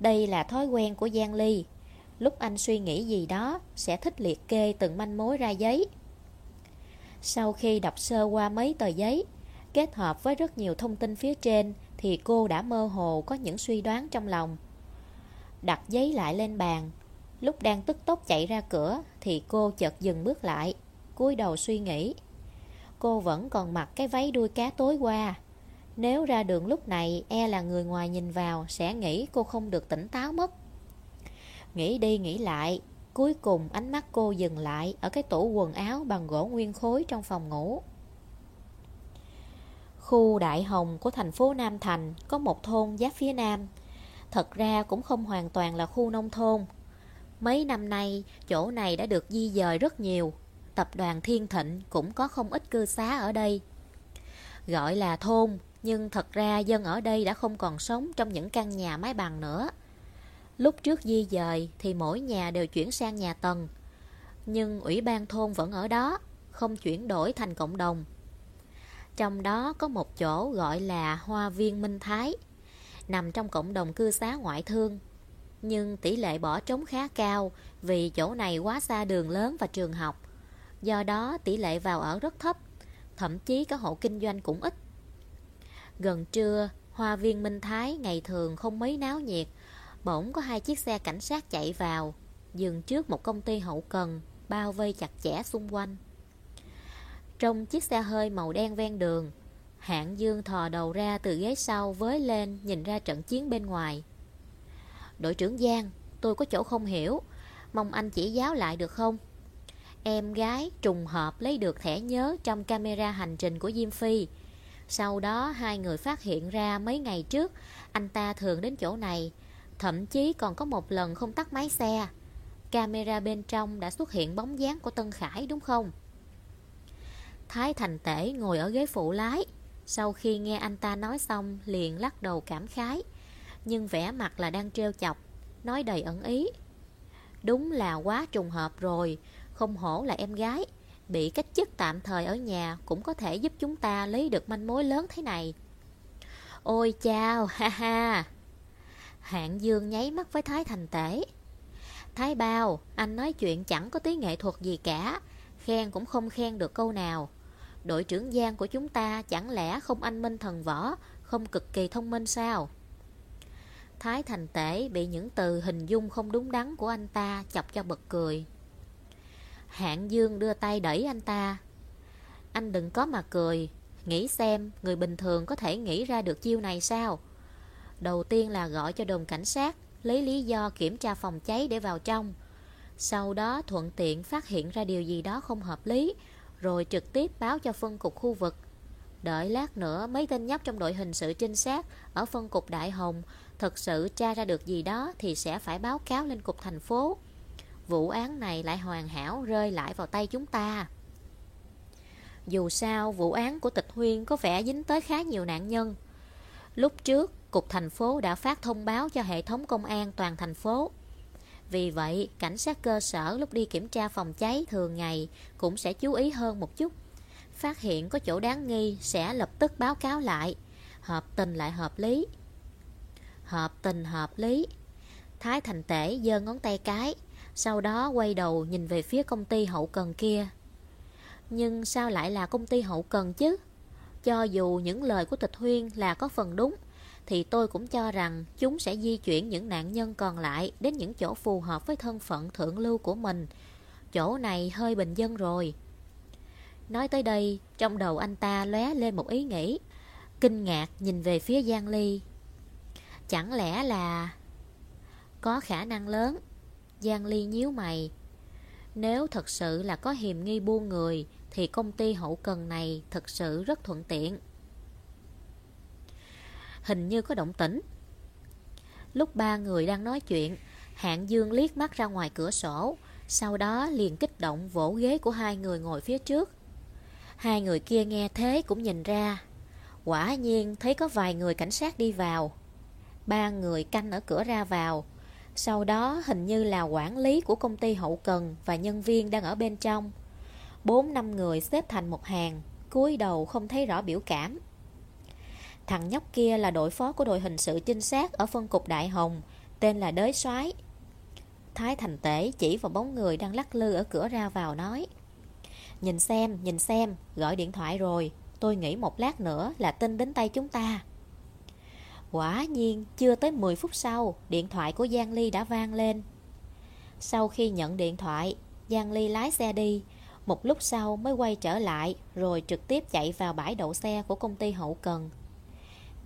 A: Đây là thói quen của Giang Ly. Lúc anh suy nghĩ gì đó, sẽ thích liệt kê từng manh mối ra giấy. Sau khi đọc sơ qua mấy tờ giấy, kết hợp với rất nhiều thông tin phía trên, thì cô đã mơ hồ có những suy đoán trong lòng. Đặt giấy lại lên bàn, lúc đang tức tốc chạy ra cửa thì cô chợt dừng bước lại, cúi đầu suy nghĩ. Cô vẫn còn mặc cái váy đuôi cá tối qua. Nếu ra đường lúc này e là người ngoài nhìn vào sẽ nghĩ cô không được tỉnh táo mất. Nghĩ đi nghĩ lại, cuối cùng ánh mắt cô dừng lại ở cái tủ quần áo bằng gỗ nguyên khối trong phòng ngủ. Khu Đại Hồng của thành phố Nam Thành có một thôn giáp phía Nam. Thật ra cũng không hoàn toàn là khu nông thôn. Mấy năm nay, chỗ này đã được di dời rất nhiều. Tập đoàn Thiên Thịnh cũng có không ít cư xá ở đây. Gọi là thôn, nhưng thật ra dân ở đây đã không còn sống trong những căn nhà mái bằng nữa. Lúc trước di dời thì mỗi nhà đều chuyển sang nhà tầng. Nhưng ủy ban thôn vẫn ở đó, không chuyển đổi thành cộng đồng. Trong đó có một chỗ gọi là Hoa viên Minh Thái, nằm trong cộng đồng cư xá ngoại thương. Nhưng tỷ lệ bỏ trống khá cao vì chỗ này quá xa đường lớn và trường học. Do đó tỷ lệ vào ở rất thấp, thậm chí có hộ kinh doanh cũng ít. Gần trưa, Hoa viên Minh Thái ngày thường không mấy náo nhiệt, bỗng có hai chiếc xe cảnh sát chạy vào, dừng trước một công ty hậu cần, bao vây chặt chẽ xung quanh. Trong chiếc xe hơi màu đen ven đường Hạng Dương thò đầu ra từ ghế sau với lên nhìn ra trận chiến bên ngoài. Đội trưởng Giang Tôi có chỗ không hiểu Mong anh chỉ giáo lại được không? Em gái trùng hợp lấy được thẻ nhớ Trong camera hành trình của Diêm Phi. Sau đó hai người phát hiện ra Mấy ngày trước, Anh ta thường đến chỗ này, Thậm chí còn có một lần không tắt máy xe. Camera bên trong đã xuất hiện bóng dáng của Tân Khải, đúng không? Thái Thành Tể ngồi ở ghế phụ lái. Sau khi nghe anh ta nói xong, liền lắc đầu cảm khái, Nhưng vẻ mặt là đang trêu chọc, Nói đầy ẩn ý. Đúng là quá trùng hợp rồi, Không hổ là em gái. Bị cách chức tạm thời ở nhà Cũng có thể giúp chúng ta lấy được manh mối lớn thế này. Ôi chao, ha ha. Hạng Dương nháy mắt với Thái Thành Tể Thái Bao, Anh nói chuyện chẳng có tí nghệ thuật gì cả, Khen cũng không khen được câu nào. Đội trưởng Giang của chúng ta chẳng lẽ không anh minh thần võ, Không cực kỳ thông minh sao? Thái Thành Tể bị những từ hình dung không đúng đắn của anh ta chọc cho bật cười. Hạng Dương đưa tay đẩy anh ta Anh đừng có mà cười Nghĩ xem, người bình thường có thể nghĩ ra được chiêu này sao Đầu tiên là gọi cho đồn cảnh sát, Lấy lý do kiểm tra phòng cháy để vào trong Sau đó thuận tiện phát hiện ra điều gì đó không hợp lý, rồi trực tiếp báo cho phân cục khu vực. Đợi lát nữa, mấy tên nhóc trong đội hình sự trinh sát ở phân cục Đại Hồng thật sự tra ra được gì đó thì sẽ phải báo cáo lên cục thành phố. Vụ án này lại hoàn hảo rơi lại vào tay chúng ta. Dù sao, vụ án của tịch huyên có vẻ dính tới khá nhiều nạn nhân. Lúc trước, Cục thành phố đã phát thông báo cho hệ thống công an toàn thành phố. Vì vậy, cảnh sát cơ sở lúc đi kiểm tra phòng cháy thường ngày cũng sẽ chú ý hơn một chút. Phát hiện có chỗ đáng nghi sẽ lập tức báo cáo lại. Hợp tình lại hợp lý. Hợp tình hợp lý. Thái Thành Tể giơ ngón tay cái, sau đó quay đầu nhìn về phía công ty hậu cần kia. Nhưng sao lại là công ty hậu cần chứ? Cho dù những lời của tịch huyên là có phần đúng, thì tôi cũng cho rằng chúng sẽ di chuyển những nạn nhân còn lại đến những chỗ phù hợp với thân phận thượng lưu của mình. Chỗ này hơi bình dân rồi. Nói tới đây, trong đầu anh ta lóe lên một ý nghĩ. Kinh ngạc nhìn về phía Giang Ly. Chẳng lẽ là... Có khả năng lớn. Giang Ly nhíu mày. Nếu thật sự là có hiểm nghi buôn người, thì công ty hậu cần này thật sự rất thuận tiện hình như có động tĩnh. Lúc ba người đang nói chuyện, Hạng Dương liếc mắt ra ngoài cửa sổ, sau đó liền kích động vỗ ghế của hai người ngồi phía trước. Hai người kia nghe thế cũng nhìn ra. Quả nhiên thấy có vài người cảnh sát đi vào. Ba người canh ở cửa ra vào. Sau đó hình như là quản lý của công ty hậu cần và nhân viên đang ở bên trong. Bốn năm người xếp thành một hàng, cúi đầu không thấy rõ biểu cảm. Thằng nhóc kia là đội phó của đội hình sự trinh sát ở phân cục Đại Hồng, tên là Đới Soái. Thái Thành Tể chỉ vào bóng người đang lắc lư ở cửa ra vào nói Nhìn xem, nhìn xem, gọi điện thoại rồi Tôi nghĩ một lát nữa là tin đến tay chúng ta Quả nhiên, chưa tới 10 phút sau Điện thoại của Giang Ly đã vang lên. Sau khi nhận điện thoại Giang Ly lái xe đi. Một lúc sau mới quay trở lại Rồi trực tiếp chạy vào bãi đậu xe của công ty hậu cần.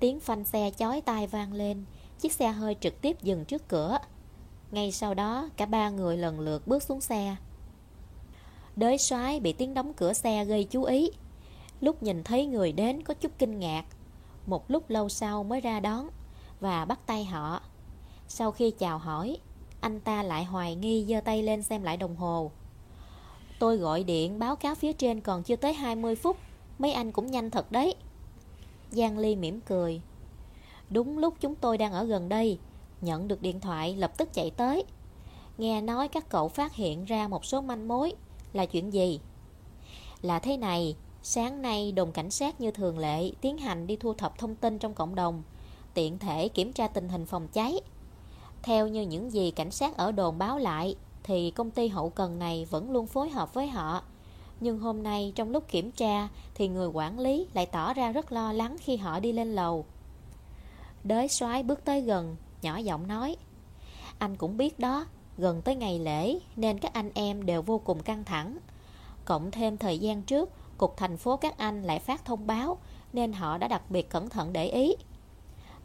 A: Tiếng phanh xe chói tai vang lên Chiếc xe hơi trực tiếp dừng trước cửa. Ngay sau đó cả ba người lần lượt bước xuống xe. Đới soái bị tiếng đóng cửa xe gây chú ý. Lúc nhìn thấy người đến có chút kinh ngạc một lúc lâu sau mới ra đón Và bắt tay họ. Sau khi chào hỏi, Anh ta lại hoài nghi giơ tay lên xem lại đồng hồ. Tôi gọi điện báo cáo phía trên còn chưa tới 20 phút, Mấy anh cũng nhanh thật đấy. Giang Ly mỉm cười. Đúng lúc chúng tôi đang ở gần đây, Nhận được điện thoại lập tức chạy tới. Nghe nói các cậu phát hiện ra một số manh mối, Là chuyện gì? Là thế này Sáng nay, đồn cảnh sát như thường lệ Tiến hành đi thu thập thông tin trong cộng đồng, Tiện thể kiểm tra tình hình phòng cháy. Theo như những gì cảnh sát ở đồn báo lại, Thì công ty hậu cần này vẫn luôn phối hợp với họ. Nhưng hôm nay, trong lúc kiểm tra, Thì người quản lý lại tỏ ra rất lo lắng khi họ đi lên lầu. Đới soái bước tới gần, Nhỏ giọng nói, Anh cũng biết đó, Gần tới ngày lễ, Nên các anh em đều vô cùng căng thẳng. Cộng thêm thời gian trước Cục thành phố các anh lại phát thông báo, Nên họ đã đặc biệt cẩn thận để ý.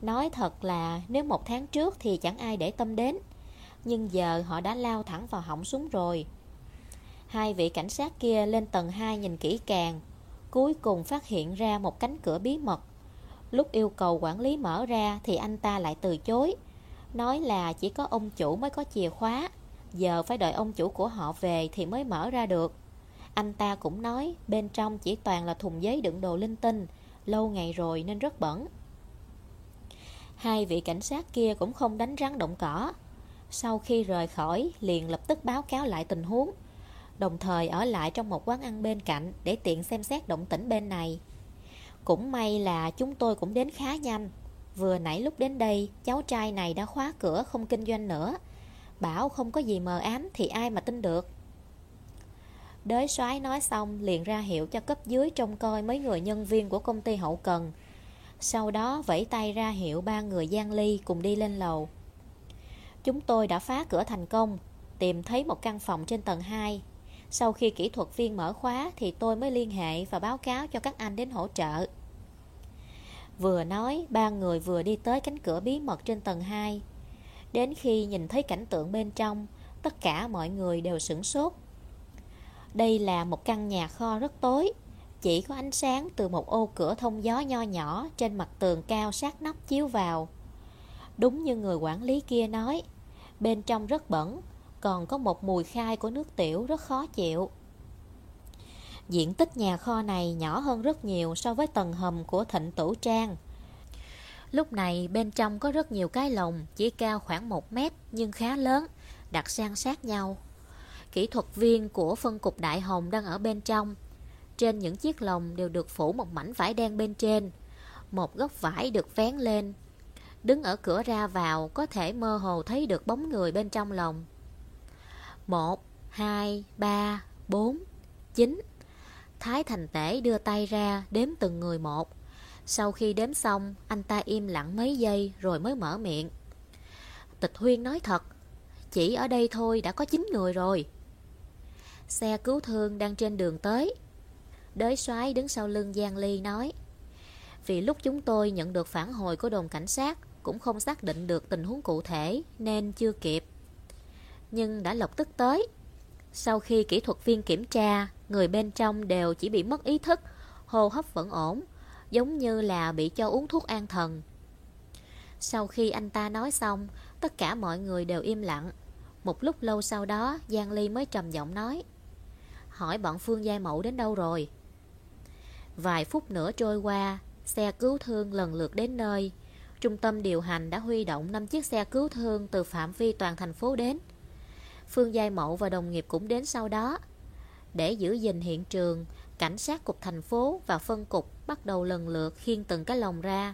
A: Nói thật là, Nếu một tháng trước thì chẳng ai để tâm đến, Nhưng giờ họ đã lao thẳng vào họng súng rồi. Hai vị cảnh sát kia lên tầng 2 nhìn kỹ càng, Cuối cùng phát hiện ra một cánh cửa bí mật. Lúc yêu cầu quản lý mở ra Thì anh ta lại từ chối, Nói là chỉ có ông chủ mới có chìa khóa, Giờ phải đợi ông chủ của họ về Thì mới mở ra được. Anh ta cũng nói Bên trong chỉ toàn là thùng giấy đựng đồ linh tinh Lâu ngày rồi nên rất bẩn Hai vị cảnh sát kia cũng không đánh rắn động cỏ Sau khi rời khỏi Liền lập tức báo cáo lại tình huống đồng thời ở lại trong một quán ăn bên cạnh để tiện xem xét động tĩnh bên này. Cũng may là chúng tôi cũng đến khá nhanh. Vừa nãy lúc đến đây, cháu trai này đã khóa cửa không kinh doanh nữa. Bảo không có gì mờ ám thì ai mà tin được. Đới soái nói xong liền ra hiệu cho cấp dưới trông coi mấy người nhân viên của công ty hậu cần. Sau đó vẫy tay ra hiệu ba người gian ly cùng đi lên lầu. Chúng tôi đã phá cửa thành công, tìm thấy một căn phòng trên tầng 2 sau khi kỹ thuật viên mở khóa thì tôi mới liên hệ và báo cáo cho các anh đến hỗ trợ. Vừa nói, ba người vừa đi tới cánh cửa bí mật trên tầng 2. Đến khi nhìn thấy cảnh tượng bên trong, tất cả mọi người đều sửng sốt. Đây là một căn nhà kho rất tối, Chỉ có ánh sáng từ một ô cửa thông gió nho nhỏ Trên mặt tường cao sát nóc chiếu vào. Đúng như người quản lý kia nói Bên trong rất bẩn Còn có một mùi khai của nước tiểu rất khó chịu. Diện tích nhà kho này nhỏ hơn rất nhiều so với tầng hầm của thịnh tủ trang. Lúc này bên trong có rất nhiều cái lồng Chỉ cao khoảng 1 mét nhưng khá lớn Đặt sang sát nhau. Kỹ thuật viên của phân cục Đại Hồng đang ở bên trong. Trên những chiếc lồng đều được phủ một mảnh vải đen bên trên. Một góc vải được vén lên. Đứng ở cửa ra vào có thể mơ hồ thấy được bóng người bên trong lồng. Một, hai, ba, bốn, chín. Thái Thành Tể đưa tay ra đếm từng người một. Sau khi đếm xong, Anh ta im lặng mấy giây rồi mới mở miệng. Tịch Huyên nói thật, Chỉ ở đây thôi đã có 9 người rồi. Xe cứu thương đang trên đường tới. Đới soái đứng sau lưng Giang Ly nói, Vì lúc chúng tôi nhận được phản hồi của đồn cảnh sát, Cũng không xác định được tình huống cụ thể Nên chưa kịp. Nhưng đã lập tức tới. Sau khi kỹ thuật viên kiểm tra, Người bên trong đều chỉ bị mất ý thức, Hô hấp vẫn ổn, Giống như là bị cho uống thuốc an thần. Sau khi anh ta nói xong, Tất cả mọi người đều im lặng. Một lúc lâu sau đó, Giang Ly mới trầm giọng nói Hỏi bọn Phương Giai Mẫu đến đâu rồi. Vài phút nữa trôi qua, Xe cứu thương lần lượt đến nơi. Trung tâm điều hành đã huy động 5 chiếc xe cứu thương từ phạm vi toàn thành phố đến. Phương Giai Mậu và đồng nghiệp cũng đến sau đó. Để giữ gìn hiện trường, Cảnh sát cục thành phố và phân cục bắt đầu lần lượt khiêng từng cái lồng ra.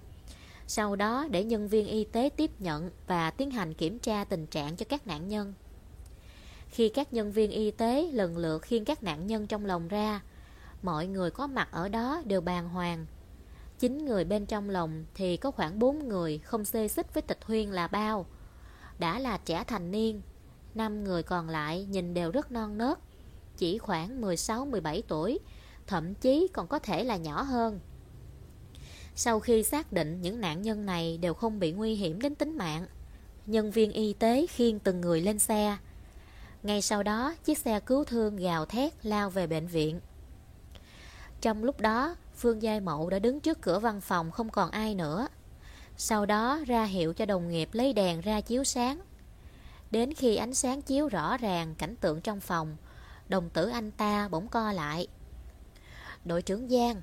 A: Sau đó, để nhân viên y tế tiếp nhận và tiến hành kiểm tra tình trạng cho các nạn nhân khi các nhân viên y tế lần lượt khiêng các nạn nhân trong lồng ra. Mọi người có mặt ở đó đều bàng hoàng. Chín người bên trong lồng thì có khoảng 4 người không xê xích với tịch huyên là bao. Đã là trẻ thành niên, năm người còn lại nhìn đều rất non nớt. Chỉ khoảng 16-17 tuổi, Thậm chí còn có thể là nhỏ hơn. Sau khi xác định những nạn nhân này đều không bị nguy hiểm đến tính mạng, Nhân viên y tế khiêng từng người lên xe ngay sau đó, chiếc xe cứu thương gào thét lao về bệnh viện. Trong lúc đó, Phương Giai Mậu đã đứng trước cửa văn phòng không còn ai nữa. Sau đó ra hiệu cho đồng nghiệp lấy đèn ra chiếu sáng. Đến khi ánh sáng chiếu rõ ràng cảnh tượng trong phòng, đồng tử anh ta bỗng co lại. Đội trưởng Giang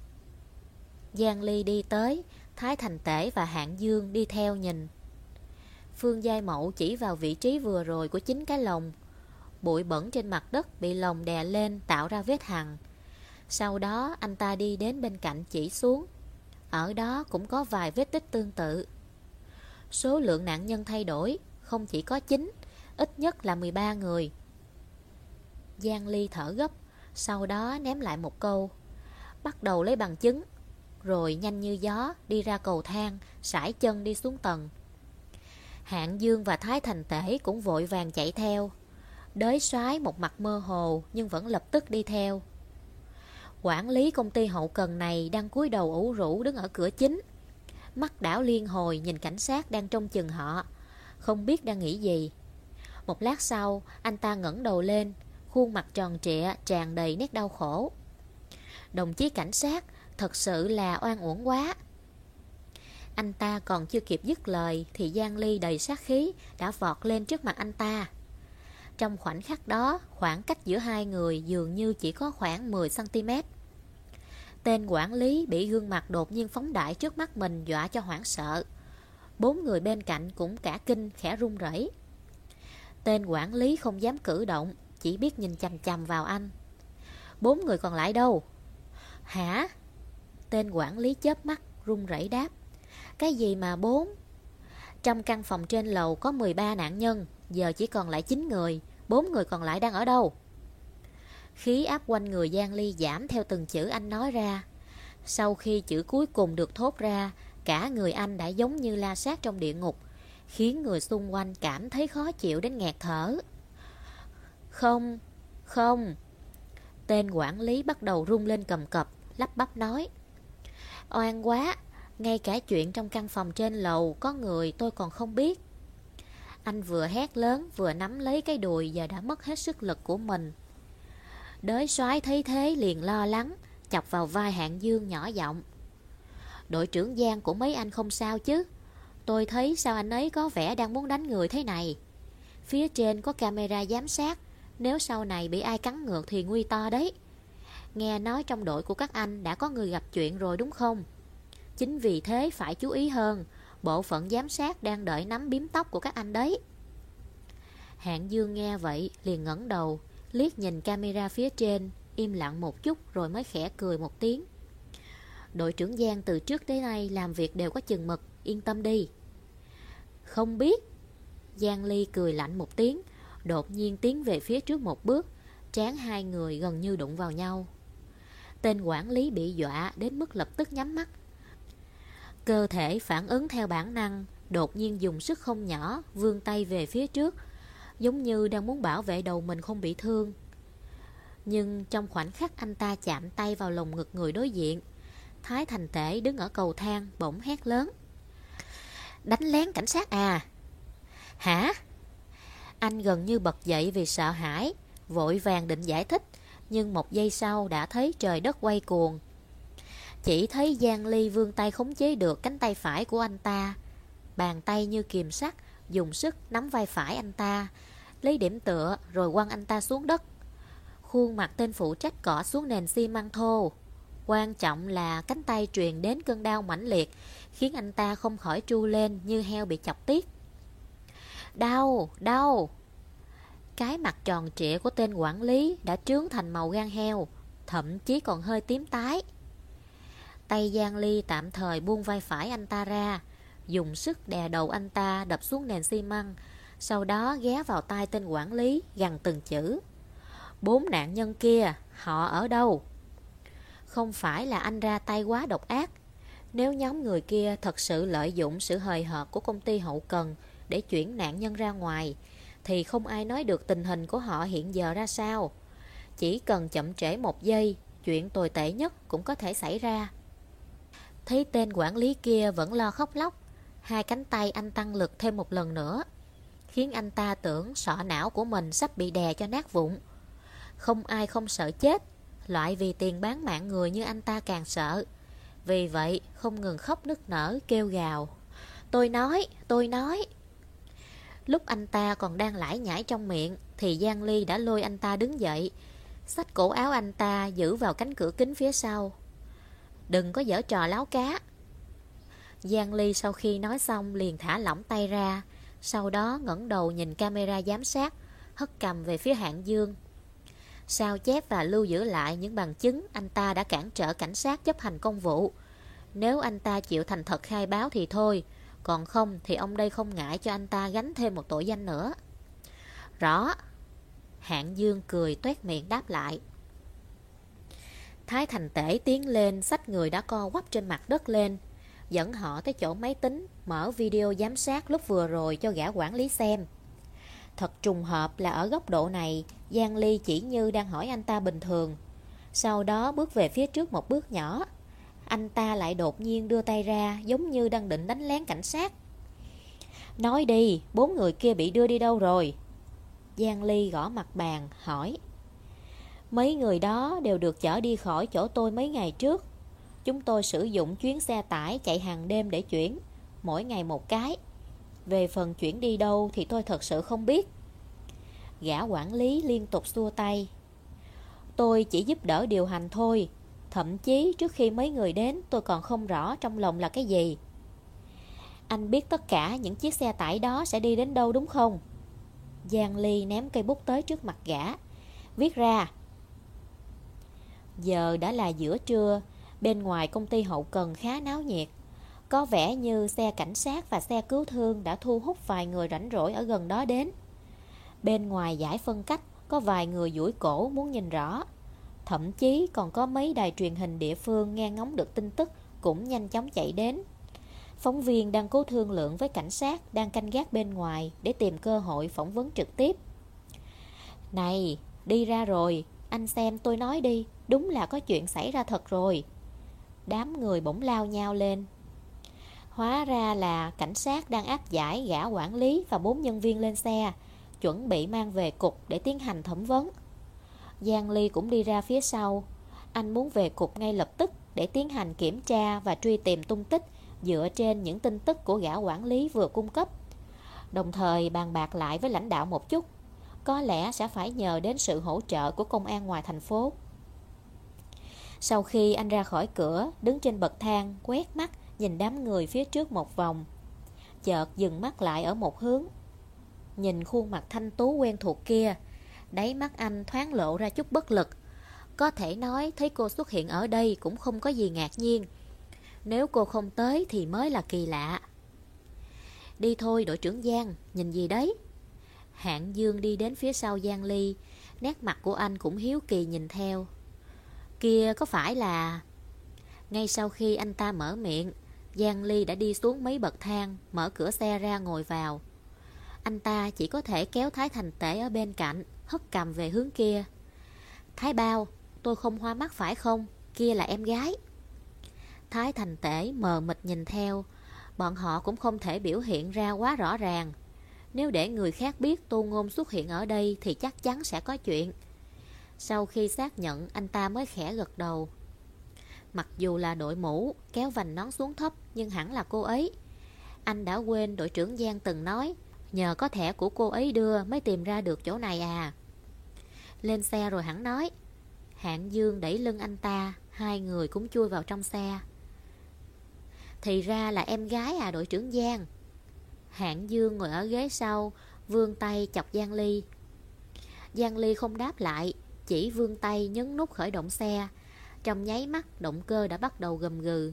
A: Giang Ly đi tới, Thái Thành Tể và Hạng Dương đi theo nhìn. Phương Giai Mậu chỉ vào vị trí vừa rồi của chính cái lồng Bụi bẩn trên mặt đất bị lồng đè lên tạo ra vết hằn. Sau đó, anh ta đi đến bên cạnh chỉ xuống. Ở đó cũng có vài vết tích tương tự. Số lượng nạn nhân thay đổi, Không chỉ có 9 Ít nhất là 13 người. Giang Ly thở gấp, Sau đó ném lại một câu. Bắt đầu lấy bằng chứng, Rồi nhanh như gió đi ra cầu thang, sải chân đi xuống tầng. Hạng Dương và Thái Thành Tể cũng vội vàng chạy theo. Đới soái một mặt mơ hồ nhưng vẫn lập tức đi theo. Quản lý công ty hậu cần này đang cúi đầu ủ rũ đứng ở cửa chính. Mắt đảo liên hồi nhìn cảnh sát đang trông chừng họ, không biết đang nghĩ gì. Một lát sau, anh ta ngẩng đầu lên, khuôn mặt tròn trịa tràn đầy nét đau khổ. Đồng chí cảnh sát, thật sự là oan uổng quá. Anh ta còn chưa kịp dứt lời thì Giang Ly đầy sát khí đã vọt lên trước mặt anh ta. Trong khoảnh khắc đó, khoảng cách giữa hai người dường như chỉ có khoảng 10cm. Tên quản lý bị gương mặt đột nhiên phóng đại trước mắt mình dọa cho hoảng sợ. Bốn người bên cạnh cũng cả kinh khẽ run rẩy. Tên quản lý không dám cử động, chỉ biết nhìn chằm chằm vào anh. Bốn người còn lại đâu? Hả? Tên quản lý chớp mắt, run rẩy đáp. Cái gì mà bốn? Trong căn phòng trên lầu có 13 nạn nhân, giờ chỉ còn lại 9 người, bốn người còn lại đang ở đâu? Khí áp quanh người Giang Ly giảm theo từng chữ anh nói ra. Sau khi chữ cuối cùng được thốt ra, cả người anh đã giống như la sát trong địa ngục, khiến người xung quanh cảm thấy khó chịu đến nghẹt thở. Không, không. Tên quản lý bắt đầu rung lên cầm cập, lắp bắp nói. Oan quá, ngay cả chuyện trong căn phòng trên lầu có người tôi còn không biết. Anh vừa hét lớn vừa nắm lấy cái đùi và đã mất hết sức lực của mình. Đới soái thấy thế liền lo lắng, chọc vào vai hạng dương nhỏ giọng. Đội trưởng Giang của mấy anh không sao chứ? Tôi thấy sao anh ấy có vẻ đang muốn đánh người thế này. Phía trên có camera giám sát, nếu sau này bị ai cắn ngược thì nguy to đấy. Nghe nói trong đội của các anh đã có người gặp chuyện rồi đúng không? Chính vì thế phải chú ý hơn, bộ phận giám sát đang đợi nắm biếm tóc của các anh đấy. Hạng Dương nghe vậy liền ngẩng đầu, liếc nhìn camera phía trên, im lặng một chút rồi mới khẽ cười một tiếng. Đội trưởng Giang từ trước tới nay làm việc đều có chừng mực, yên tâm đi. Không biết. Giang Ly cười lạnh một tiếng, đột nhiên tiến về phía trước một bước, trán hai người gần như đụng vào nhau. Tên quản lý bị dọa đến mức lập tức nhắm mắt. Cơ thể phản ứng theo bản năng, đột nhiên dùng sức không nhỏ, vươn tay về phía trước, giống như đang muốn bảo vệ đầu mình không bị thương. Nhưng trong khoảnh khắc anh ta chạm tay vào lồng ngực người đối diện, Thái Thành Tể đứng ở cầu thang bỗng hét lớn. Đánh lén cảnh sát à? Hả? Anh gần như bật dậy vì sợ hãi, vội vàng định giải thích, nhưng một giây sau đã thấy trời đất quay cuồng. Chỉ thấy Giang Ly vươn tay khống chế được cánh tay phải của anh ta. Bàn tay như kiềm sắt, dùng sức nắm vai phải anh ta, lấy điểm tựa rồi quăng anh ta xuống đất. Khuôn mặt tên phụ trách cỏ xuống nền xi măng thô. Quan trọng là cánh tay truyền đến cơn đau mãnh liệt, khiến anh ta không khỏi tru lên như heo bị chọc tiết. Đau, đau. Cái mặt tròn trịa của tên quản lý đã trướng thành màu gan heo, thậm chí còn hơi tím tái. Tay Giang Ly tạm thời buông vai phải anh ta ra, dùng sức đè đầu anh ta đập xuống nền xi măng, sau đó ghé vào tai tên quản lý, gằn từng chữ. Bốn nạn nhân kia, họ ở đâu? Không phải là anh ra tay quá độc ác. Nếu nhóm người kia thật sự lợi dụng sự hời hợt của công ty hậu cần để chuyển nạn nhân ra ngoài, thì không ai nói được tình hình của họ hiện giờ ra sao. Chỉ cần chậm trễ một giây, chuyện tồi tệ nhất cũng có thể xảy ra. Thấy tên quản lý kia vẫn lo khóc lóc, hai cánh tay anh tăng lực thêm một lần nữa, khiến anh ta tưởng sọ não của mình sắp bị đè cho nát vụn. Không ai không sợ chết, loại vì tiền bán mạng người như anh ta càng sợ. Vì vậy, không ngừng khóc nức nở, kêu gào. Tôi nói, tôi nói. Lúc anh ta còn đang lải nhải trong miệng, thì Giang Ly đã lôi anh ta đứng dậy, xách cổ áo anh ta giữ vào cánh cửa kính phía sau. Đừng có dở trò láo cá. Giang Ly sau khi nói xong liền thả lỏng tay ra, sau đó ngẩng đầu nhìn camera giám sát, hất cầm về phía hạng dương. Sao chép và lưu giữ lại những bằng chứng anh ta đã cản trở cảnh sát chấp hành công vụ. Nếu anh ta chịu thành thật khai báo thì thôi, còn không thì ông đây không ngại cho anh ta gánh thêm một tội danh nữa. Rõ. Hạng Dương cười toét miệng đáp lại. Thái Thành Tể tiến lên, sách người đã co quắp trên mặt đất lên, dẫn họ tới chỗ máy tính, mở video giám sát lúc vừa rồi cho gã quản lý xem. Thật trùng hợp là ở góc độ này, Giang Ly chỉ như đang hỏi anh ta bình thường. Sau đó bước về phía trước một bước nhỏ. Anh ta lại đột nhiên đưa tay ra giống như đang định đánh lén cảnh sát. Nói đi, bốn người kia bị đưa đi đâu rồi? Giang Ly gõ mặt bàn, hỏi. Mấy người đó đều được chở đi khỏi chỗ tôi mấy ngày trước. Chúng tôi sử dụng chuyến xe tải chạy hàng đêm để chuyển, mỗi ngày một cái. Về phần chuyển đi đâu thì tôi thật sự không biết. Gã quản lý liên tục xua tay. Tôi chỉ giúp đỡ điều hành thôi. Thậm chí trước khi mấy người đến tôi còn không rõ trong lòng là cái gì. Anh biết tất cả những chiếc xe tải đó sẽ đi đến đâu đúng không? Giang Ly ném cây bút tới trước mặt gã. Viết ra. Giờ đã là giữa trưa, bên ngoài công ty hậu cần khá náo nhiệt. Có vẻ như xe cảnh sát và xe cứu thương đã thu hút vài người rảnh rỗi ở gần đó đến. Bên ngoài giải phân cách có vài người duỗi cổ muốn nhìn rõ. Thậm chí còn có mấy đài truyền hình địa phương nghe ngóng được tin tức cũng nhanh chóng chạy đến. Phóng viên đang cố thương lượng với cảnh sát đang canh gác bên ngoài để tìm cơ hội phỏng vấn trực tiếp. Này, đi ra rồi, anh xem tôi nói đi, đúng là có chuyện xảy ra thật rồi. Đám người bỗng lao nhau lên, Hóa ra là cảnh sát đang áp giải gã quản lý và bốn nhân viên lên xe, chuẩn bị mang về cục để tiến hành thẩm vấn. Giang Ly cũng đi ra phía sau. Anh muốn về cục ngay lập tức để tiến hành kiểm tra và truy tìm tung tích dựa trên những tin tức của gã quản lý vừa cung cấp. Đồng thời bàn bạc lại với lãnh đạo một chút, có lẽ sẽ phải nhờ đến sự hỗ trợ của công an ngoài thành phố. Sau khi anh ra khỏi cửa, đứng trên bậc thang, quét mắt, nhìn đám người phía trước một vòng. Chợt dừng mắt lại ở một hướng. Nhìn khuôn mặt thanh tú quen thuộc kia, đáy mắt anh thoáng lộ ra chút bất lực. Có thể nói thấy cô xuất hiện ở đây cũng không có gì ngạc nhiên. Nếu cô không tới thì mới là kỳ lạ. Đi thôi đội trưởng Giang, nhìn gì đấy? Hạng Dương đi đến phía sau Giang Ly, nét mặt của anh cũng hiếu kỳ nhìn theo. Kia có phải là... Ngay sau khi anh ta mở miệng, Giang Ly đã đi xuống mấy bậc thang, mở cửa xe ra ngồi vào. Anh ta chỉ có thể kéo Thái Thành Tể ở bên cạnh, hất cầm về hướng kia. Thái Bao, tôi không hoa mắt phải không? Kia là em gái. Thái Thành Tể mờ mịt nhìn theo, bọn họ cũng không thể biểu hiện ra quá rõ ràng. Nếu để người khác biết Tô Ngôn xuất hiện ở đây thì chắc chắn sẽ có chuyện. Sau khi xác nhận, anh ta mới khẽ gật đầu. Mặc dù là đội mũ, kéo vành nón xuống thấp, nhưng hẳn là cô ấy. Anh đã quên đội trưởng Giang từng nói, nhờ có thẻ của cô ấy đưa mới tìm ra được chỗ này à. Lên xe rồi hẳn nói. Hạng Dương đẩy lưng anh ta, hai người cũng chui vào trong xe. Thì ra là em gái à đội trưởng Giang. Hạng Dương ngồi ở ghế sau, vươn tay chọc Giang Ly. Giang Ly không đáp lại, chỉ vươn tay nhấn nút khởi động xe. Trong nháy mắt, động cơ đã bắt đầu gầm gừ.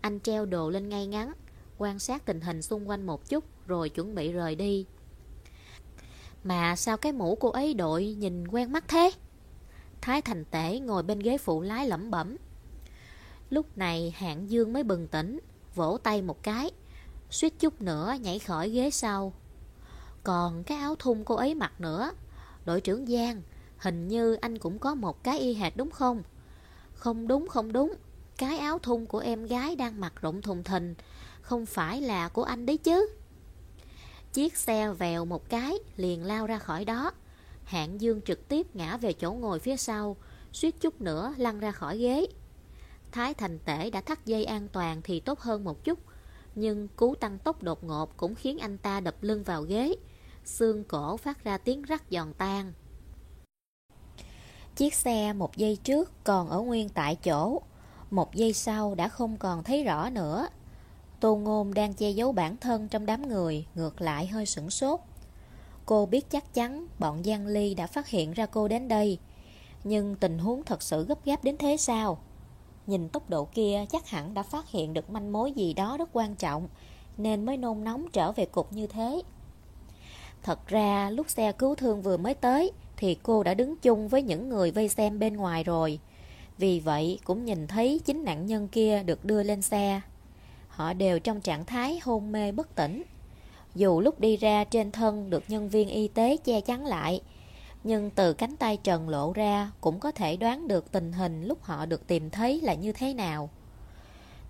A: Anh treo đồ lên ngay ngắn, quan sát tình hình xung quanh một chút rồi chuẩn bị rời đi. Mà sao cái mũ cô ấy đội nhìn quen mắt thế? Thái Thành Tể ngồi bên ghế phụ lái lẩm bẩm. Lúc này hạng dương mới bừng tỉnh, vỗ tay một cái, suýt chút nữa nhảy khỏi ghế sau. Còn cái áo thun cô ấy mặc nữa, đội trưởng Giang, hình như anh cũng có một cái y hệt đúng không? Không đúng không đúng, cái áo thun của em gái đang mặc rộng thùng thình, không phải là của anh đấy chứ. Chiếc xe vèo một cái liền lao ra khỏi đó. Hạng Dương trực tiếp ngã về chỗ ngồi phía sau, suýt chút nữa lăn ra khỏi ghế. Thái Thành Tể đã thắt dây an toàn thì tốt hơn một chút, nhưng cú tăng tốc đột ngột cũng khiến anh ta đập lưng vào ghế. Xương cổ phát ra tiếng rắc giòn tan. Chiếc xe một giây trước còn ở nguyên tại chỗ, một giây sau đã không còn thấy rõ nữa. Tô Ngôn đang che giấu bản thân trong đám người, ngược lại hơi sửng sốt. Cô biết chắc chắn bọn Giang Ly đã phát hiện ra cô đến đây, nhưng tình huống thật sự gấp gáp đến thế sao? Nhìn tốc độ kia chắc hẳn đã phát hiện được manh mối gì đó rất quan trọng, nên mới nôn nóng trở về cục như thế. Thật ra lúc xe cứu thương vừa mới tới thì cô đã đứng chung với những người vây xem bên ngoài rồi. Vì vậy cũng nhìn thấy chính nạn nhân kia được đưa lên xe. Họ đều trong trạng thái hôn mê bất tỉnh. Dù lúc đi ra trên thân được nhân viên y tế che chắn lại, nhưng từ cánh tay trần lộ ra cũng có thể đoán được tình hình lúc họ được tìm thấy là như thế nào.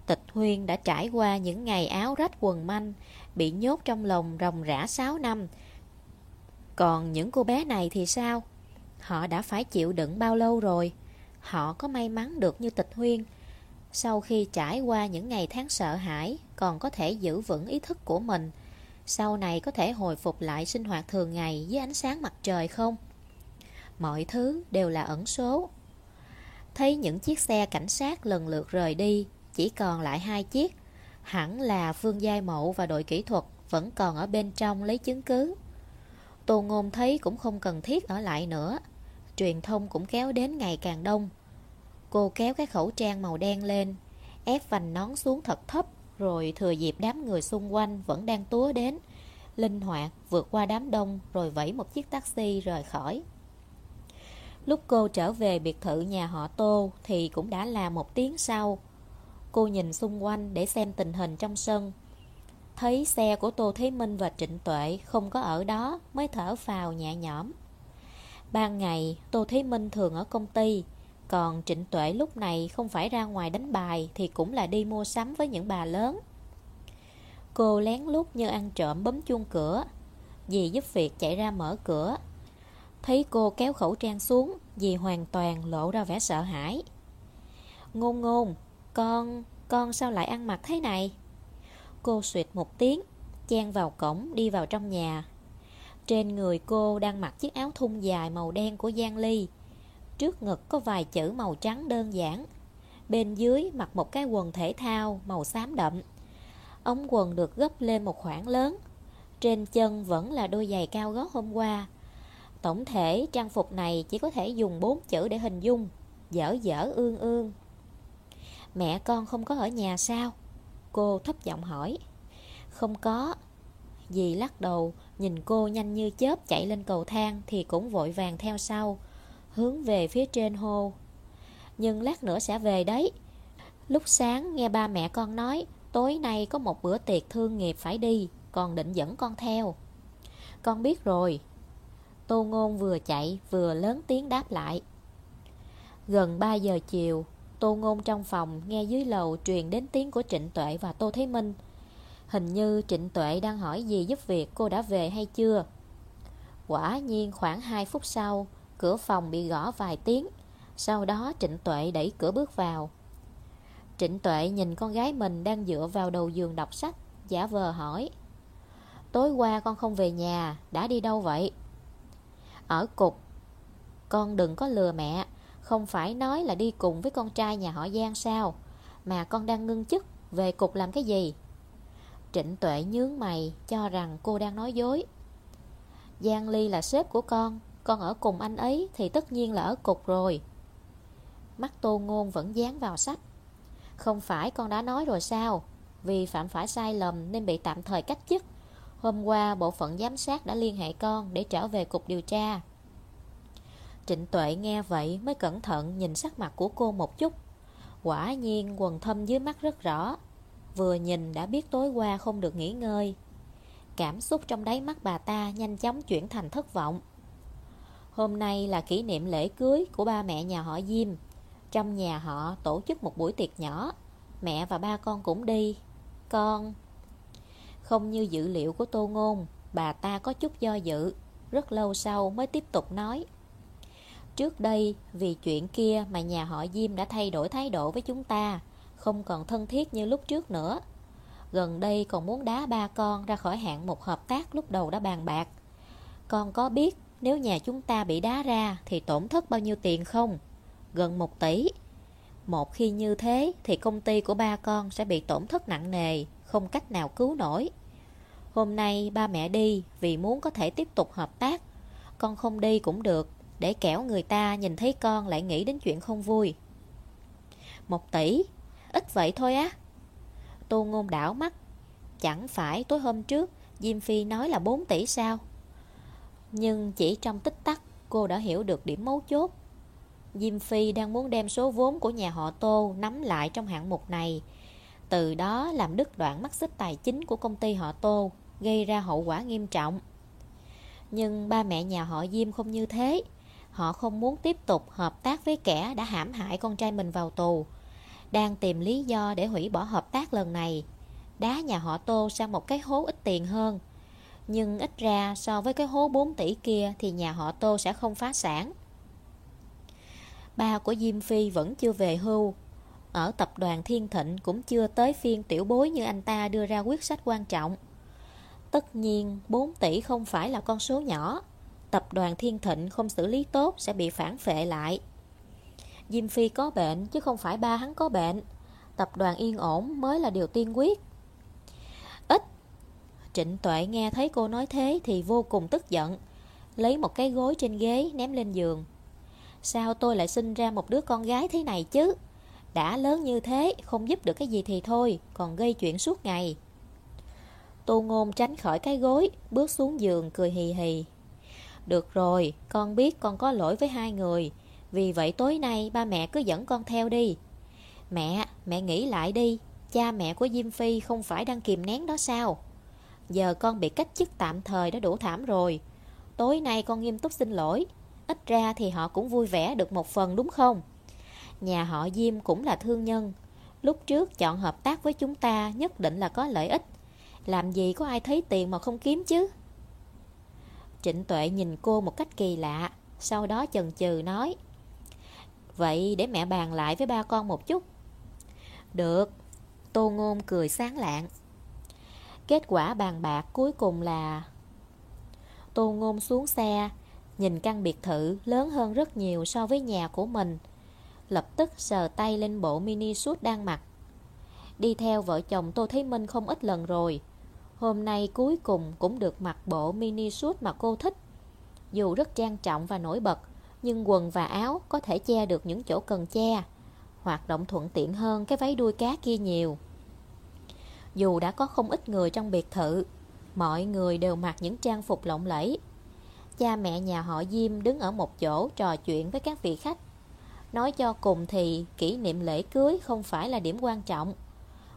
A: Tịch Huyên đã trải qua những ngày áo rách quần manh, bị nhốt trong lồng rồng rã 6 năm. Còn những cô bé này thì sao? Họ đã phải chịu đựng bao lâu rồi? Họ có may mắn được như Tịch Huyên, sau khi trải qua những ngày tháng sợ hãi, còn có thể giữ vững ý thức của mình, sau này có thể hồi phục lại sinh hoạt thường ngày với ánh sáng mặt trời không? Mọi thứ đều là ẩn số. Thấy những chiếc xe cảnh sát lần lượt rời đi, chỉ còn lại hai chiếc. Hẳn là Phương Giai Mậu và đội kỹ thuật vẫn còn ở bên trong lấy chứng cứ. Tô Ngôn thấy cũng không cần thiết ở lại nữa. Truyền thông cũng kéo đến ngày càng đông. Cô kéo cái khẩu trang màu đen lên, ép vành nón xuống thật thấp, rồi thừa dịp đám người xung quanh vẫn đang túa đến. Linh hoạt vượt qua đám đông rồi vẫy một chiếc taxi rời khỏi. Lúc cô trở về biệt thự nhà họ Tô thì cũng đã là một tiếng sau. Cô nhìn xung quanh để xem tình hình trong sân. Thấy xe của Tô Thế Minh và Trịnh Tuệ không có ở đó mới thở phào nhẹ nhõm. Ban ngày, Tô Thế Minh thường ở công ty, còn Trịnh Tuệ lúc này không phải ra ngoài đánh bài thì cũng là đi mua sắm với những bà lớn. Cô lén lút như ăn trộm bấm chuông cửa. Dì giúp việc chạy ra mở cửa. Thấy cô kéo khẩu trang xuống, dì hoàn toàn lộ ra vẻ sợ hãi. Ngôn ngôn, con, con sao lại ăn mặc thế này? Cô suyệt một tiếng, chen vào cổng đi vào trong nhà. Trên người cô đang mặc chiếc áo thun dài màu đen của Giang Ly. Trước ngực có vài chữ màu trắng đơn giản. Bên dưới mặc một cái quần thể thao màu xám đậm. Ống quần được gấp lên một khoảng lớn. Trên chân vẫn là đôi giày cao gót hôm qua. Tổng thể trang phục này chỉ có thể dùng bốn chữ để hình dung. Dở dở ương ương. Mẹ con không có ở nhà sao? Cô thấp giọng hỏi. Không có. Dì lắc đầu, nhìn cô nhanh như chớp chạy lên cầu thang thì cũng vội vàng theo sau, hướng về phía trên hô. Nhưng lát nữa sẽ về đấy. Lúc sáng nghe ba mẹ con nói, tối nay có một bữa tiệc thương nghiệp phải đi, còn định dẫn con theo. Con biết rồi. Tô Ngôn vừa chạy vừa lớn tiếng đáp lại. Gần 3 giờ chiều, Tô Ngôn trong phòng nghe dưới lầu truyền đến tiếng của Trịnh Tuệ và Tô Thế Minh. Hình như Trịnh Tuệ đang hỏi gì giúp việc cô đã về hay chưa. Quả nhiên khoảng 2 phút sau, cửa phòng bị gõ vài tiếng. Sau đó Trịnh Tuệ đẩy cửa bước vào. Trịnh Tuệ nhìn con gái mình đang dựa vào đầu giường đọc sách, giả vờ hỏi. Tối qua con không về nhà, đã đi đâu vậy? Ở cục. Con đừng có lừa mẹ, không phải nói là đi cùng với con trai nhà họ Giang sao? Mà con đang ngưng chức, Về cục làm cái gì? Trịnh Tuệ nhướng mày, Cho rằng cô đang nói dối. Giang Ly là sếp của con Con ở cùng anh ấy Thì tất nhiên là ở cục rồi. Mắt tô ngôn vẫn dán vào sách. Không phải con đã nói rồi sao? Vì phạm phải sai lầm Nên bị tạm thời cách chức. Hôm qua bộ phận giám sát đã liên hệ con Để trở về cục điều tra. Trịnh Tuệ nghe vậy mới cẩn thận nhìn sắc mặt của cô một chút. Quả nhiên quần thâm dưới mắt rất rõ. Vừa nhìn đã biết tối qua không được nghỉ ngơi. Cảm xúc trong đáy mắt bà ta nhanh chóng chuyển thành thất vọng. Hôm nay là kỷ niệm lễ cưới của ba mẹ nhà họ Diêm. Trong nhà họ tổ chức một buổi tiệc nhỏ. Mẹ và ba con cũng đi. Con... Không như dữ liệu của Tô Ngôn, bà ta có chút do dự. Rất lâu sau mới tiếp tục nói. Trước đây, vì chuyện kia mà nhà họ Diêm đã thay đổi thái độ với chúng ta, không còn thân thiết như lúc trước nữa. Gần đây còn muốn đá ba con ra khỏi hạng một hợp tác lúc đầu đã bàn bạc. Con có biết nếu nhà chúng ta bị đá ra thì tổn thất bao nhiêu tiền không? Gần một tỷ. Một khi như thế thì công ty của ba con sẽ bị tổn thất nặng nề, không cách nào cứu nổi. Hôm nay ba mẹ đi vì muốn có thể tiếp tục hợp tác. Con không đi cũng được, để kẻo người ta nhìn thấy con lại nghĩ đến chuyện không vui. Một tỷ, Ít vậy thôi á. Tô ngôn đảo mắt. Chẳng phải tối hôm trước, Diêm Phi nói là 4 tỷ sao? Nhưng chỉ trong tích tắc, Cô đã hiểu được điểm mấu chốt. Diêm Phi đang muốn đem số vốn của nhà họ Tô nắm lại trong hạng mục này. Từ đó làm đứt đoạn mắt xích tài chính của công ty họ Tô, Gây ra hậu quả nghiêm trọng. Nhưng ba mẹ nhà họ Diêm không như thế. Họ không muốn tiếp tục hợp tác với kẻ đã hãm hại con trai mình vào tù. Đang tìm lý do để hủy bỏ hợp tác lần này, Đá nhà họ Tô sang một cái hố ít tiền hơn. Nhưng ít ra so với cái hố 4 tỷ kia Thì nhà họ Tô sẽ không phá sản. Ba của Diêm Phi vẫn chưa về hưu. Ở tập đoàn Thiên Thịnh cũng chưa tới phiên tiểu bối như anh ta đưa ra quyết sách quan trọng. Tất nhiên 4 tỷ không phải là con số nhỏ tập đoàn Thiên Thịnh không xử lý tốt sẽ bị phản phệ lại. Diêm Phi có bệnh chứ không phải ba hắn có bệnh. Tập đoàn yên ổn mới là điều tiên quyết. Ít. Trịnh Tuệ nghe thấy cô nói thế thì vô cùng tức giận. Lấy một cái gối trên ghế ném lên giường. Sao tôi lại sinh ra một đứa con gái thế này chứ? Đã lớn như thế, không giúp được cái gì thì thôi, còn gây chuyện suốt ngày. Tô Ngôn tránh khỏi cái gối, bước xuống giường cười hì hì. Được rồi, con biết con có lỗi với hai người. Vì vậy tối nay ba mẹ cứ dẫn con theo đi. Mẹ, mẹ nghĩ lại đi. Cha mẹ của Diêm Phi không phải đang kìm nén đó sao? Giờ con bị cách chức tạm thời đã đủ thảm rồi. Tối nay con nghiêm túc xin lỗi. Ít ra thì họ cũng vui vẻ được một phần đúng không? Nhà họ Diêm cũng là thương nhân. Lúc trước chọn hợp tác với chúng ta nhất định là có lợi ích. Làm gì có ai thấy tiền mà không kiếm chứ? Trịnh Tuệ nhìn cô một cách kỳ lạ, Sau đó chần chừ nói, Vậy để mẹ bàn lại với ba con một chút. Được. Tô Ngôn cười sáng lạng. Kết quả bàn bạc cuối cùng là, Tô Ngôn xuống xe, Nhìn căn biệt thự lớn hơn rất nhiều so với nhà của mình, Lập tức sờ tay lên bộ mini suit đang mặc. Đi theo vợ chồng Tô Thế Minh không ít lần rồi. Hôm nay cuối cùng cũng được mặc bộ mini suit mà cô thích. Dù rất trang trọng và nổi bật, Nhưng quần và áo có thể che được những chỗ cần che, Hoạt động thuận tiện hơn cái váy đuôi cá kia nhiều. Dù đã có không ít người trong biệt thự, Mọi người đều mặc những trang phục lộng lẫy. Cha mẹ nhà họ Diêm đứng ở một chỗ trò chuyện với các vị khách. Nói cho cùng thì kỷ niệm lễ cưới không phải là điểm quan trọng.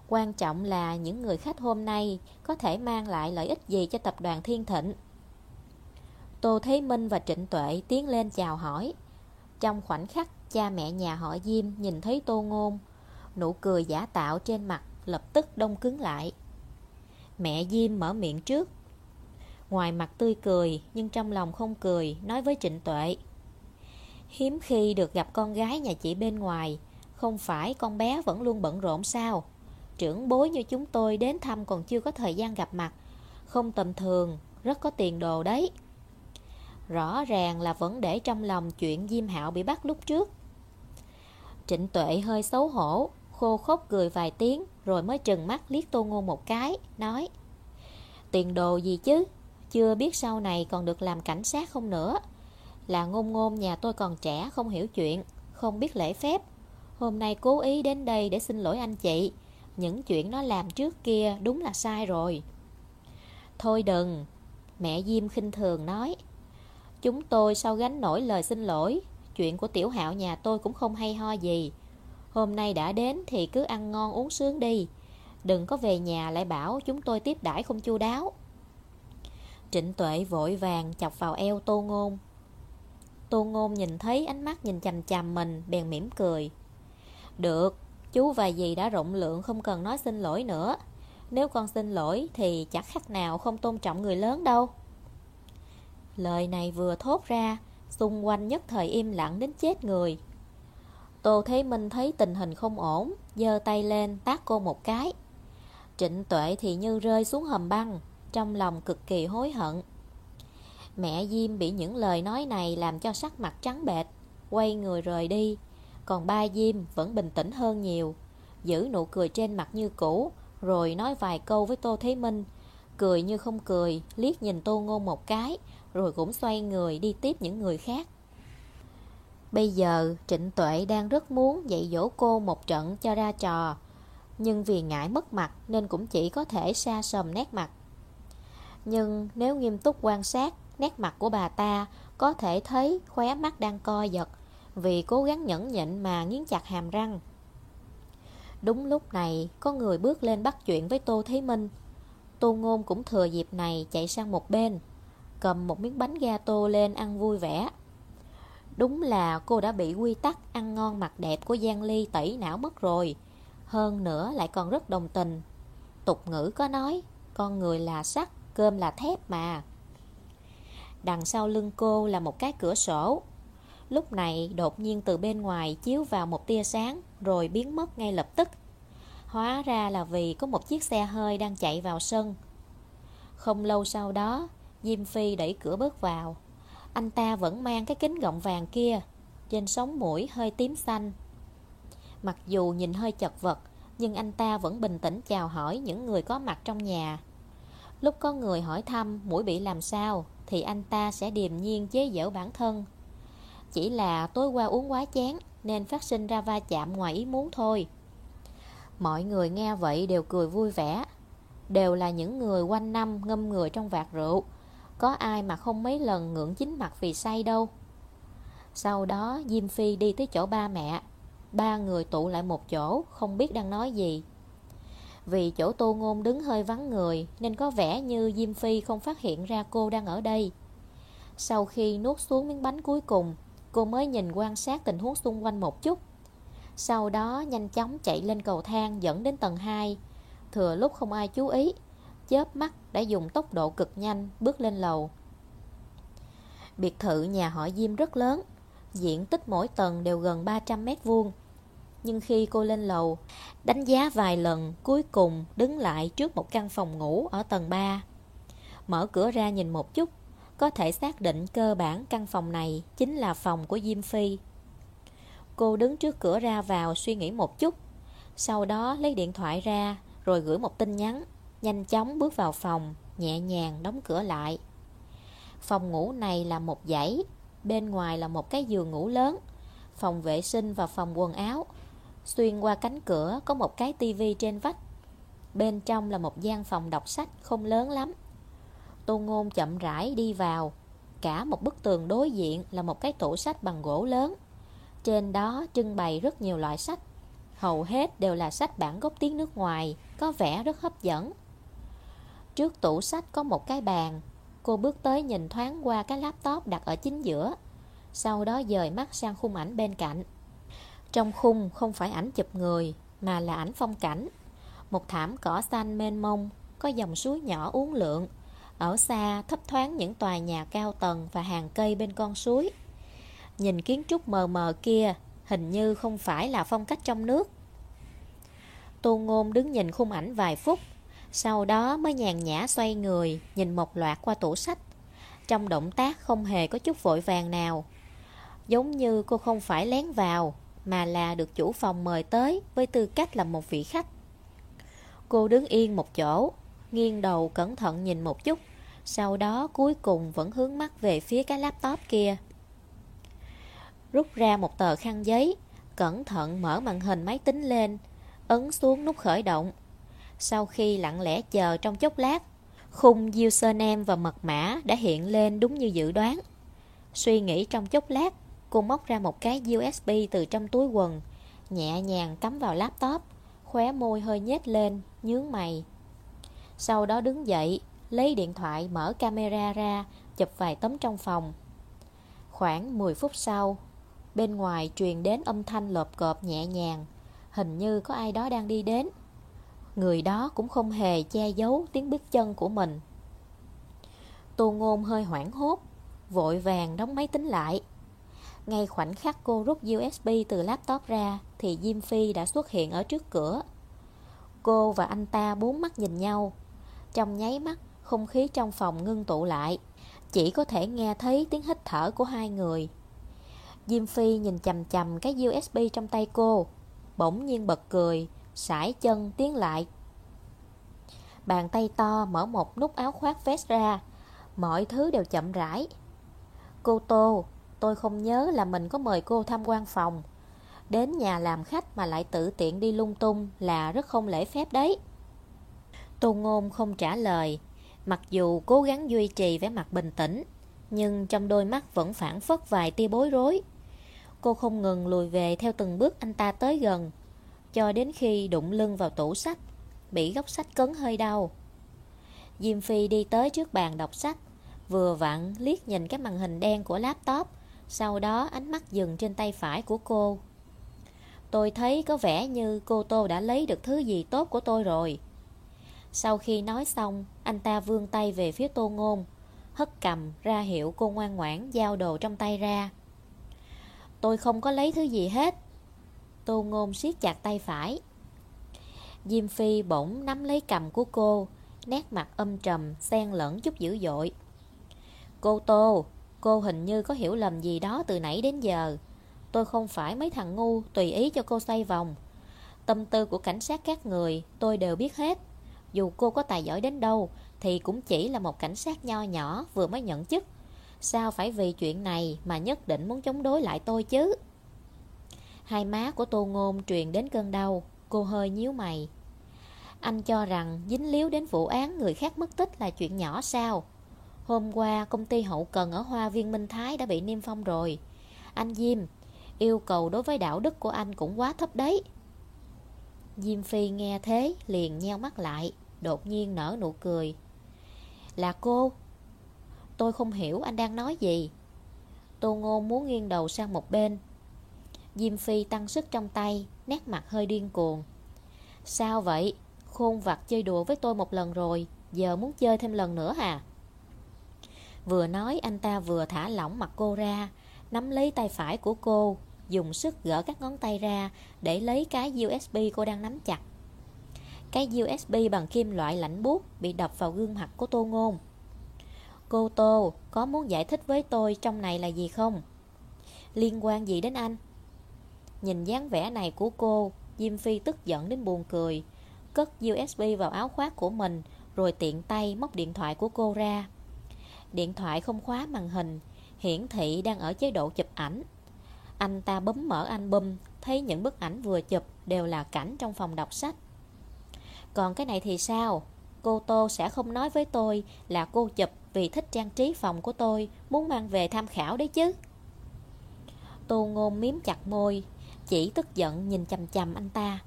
A: Quan trọng là những người khách hôm nay có thể mang lại lợi ích gì cho tập đoàn Thiên Thịnh. Tô Thế Minh và Trịnh Tuệ tiến lên chào hỏi. Trong khoảnh khắc cha mẹ nhà họ Diêm nhìn thấy Tô Ngôn, nụ cười giả tạo trên mặt lập tức đông cứng lại. Mẹ Diêm mở miệng trước. Ngoài mặt tươi cười nhưng trong lòng không cười, nói với Trịnh Tuệ. Hiếm khi được gặp con gái nhà chị bên ngoài, không phải con bé vẫn luôn bận rộn sao? Trưởng bối như chúng tôi đến thăm còn chưa có thời gian gặp mặt. Không tầm thường, rất có tiền đồ đấy. Rõ ràng là vẫn để trong lòng chuyện Diêm Hạo bị bắt lúc trước. Trịnh Tuệ hơi xấu hổ Khô khốc cười vài tiếng Rồi mới trừng mắt liếc Tô Ngôn một cái Nói Tiền đồ gì chứ? Chưa biết sau này còn được làm cảnh sát không nữa. Là ngôn ngôn nhà tôi còn trẻ Không hiểu chuyện Không biết lễ phép. Hôm nay cố ý đến đây để xin lỗi anh chị những chuyện nó làm trước kia đúng là sai rồi. Thôi đừng, Mẹ Diêm khinh thường nói. Chúng tôi sao gánh nổi lời xin lỗi, Chuyện của tiểu hạo nhà tôi cũng không hay ho gì. Hôm nay đã đến thì cứ ăn ngon uống sướng đi, Đừng có về nhà lại bảo chúng tôi tiếp đãi không chu đáo. Trịnh tuệ vội vàng chọc vào eo tô ngôn. Tô ngôn nhìn thấy ánh mắt nhìn chằm chằm mình, Bèn mỉm cười. Được Chú và dì đã rộng lượng không cần nói xin lỗi nữa. Nếu con xin lỗi thì chắc khác nào không tôn trọng người lớn đâu. Lời này vừa thốt ra, Xung quanh nhất thời im lặng đến chết người. Tô Thế Minh thấy tình hình không ổn, giơ tay lên tác cô một cái. Trịnh Tuệ thì như rơi xuống hầm băng, Trong lòng cực kỳ hối hận. Mẹ Diêm bị những lời nói này làm cho sắc mặt trắng bệch, Quay người rời đi còn ba Diêm vẫn bình tĩnh hơn nhiều. Giữ nụ cười trên mặt như cũ, Rồi nói vài câu với Tô Thế Minh. Cười như không cười, Liếc nhìn Tô Ngôn một cái, Rồi cũng xoay người đi tiếp những người khác. Bây giờ, Trịnh Tuệ đang rất muốn dạy dỗ cô một trận cho ra trò, Nhưng vì ngại mất mặt Nên cũng chỉ có thể xa sầm nét mặt. Nhưng nếu nghiêm túc quan sát, Nét mặt của bà ta Có thể thấy khóe mắt đang co giật vì cố gắng nhẫn nhịn mà nghiến chặt hàm răng. Đúng lúc này, có người bước lên bắt chuyện với Tô Thế Minh. Tô Ngôn cũng thừa dịp này chạy sang một bên, cầm một miếng bánh gato lên ăn vui vẻ. Đúng là cô đã bị quy tắc ăn ngon mặc đẹp của Giang Ly tẩy não mất rồi. Hơn nữa lại còn rất đồng tình. Tục ngữ có nói, con người là sắt, cơm là thép mà. Đằng sau lưng cô là một cái cửa sổ Lúc này đột nhiên từ bên ngoài chiếu vào một tia sáng rồi biến mất ngay lập tức. Hóa ra là vì có một chiếc xe hơi đang chạy vào sân. Không lâu sau đó, Diêm Phi đẩy cửa bước vào. Anh ta vẫn mang cái kính gọng vàng kia, trên sống mũi hơi tím xanh. Mặc dù nhìn hơi chật vật, nhưng anh ta vẫn bình tĩnh chào hỏi những người có mặt trong nhà. Lúc có người hỏi thăm mũi bị làm sao, thì anh ta sẽ điềm nhiên chế giễu bản thân chỉ là tối qua uống quá chán Nên phát sinh ra va chạm ngoài ý muốn thôi. Mọi người nghe vậy đều cười vui vẻ. Đều là những người quanh năm ngâm người trong vạt rượu. Có ai mà không mấy lần ngưỡng chính mặt vì say đâu. Sau đó, Diêm Phi đi tới chỗ ba mẹ. Ba người tụ lại một chỗ, Không biết đang nói gì. Vì chỗ tô ngôn đứng hơi vắng người, Nên có vẻ như Diêm Phi không phát hiện ra cô đang ở đây. Sau khi nuốt xuống miếng bánh cuối cùng Cô mới nhìn quan sát tình huống xung quanh một chút Sau đó nhanh chóng chạy lên cầu thang dẫn đến tầng 2 Thừa lúc không ai chú ý Chớp mắt đã dùng tốc độ cực nhanh bước lên lầu Biệt thự nhà họ Diêm rất lớn diện tích mỗi tầng đều gần 300 mét vuông. Nhưng khi cô lên lầu, đánh giá vài lần, cuối cùng đứng lại trước một căn phòng ngủ ở tầng 3. Mở cửa ra nhìn một chút, có thể xác định cơ bản căn phòng này chính là phòng của Diêm Phi. Cô đứng trước cửa ra vào suy nghĩ một chút, sau đó lấy điện thoại ra rồi gửi một tin nhắn, nhanh chóng bước vào phòng, nhẹ nhàng đóng cửa lại. Phòng ngủ này là một dãy, bên ngoài là một cái giường ngủ lớn, phòng vệ sinh và phòng quần áo. Xuyên qua cánh cửa có một cái tivi trên vách. Bên trong là một gian phòng đọc sách không lớn lắm. Tô Ngôn chậm rãi đi vào. Cả một bức tường đối diện là một cái tủ sách bằng gỗ lớn. Trên đó trưng bày rất nhiều loại sách. Hầu hết đều là sách bản gốc tiếng nước ngoài, có vẻ rất hấp dẫn. Trước tủ sách có một cái bàn, cô bước tới nhìn thoáng qua cái laptop đặt ở chính giữa. Sau đó dời mắt sang khung ảnh bên cạnh. Trong khung không phải ảnh chụp người, mà là ảnh phong cảnh. Một thảm cỏ xanh mênh mông, có dòng suối nhỏ uốn lượn. Ở xa thấp thoáng những tòa nhà cao tầng và hàng cây bên con suối. Nhìn kiến trúc mờ mờ kia, hình như không phải là phong cách trong nước. Tô Ngôn đứng nhìn khung ảnh vài phút, sau đó mới nhàn nhã xoay người, nhìn một loạt qua tủ sách. Trong động tác không hề có chút vội vàng nào. Giống như cô không phải lén vào, mà là được chủ phòng mời tới với tư cách là một vị khách. Cô đứng yên một chỗ, nghiêng đầu cẩn thận nhìn một chút, sau đó cuối cùng vẫn hướng mắt về phía cái laptop kia. Rút ra một tờ khăn giấy, cẩn thận mở màn hình máy tính lên, ấn xuống nút khởi động. Sau khi lặng lẽ chờ trong chốc lát, khung username và mật mã đã hiện lên đúng như dự đoán. Suy nghĩ trong chốc lát, cô móc ra một cái USB từ trong túi quần, nhẹ nhàng cắm vào laptop, khóe môi hơi nhếch lên, nhướng mày. Sau đó đứng dậy, lấy điện thoại mở camera ra, chụp vài tấm trong phòng. Khoảng 10 phút sau, bên ngoài truyền đến âm thanh lộp cộp nhẹ nhàng, hình như có ai đó đang đi đến. Người đó cũng không hề che giấu tiếng bước chân của mình. Tô Ngôn hơi hoảng hốt, vội vàng đóng máy tính lại. Ngay khoảnh khắc cô rút USB từ laptop ra thì Diêm Phi đã xuất hiện ở trước cửa. Cô và anh ta bốn mắt nhìn nhau. Trong nháy mắt, không khí trong phòng ngưng tụ lại. Chỉ có thể nghe thấy tiếng hít thở của hai người. Diêm Phi nhìn chầm chầm cái USB trong tay cô. Bỗng nhiên bật cười, sải chân tiến lại. Bàn tay to mở một nút áo khoác vest ra. Mọi thứ đều chậm rãi. Cô Tô, tôi không nhớ là mình có mời cô tham quan phòng. Đến nhà làm khách mà lại tự tiện đi lung tung là rất không lễ phép đấy. Tô Ngôn không trả lời, mặc dù cố gắng duy trì vẻ mặt bình tĩnh, nhưng trong đôi mắt vẫn phản phất vài tia bối rối. Cô không ngừng lùi về theo từng bước anh ta tới gần, cho đến khi đụng lưng vào tủ sách, bị góc sách cấn hơi đau. Diêm Phi đi tới trước bàn đọc sách, vừa vặn liếc nhìn cái màn hình đen của laptop, sau đó ánh mắt dừng trên tay phải của cô. Tôi thấy có vẻ như cô Tô đã lấy được thứ gì tốt của tôi rồi. Sau khi nói xong, anh ta vươn tay về phía Tô Ngôn, hất cầm ra hiệu cô ngoan ngoãn giao đồ trong tay ra. Tôi không có lấy thứ gì hết. Tô Ngôn siết chặt tay phải. Diêm Phi bỗng nắm lấy cầm của cô, nét mặt âm trầm, xen lẫn chút dữ dội. Cô Tô, cô hình như có hiểu lầm gì đó từ nãy đến giờ. Tôi không phải mấy thằng ngu tùy ý cho cô xoay vòng. Tâm tư của cảnh sát các người tôi đều biết hết. Dù cô có tài giỏi đến đâu thì cũng chỉ là một cảnh sát nho nhỏ vừa mới nhận chức. Sao phải vì chuyện này mà nhất định muốn chống đối lại tôi chứ? Hai má của Tô Ngôn truyền đến cơn đau, cô hơi nhíu mày. Anh cho rằng dính líu đến vụ án người khác mất tích là chuyện nhỏ sao? Hôm qua công ty hậu cần ở Hoa Viên Minh Thái đã bị niêm phong rồi. Anh Diêm, yêu cầu đối với đạo đức của anh cũng quá thấp đấy. Diêm Phi nghe thế liền nheo mắt lại, đột nhiên nở nụ cười. Là cô? Tôi không hiểu anh đang nói gì. Tô Ngôn muốn nghiêng đầu sang một bên. Diêm Phi tăng sức trong tay, nét mặt hơi điên cuồng. Sao vậy? Khôn vặt chơi đùa với tôi một lần rồi, giờ muốn chơi thêm lần nữa hả? Vừa nói anh ta vừa thả lỏng mặt cô ra, Nắm lấy tay phải của cô Dùng sức gỡ các ngón tay ra Để lấy cái USB cô đang nắm chặt cái USB bằng kim loại lạnh buốt Bị đập vào gương mặt của Tô Ngôn. Cô Tô, có muốn giải thích với tôi Trong này là gì không? Liên quan gì đến anh? Nhìn dáng vẻ này của cô, Diêm Phi tức giận đến buồn cười. Cất USB vào áo khoác của mình, Rồi tiện tay móc điện thoại của cô ra. Điện thoại không khóa màn hình, Hiển thị đang ở chế độ chụp ảnh. Anh ta bấm mở album, Thấy những bức ảnh vừa chụp Đều là cảnh trong phòng đọc sách. Còn cái này thì sao? Cô Tô sẽ không nói với tôi Là cô chụp vì thích trang trí phòng của tôi, Muốn mang về tham khảo đấy chứ. Tô ngôn miếm chặt môi, Chỉ tức giận nhìn chầm chầm anh ta.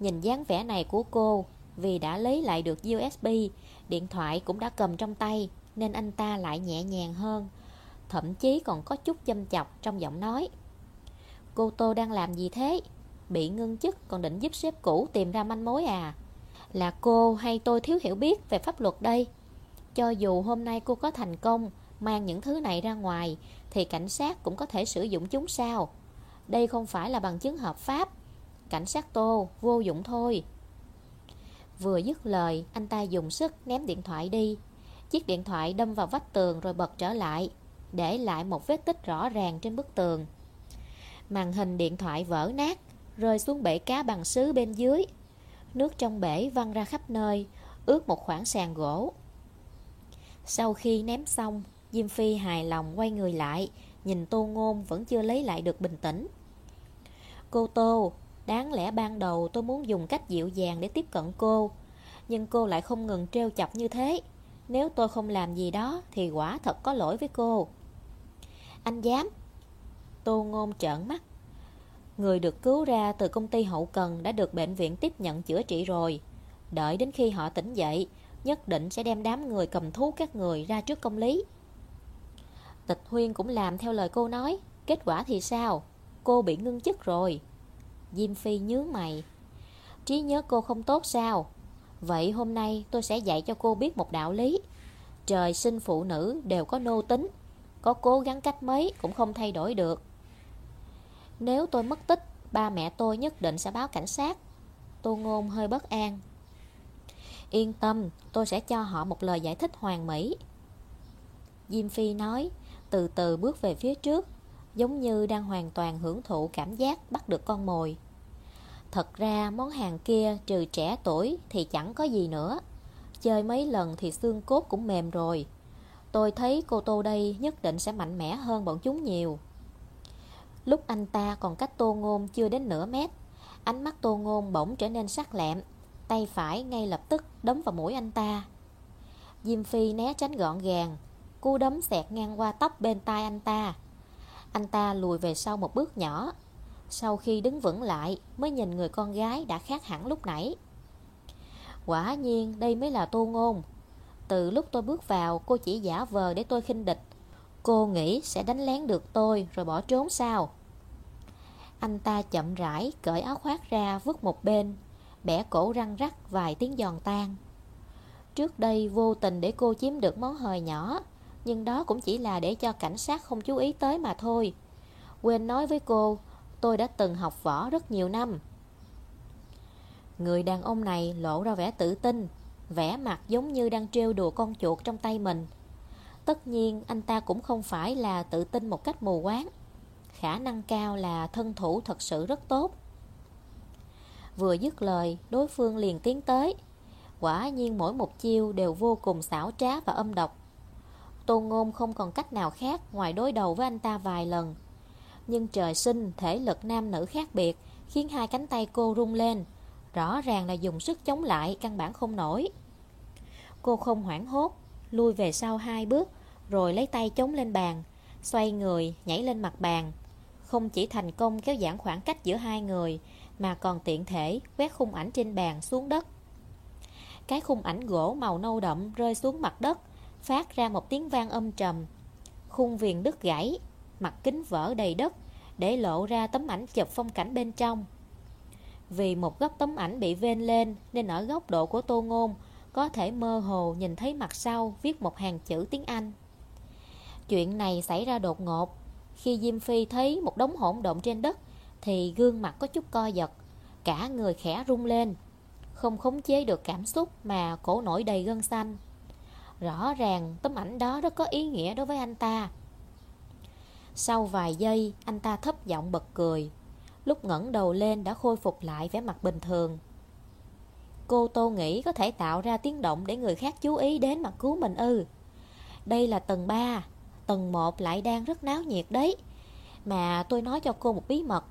A: Nhìn dáng vẻ này của cô, Vì đã lấy lại được USB Điện thoại cũng đã cầm trong tay, Nên anh ta lại nhẹ nhàng hơn. Thậm chí còn có chút châm chọc trong giọng nói. Cô Tô đang làm gì thế? Bị ngưng chức, còn định giúp sếp cũ tìm ra manh mối à? Là cô hay tôi thiếu hiểu biết về pháp luật đây? Cho dù hôm nay cô có thành công, Mang những thứ này ra ngoài, Thì cảnh sát cũng có thể sử dụng chúng sao? Đây không phải là bằng chứng hợp pháp Cảnh sát Tô, vô dụng thôi Vừa dứt lời, Anh ta dùng sức ném điện thoại đi Chiếc điện thoại đâm vào vách tường rồi bật trở lại, Để lại một vết tích rõ ràng trên bức tường Màn hình điện thoại vỡ nát Rơi xuống bể cá bằng sứ bên dưới. Nước trong bể văng ra khắp nơi, Ướt một khoảng sàn gỗ. Sau khi ném xong, Diêm Phi hài lòng quay người lại, Nhìn Tô Ngôn vẫn chưa lấy lại được bình tĩnh. Cô Tô, Đáng lẽ ban đầu tôi muốn dùng cách dịu dàng để tiếp cận cô, Nhưng cô lại không ngừng trêu chọc như thế. Nếu tôi không làm gì đó Thì quả thật có lỗi với cô. Anh dám. Tô Ngôn trợn mắt. Người được cứu ra từ công ty hậu cần Đã được bệnh viện tiếp nhận chữa trị rồi. Đợi đến khi họ tỉnh dậy, Nhất định sẽ đem đám người cầm thú các người ra trước công lý. Tịch Huyên cũng làm theo lời cô nói, Kết quả thì sao? Cô bị ngưng chức rồi. Diêm Phi nhướng mày. Trí nhớ cô không tốt sao? Vậy hôm nay tôi sẽ dạy cho cô biết một đạo lý. Trời sinh phụ nữ đều có nô tính, Có cố gắng cách mấy cũng không thay đổi được. Nếu tôi mất tích, Ba mẹ tôi nhất định sẽ báo cảnh sát. Tô Ngôn hơi bất an. Yên tâm, Tôi sẽ cho họ một lời giải thích hoàn mỹ. Diêm Phi nói, Từ từ bước về phía trước, Giống như đang hoàn toàn hưởng thụ cảm giác bắt được con mồi. Thật ra, món hàng kia trừ trẻ tuổi thì chẳng có gì nữa. Chơi mấy lần thì xương cốt cũng mềm rồi. Tôi thấy cô Tô đây nhất định sẽ mạnh mẽ hơn bọn chúng nhiều. Lúc anh ta còn cách tô ngôn chưa đến nửa mét, Ánh mắt tô ngôn bỗng trở nên sắc lẹm, Tay phải ngay lập tức đấm vào mũi anh ta. Diêm Phi né tránh gọn gàng, Cú đấm xẹt ngang qua tóc bên tai anh ta. Anh ta lùi về sau một bước nhỏ, sau khi đứng vững lại Mới nhìn người con gái đã khác hẳn lúc nãy. Quả nhiên đây mới là tô ngôn. Từ lúc tôi bước vào, Cô chỉ giả vờ để tôi khinh địch. Cô nghĩ sẽ đánh lén được tôi Rồi bỏ trốn sao? Anh ta chậm rãi Cởi áo khoác ra vứt một bên, Bẻ cổ răng rắc vài tiếng giòn tan. Trước đây vô tình để cô chiếm được món hời nhỏ, Nhưng đó cũng chỉ là để cho cảnh sát không chú ý tới mà thôi. Quên nói với cô, Tôi đã từng học võ rất nhiều năm. Người đàn ông này lộ ra vẻ tự tin, Vẻ mặt giống như đang trêu đùa con chuột trong tay mình. Tất nhiên, anh ta cũng không phải là tự tin một cách mù quáng. Khả năng cao là thân thủ thật sự rất tốt. Vừa dứt lời, đối phương liền tiến tới. Quả nhiên mỗi một chiêu đều vô cùng xảo trá và âm độc. Tôn Ngôn không còn cách nào khác ngoài đối đầu với anh ta vài lần. Nhưng trời sinh, thể lực nam nữ khác biệt Khiến hai cánh tay cô rung lên. Rõ ràng là dùng sức chống lại, Căn bản không nổi. Cô không hoảng hốt Lui về sau hai bước, Rồi lấy tay chống lên bàn, Xoay người, nhảy lên mặt bàn. Không chỉ thành công kéo giãn khoảng cách giữa hai người, Mà còn tiện thể quét khung ảnh trên bàn xuống đất. Cái khung ảnh gỗ màu nâu đậm rơi xuống mặt đất, Phát ra một tiếng vang âm trầm. Khung viền đứt gãy, mặt kính vỡ đầy đất, để lộ ra tấm ảnh chụp phong cảnh bên trong. Vì một góc tấm ảnh bị vên lên nên ở góc độ của Tô Ngôn có thể mơ hồ nhìn thấy mặt sau viết một hàng chữ tiếng Anh. Chuyện này xảy ra đột ngột, Khi Diêm Phi thấy một đống hỗn độn trên đất Thì gương mặt có chút co giật Cả người khẽ rung lên Không khống chế được cảm xúc Mà cổ nổi đầy gân xanh. Rõ ràng tấm ảnh đó rất có ý nghĩa đối với anh ta. Sau vài giây Anh ta thấp giọng bật cười Lúc ngẩng đầu lên đã khôi phục lại vẻ mặt bình thường. Cô Tô nghĩ có thể tạo ra tiếng động để người khác chú ý đến mà cứu mình ư. Đây là tầng 3 Tầng 1 lại đang rất náo nhiệt đấy. Mà tôi nói cho cô một bí mật,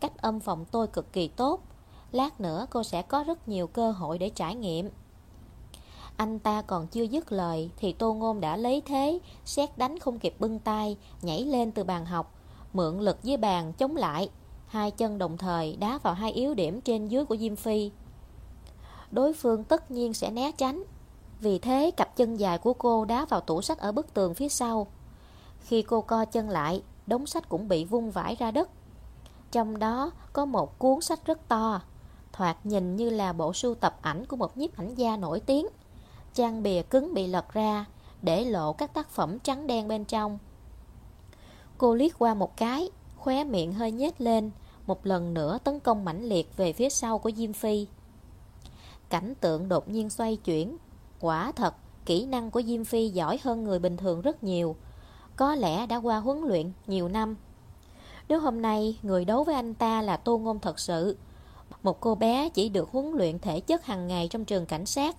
A: Cách âm phòng tôi cực kỳ tốt. Lát nữa cô sẽ có rất nhiều cơ hội để trải nghiệm. Anh ta còn chưa dứt lời Thì Tô Ngôn đã lấy thế Xét đánh không kịp bưng tay, Nhảy lên từ bàn học, Mượn lực với bàn chống lại. Hai chân đồng thời đá vào hai yếu điểm trên dưới của Diêm Phi. Đối phương tất nhiên sẽ né tránh. Vì thế, cặp chân dài của cô đá vào tủ sách ở bức tường phía sau. Khi cô co chân lại, Đống sách cũng bị vung vãi ra đất. Trong đó có một cuốn sách rất to, Thoạt nhìn như là bộ sưu tập ảnh của một nhiếp ảnh gia nổi tiếng. Trang bìa cứng bị lật ra, Để lộ các tác phẩm trắng đen bên trong. Cô liếc qua một cái, Khóe miệng hơi nhếch lên, Một lần nữa tấn công mãnh liệt về phía sau của Diêm Phi. Cảnh tượng đột nhiên xoay chuyển. Quả thật, kỹ năng của Diêm Phi giỏi hơn người bình thường rất nhiều. Có lẽ đã qua huấn luyện nhiều năm. Nếu hôm nay người đấu với anh ta là Tô Ngôn thật sự Một cô bé chỉ được huấn luyện thể chất hàng ngày trong trường cảnh sát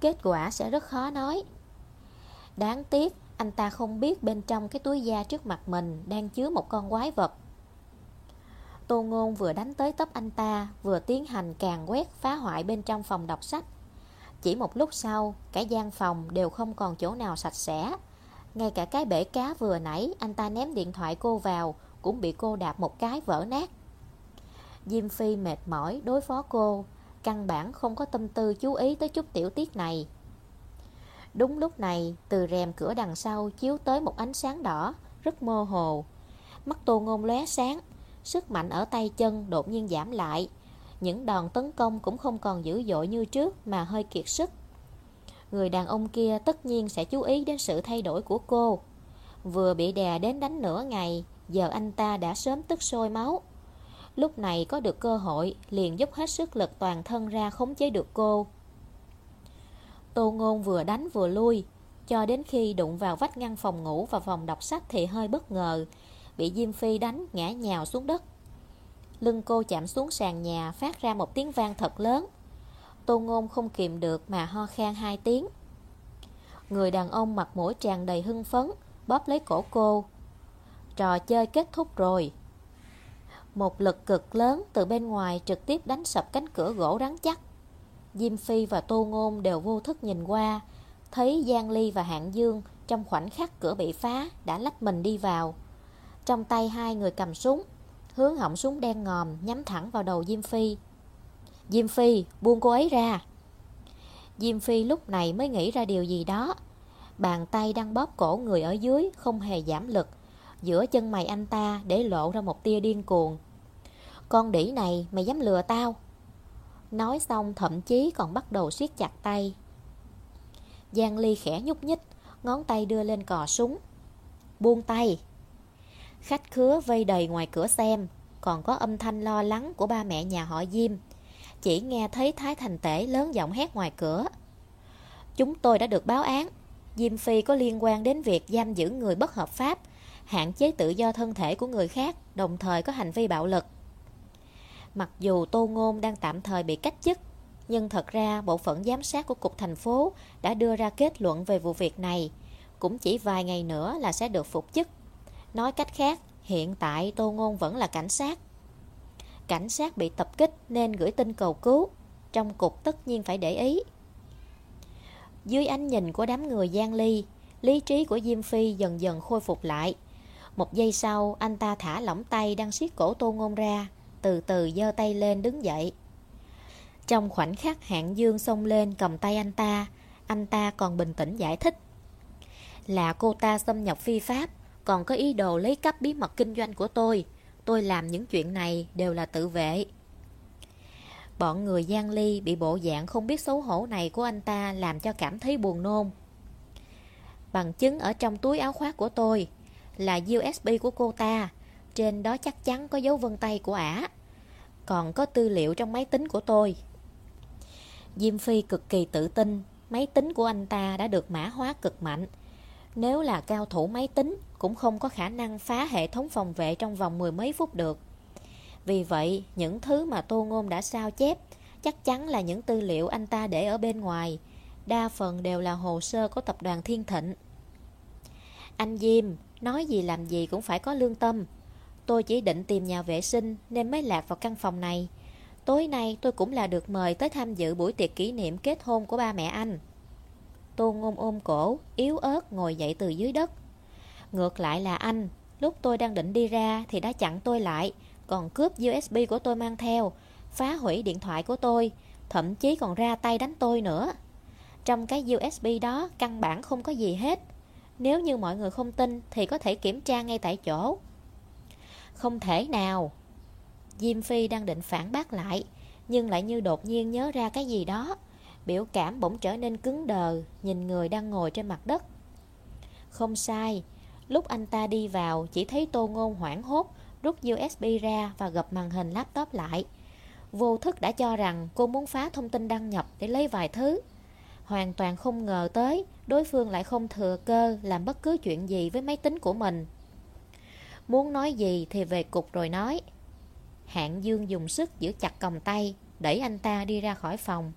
A: Kết quả sẽ rất khó nói. Đáng tiếc anh ta không biết bên trong cái túi da trước mặt mình đang chứa một con quái vật. Tô Ngôn vừa đánh tới tấp anh ta, Vừa tiến hành càng quét phá hoại bên trong phòng đọc sách. Chỉ một lúc sau, Cả gian phòng đều không còn chỗ nào sạch sẽ. Ngay cả cái bể cá vừa nãy, Anh ta ném điện thoại cô vào, Cũng bị cô đạp một cái vỡ nát. Diêm Phi mệt mỏi đối phó cô, Căn bản không có tâm tư chú ý tới chút tiểu tiết này. Đúng lúc này, Từ rèm cửa đằng sau chiếu tới một ánh sáng đỏ, Rất mơ hồ. Mắt tô ngôn lóe sáng Sức mạnh ở tay chân đột nhiên giảm lại. Những đòn tấn công cũng không còn dữ dội như trước Mà hơi kiệt sức. Người đàn ông kia tất nhiên sẽ chú ý đến sự thay đổi của cô. Vừa bị đè đến đánh nửa ngày, Giờ anh ta đã sớm tức sôi máu. Lúc này có được cơ hội, Liền dốc hết sức lực toàn thân ra khống chế được cô. Tô Ngôn vừa đánh vừa lui, Cho đến khi đụng vào vách ngăn phòng ngủ và phòng đọc sách thì hơi bất ngờ Bị Diêm Phi đánh ngã nhào xuống đất. Lưng cô chạm xuống sàn nhà Phát ra một tiếng vang thật lớn. Tô Ngôn không kìm được mà ho khan hai tiếng. Người đàn ông mặt mũi tràn đầy hưng phấn, Bóp lấy cổ cô. Trò chơi kết thúc rồi. Một lực cực lớn từ bên ngoài trực tiếp đánh sập cánh cửa gỗ rắn chắc. Diêm Phi và Tô Ngôn đều vô thức nhìn qua, Thấy Giang Ly và Hạng Dương Trong khoảnh khắc cửa bị phá Đã lách mình đi vào trong tay hai người cầm súng, Hướng họng súng đen ngòm Nhắm thẳng vào đầu Diêm Phi. Diêm Phi, buông cô ấy ra. Diêm Phi lúc này mới nghĩ ra điều gì đó. Bàn tay đang bóp cổ người ở dưới Không hề giảm lực, Giữa chân mày anh ta để lộ ra một tia điên cuồng. Con đỉ này mày dám lừa tao. Nói xong thậm chí còn bắt đầu siết chặt tay. Giang Ly khẽ nhúc nhích, Ngón tay đưa lên cò súng. Buông tay. Khách khứa vây đầy ngoài cửa xem, Còn có âm thanh lo lắng của ba mẹ nhà họ Diêm. Chỉ nghe thấy Thái Thành Tể lớn giọng hét ngoài cửa. Chúng tôi đã được báo án. Diêm Phi có liên quan đến việc giam giữ người bất hợp pháp, Hạn chế tự do thân thể của người khác, Đồng thời có hành vi bạo lực. Mặc dù Tô Ngôn đang tạm thời bị cách chức, Nhưng thật ra bộ phận giám sát của Cục Thành phố Đã đưa ra kết luận về vụ việc này. Cũng chỉ vài ngày nữa là sẽ được phục chức. Nói cách khác, hiện tại Tô Ngôn vẫn là cảnh sát. Cảnh sát bị tập kích nên gửi tin cầu cứu. Trong cục tất nhiên phải để ý. Dưới ánh nhìn của đám người gian ly, lý trí của Diêm Phi dần dần khôi phục lại. Một giây sau, anh ta thả lỏng tay đang siết cổ Tô Ngôn ra, từ từ giơ tay lên đứng dậy. Trong khoảnh khắc hạng dương xông lên cầm tay anh ta, anh ta còn bình tĩnh giải thích. Là cô ta xâm nhập phi pháp, còn có ý đồ lấy cắp bí mật kinh doanh của tôi. Tôi làm những chuyện này đều là tự vệ. Bọn người Giang Ly bị bộ dạng không biết xấu hổ này của anh ta làm cho cảm thấy buồn nôn. Bằng chứng ở trong túi áo khoác của tôi là USB của cô ta. Trên đó chắc chắn có dấu vân tay của ả. Còn có tư liệu trong máy tính của tôi. Diêm Phi cực kỳ tự tin, máy tính của anh ta đã được mã hóa cực mạnh. Nếu là cao thủ máy tính, cũng không có khả năng phá hệ thống phòng vệ trong vòng mười mấy phút được. Vì vậy, những thứ mà Tô Ngôn đã sao chép chắc chắn là những tư liệu anh ta để ở bên ngoài, đa phần đều là hồ sơ của tập đoàn Thiên Thịnh. Anh Diêm, nói gì làm gì cũng phải có lương tâm. Tôi chỉ định tìm nhà vệ sinh nên mới lạc vào căn phòng này. Tối nay tôi cũng là được mời tới tham dự buổi tiệc kỷ niệm kết hôn của ba mẹ anh. Tô Ngôn ôm cổ, yếu ớt ngồi dậy từ dưới đất. Ngược lại là anh, lúc tôi đang định đi ra thì đã chặn tôi lại, còn cướp USB của tôi mang theo, phá hủy điện thoại của tôi, thậm chí còn ra tay đánh tôi nữa. Trong cái USB đó căn bản không có gì hết. Nếu như mọi người không tin thì có thể kiểm tra ngay tại chỗ. Không thể nào. Diêm Phi đang định phản bác lại, nhưng lại như đột nhiên nhớ ra cái gì đó. Biểu cảm bỗng trở nên cứng đờ, nhìn người đang ngồi trên mặt đất. Không sai, lúc anh ta đi vào chỉ thấy tô ngôn hoảng hốt, rút USB ra và gập màn hình laptop lại. Vô thức đã cho rằng cô muốn phá thông tin đăng nhập để lấy vài thứ. Hoàn toàn không ngờ tới đối phương lại không thừa cơ làm bất cứ chuyện gì với máy tính của mình. Muốn nói gì thì về cục rồi nói. Hạng Dương dùng sức giữ chặt còng tay, đẩy anh ta đi ra khỏi phòng.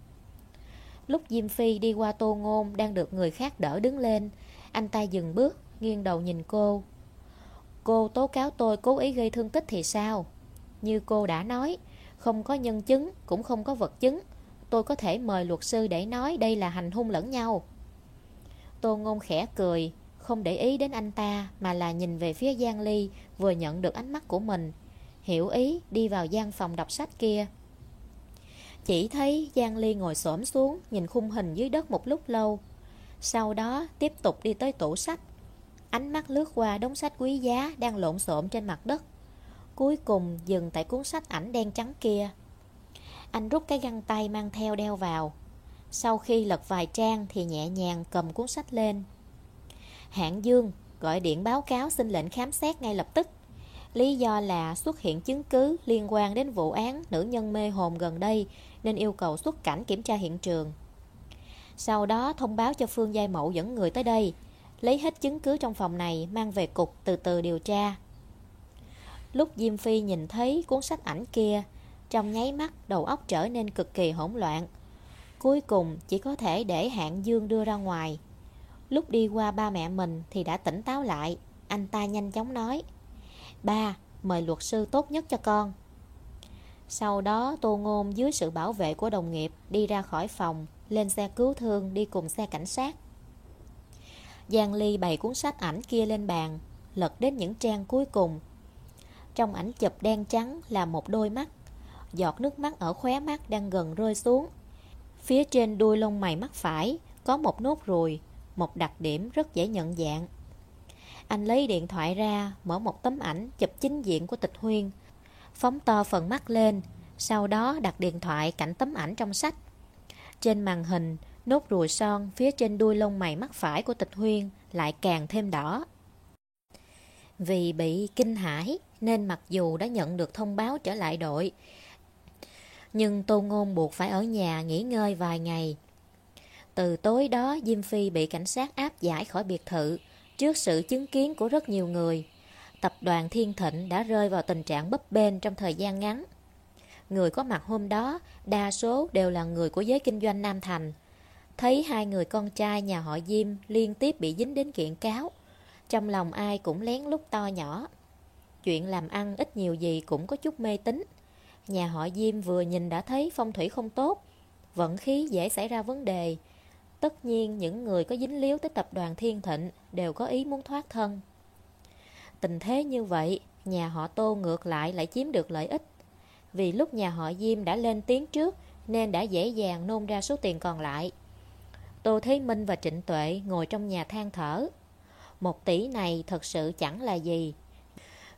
A: Lúc Diêm Phi đi qua tô ngôn đang được người khác đỡ đứng lên, anh ta dừng bước, nghiêng đầu nhìn cô. Cô tố cáo tôi cố ý gây thương tích thì sao? Như cô đã nói, không có nhân chứng, cũng không có vật chứng. Tôi có thể mời luật sư để nói đây là hành hung lẫn nhau. Tô Ngôn khẽ cười, không để ý đến anh ta mà là nhìn về phía Giang Ly vừa nhận được ánh mắt của mình. Hiểu ý đi vào gian phòng đọc sách kia. Chỉ thấy Giang Ly ngồi xổm xuống nhìn khung hình dưới đất một lúc lâu. Sau đó tiếp tục đi tới tủ sách. Ánh mắt lướt qua đống sách quý giá đang lộn xộn trên mặt đất. Cuối cùng dừng tại cuốn sách ảnh đen trắng kia. Anh rút cái găng tay mang theo đeo vào. Sau khi lật vài trang thì nhẹ nhàng cầm cuốn sách lên. Hạng Dương gọi điện báo cáo xin lệnh khám xét ngay lập tức. Lý do là xuất hiện chứng cứ liên quan đến vụ án nữ nhân mê hồn gần đây Nên yêu cầu xuất cảnh kiểm tra hiện trường. Sau đó thông báo cho Phương Giai Mậu dẫn người tới đây. Lấy hết chứng cứ trong phòng này mang về cục từ từ điều tra Lúc Diêm Phi nhìn thấy cuốn sách ảnh kia, trong nháy mắt đầu óc trở nên cực kỳ hỗn loạn. Cuối cùng chỉ có thể để hạng dương đưa ra ngoài. Lúc đi qua ba mẹ mình thì đã tỉnh táo lại, anh ta nhanh chóng nói. Ba, mời luật sư tốt nhất cho con. Sau đó Tô Ngôn dưới sự bảo vệ của đồng nghiệp đi ra khỏi phòng, lên xe cứu thương đi cùng xe cảnh sát. Giang Ly bày cuốn sách ảnh kia lên bàn, lật đến những trang cuối cùng. Trong ảnh chụp đen trắng là một đôi mắt Giọt nước mắt ở khóe mắt đang gần rơi xuống. Phía trên đuôi lông mày mắt phải Có một nốt ruồi Một đặc điểm rất dễ nhận dạng. Anh lấy điện thoại ra Mở một tấm ảnh chụp chính diện của tịch huyên Phóng to phần mắt lên Sau đó đặt điện thoại cạnh tấm ảnh trong sách. Trên màn hình Nốt ruồi son phía trên đuôi lông mày mắt phải của tịch huyên Lại càng thêm đỏ Vì bị kinh hãi nên mặc dù đã nhận được thông báo trở lại đội, nhưng Tô Ngôn buộc phải ở nhà nghỉ ngơi vài ngày. Từ tối đó Diêm Phi bị cảnh sát áp giải khỏi biệt thự trước sự chứng kiến của rất nhiều người. Tập đoàn Thiên Thịnh đã rơi vào tình trạng bấp bênh trong thời gian ngắn. Người có mặt hôm đó đa số đều là người của giới kinh doanh Nam Thành. Thấy hai người con trai nhà họ Diêm liên tiếp bị dính đến kiện cáo. Trong lòng ai cũng lén lút to nhỏ. Chuyện làm ăn ít nhiều gì cũng có chút mê tín Nhà họ Diêm vừa nhìn đã thấy phong thủy không tốt, Vận khí dễ xảy ra vấn đề Tất nhiên những người có dính líu tới tập đoàn Thiên Thịnh Đều có ý muốn thoát thân Tình thế như vậy, Nhà họ Tô ngược lại lại chiếm được lợi ích Vì lúc nhà họ Diêm đã lên tiếng trước Nên đã dễ dàng nôn ra số tiền còn lại Tô Thế Minh và Trịnh Tuệ ngồi trong nhà than thở Một tỷ này thật sự chẳng là gì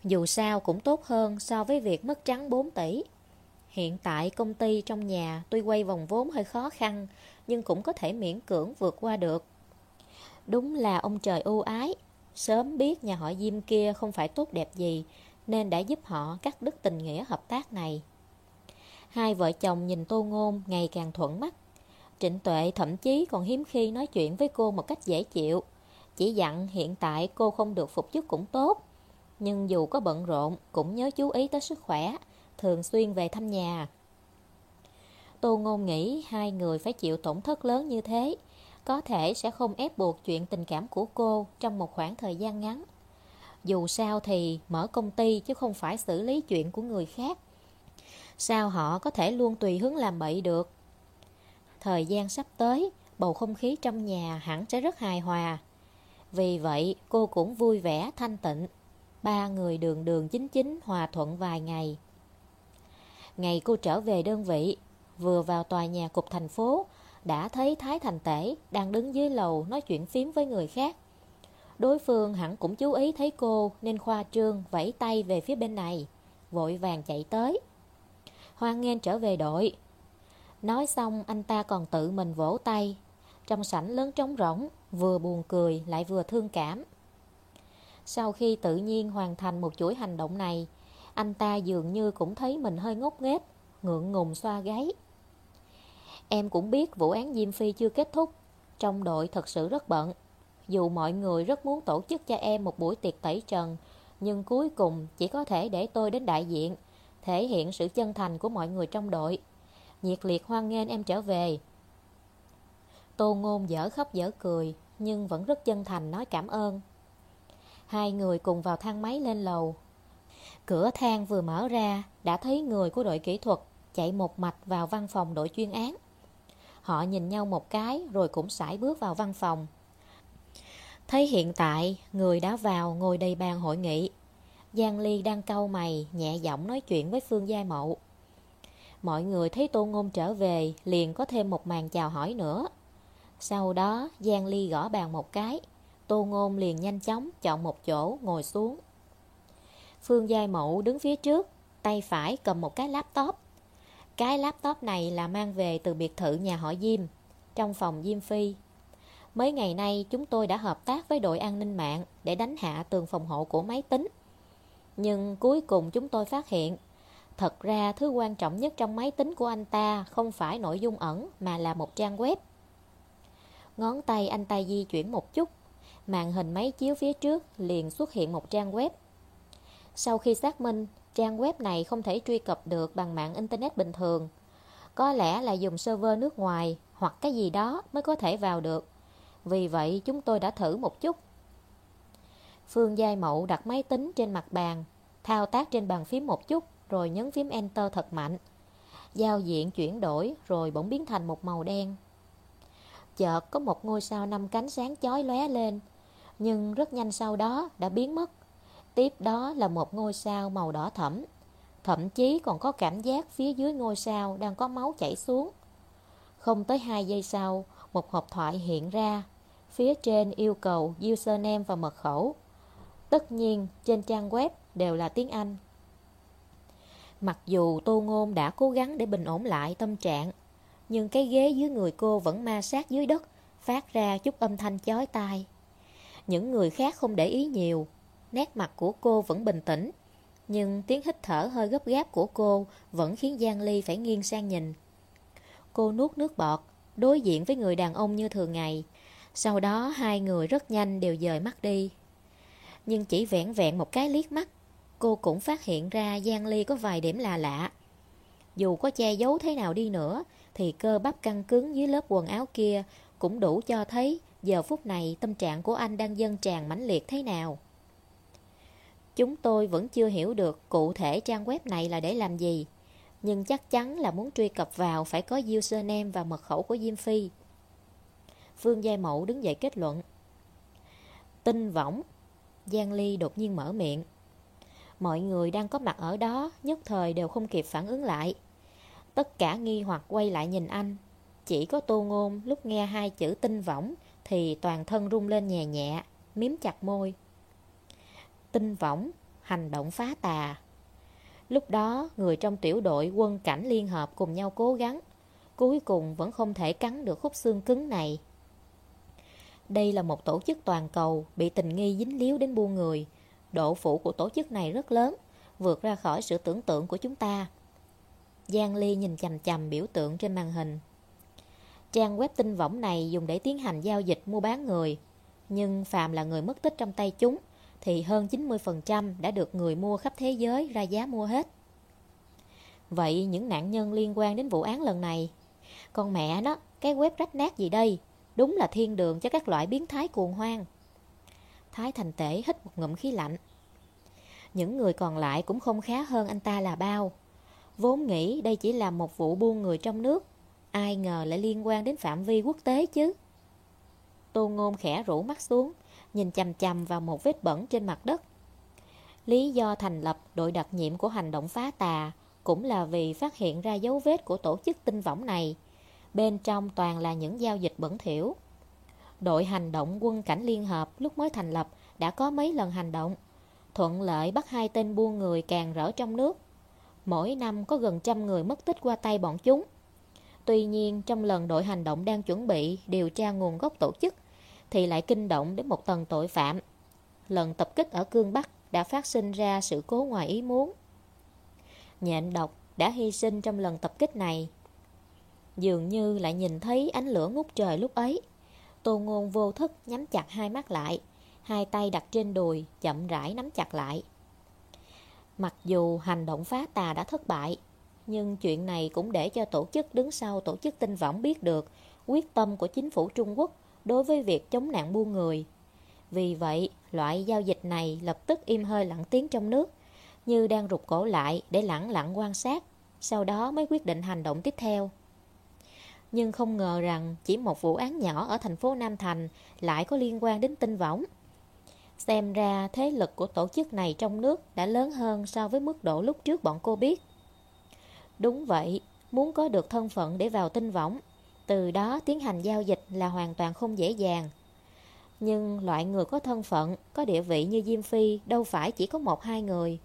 A: dù sao cũng tốt hơn so với việc mất trắng 4 tỷ. Hiện tại công ty trong nhà tuy quay vòng vốn hơi khó khăn, nhưng cũng có thể miễn cưỡng vượt qua được. Đúng là ông trời ưu ái, sớm biết nhà họ Diêm kia không phải tốt đẹp gì, nên đã giúp họ cắt đứt tình nghĩa hợp tác này. Hai vợ chồng nhìn Tô Ngôn ngày càng thuận mắt. Trịnh Tuệ thậm chí còn hiếm khi nói chuyện với cô một cách dễ chịu. Chỉ dặn hiện tại cô không được phục chức cũng tốt. Nhưng dù có bận rộn cũng nhớ chú ý tới sức khỏe, thường xuyên về thăm nhà. Tô Ngôn nghĩ hai người phải chịu tổn thất lớn như thế, có thể sẽ không ép buộc chuyện tình cảm của cô trong một khoảng thời gian ngắn. Dù sao thì mở công ty chứ không phải xử lý chuyện của người khác. Sao họ có thể luôn tùy hứng làm bậy được? Thời gian sắp tới, bầu không khí trong nhà hẳn sẽ rất hài hòa. Vì vậy, cô cũng vui vẻ, thanh tịnh. Ba người đường đường chính chính hòa thuận vài ngày. Ngày cô trở về đơn vị, vừa vào tòa nhà cục thành phố, đã thấy Thái Thành Tể đang đứng dưới lầu nói chuyện phím với người khác. Đối phương hẳn cũng chú ý thấy cô nên khoa trương vẫy tay về phía bên này, vội vàng chạy tới. Hoan nghênh trở về đội. Nói xong anh ta còn tự mình vỗ tay. Trong sảnh lớn trống rỗng, vừa buồn cười lại vừa thương cảm. Sau khi tự nhiên hoàn thành một chuỗi hành động này, anh ta dường như cũng thấy mình hơi ngốc nghếch, ngượng ngùng xoa gáy. Em cũng biết vụ án Diêm Phi chưa kết thúc, trong đội thật sự rất bận. Dù mọi người rất muốn tổ chức cho em một buổi tiệc tẩy trần, nhưng cuối cùng chỉ có thể để tôi đến đại diện, thể hiện sự chân thành của mọi người trong đội. Nhiệt liệt hoan nghênh em trở về. Tô Ngôn dở khóc dở cười, nhưng vẫn rất chân thành nói cảm ơn. Hai người cùng vào thang máy lên lầu. Cửa thang vừa mở ra, đã thấy người của đội kỹ thuật chạy một mạch vào văn phòng đội chuyên án. Họ nhìn nhau một cái rồi cũng sải bước vào văn phòng. Thấy hiện tại, người đã vào ngồi đầy bàn hội nghị. Giang Ly đang cau mày, nhẹ giọng nói chuyện với Phương Giai Mậu. Mọi người thấy Tô Ngôn trở về, liền có thêm một màn chào hỏi nữa. Sau đó, Giang Ly gõ bàn một cái. Tô Ngôn liền nhanh chóng chọn một chỗ, ngồi xuống. Phương Giai Mậu đứng phía trước, tay phải cầm một cái laptop. Cái laptop này là mang về từ biệt thự nhà họ Diêm, trong phòng Diêm Phi. Mấy ngày nay chúng tôi đã hợp tác với đội an ninh mạng để đánh hạ tường phòng hộ của máy tính. Nhưng cuối cùng chúng tôi phát hiện, thật ra thứ quan trọng nhất trong máy tính của anh ta không phải nội dung ẩn mà là một trang web. Ngón tay anh ta di chuyển một chút, màn hình máy chiếu phía trước liền xuất hiện một trang web. Sau khi xác minh, trang web này không thể truy cập được bằng mạng Internet bình thường. Có lẽ là dùng server nước ngoài hoặc cái gì đó mới có thể vào được. Vì vậy chúng tôi đã thử một chút. Phương Giai Mậu đặt máy tính trên mặt bàn, thao tác trên bàn phím một chút rồi nhấn phím Enter thật mạnh. Giao diện chuyển đổi rồi bỗng biến thành một màu đen. Chợt có một ngôi sao năm cánh sáng chói lóe lên, nhưng rất nhanh sau đó đã biến mất. Tiếp đó là một ngôi sao màu đỏ thẫm. Thậm chí còn có cảm giác phía dưới ngôi sao đang có máu chảy xuống. Không tới 2 giây sau, một hộp thoại hiện ra. Phía trên yêu cầu username và mật khẩu. Tất nhiên, trên trang web đều là tiếng Anh. Mặc dù Tô Ngôn đã cố gắng để bình ổn lại tâm trạng, nhưng cái ghế dưới người cô vẫn ma sát dưới đất, phát ra chút âm thanh chói tai. Những người khác không để ý nhiều, nét mặt của cô vẫn bình tĩnh, nhưng tiếng hít thở hơi gấp gáp của cô vẫn khiến Giang Ly phải nghiêng sang nhìn. Cô nuốt nước bọt, đối diện với người đàn ông như thường ngày. Sau đó hai người rất nhanh đều dời mắt đi. Nhưng chỉ vẹn vẹn một cái liếc mắt, cô cũng phát hiện ra Giang Ly có vài điểm là lạ. Dù có che giấu thế nào đi nữa, thì cơ bắp căng cứng dưới lớp quần áo kia cũng đủ cho thấy giờ phút này tâm trạng của anh đang dâng tràn mãnh liệt thế nào. Chúng tôi vẫn chưa hiểu được cụ thể trang web này là để làm gì, nhưng chắc chắn là muốn truy cập vào phải có username và mật khẩu của Diêm Phi. Phương Giai Mậu đứng dậy kết luận. Tinh võng, Giang Ly đột nhiên mở miệng. Mọi người đang có mặt ở đó nhất thời đều không kịp phản ứng lại. Tất cả nghi hoặc quay lại nhìn anh. Chỉ có tô ngôn lúc nghe hai chữ tinh võng thì toàn thân rung lên nhẹ nhẹ, miếm chặt môi. Tinh võng, hành động phá tà. Lúc đó, người trong tiểu đội quân cảnh liên hợp cùng nhau cố gắng, cuối cùng vẫn không thể cắn được khúc xương cứng này. Đây là một tổ chức toàn cầu bị tình nghi dính líu đến buôn người. Độ phủ của tổ chức này rất lớn, vượt ra khỏi sự tưởng tượng của chúng ta. Giang Ly nhìn chầm chầm biểu tượng trên màn hình. Trang web tin võng này dùng để tiến hành giao dịch mua bán người. Nhưng phàm là người mất tích trong tay chúng, thì hơn 90% đã được người mua khắp thế giới ra giá mua hết. Vậy những nạn nhân liên quan đến vụ án lần này, con mẹ nó, cái web rách nát gì đây? Đúng là thiên đường cho các loại biến thái cuồng hoang. Thái thành tể hít một ngụm khí lạnh. Những người còn lại cũng không khá hơn anh ta là bao. Vốn nghĩ đây chỉ là một vụ buôn người trong nước, ai ngờ lại liên quan đến phạm vi quốc tế chứ. Tô Ngôn khẽ rũ mắt xuống, nhìn chầm chầm vào một vết bẩn trên mặt đất. Lý do thành lập đội đặc nhiệm của hành động phá tà cũng là vì phát hiện ra dấu vết của tổ chức tinh võng này. Bên trong toàn là những giao dịch bẩn thỉu. Đội hành động quân cảnh liên hợp lúc mới thành lập đã có mấy lần hành động. Thuận lợi bắt hai tên buôn người càng rỡ trong nước. Mỗi năm có gần trăm người mất tích qua tay bọn chúng. Tuy nhiên, trong lần đội hành động đang chuẩn bị điều tra nguồn gốc tổ chức, thì lại kinh động đến một tầng tội phạm. Lần tập kích ở Cương Bắc đã phát sinh ra sự cố ngoài ý muốn. Nhện độc đã hy sinh trong lần tập kích này. Dường như lại nhìn thấy ánh lửa ngút trời lúc ấy. Tô ngôn vô thức nhắm chặt hai mắt lại, hai tay đặt trên đùi, chậm rãi nắm chặt lại. Mặc dù hành động phá tà đã thất bại, nhưng chuyện này cũng để cho tổ chức đứng sau tổ chức tinh võng biết được quyết tâm của chính phủ Trung Quốc đối với việc chống nạn buôn người. Vì vậy, loại giao dịch này lập tức im hơi lặng tiếng trong nước, như đang rụt cổ lại để lặng lặng quan sát, sau đó mới quyết định hành động tiếp theo. Nhưng không ngờ rằng chỉ một vụ án nhỏ ở thành phố Nam Thành lại có liên quan đến tinh võng. Xem ra thế lực của tổ chức này trong nước đã lớn hơn so với mức độ lúc trước bọn cô biết. Đúng vậy, muốn có được thân phận để vào tinh võng, từ đó tiến hành giao dịch là hoàn toàn không dễ dàng. Nhưng loại người có thân phận, có địa vị như Diêm Phi đâu phải chỉ có một hai người.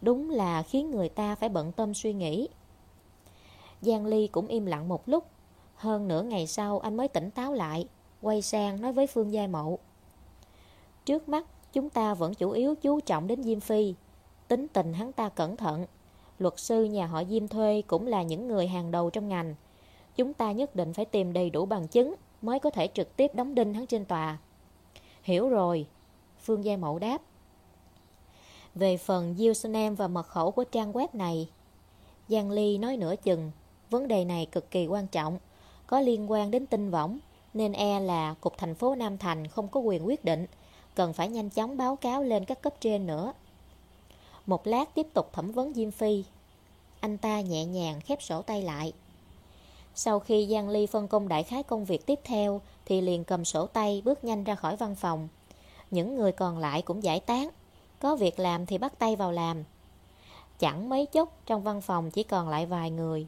A: Đúng là khiến người ta phải bận tâm suy nghĩ. Giang Ly cũng im lặng một lúc. Hơn nửa ngày sau anh mới tỉnh táo lại, quay sang nói với Phương Giai Mậu. Trước mắt, chúng ta vẫn chủ yếu chú trọng đến Diêm Phi. Tính tình hắn ta cẩn thận. Luật sư nhà họ Diêm thuê cũng là những người hàng đầu trong ngành. Chúng ta nhất định phải tìm đầy đủ bằng chứng mới có thể trực tiếp đóng đinh hắn trên tòa. Hiểu rồi. Phương Giai Mậu đáp. Về phần username và mật khẩu của trang web này, Giang Ly nói nửa chừng, vấn đề này cực kỳ quan trọng, có liên quan đến tinh võng, nên e là Cục thành phố Nam Thành không có quyền quyết định, cần phải nhanh chóng báo cáo lên các cấp trên nữa. Một lát tiếp tục thẩm vấn Diêm Phi. Anh ta nhẹ nhàng khép sổ tay lại. Sau khi Giang Ly phân công đại khái công việc tiếp theo, thì liền cầm sổ tay bước nhanh ra khỏi văn phòng. Những người còn lại cũng giải tán, có việc làm thì bắt tay vào làm. Chẳng mấy chốc trong văn phòng chỉ còn lại vài người.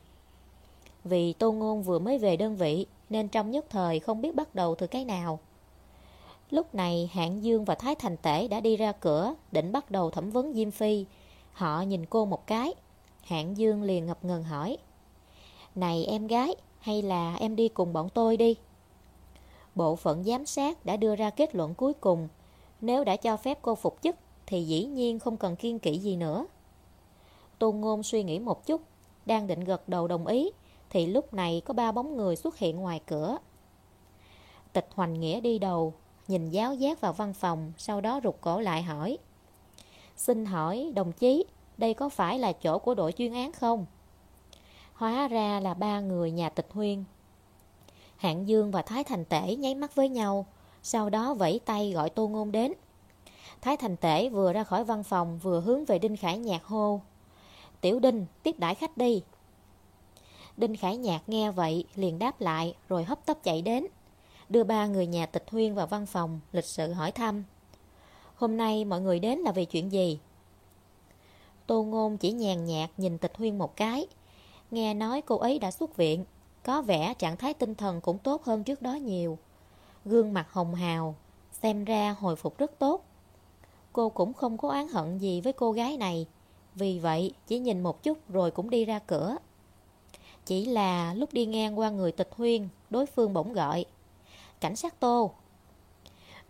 A: Vì Tô Ngôn vừa mới về đơn vị nên trong nhất thời không biết bắt đầu từ cái nào. Lúc này Hạng Dương và Thái Thành Tể đã đi ra cửa định bắt đầu thẩm vấn Diêm Phi. Họ nhìn cô một cái. Hạng Dương liền ngập ngừng hỏi. Này em gái, hay là em đi cùng bọn tôi đi? Bộ phận giám sát đã đưa ra kết luận cuối cùng. Nếu đã cho phép cô phục chức thì dĩ nhiên không cần kiên kỵ gì nữa. Tôn Ngôn suy nghĩ một chút, đang định gật đầu đồng ý, thì lúc này có ba bóng người xuất hiện ngoài cửa. Tịch Hoành Nghĩa đi đầu, nhìn giáo giác vào văn phòng, sau đó rụt cổ lại hỏi. Xin hỏi, đồng chí, đây có phải là chỗ của đội chuyên án không? Hóa ra là ba người nhà tịch huyên. Hạng Dương và Thái Thành Tể nháy mắt với nhau, sau đó vẫy tay gọi Tô Ngôn đến. Thái Thành Tể vừa ra khỏi văn phòng vừa hướng về Đinh Khải Nhạc hô. Tiểu Đinh, tiếp đãi khách đi. Đinh Khải Nhạc nghe vậy liền đáp lại rồi hấp tấp chạy đến. Đưa ba người nhà tịch huyên vào văn phòng, lịch sự hỏi thăm. Hôm nay mọi người đến là vì chuyện gì? Tô Ngôn chỉ nhàn nhạt nhìn tịch huyên một cái. Nghe nói cô ấy đã xuất viện, có vẻ trạng thái tinh thần cũng tốt hơn trước đó nhiều. Gương mặt hồng hào, xem ra hồi phục rất tốt. Cô cũng không có oán hận gì với cô gái này Vì vậy chỉ nhìn một chút rồi cũng đi ra cửa chỉ là lúc đi ngang qua người tịch huyên Đối phương bỗng gọi Cảnh sát tô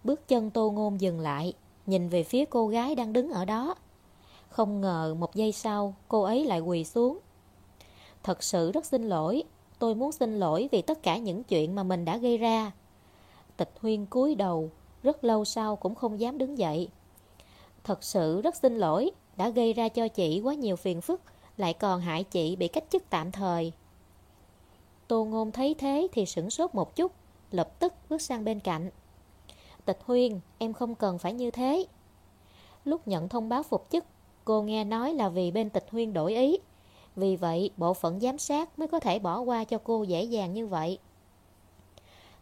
A: Bước chân tô ngôn dừng lại, nhìn về phía cô gái đang đứng ở đó. Không ngờ một giây sau, cô ấy lại quỳ xuống. Thật sự rất xin lỗi, tôi muốn xin lỗi vì tất cả những chuyện mà mình đã gây ra. Tịch Huyên cúi đầu, rất lâu sau cũng không dám đứng dậy. Thật sự rất xin lỗi, đã gây ra cho chị quá nhiều phiền phức, lại còn hại chị bị cách chức tạm thời. Tô Ngôn thấy thế thì sửng sốt một chút, lập tức bước sang bên cạnh. Tịch Huyên, em không cần phải như thế. Lúc nhận thông báo phục chức, cô nghe nói là vì bên Tịch Huyên đổi ý. Vì vậy, bộ phận giám sát mới có thể bỏ qua cho cô dễ dàng như vậy.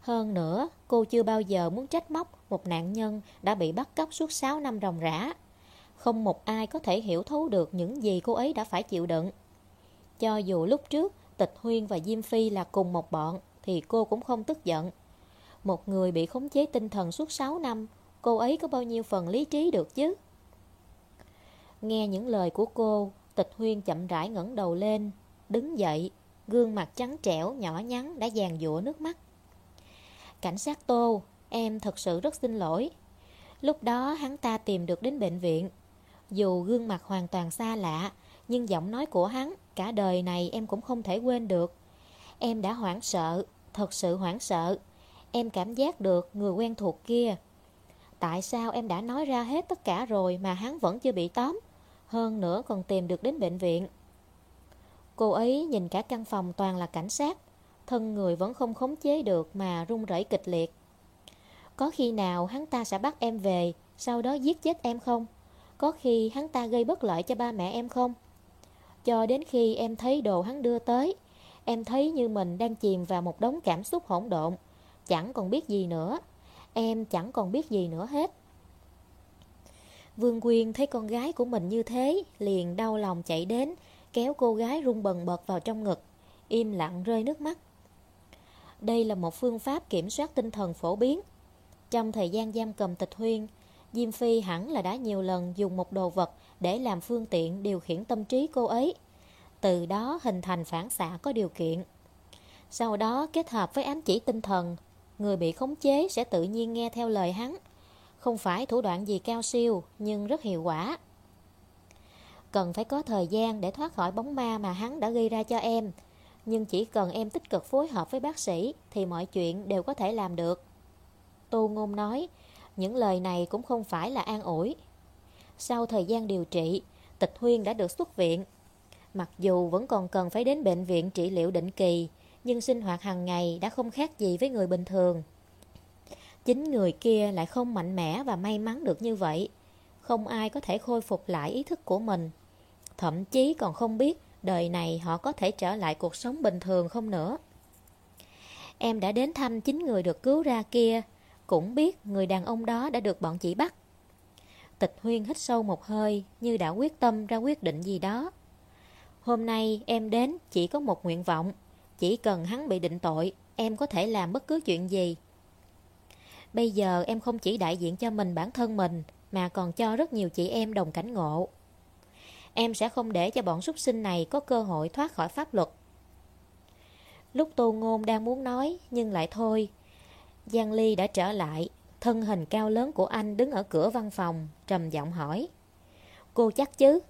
A: Hơn nữa, cô chưa bao giờ muốn trách móc một nạn nhân đã bị bắt cóc suốt 6 năm ròng rã. Không một ai có thể hiểu thấu được những gì cô ấy đã phải chịu đựng. Cho dù lúc trước Tịch Huyên và Diêm Phi là cùng một bọn thì cô cũng không tức giận. Một người bị khống chế tinh thần suốt 6 năm, cô ấy có bao nhiêu phần lý trí được chứ? Nghe những lời của cô, Tịch Huyên chậm rãi ngẩng đầu lên, đứng dậy, gương mặt trắng trẻo, nhỏ nhắn đã dàn dụa nước mắt. Cảnh sát Tô, em thật sự rất xin lỗi. Lúc đó hắn ta tìm được đến bệnh viện. Dù gương mặt hoàn toàn xa lạ, nhưng giọng nói của hắn cả đời này em cũng không thể quên được. Em đã hoảng sợ, thật sự hoảng sợ. Em cảm giác được người quen thuộc kia. Tại sao em đã nói ra hết tất cả rồi mà hắn vẫn chưa bị tóm? Hơn nữa còn tìm được đến bệnh viện. Cô ấy nhìn cả căn phòng toàn là cảnh sát. Thân người vẫn không khống chế được mà run rẩy kịch liệt. Có khi nào hắn ta sẽ bắt em về, sau đó giết chết em không? Có khi hắn ta gây bất lợi cho ba mẹ em không? Cho đến khi em thấy đồ hắn đưa tới, em thấy như mình đang chìm vào một đống cảm xúc hỗn độn, chẳng còn biết gì nữa. Em chẳng còn biết gì nữa hết. Vương Quyên thấy con gái của mình như thế, liền đau lòng chạy đến, kéo cô gái run bần bật vào trong ngực, im lặng rơi nước mắt. Đây là một phương pháp kiểm soát tinh thần phổ biến. Trong thời gian giam cầm tịch huyên, Diêm Phi hẳn là đã nhiều lần dùng một đồ vật để làm phương tiện điều khiển tâm trí cô ấy. Từ đó hình thành phản xạ có điều kiện. Sau đó kết hợp với ám chỉ tinh thần, người bị khống chế sẽ tự nhiên nghe theo lời hắn. Không phải thủ đoạn gì cao siêu, nhưng rất hiệu quả. Cần phải có thời gian để thoát khỏi bóng ma mà hắn đã gây ra cho em. Nhưng chỉ cần em tích cực phối hợp với bác sĩ thì mọi chuyện đều có thể làm được. Tô Ngôn nói, những lời này cũng không phải là an ủi. Sau thời gian điều trị, Tịch Huyên đã được xuất viện. Mặc dù vẫn còn cần phải đến bệnh viện trị liệu định kỳ, nhưng sinh hoạt hàng ngày đã không khác gì với người bình thường. Chính người kia lại không mạnh mẽ và may mắn được như vậy. Không ai có thể khôi phục lại ý thức của mình. Thậm chí còn không biết đời này họ có thể trở lại cuộc sống bình thường không nữa. Em đã đến thăm chính người được cứu ra kia, cũng biết người đàn ông đó đã được bọn chị bắt. Tịch Huyên hít sâu một hơi như đã quyết tâm ra quyết định gì đó. Hôm nay em đến chỉ có một nguyện vọng, chỉ cần hắn bị định tội, em có thể làm bất cứ chuyện gì. Bây giờ em không chỉ đại diện cho mình bản thân mình, mà còn cho rất nhiều chị em đồng cảnh ngộ. Em sẽ không để cho bọn súc sinh này có cơ hội thoát khỏi pháp luật. Lúc Tô Ngôn đang muốn nói, nhưng lại thôi. Giang Ly đã trở lại, thân hình cao lớn của anh đứng ở cửa văn phòng, trầm giọng hỏi. Cô chắc chứ?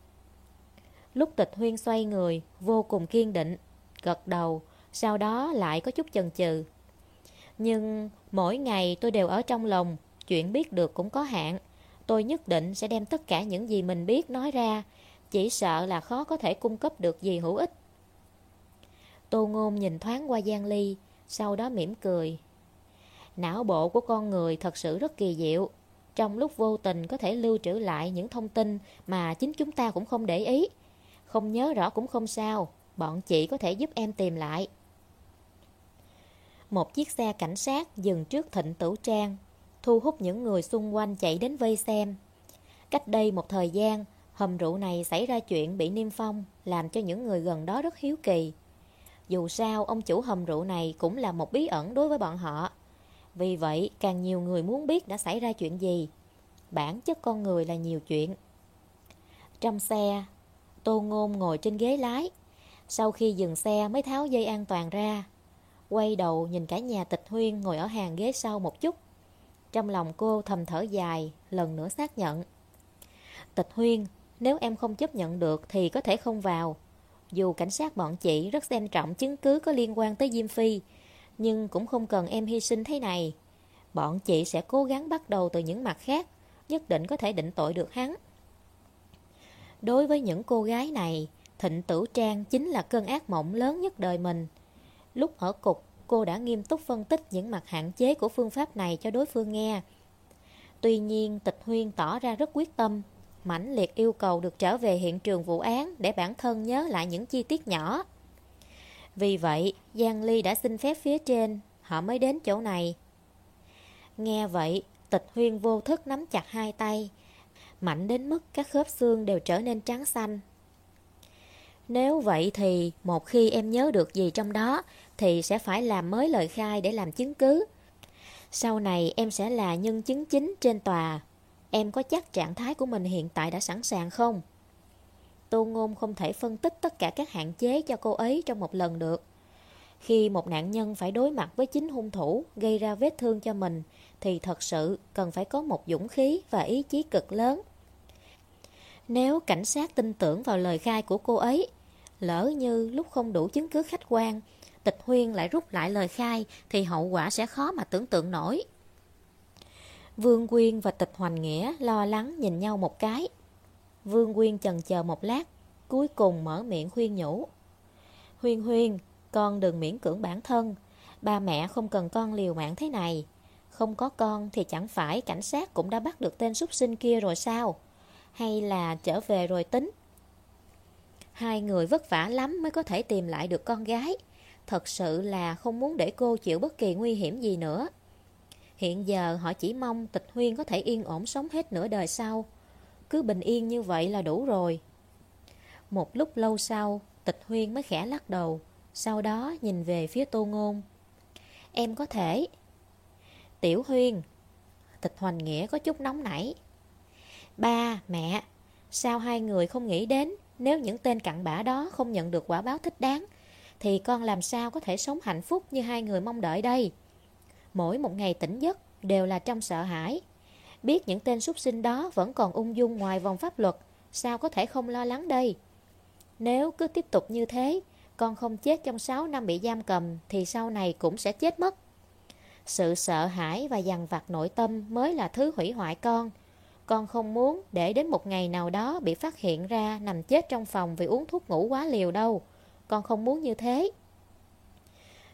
A: Lúc tịch huyên xoay người, vô cùng kiên định, gật đầu, sau đó lại có chút chần chừ. Nhưng mỗi ngày tôi đều ở trong lòng, chuyện biết được cũng có hạn. Tôi nhất định sẽ đem tất cả những gì mình biết nói ra, chỉ sợ là khó có thể cung cấp được gì hữu ích. Tô Ngôn nhìn thoáng qua Giang Ly, sau đó mỉm cười. Não bộ của con người thật sự rất kỳ diệu. Trong lúc vô tình có thể lưu trữ lại những thông tin mà chính chúng ta cũng không để ý. Không nhớ rõ cũng không sao, bọn chị có thể giúp em tìm lại. Một chiếc xe cảnh sát dừng trước thịnh tử trang, thu hút những người xung quanh chạy đến vây xem. Cách đây một thời gian, hầm rượu này xảy ra chuyện bị niêm phong, làm cho những người gần đó rất hiếu kỳ. Dù sao, ông chủ hầm rượu này cũng là một bí ẩn đối với bọn họ. Vì vậy, càng nhiều người muốn biết đã xảy ra chuyện gì. Bản chất con người là nhiều chuyện. Trong xe, Tô Ngôn ngồi trên ghế lái. Sau khi dừng xe mới tháo dây an toàn ra. Quay đầu nhìn cả nhà tịch huyên ngồi ở hàng ghế sau một chút. Trong lòng cô thầm thở dài, lần nữa xác nhận. Tịch Huyên, nếu em không chấp nhận được thì có thể không vào. Dù cảnh sát bọn chị rất xem trọng chứng cứ có liên quan tới Diêm Phi, nhưng cũng không cần em hy sinh thế này. Bọn chị sẽ cố gắng bắt đầu từ những mặt khác, nhất định có thể định tội được hắn. Đối với những cô gái này, Thịnh Tử Trang chính là cơn ác mộng lớn nhất đời mình. Lúc ở cục, cô đã nghiêm túc phân tích những mặt hạn chế của phương pháp này cho đối phương nghe. Tuy nhiên, Tịch Huyên tỏ ra rất quyết tâm, mãnh liệt yêu cầu được trở về hiện trường vụ án để bản thân nhớ lại những chi tiết nhỏ. Vì vậy, Giang Ly đã xin phép phía trên, họ mới đến chỗ này. Nghe vậy, Tịch Huyên vô thức nắm chặt hai tay, mạnh đến mức các khớp xương đều trở nên trắng xanh. Nếu vậy thì một khi em nhớ được gì trong đó thì sẽ phải làm mới lời khai để làm chứng cứ. Sau này em sẽ là nhân chứng chính trên tòa. Em có chắc trạng thái của mình hiện tại đã sẵn sàng không? Tô Ngôn không thể phân tích tất cả các hạn chế cho cô ấy trong một lần được. Khi một nạn nhân phải đối mặt với chính hung thủ gây ra vết thương cho mình thì thật sự cần phải có một dũng khí và ý chí cực lớn. Nếu cảnh sát tin tưởng vào lời khai của cô ấy, lỡ như lúc không đủ chứng cứ khách quan, tịch huyên lại rút lại lời khai thì hậu quả sẽ khó mà tưởng tượng nổi. Vương Quyên và tịch hoành nghĩa lo lắng nhìn nhau một cái. Vương Nguyên chần chờ một lát, cuối cùng mở miệng khuyên nhủ. Huyên Huyên, con đừng miễn cưỡng bản thân, ba mẹ không cần con liều mạng thế này. Không có con thì chẳng phải cảnh sát cũng đã bắt được tên súc sinh kia rồi sao? Hay là trở về rồi tính? Hai người vất vả lắm mới có thể tìm lại được con gái. Thật sự là không muốn để cô chịu bất kỳ nguy hiểm gì nữa. Hiện giờ họ chỉ mong tịch huyên có thể yên ổn sống hết nửa đời sau. Cứ bình yên như vậy là đủ rồi. Một lúc lâu sau, tịch huyên mới khẽ lắc đầu. Sau đó nhìn về phía tô ngôn. Em có thể. Tiểu huyên. Tịch hoành nghĩa có chút nóng nảy. Ba, mẹ, sao hai người không nghĩ đến nếu những tên cặn bã đó không nhận được quả báo thích đáng thì con làm sao có thể sống hạnh phúc như hai người mong đợi đây? Mỗi một ngày tỉnh giấc đều là trong sợ hãi. Biết những tên súc sinh đó vẫn còn ung dung ngoài vòng pháp luật, sao có thể không lo lắng đây? Nếu cứ tiếp tục như thế, con không chết trong 6 năm bị giam cầm thì sau này cũng sẽ chết mất. Sự sợ hãi và dằn vặt nội tâm mới là thứ hủy hoại con. Con không muốn để đến một ngày nào đó bị phát hiện ra nằm chết trong phòng vì uống thuốc ngủ quá liều đâu. Con không muốn như thế.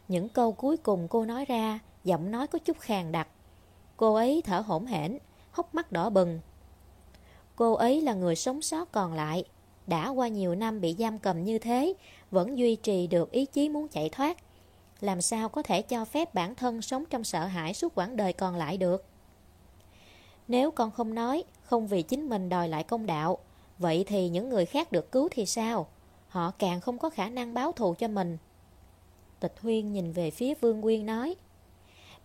A: Những câu cuối cùng cô nói ra, giọng nói có chút khàn đặc. Cô ấy thở hổn hển, hốc mắt đỏ bừng. Cô ấy là người sống sót còn lại, đã qua nhiều năm bị giam cầm như thế, vẫn duy trì được ý chí muốn chạy thoát. Làm sao có thể cho phép bản thân sống trong sợ hãi suốt quãng đời còn lại được? Nếu con không nói, không vì chính mình đòi lại công đạo, vậy thì những người khác được cứu thì sao? Họ càng không có khả năng báo thù cho mình. Tịch Huyên nhìn về phía Vương nguyên nói,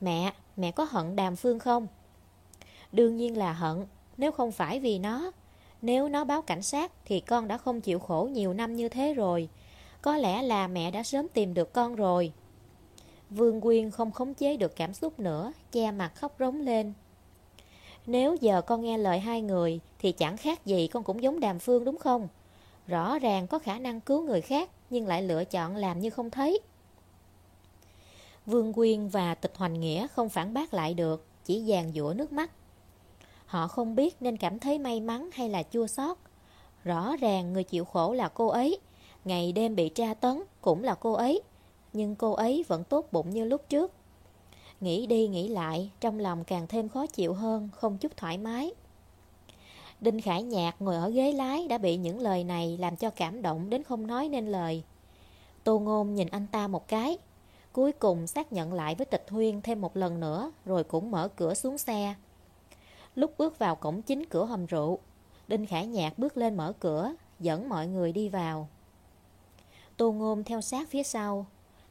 A: Mẹ, mẹ có hận Đàm Phương không? Đương nhiên là hận, nếu không phải vì nó. Nếu nó báo cảnh sát thì con đã không chịu khổ nhiều năm như thế rồi. Có lẽ là mẹ đã sớm tìm được con rồi. Vương Quyên không khống chế được cảm xúc nữa, che mặt khóc rống lên. Nếu giờ con nghe lời hai người thì chẳng khác gì con cũng giống Đàm Phương đúng không? Rõ ràng có khả năng cứu người khác nhưng lại lựa chọn làm như không thấy. Vương Quyên và Tịch Hoành Nghĩa không phản bác lại được, chỉ dàn dũa nước mắt. Họ không biết nên cảm thấy may mắn hay là chua xót. Rõ ràng người chịu khổ là cô ấy, ngày đêm bị tra tấn cũng là cô ấy, nhưng cô ấy vẫn tốt bụng như lúc trước. Nghĩ đi nghĩ lại, trong lòng càng thêm khó chịu hơn, không chút thoải mái. Đinh Khải Nhạc ngồi ở ghế lái đã bị những lời này làm cho cảm động đến không nói nên lời. Tô Ngôn nhìn anh ta một cái, cuối cùng xác nhận lại với Tịch Huyên thêm một lần nữa rồi cũng mở cửa xuống xe. Lúc bước vào cổng chính cửa hầm rượu, Đinh Khải Nhạc bước lên mở cửa, dẫn mọi người đi vào. Tô Ngôn theo sát phía sau.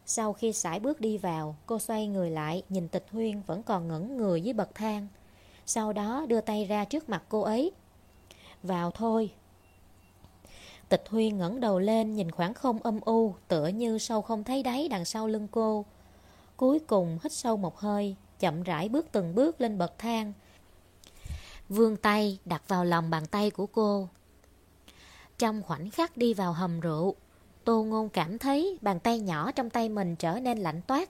A: Sau khi sải bước đi vào, cô xoay người lại nhìn Tịch Huyên vẫn còn ngẩn người dưới bậc thang. Sau đó đưa tay ra trước mặt cô ấy, vào thôi. Tịch Huyên ngẩng đầu lên nhìn khoảng không âm u, tựa như sâu không thấy đáy đằng sau lưng cô. Cuối cùng hít sâu một hơi, chậm rãi bước từng bước lên bậc thang vươn tay đặt vào lòng bàn tay của cô. Trong khoảnh khắc đi vào hầm rượu, Tô Ngôn cảm thấy bàn tay nhỏ trong tay mình trở nên lạnh toát.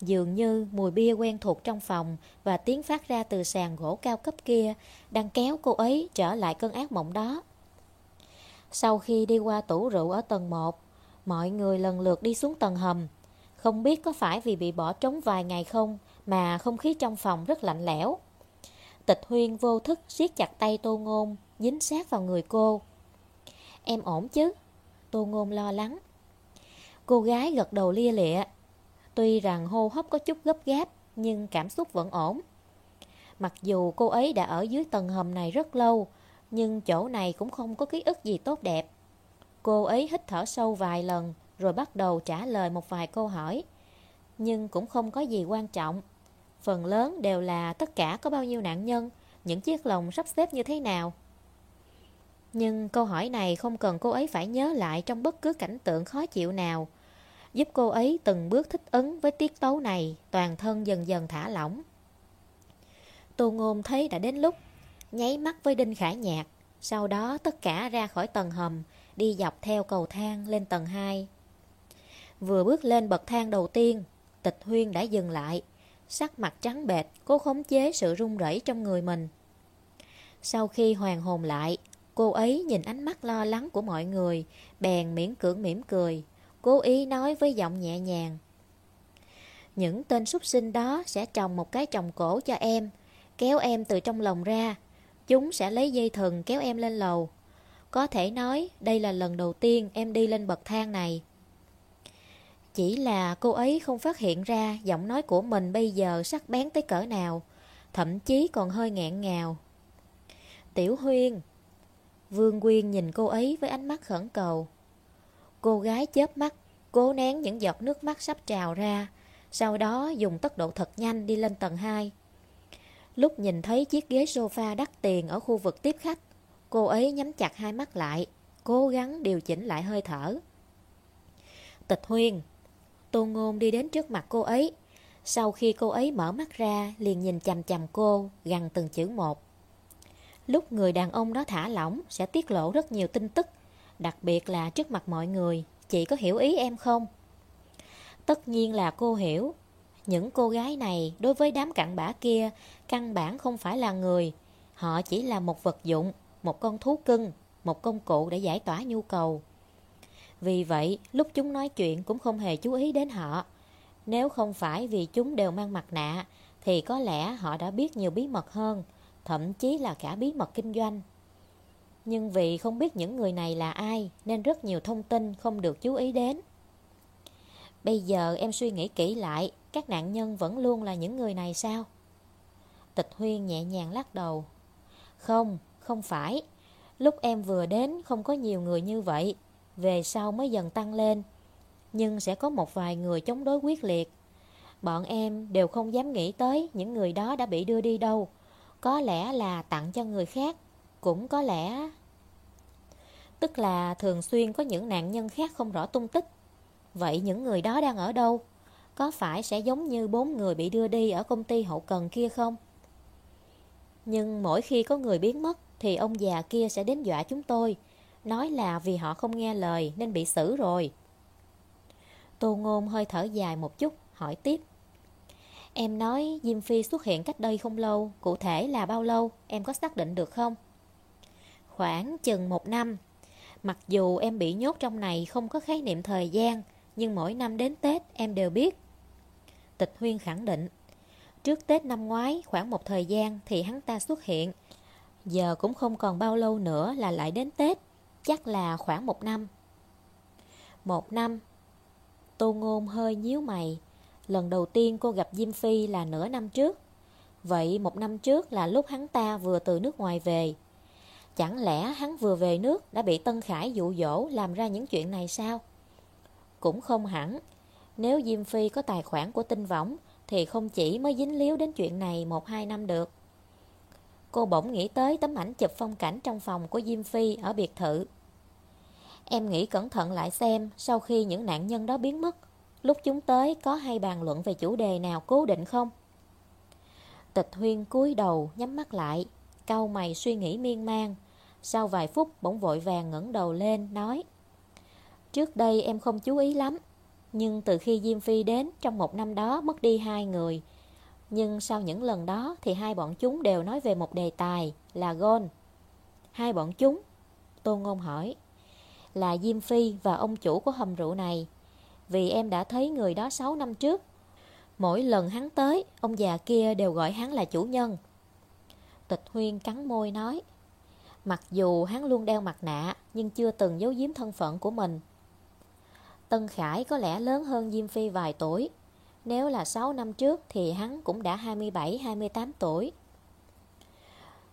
A: Dường như mùi bia quen thuộc trong phòng và tiếng phát ra từ sàn gỗ cao cấp kia đang kéo cô ấy trở lại cơn ác mộng đó. Sau khi đi qua tủ rượu ở tầng 1, mọi người lần lượt đi xuống tầng hầm. Không biết có phải vì bị bỏ trống vài ngày không mà không khí trong phòng rất lạnh lẽo. Tịch huyên vô thức siết chặt tay tô ngôn, dính sát vào người cô. Em ổn chứ? Tô ngôn lo lắng. Cô gái gật đầu lia lịa. Tuy rằng hô hấp có chút gấp gáp, nhưng cảm xúc vẫn ổn. Mặc dù cô ấy đã ở dưới tầng hầm này rất lâu, nhưng chỗ này cũng không có ký ức gì tốt đẹp. Cô ấy hít thở sâu vài lần, rồi bắt đầu trả lời một vài câu hỏi. Nhưng cũng không có gì quan trọng. Phần lớn đều là tất cả có bao nhiêu nạn nhân, những chiếc lồng sắp xếp như thế nào. Nhưng câu hỏi này không cần cô ấy phải nhớ lại trong bất cứ cảnh tượng khó chịu nào. Giúp cô ấy từng bước thích ứng với tiết tấu này, toàn thân dần dần thả lỏng. Tô Ngôn thấy đã đến lúc, nháy mắt với Đinh Khải Nhạc. Sau đó tất cả ra khỏi tầng hầm, đi dọc theo cầu thang lên tầng 2. Vừa bước lên bậc thang đầu tiên, tịch huyên đã dừng lại, sắc mặt trắng bệch, cố khống chế sự run rẩy trong người mình. Sau khi hoàn hồn lại, cô ấy nhìn ánh mắt lo lắng của mọi người, bèn miễn cưỡng mỉm cười, cố ý nói với giọng nhẹ nhàng. Những tên súc sinh đó sẽ trồng một cái trồng cổ cho em, kéo em từ trong lòng ra. Chúng sẽ lấy dây thừng kéo em lên lầu. Có thể nói đây là lần đầu tiên em đi lên bậc thang này. Chỉ là cô ấy không phát hiện ra giọng nói của mình bây giờ sắc bén tới cỡ nào, thậm chí còn hơi ngẹn ngào. Tiểu Huyên Vương Quyên nhìn cô ấy với ánh mắt khẩn cầu. Cô gái chớp mắt, cố nén những giọt nước mắt sắp trào ra, sau đó dùng tốc độ thật nhanh đi lên tầng 2. Lúc nhìn thấy chiếc ghế sofa đắt tiền ở khu vực tiếp khách, cô ấy nhắm chặt hai mắt lại, cố gắng điều chỉnh lại hơi thở. Tịch Huyên Tô Ngôn đi đến trước mặt cô ấy. Sau khi cô ấy mở mắt ra, liền nhìn chằm chằm cô, gằn từng chữ một. Lúc người đàn ông đó thả lỏng, sẽ tiết lộ rất nhiều tin tức, đặc biệt là trước mặt mọi người. Chị có hiểu ý em không? Tất nhiên là cô hiểu. Những cô gái này đối với đám cặn bã kia căn bản không phải là người. Họ chỉ là một vật dụng, một con thú cưng, một công cụ để giải tỏa nhu cầu. Vì vậy, lúc chúng nói chuyện cũng không hề chú ý đến họ. Nếu không phải vì chúng đều mang mặt nạ, thì có lẽ họ đã biết nhiều bí mật hơn, thậm chí là cả bí mật kinh doanh. Nhưng vì không biết những người này là ai, nên rất nhiều thông tin không được chú ý đến. Bây giờ em suy nghĩ kỹ lại, các nạn nhân vẫn luôn là những người này sao? Tịch Huyên nhẹ nhàng lắc đầu. Không, không phải. Lúc em vừa đến không có nhiều người như vậy về sau mới dần tăng lên. Nhưng sẽ có một vài người chống đối quyết liệt. Bọn em đều không dám nghĩ tới những người đó đã bị đưa đi đâu. Có lẽ là tặng cho người khác, cũng có lẽ... Tức là thường xuyên có những nạn nhân khác không rõ tung tích. Vậy những người đó đang ở đâu? Có phải sẽ giống như bốn người bị đưa đi ở công ty hậu cần kia không? Nhưng mỗi khi có người biến mất thì ông già kia sẽ đến dọa chúng tôi Nói là vì họ không nghe lời nên bị xử rồi. Tô Ngôn hơi thở dài một chút, Hỏi tiếp. Em nói Diêm Phi xuất hiện cách đây không lâu, Cụ thể là bao lâu, Em có xác định được không? Khoảng chừng một năm. Mặc dù em bị nhốt trong này Không có khái niệm thời gian, Nhưng mỗi năm đến Tết em đều biết. Tịch Huyên khẳng định, Trước Tết năm ngoái khoảng một thời gian Thì hắn ta xuất hiện. Giờ cũng không còn bao lâu nữa là lại đến Tết. Chắc là khoảng một năm. Một năm, Tô Ngôn hơi nhíu mày. Lần đầu tiên cô gặp Diêm Phi là nửa năm trước. Vậy một năm trước là lúc hắn ta vừa từ nước ngoài về. Chẳng lẽ hắn vừa về nước đã bị Tân Khải dụ dỗ làm ra những chuyện này sao? Cũng không hẳn. Nếu Diêm Phi có tài khoản của tinh võng Thì không chỉ mới dính líu đến chuyện này một hai năm được. Cô bỗng nghĩ tới tấm ảnh chụp phong cảnh trong phòng của Diêm Phi ở biệt thự. Em nghĩ cẩn thận lại xem sau khi những nạn nhân đó biến mất, lúc chúng tới có hay bàn luận về chủ đề nào cố định không? Tịch Huyên cúi đầu nhắm mắt lại, cau mày suy nghĩ miên man. Sau vài phút bỗng vội vàng ngẩng đầu lên nói Trước đây em không chú ý lắm Nhưng từ khi Diêm Phi đến trong một năm đó mất đi hai người nhưng sau những lần đó thì hai bọn chúng đều nói về một đề tài là gôn Hai bọn chúng? Tô Ngôn hỏi. Là Diêm Phi và ông chủ của hầm rượu này. Vì em đã thấy người đó 6 năm trước. Mỗi lần hắn tới, Ông già kia đều gọi hắn là chủ nhân. Tịch Huyên cắn môi nói. Mặc dù hắn luôn đeo mặt nạ, Nhưng chưa từng giấu giếm thân phận của mình. Tân Khải có lẽ lớn hơn Diêm Phi vài tuổi. Nếu là 6 năm trước Thì hắn cũng đã 27-28 tuổi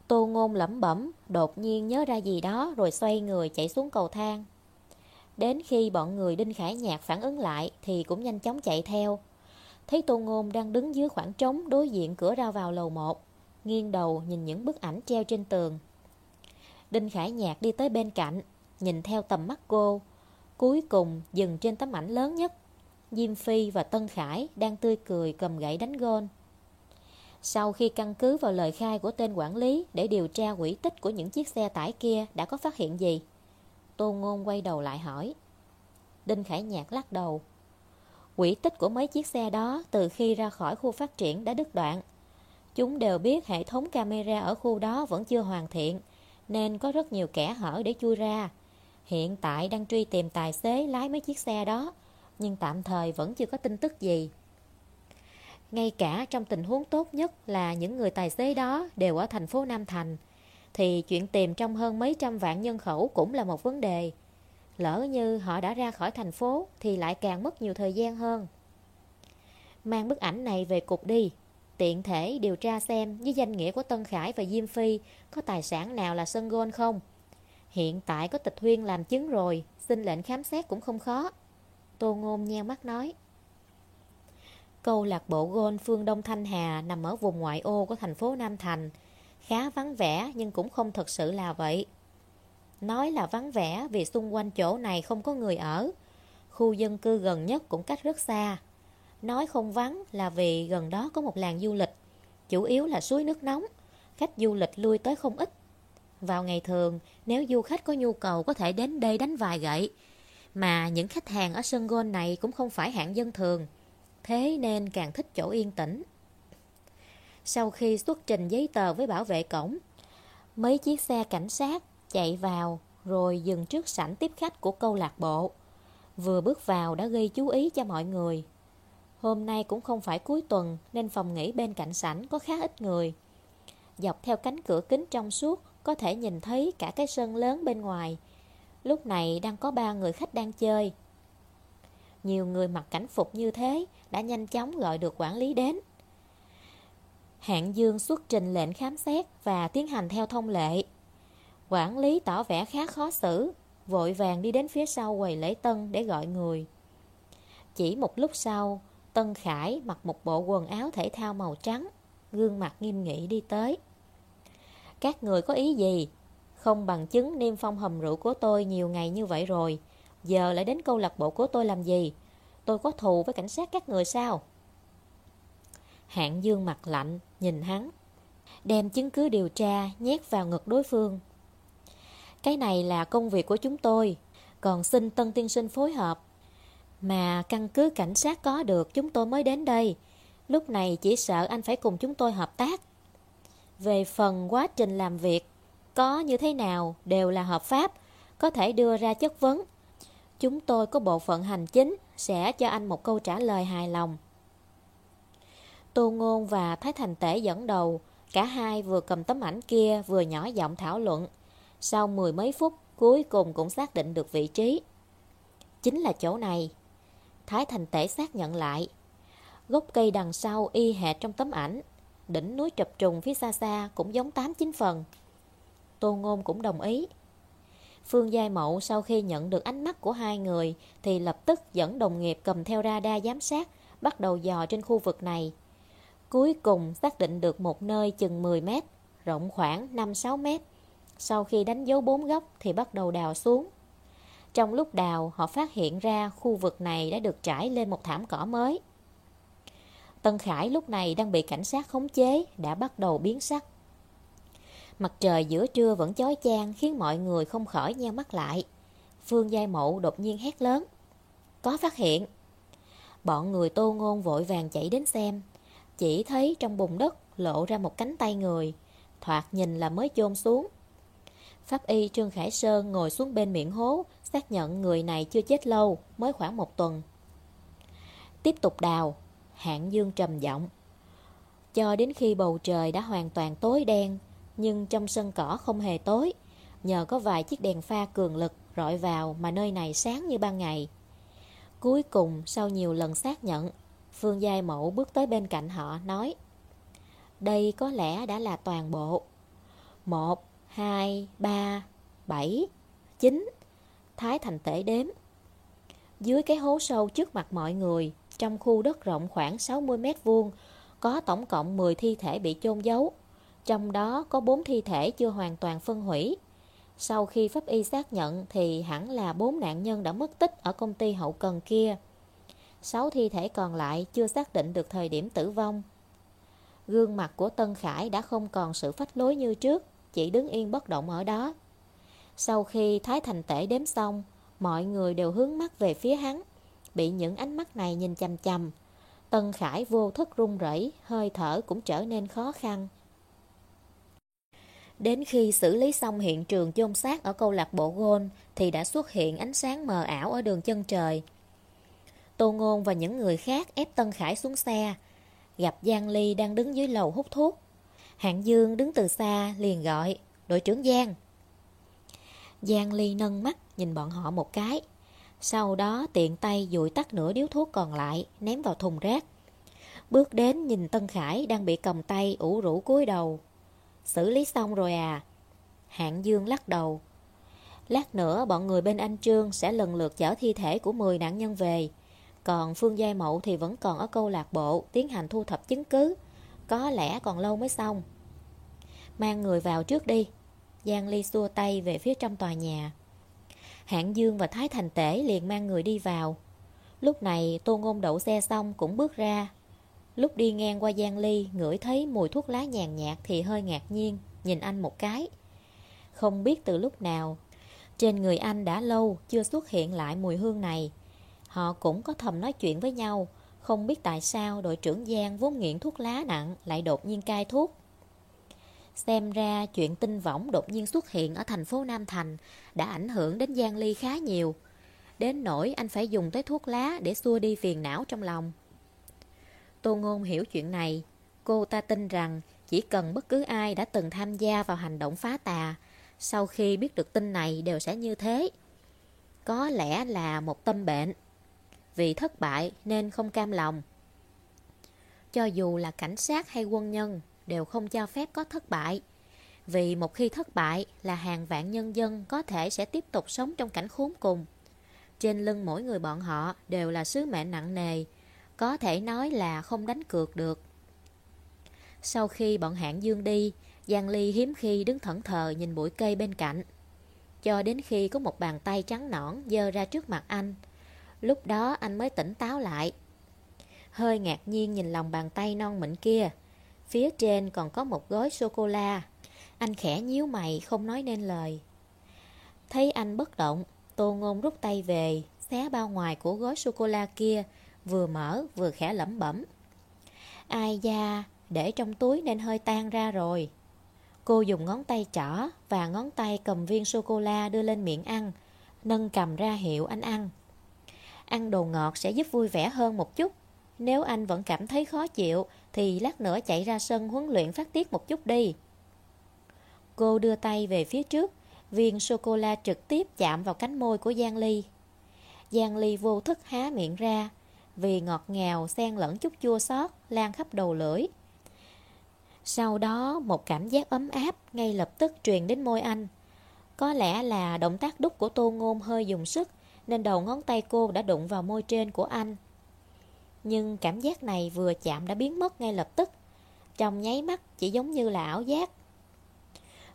A: Tô Ngôn lẩm bẩm Đột nhiên nhớ ra gì đó Rồi xoay người chạy xuống cầu thang Đến khi bọn người Đinh Khải Nhạc phản ứng lại Thì cũng nhanh chóng chạy theo Thấy Tô Ngôn đang đứng dưới khoảng trống Đối diện cửa ra vào lầu 1 Nghiêng đầu nhìn những bức ảnh treo trên tường Đinh Khải Nhạc đi tới bên cạnh, nhìn theo tầm mắt cô. Cuối cùng dừng trên tấm ảnh lớn nhất. Diêm Phi và Tân Khải đang tươi cười cầm gậy đánh gôn. Sau khi căn cứ vào lời khai của tên quản lý để điều tra quỹ tích của những chiếc xe tải kia đã có phát hiện gì? Tô Ngôn quay đầu lại hỏi. Đinh Khải Nhạc lắc đầu. Quỹ tích của mấy chiếc xe đó từ khi ra khỏi khu phát triển đã đứt đoạn. Chúng đều biết hệ thống camera ở khu đó vẫn chưa hoàn thiện nên có rất nhiều kẻ hở để chui ra. Hiện tại đang truy tìm tài xế lái mấy chiếc xe đó, nhưng tạm thời vẫn chưa có tin tức gì. Ngay cả trong tình huống tốt nhất là những người tài xế đó đều ở thành phố Nam Thành, thì chuyện tìm trong hơn mấy trăm vạn nhân khẩu cũng là một vấn đề. Lỡ như họ đã ra khỏi thành phố thì lại càng mất nhiều thời gian hơn. Mang bức ảnh này về cục đi, tiện thể điều tra xem với danh nghĩa của Tân Khải và Diêm Phi có tài sản nào là sân gôn không. Hiện tại có tịch huyên làm chứng rồi, xin lệnh khám xét cũng không khó. Tô Ngôn nheo mắt nói. Câu lạc bộ gôn phương Đông Thanh Hà nằm ở vùng ngoại ô của thành phố Nam Thành. Khá vắng vẻ nhưng cũng không thật sự là vậy. Nói là vắng vẻ vì xung quanh chỗ này không có người ở. Khu dân cư gần nhất cũng cách rất xa. Nói không vắng là vì gần đó có một làng du lịch, chủ yếu là suối nước nóng, khách du lịch lui tới không ít. Vào ngày thường, nếu du khách có nhu cầu có thể đến đây đánh vài gậy. Mà những khách hàng ở sân gôn này cũng không phải hạng dân thường, thế nên càng thích chỗ yên tĩnh. Sau khi xuất trình giấy tờ với bảo vệ cổng, mấy chiếc xe cảnh sát chạy vào rồi dừng trước sảnh tiếp khách của câu lạc bộ. Vừa bước vào đã gây chú ý cho mọi người. Hôm nay cũng không phải cuối tuần nên phòng nghỉ bên cạnh sảnh có khá ít người. Dọc theo cánh cửa kính trong suốt có thể nhìn thấy cả cái sân lớn bên ngoài. Lúc này đang có ba người khách đang chơi. Nhiều người mặc cảnh phục như thế đã nhanh chóng gọi được quản lý đến. Hạng Dương xuất trình lệnh khám xét và tiến hành theo thông lệ. Quản lý tỏ vẻ khá khó xử, vội vàng đi đến phía sau quầy lễ tân để gọi người. Chỉ một lúc sau, Tân Khải mặc một bộ quần áo thể thao màu trắng, gương mặt nghiêm nghị đi tới. Các người có ý gì? Không bằng chứng niêm phong hầm rượu của tôi nhiều ngày như vậy rồi. Giờ lại đến câu lạc bộ của tôi làm gì? Tôi có thù với cảnh sát các người sao? Hạng dương mặt lạnh, nhìn hắn. Đem chứng cứ điều tra, nhét vào ngực đối phương. Cái này là công việc của chúng tôi. Còn xin Tân Tiên Sinh phối hợp mà căn cứ cảnh sát có được chúng tôi mới đến đây. Lúc này chỉ sợ anh phải cùng chúng tôi hợp tác. Về phần quá trình làm việc, có như thế nào đều là hợp pháp, có thể đưa ra chất vấn. Chúng tôi có bộ phận hành chính, sẽ cho anh một câu trả lời hài lòng. Tô Ngôn và Thái Thành Tể dẫn đầu, cả hai vừa cầm tấm ảnh kia vừa nhỏ giọng thảo luận. Sau mười mấy phút, cuối cùng cũng xác định được vị trí. Chính là chỗ này. Thái Thành Tể xác nhận lại. Gốc cây đằng sau y hệt trong tấm ảnh. Đỉnh núi trập trùng phía xa xa cũng giống 8-9 phần. Tô Ngôn cũng đồng ý. Phương Giai Mậu sau khi nhận được ánh mắt của hai người thì lập tức dẫn đồng nghiệp cầm theo radar giám sát bắt đầu dò trên khu vực này. Cuối cùng xác định được một nơi chừng 10 mét, rộng khoảng 5-6 mét. Sau khi đánh dấu bốn góc thì bắt đầu đào xuống. Trong lúc đào, họ phát hiện ra khu vực này đã được trải lên một thảm cỏ mới. Tân Khải lúc này đang bị cảnh sát khống chế, đã bắt đầu biến sắc. Mặt trời giữa trưa vẫn chói chang khiến mọi người không khỏi nheo mắt lại. Phương Giai Mậu đột nhiên hét lớn. Có phát hiện. Bọn người tô ngôn vội vàng chạy đến xem. Chỉ thấy trong bùn đất lộ ra một cánh tay người. Thoạt nhìn là mới chôn xuống. Pháp y Trương Khải Sơn ngồi xuống bên miệng hố, xác nhận người này chưa chết lâu, mới khoảng một tuần. Tiếp tục đào, hạng dương trầm giọng. Cho đến khi bầu trời đã hoàn toàn tối đen, nhưng trong sân cỏ không hề tối. Nhờ có vài chiếc đèn pha cường lực rọi vào mà nơi này sáng như ban ngày. Cuối cùng, sau nhiều lần xác nhận, Phương Giai Mẫu bước tới bên cạnh họ, nói Đây có lẽ đã là toàn bộ. Một, hai, ba, bảy, chín. Thái Thành tể đếm. Dưới cái hố sâu trước mặt mọi người, trong khu đất rộng khoảng 60 mét vuông, có tổng cộng 10 thi thể bị chôn giấu. Trong đó có 4 thi thể chưa hoàn toàn phân hủy. Sau khi pháp y xác nhận thì hẳn là 4 nạn nhân đã mất tích ở công ty hậu cần kia. 6 thi thể còn lại chưa xác định được thời điểm tử vong. Gương mặt của Tân Khải đã không còn sự phách lối như trước, chỉ đứng yên bất động ở đó. Sau khi Thái Thành Tể đếm xong, mọi người đều hướng mắt về phía hắn, bị những ánh mắt này nhìn chằm chằm. Tân Khải vô thức run rẩy, hơi thở cũng trở nên khó khăn. Đến khi xử lý xong hiện trường chôn xác ở câu lạc bộ gôn thì đã xuất hiện ánh sáng mờ ảo ở đường chân trời. Tô Ngôn và những người khác ép Tân Khải xuống xe, gặp Giang Ly đang đứng dưới lầu hút thuốc. Hạng Dương đứng từ xa liền gọi, đội trưởng Giang. Giang Ly nâng mắt nhìn bọn họ một cái. Sau đó tiện tay dụi tắt nửa điếu thuốc còn lại, ném vào thùng rác. Bước đến nhìn Tân Khải đang bị cầm tay ủ rũ cúi đầu. Xử lý xong rồi à? Hạng Dương lắc đầu. Lát nữa bọn người bên anh Trương sẽ lần lượt chở thi thể của 10 nạn nhân về. Còn Phương Giai Mậu thì vẫn còn ở câu lạc bộ tiến hành thu thập chứng cứ. Có lẽ còn lâu mới xong. Mang người vào trước đi. Giang Ly xua tay về phía trong tòa nhà. Hạng Dương và Thái Thành Tể liền mang người đi vào. Lúc này Tô Ngôn đậu xe xong cũng bước ra. Lúc đi ngang qua Giang Ly, ngửi thấy mùi thuốc lá nhàn nhạt thì hơi ngạc nhiên, nhìn anh một cái. Không biết từ lúc nào, trên người anh đã lâu chưa xuất hiện lại mùi hương này. Họ cũng có thầm nói chuyện với nhau, không biết tại sao đội trưởng Giang vốn nghiện thuốc lá nặng lại đột nhiên cai thuốc. Xem ra chuyện tinh võng đột nhiên xuất hiện ở thành phố Nam Thành đã ảnh hưởng đến Giang Ly khá nhiều. Đến nỗi anh phải dùng tới thuốc lá để xua đi phiền não trong lòng. Tô Ngôn hiểu chuyện này. Cô ta tin rằng chỉ cần bất cứ ai đã từng tham gia vào hành động phá tà, sau khi biết được tin này đều sẽ như thế. Có lẽ là một tâm bệnh. Vì thất bại nên không cam lòng. Cho dù là cảnh sát hay quân nhân đều không cho phép có thất bại. Vì một khi thất bại là hàng vạn nhân dân có thể sẽ tiếp tục sống trong cảnh khốn cùng. Trên lưng mỗi người bọn họ đều là sứ mệnh nặng nề, có thể nói là không đánh cược được. Sau khi bọn hạng dương đi, Giang Ly hiếm khi đứng thẫn thờ nhìn bụi cây bên cạnh. Cho đến khi có một bàn tay trắng nõn dơ ra trước mặt anh. Lúc đó anh mới tỉnh táo lại. Hơi ngạc nhiên nhìn lòng bàn tay non mịn kia. Phía trên còn có một gói sô-cô-la. Anh khẽ nhíu mày không nói nên lời. Thấy anh bất động, Tô Ngôn rút tay về, xé bao ngoài của gói sô-cô-la kia, vừa mở vừa khẽ lẩm bẩm. Ai da, để trong túi nên hơi tan ra rồi. Cô dùng ngón tay trỏ và ngón tay cầm viên sô-cô-la đưa lên miệng ăn, nâng cầm ra hiệu anh ăn. Ăn đồ ngọt sẽ giúp vui vẻ hơn một chút. Nếu anh vẫn cảm thấy khó chịu thì lát nữa chạy ra sân huấn luyện phát tiết một chút đi. Cô đưa tay về phía trước, viên sô-cô-la trực tiếp chạm vào cánh môi của Giang Ly. Giang Ly vô thức há miệng ra, vì ngọt ngào xen lẫn chút chua xót lan khắp đầu lưỡi. Sau đó một cảm giác ấm áp ngay lập tức truyền đến môi anh. Có lẽ là động tác đúc của tô ngôn hơi dùng sức nên đầu ngón tay cô đã đụng vào môi trên của anh. Nhưng cảm giác này vừa chạm đã biến mất ngay lập tức. Trong nháy mắt chỉ giống như là ảo giác.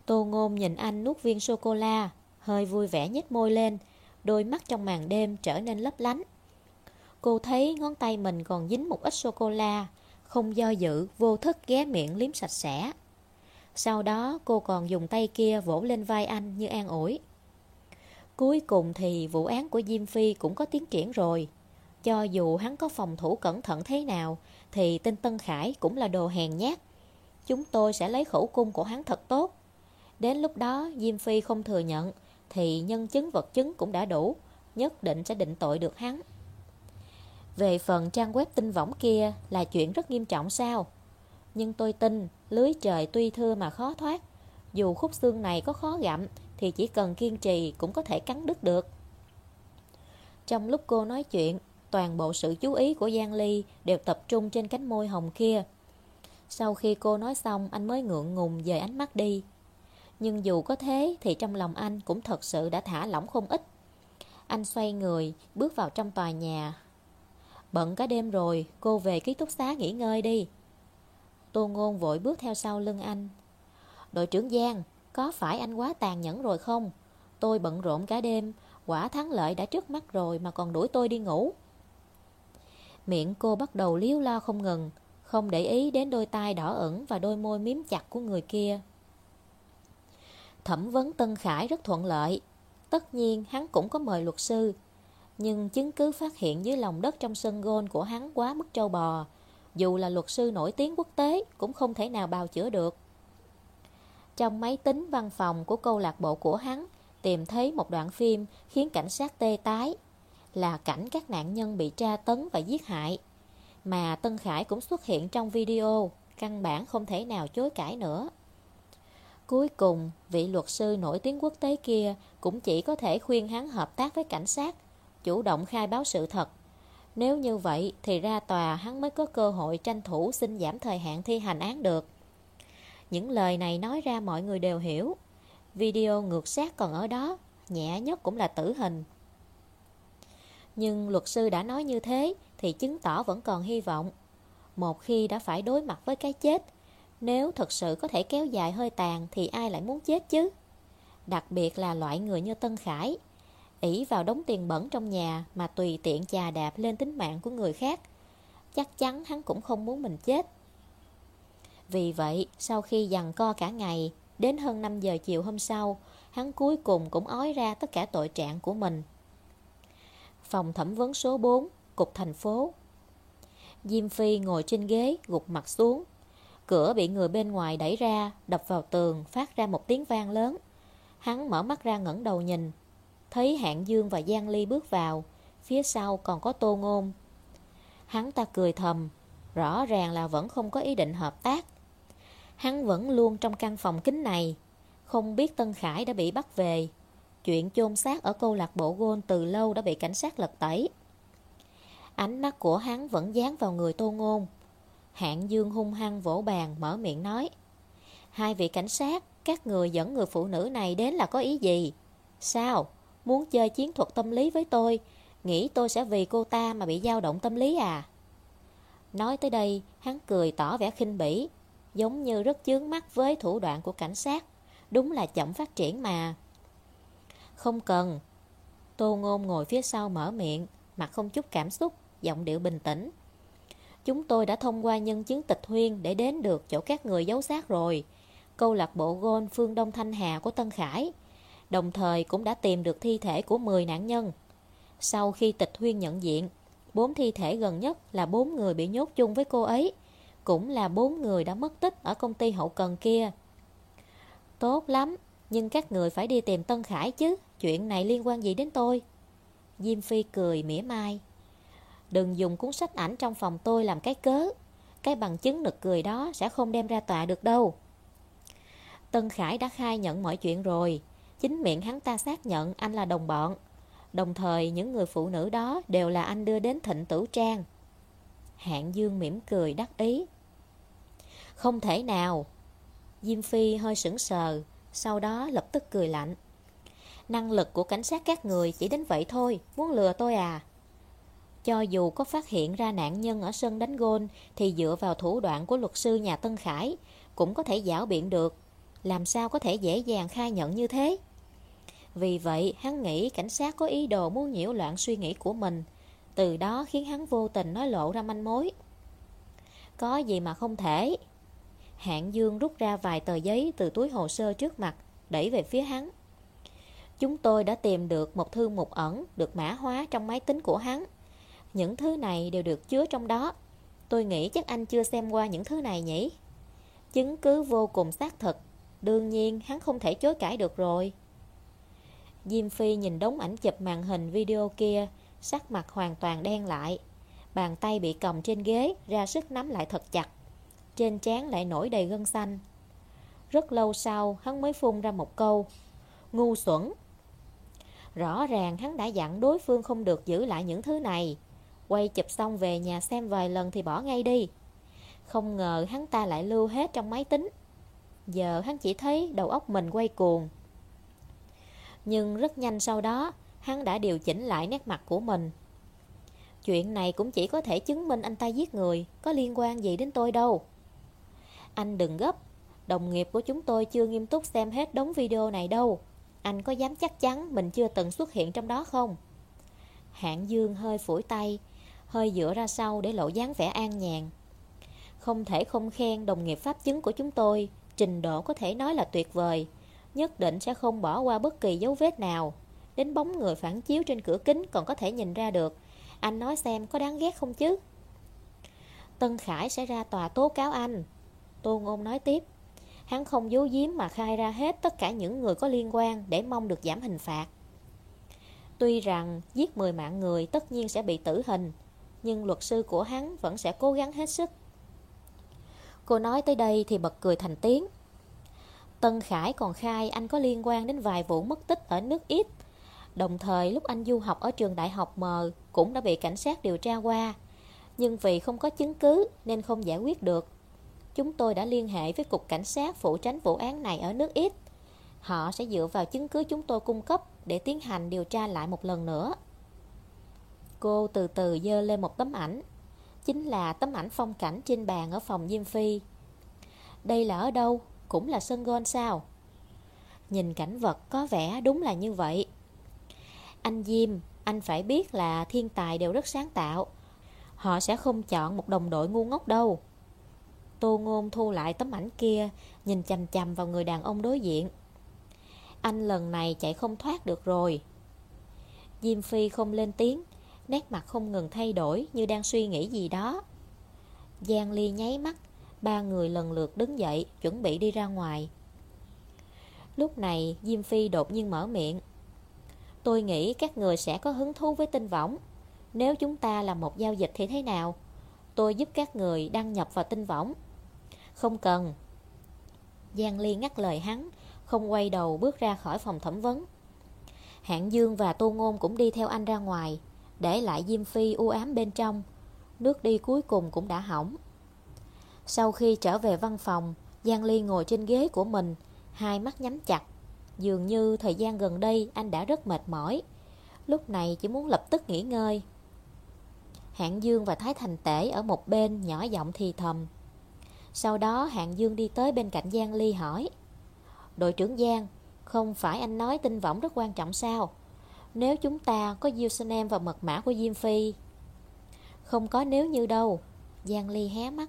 A: Tô ngôn nhìn anh nuốt viên sô-cô-la, hơi vui vẻ nhếch môi lên, đôi mắt trong màn đêm trở nên lấp lánh. Cô thấy ngón tay mình còn dính một ít sô-cô-la, không do dự, vô thức ghé miệng liếm sạch sẽ. Sau đó cô còn dùng tay kia vỗ lên vai anh như an ủi. Cuối cùng thì vụ án của Diêm Phi cũng có tiến triển rồi. Cho dù hắn có phòng thủ cẩn thận thế nào, thì tinh Tân Khải cũng là đồ hèn nhát. Chúng tôi sẽ lấy khẩu cung của hắn thật tốt. Đến lúc đó Diêm Phi không thừa nhận, thì nhân chứng vật chứng cũng đã đủ, nhất định sẽ định tội được hắn. Về phần trang web tinh võng kia là chuyện rất nghiêm trọng sao? Nhưng tôi tin lưới trời tuy thưa mà khó thoát. Dù khúc xương này có khó gặm thì chỉ cần kiên trì cũng có thể cắn đứt được. Trong lúc cô nói chuyện, toàn bộ sự chú ý của Giang Ly đều tập trung trên cánh môi hồng kia. Sau khi cô nói xong, anh mới ngượng ngùng dời ánh mắt đi. Nhưng dù có thế thì trong lòng anh cũng thật sự đã thả lỏng không ít. Anh xoay người, bước vào trong tòa nhà. Bận cả đêm rồi, cô về ký túc xá nghỉ ngơi đi. Tô Ngôn vội bước theo sau lưng anh. Đội trưởng Giang, có phải anh quá tàn nhẫn rồi không? Tôi bận rộn cả đêm, quả thắng lợi đã trước mắt rồi mà còn đuổi tôi đi ngủ. Miệng cô bắt đầu liếu lo không ngừng, không để ý đến đôi tai đỏ ẩn và đôi môi miếm chặt của người kia. Thẩm vấn Tân Khải rất thuận lợi. Tất nhiên hắn cũng có mời luật sư. Nhưng chứng cứ phát hiện dưới lòng đất trong sân gôn của hắn quá mức trâu bò. Dù là luật sư nổi tiếng quốc tế cũng không thể nào bào chữa được. Trong máy tính văn phòng của câu lạc bộ của hắn tìm thấy một đoạn phim khiến cảnh sát tê tái là cảnh các nạn nhân bị tra tấn và giết hại. Mà Tân Khải cũng xuất hiện trong video, căn bản không thể nào chối cãi nữa. Cuối cùng, vị luật sư nổi tiếng quốc tế kia cũng chỉ có thể khuyên hắn hợp tác với cảnh sát, chủ động khai báo sự thật. Nếu như vậy thì ra tòa hắn mới có cơ hội tranh thủ xin giảm thời hạn thi hành án được. Những lời này nói ra mọi người đều hiểu. Video ngược sát còn ở đó, nhẹ nhất cũng là tử hình. Nhưng luật sư đã nói như thế thì chứng tỏ vẫn còn hy vọng. Một khi đã phải đối mặt với cái chết, nếu thật sự có thể kéo dài hơi tàn thì ai lại muốn chết chứ? Đặc biệt là loại người như Tân Khải, ỷ vào đống tiền bẩn trong nhà mà tùy tiện chà đạp lên tính mạng của người khác. Chắc chắn hắn cũng không muốn mình chết. Vì vậy, sau khi dằn co cả ngày, đến hơn 5 giờ chiều hôm sau, hắn cuối cùng cũng ói ra tất cả tội trạng của mình. Phòng thẩm vấn số 4, Cục thành phố. Diêm Phi ngồi trên ghế, gục mặt xuống. Cửa bị người bên ngoài đẩy ra, đập vào tường, phát ra một tiếng vang lớn. Hắn mở mắt ra ngẩng đầu nhìn. Thấy Hạng Dương và Giang Ly bước vào, phía sau còn có tô ngôn. Hắn ta cười thầm, rõ ràng là vẫn không có ý định hợp tác. Hắn vẫn luôn trong căn phòng kính này, không biết Tân Khải đã bị bắt về. Chuyện chôn xác ở câu lạc bộ gôn từ lâu đã bị cảnh sát lật tẩy. Ánh mắt của hắn vẫn dán vào người tô ngôn. Hạng Dương hung hăng vỗ bàn mở miệng nói. Hai vị cảnh sát, các người dẫn người phụ nữ này đến là có ý gì? Sao? Muốn chơi chiến thuật tâm lý với tôi, nghĩ tôi sẽ vì cô ta mà bị dao động tâm lý à? Nói tới đây, hắn cười tỏ vẻ khinh bỉ, giống như rất chướng mắt với thủ đoạn của cảnh sát. Đúng là chậm phát triển mà. Không cần. Tô Ngôn ngồi phía sau mở miệng, mặt không chút cảm xúc, giọng điệu bình tĩnh. Chúng tôi đã thông qua nhân chứng tịch huyên để đến được chỗ các người giấu xác rồi. Câu lạc bộ gôn phương Đông Thanh Hà của Tân Khải. Đồng thời cũng đã tìm được thi thể của 10 nạn nhân. Sau khi tịch huyên nhận diện, bốn thi thể gần nhất là bốn người bị nhốt chung với cô ấy. Cũng là bốn người đã mất tích ở công ty hậu cần kia. Tốt lắm, nhưng các người phải đi tìm Tân Khải chứ. Chuyện này liên quan gì đến tôi? Diêm Phi cười mỉa mai. Đừng dùng cuốn sách ảnh trong phòng tôi làm cái cớ. Cái bằng chứng nực cười đó sẽ không đem ra tòa được đâu. Tân Khải đã khai nhận mọi chuyện rồi. Chính miệng hắn ta xác nhận anh là đồng bọn. Đồng thời những người phụ nữ đó đều là anh đưa đến thịnh tử trang. Hạng Dương mỉm cười đắc ý. Không thể nào. Diêm Phi hơi sững sờ, sau đó lập tức cười lạnh. Năng lực của cảnh sát các người chỉ đến vậy thôi, muốn lừa tôi à? Cho dù có phát hiện ra nạn nhân ở sân đánh gôn thì dựa vào thủ đoạn của luật sư nhà Tân Khải cũng có thể giảo biện được. Làm sao có thể dễ dàng khai nhận như thế? Vì vậy, hắn nghĩ cảnh sát có ý đồ muốn nhiễu loạn suy nghĩ của mình. Từ đó khiến hắn vô tình nói lộ ra manh mối. có gì mà không thể. Hạng Dương rút ra vài tờ giấy từ túi hồ sơ trước mặt, đẩy về phía hắn. Chúng tôi đã tìm được một thư mục ẩn được mã hóa trong máy tính của hắn. Những thứ này đều được chứa trong đó. Tôi nghĩ chắc anh chưa xem qua những thứ này nhỉ? Chứng cứ vô cùng xác thực. Đương nhiên hắn không thể chối cãi được rồi. Diêm Phi nhìn đống ảnh chụp màn hình video kia, sắc mặt hoàn toàn đen lại. Bàn tay bị cầm trên ghế, ra sức nắm lại thật chặt. Trên trán lại nổi đầy gân xanh. Rất lâu sau, hắn mới phun ra một câu. Ngu xuẩn. Rõ ràng hắn đã dặn đối phương không được giữ lại những thứ này. Quay chụp xong về nhà xem vài lần thì bỏ ngay đi. Không ngờ hắn ta lại lưu hết trong máy tính. Giờ hắn chỉ thấy đầu óc mình quay cuồng. Nhưng rất nhanh sau đó, hắn đã điều chỉnh lại nét mặt của mình. Chuyện này cũng chỉ có thể chứng minh anh ta giết người, có liên quan gì đến tôi đâu. Anh đừng gấp, đồng nghiệp của chúng tôi chưa nghiêm túc xem hết đống video này đâu. Anh có dám chắc chắn mình chưa từng xuất hiện trong đó không? Hạng Dương hơi phủi tay, hơi dựa ra sau để lộ dáng vẻ an nhàn. Không thể không khen đồng nghiệp pháp chứng của chúng tôi, trình độ có thể nói là tuyệt vời. Nhất định sẽ không bỏ qua bất kỳ dấu vết nào. Đến bóng người phản chiếu trên cửa kính còn có thể nhìn ra được. Anh nói xem có đáng ghét không chứ? Tân Khải sẽ ra tòa tố cáo anh. Tô Ngôn nói tiếp. Hắn không giấu giếm mà khai ra hết tất cả những người có liên quan để mong được giảm hình phạt. Tuy rằng giết 10 mạng người tất nhiên sẽ bị tử hình, nhưng luật sư của hắn vẫn sẽ cố gắng hết sức. Cô nói tới đây thì bật cười thành tiếng. Tân Khải còn khai anh có liên quan đến vài vụ mất tích ở nước ít. Đồng thời, lúc anh du học ở trường đại học M cũng đã bị cảnh sát điều tra qua. Nhưng vì không có chứng cứ nên không giải quyết được. Chúng tôi đã liên hệ với Cục Cảnh sát phụ tránh vụ án này ở nước ít. Họ sẽ dựa vào chứng cứ chúng tôi cung cấp để tiến hành điều tra lại một lần nữa. Cô từ từ dơ lên một tấm ảnh. Chính là tấm ảnh phong cảnh trên bàn ở phòng Diêm Phi. Đây là ở đâu? Cũng là sân gôn sao? Nhìn cảnh vật có vẻ đúng là như vậy. Anh Diêm, anh phải biết là thiên tài đều rất sáng tạo. Họ sẽ không chọn một đồng đội ngu ngốc đâu. Tô Ngôn thu lại tấm ảnh kia, nhìn chằm chằm vào người đàn ông đối diện. Anh lần này chạy không thoát được rồi. Diêm Phi không lên tiếng, nét mặt không ngừng thay đổi như đang suy nghĩ gì đó. Giang Ly nháy mắt, ba người lần lượt đứng dậy, chuẩn bị đi ra ngoài. Lúc này, Diêm Phi đột nhiên mở miệng. Tôi nghĩ các người sẽ có hứng thú với tinh võng. Nếu chúng ta làm một giao dịch thì thế nào? Tôi giúp các người đăng nhập vào tinh võng. Không cần. Giang Ly ngắt lời hắn, không quay đầu bước ra khỏi phòng thẩm vấn. Hạng Dương và Tô Ngôn cũng đi theo anh ra ngoài, để lại Diêm Phi u ám bên trong. Nước đi cuối cùng cũng đã hỏng. Sau khi trở về văn phòng, Giang Ly ngồi trên ghế của mình, hai mắt nhắm chặt. Dường như thời gian gần đây anh đã rất mệt mỏi. Lúc này chỉ muốn lập tức nghỉ ngơi. Hạng Dương và Thái Thành Tể ở một bên nhỏ giọng thì thầm. Sau đó Hạng Dương đi tới bên cạnh Giang Ly hỏi Đội trưởng Giang Không phải anh nói tin võng rất quan trọng sao Nếu chúng ta có username và mật mã của Diêm Phi Không có nếu như đâu Giang Ly hé mắt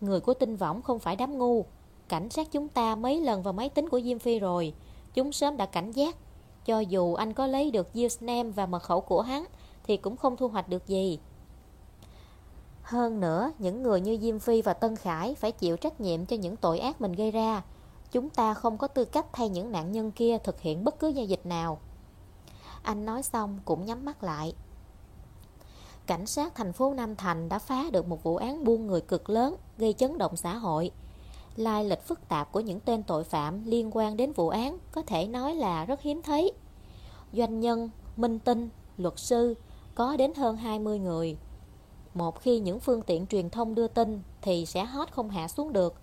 A: Người của tinh võng không phải đám ngu Cảnh sát chúng ta mấy lần vào máy tính của Diêm Phi rồi Chúng sớm đã cảnh giác Cho dù anh có lấy được username và mật khẩu của hắn Thì cũng không thu hoạch được gì hơn nữa, những người như Diêm Phi và Tân Khải phải chịu trách nhiệm cho những tội ác mình gây ra. Chúng ta không có tư cách thay những nạn nhân kia thực hiện bất cứ giao dịch nào. Anh nói xong cũng nhắm mắt lại. Cảnh sát thành phố Nam Thành đã phá được một vụ án buôn người cực lớn, gây chấn động xã hội. Lai lịch phức tạp của những tên tội phạm liên quan đến vụ án có thể nói là rất hiếm thấy. Doanh nhân, minh tinh, luật sư có đến hơn 20 người. Một khi những phương tiện truyền thông đưa tin thì sẽ hot không hạ xuống được.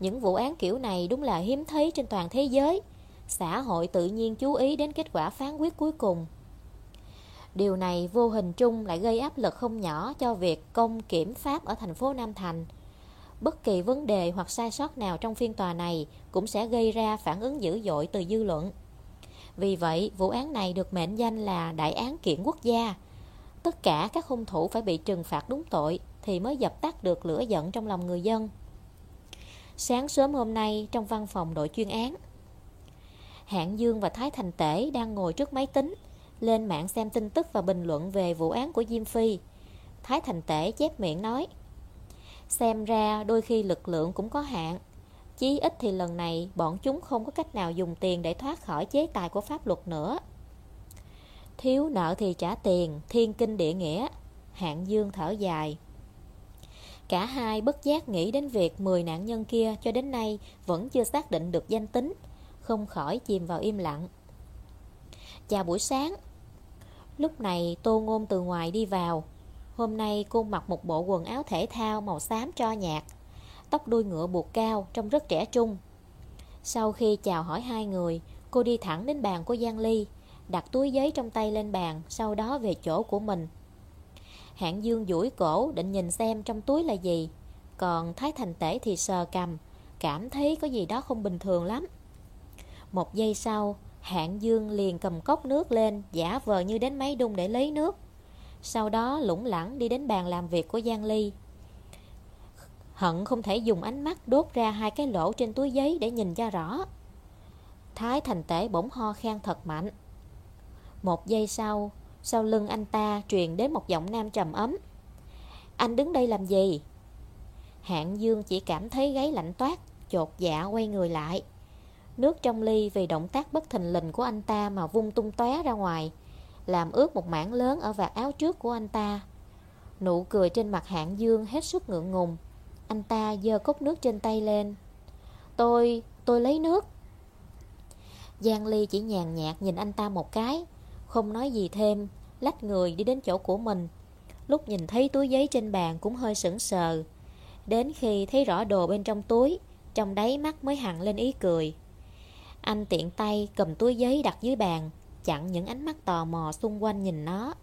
A: Những vụ án kiểu này đúng là hiếm thấy trên toàn thế giới. Xã hội tự nhiên chú ý đến kết quả phán quyết cuối cùng. Điều này vô hình chung lại gây áp lực không nhỏ cho việc công kiểm pháp ở thành phố Nam Thành. Bất kỳ vấn đề hoặc sai sót nào trong phiên tòa này cũng sẽ gây ra phản ứng dữ dội từ dư luận. Vì vậy, vụ án này được mệnh danh là đại án kiện quốc gia, Tất cả các hung thủ phải bị trừng phạt đúng tội, thì mới dập tắt được lửa giận trong lòng người dân. Sáng sớm hôm nay trong văn phòng đội chuyên án, Hạng Dương và Thái Thành Tể đang ngồi trước máy tính, lên mạng xem tin tức và bình luận về vụ án của Diêm Phi. Thái Thành Tể chép miệng nói, Xem ra đôi khi lực lượng cũng có hạn, Chí ít thì lần này bọn chúng không có cách nào dùng tiền để thoát khỏi chế tài của pháp luật nữa. Thiếu nợ thì trả tiền, thiên kinh địa nghĩa. Hạng Dương thở dài. Cả hai bất giác nghĩ đến việc 10 nạn nhân kia cho đến nay vẫn chưa xác định được danh tính, không khỏi chìm vào im lặng. Chào buổi sáng. Lúc này Tô Ngôn từ ngoài đi vào. Hôm nay cô mặc một bộ quần áo thể thao màu xám cho nhạt, tóc đuôi ngựa buộc cao, trông rất trẻ trung. Sau khi chào hỏi hai người, cô đi thẳng đến bàn của Giang Ly, đặt túi giấy trong tay lên bàn, sau đó về chỗ của mình. Hạng Dương duỗi cổ định nhìn xem trong túi là gì, còn Thái Thành Tể thì sờ cầm, cảm thấy có gì đó không bình thường lắm. Một giây sau, Hạng Dương liền cầm cốc nước lên, giả vờ như đến máy đun để lấy nước. Sau đó lủng lẳng đi đến bàn làm việc của Giang Ly, Hận không thể dùng ánh mắt đốt ra hai cái lỗ trên túi giấy để nhìn cho rõ. Thái thành tể bỗng ho khan thật mạnh. Một giây sau, sau lưng anh ta truyền đến một giọng nam trầm ấm. Anh đứng đây làm gì? Hạng Dương chỉ cảm thấy gáy lạnh toát, chột dạ quay người lại. Nước trong ly vì động tác bất thình lình của anh ta mà vung tung tóe ra ngoài, làm ướt một mảng lớn ở vạt áo trước của anh ta. Nụ cười trên mặt Hạng Dương hết sức ngượng ngùng. Anh ta giơ cốc nước trên tay lên. Tôi, tôi lấy nước. Giang Ly chỉ nhàn nhạt nhìn anh ta một cái Không nói gì thêm Lách người đi đến chỗ của mình. Lúc nhìn thấy túi giấy trên bàn cũng hơi sững sờ. Đến khi thấy rõ đồ bên trong túi Trong đáy mắt mới hằn lên ý cười. Anh tiện tay cầm túi giấy đặt dưới bàn, Chặn những ánh mắt tò mò xung quanh nhìn nó.